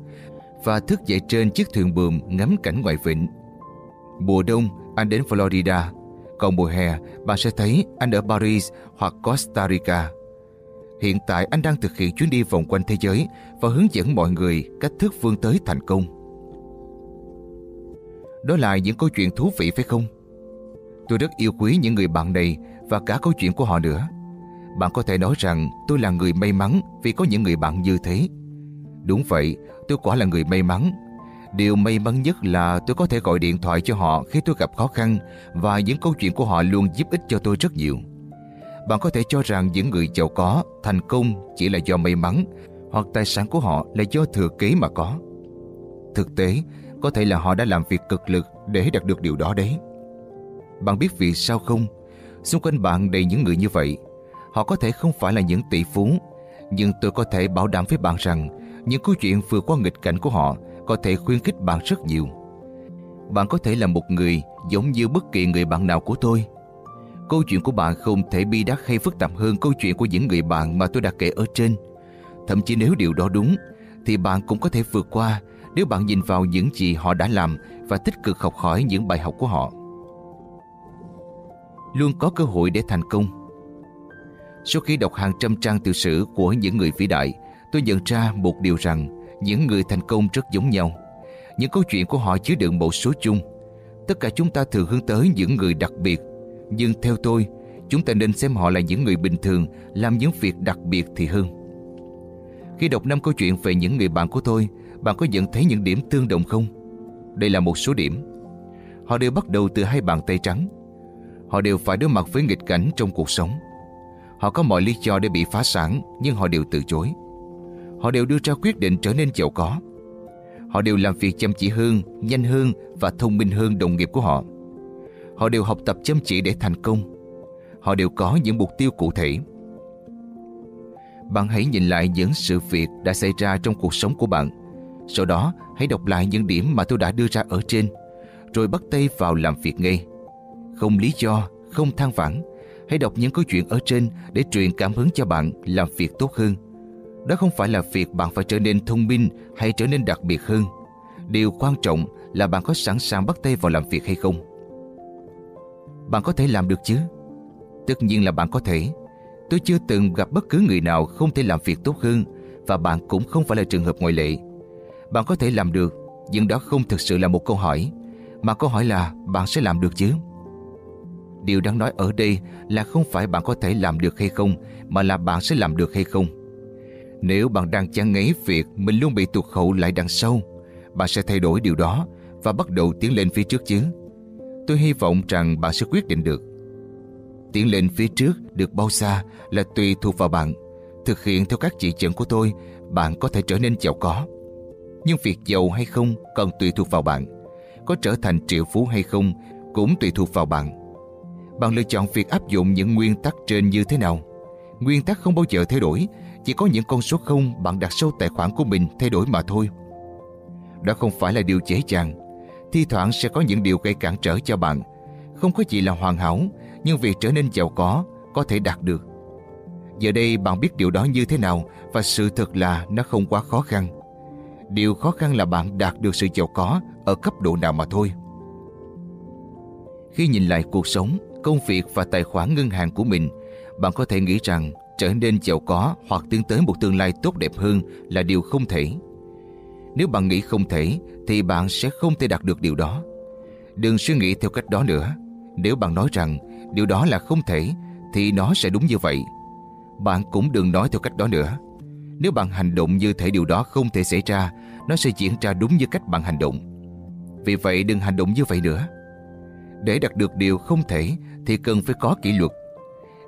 và thức dậy trên chiếc thuyền buồm ngắm cảnh ngoài vịnh. Mùa đông, anh đến Florida còn mùa hè, bạn sẽ thấy anh ở Paris hoặc Costa Rica. Hiện tại anh đang thực hiện chuyến đi vòng quanh thế giới và hướng dẫn mọi người cách thức vươn tới thành công. Đó là những câu chuyện thú vị phải không? Tôi rất yêu quý những người bạn này và cả câu chuyện của họ nữa. Bạn có thể nói rằng tôi là người may mắn vì có những người bạn như thế. Đúng vậy, tôi quả là người may mắn Điều may mắn nhất là tôi có thể gọi điện thoại cho họ khi tôi gặp khó khăn và những câu chuyện của họ luôn giúp ích cho tôi rất nhiều. Bạn có thể cho rằng những người giàu có, thành công chỉ là do may mắn hoặc tài sản của họ là do thừa kế mà có. Thực tế, có thể là họ đã làm việc cực lực để đạt được điều đó đấy. Bạn biết vì sao không? Xung quanh bạn đầy những người như vậy. Họ có thể không phải là những tỷ phú, nhưng tôi có thể bảo đảm với bạn rằng những câu chuyện vượt qua nghịch cảnh của họ có thể khuyến khích bạn rất nhiều. Bạn có thể là một người giống như bất kỳ người bạn nào của tôi. Câu chuyện của bạn không thể bi đát hay phức tạp hơn câu chuyện của những người bạn mà tôi đã kể ở trên. Thậm chí nếu điều đó đúng, thì bạn cũng có thể vượt qua nếu bạn nhìn vào những gì họ đã làm và tích cực học hỏi những bài học của họ. Luôn có cơ hội để thành công. Sau khi đọc hàng trăm trang tiểu sử của những người vĩ đại, tôi nhận ra một điều rằng những người thành công rất giống nhau. Những câu chuyện của họ chứa đựng một số chung. Tất cả chúng ta thường hướng tới những người đặc biệt. Nhưng theo tôi, chúng ta nên xem họ là những người bình thường làm những việc đặc biệt thì hơn. Khi đọc năm câu chuyện về những người bạn của tôi, bạn có nhận thấy những điểm tương đồng không? Đây là một số điểm. Họ đều bắt đầu từ hai bàn tay trắng. Họ đều phải đối mặt với nghịch cảnh trong cuộc sống. Họ có mọi lý do để bị phá sản nhưng họ đều từ chối. Họ đều đưa ra quyết định trở nên giàu có. Họ đều làm việc chăm chỉ hơn, nhanh hơn và thông minh hơn đồng nghiệp của họ. Họ đều học tập chăm chỉ để thành công. Họ đều có những mục tiêu cụ thể. Bạn hãy nhìn lại những sự việc đã xảy ra trong cuộc sống của bạn. Sau đó, hãy đọc lại những điểm mà tôi đã đưa ra ở trên, rồi bắt tay vào làm việc ngay. Không lý do, không than vãn. Hãy đọc những câu chuyện ở trên để truyền cảm hứng cho bạn làm việc tốt hơn đó không phải là việc bạn phải trở nên thông minh hay trở nên đặc biệt hơn. Điều quan trọng là bạn có sẵn sàng bắt tay vào làm việc hay không. Bạn có thể làm được chứ? Tất nhiên là bạn có thể. Tôi chưa từng gặp bất cứ người nào không thể làm việc tốt hơn và bạn cũng không phải là trường hợp ngoại lệ. Bạn có thể làm được, nhưng đó không thực sự là một câu hỏi, Mà câu hỏi là bạn sẽ làm được chứ? Điều đang nói ở đây là không phải bạn có thể làm được hay không, mà là bạn sẽ làm được hay không. Nếu bạn đang chán ngấy việc mình luôn bị tụt hậu lại đằng sau, bạn sẽ thay đổi điều đó và bắt đầu tiến lên phía trước chứ. Tôi hy vọng rằng bạn sẽ quyết định được. Tiến lên phía trước được bao xa là tùy thuộc vào bạn. Thực hiện theo các chỉ dẫn của tôi, bạn có thể trở nên giàu có. Nhưng việc giàu hay không còn tùy thuộc vào bạn. Có trở thành triệu phú hay không cũng tùy thuộc vào bạn. Bạn lựa chọn việc áp dụng những nguyên tắc trên như thế nào. Nguyên tắc không bao giờ thay đổi, chỉ có những con số không bạn đặt sâu tài khoản của mình thay đổi mà thôi. Đó không phải là điều dễ dàng. Thi thoảng sẽ có những điều gây cản trở cho bạn. Không có gì là hoàn hảo, nhưng việc trở nên giàu có có thể đạt được. Giờ đây bạn biết điều đó như thế nào và sự thật là nó không quá khó khăn. Điều khó khăn là bạn đạt được sự giàu có ở cấp độ nào mà thôi. Khi nhìn lại cuộc sống, công việc và tài khoản ngân hàng của mình, bạn có thể nghĩ rằng trở nên giàu có hoặc tiến tới một tương lai tốt đẹp hơn là điều không thể. Nếu bạn nghĩ không thể thì bạn sẽ không thể đạt được điều đó. Đừng suy nghĩ theo cách đó nữa. Nếu bạn nói rằng điều đó là không thể thì nó sẽ đúng như vậy. Bạn cũng đừng nói theo cách đó nữa. Nếu bạn hành động như thể điều đó không thể xảy ra, nó sẽ diễn ra đúng như cách bạn hành động. Vì vậy đừng hành động như vậy nữa. Để đạt được điều không thể thì cần phải có kỷ luật.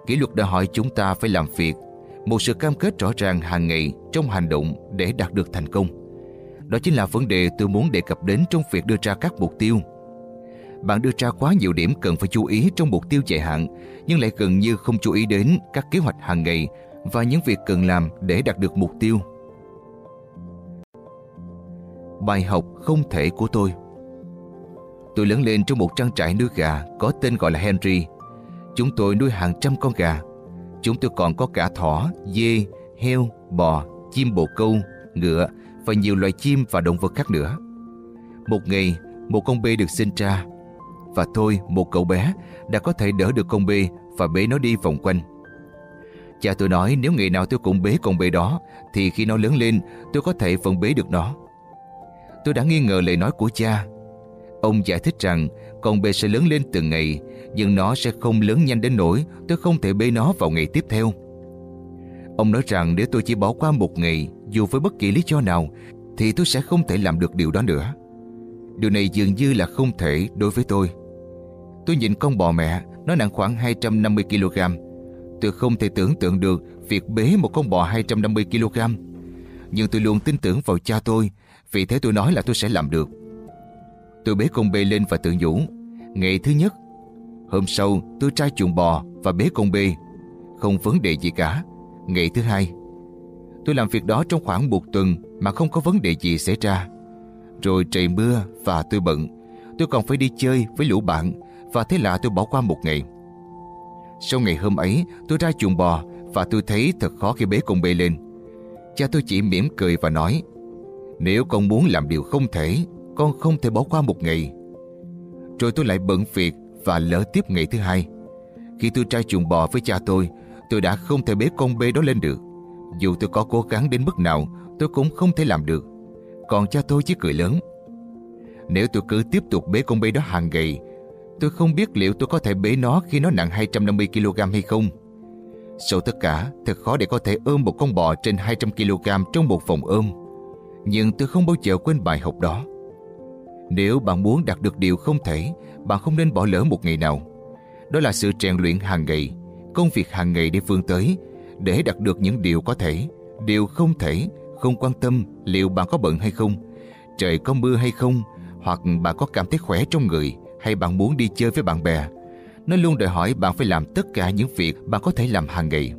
Kỷ luật đòi hỏi chúng ta phải làm việc, một sự cam kết rõ ràng hàng ngày trong hành động để đạt được thành công. Đó chính là vấn đề tôi muốn đề cập đến trong việc đưa ra các mục tiêu. Bạn đưa ra quá nhiều điểm cần phải chú ý trong mục tiêu dài hạn, nhưng lại gần như không chú ý đến các kế hoạch hàng ngày và những việc cần làm để đạt được mục tiêu. Bài học không thể của tôi Tôi lớn lên trong một trang trại nuôi gà có tên gọi là Henry. Chúng tôi nuôi hàng trăm con gà. Chúng tôi còn có cả thỏ, dê, heo, bò, chim bồ câu, ngựa và nhiều loài chim và động vật khác nữa. Một ngày, một con bê được sinh ra. Và tôi, một cậu bé, đã có thể đỡ được con bê và bế nó đi vòng quanh. Cha tôi nói nếu ngày nào tôi cũng bế con bê đó, thì khi nó lớn lên, tôi có thể vẫn bế được nó. Tôi đã nghi ngờ lời nói của cha Ông giải thích rằng con bê sẽ lớn lên từng ngày, nhưng nó sẽ không lớn nhanh đến nỗi tôi không thể bê nó vào ngày tiếp theo. Ông nói rằng nếu tôi chỉ bỏ qua một ngày, dù với bất kỳ lý do nào, thì tôi sẽ không thể làm được điều đó nữa. Điều này dường như là không thể đối với tôi. Tôi nhìn con bò mẹ, nó nặng khoảng 250kg. Tôi không thể tưởng tượng được việc bế một con bò 250kg. Nhưng tôi luôn tin tưởng vào cha tôi, vì thế tôi nói là tôi sẽ làm được. Tôi bế con bê lên và tự nhủ. Ngày thứ nhất, hôm sau tôi trai chuồng bò và bế con bê. Không vấn đề gì cả. Ngày thứ hai, tôi làm việc đó trong khoảng một tuần mà không có vấn đề gì xảy ra. Rồi trời mưa và tôi bận. Tôi còn phải đi chơi với lũ bạn và thế là tôi bỏ qua một ngày. Sau ngày hôm ấy, tôi ra chuồng bò và tôi thấy thật khó khi bế con bê lên. Cha tôi chỉ mỉm cười và nói Nếu con muốn làm điều không thể con không thể bỏ qua một ngày. Rồi tôi lại bận việc và lỡ tiếp ngày thứ hai. Khi tôi trai chuồng bò với cha tôi, tôi đã không thể bế con bê đó lên được. Dù tôi có cố gắng đến mức nào, tôi cũng không thể làm được. Còn cha tôi chỉ cười lớn. Nếu tôi cứ tiếp tục bế con bê đó hàng ngày, tôi không biết liệu tôi có thể bế nó khi nó nặng 250kg hay không. Sau tất cả, thật khó để có thể ôm một con bò trên 200kg trong một phòng ôm. Nhưng tôi không bao giờ quên bài học đó. Nếu bạn muốn đạt được điều không thể, bạn không nên bỏ lỡ một ngày nào. Đó là sự rèn luyện hàng ngày, công việc hàng ngày để vươn tới, để đạt được những điều có thể, điều không thể, không quan tâm liệu bạn có bận hay không, trời có mưa hay không, hoặc bạn có cảm thấy khỏe trong người, hay bạn muốn đi chơi với bạn bè. Nó luôn đòi hỏi bạn phải làm tất cả những việc bạn có thể làm hàng ngày.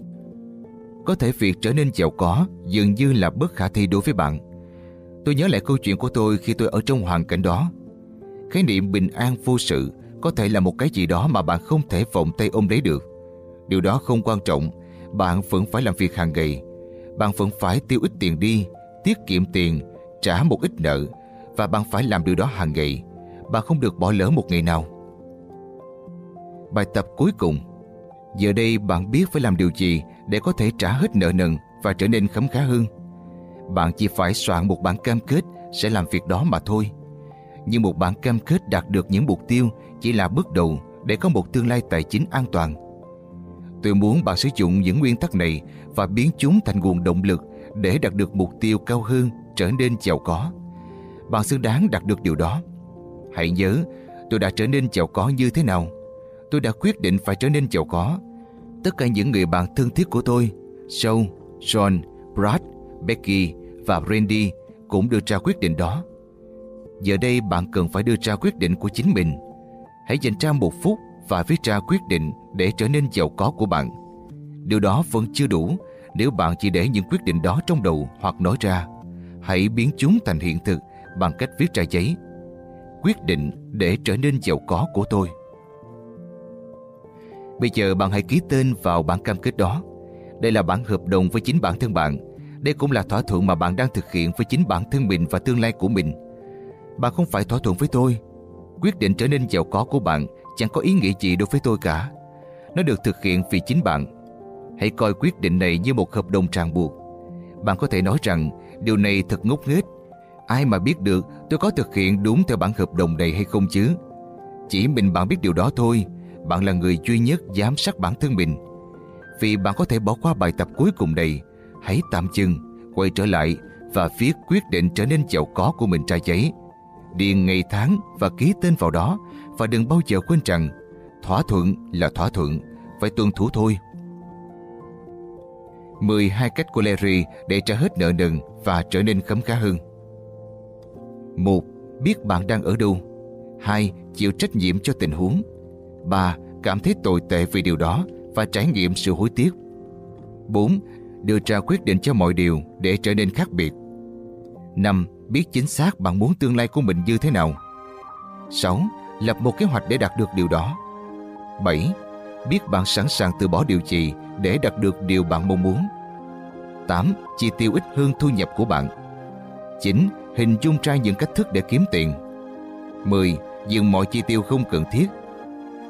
Có thể việc trở nên giàu có dường như là bất khả thi đối với bạn, Tôi nhớ lại câu chuyện của tôi khi tôi ở trong hoàn cảnh đó. Khái niệm bình an vô sự có thể là một cái gì đó mà bạn không thể vọng tay ôm lấy được. Điều đó không quan trọng, bạn vẫn phải làm việc hàng ngày. Bạn vẫn phải tiêu ít tiền đi, tiết kiệm tiền, trả một ít nợ và bạn phải làm điều đó hàng ngày. Bạn không được bỏ lỡ một ngày nào. Bài tập cuối cùng Giờ đây bạn biết phải làm điều gì để có thể trả hết nợ nần và trở nên khấm khá hơn. Bạn chỉ phải soạn một bản cam kết sẽ làm việc đó mà thôi. Nhưng một bản cam kết đạt được những mục tiêu chỉ là bước đầu để có một tương lai tài chính an toàn. Tôi muốn bạn sử dụng những nguyên tắc này và biến chúng thành nguồn động lực để đạt được mục tiêu cao hơn, trở nên giàu có. Bạn xứng đáng đạt được điều đó. Hãy nhớ, tôi đã trở nên giàu có như thế nào. Tôi đã quyết định phải trở nên giàu có. Tất cả những người bạn thân thiết của tôi, Joe, John, Brad, Becky và Randy cũng đưa ra quyết định đó. Giờ đây bạn cần phải đưa ra quyết định của chính mình. Hãy dành ra một phút và viết ra quyết định để trở nên giàu có của bạn. Điều đó vẫn chưa đủ nếu bạn chỉ để những quyết định đó trong đầu hoặc nói ra. Hãy biến chúng thành hiện thực bằng cách viết ra giấy. Quyết định để trở nên giàu có của tôi. Bây giờ bạn hãy ký tên vào bản cam kết đó. Đây là bản hợp đồng với chính bản thân bạn. Đây cũng là thỏa thuận mà bạn đang thực hiện với chính bản thân mình và tương lai của mình. Bạn không phải thỏa thuận với tôi. Quyết định trở nên giàu có của bạn chẳng có ý nghĩa gì đối với tôi cả. Nó được thực hiện vì chính bạn. Hãy coi quyết định này như một hợp đồng ràng buộc. Bạn có thể nói rằng điều này thật ngốc nghếch. Ai mà biết được tôi có thực hiện đúng theo bản hợp đồng này hay không chứ? Chỉ mình bạn biết điều đó thôi. Bạn là người duy nhất giám sát bản thân mình. Vì bạn có thể bỏ qua bài tập cuối cùng này, hãy tạm dừng, quay trở lại và viết quyết định trở nên giàu có của mình ra giấy. Điền ngày tháng và ký tên vào đó và đừng bao giờ quên rằng thỏa thuận là thỏa thuận, phải tuân thủ thôi. 12 cách của Larry để trả hết nợ nần và trở nên khấm khá hơn. 1. Biết bạn đang ở đâu. 2. Chịu trách nhiệm cho tình huống. 3. Cảm thấy tồi tệ vì điều đó và trải nghiệm sự hối tiếc. 4. Đưa ra quyết định cho mọi điều để trở nên khác biệt. 5. Biết chính xác bạn muốn tương lai của mình như thế nào. 6. Lập một kế hoạch để đạt được điều đó. 7. Biết bạn sẵn sàng từ bỏ điều gì để đạt được điều bạn mong muốn. 8. Chi tiêu ít hơn thu nhập của bạn. 9. Hình dung ra những cách thức để kiếm tiền. 10. Dừng mọi chi tiêu không cần thiết.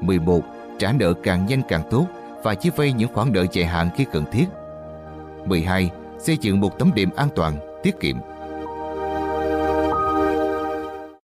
11. Trả nợ càng nhanh càng tốt và chi vay những khoản nợ dài hạn khi cần thiết. 12. Xây dựng một tấm đệm an toàn, tiết kiệm.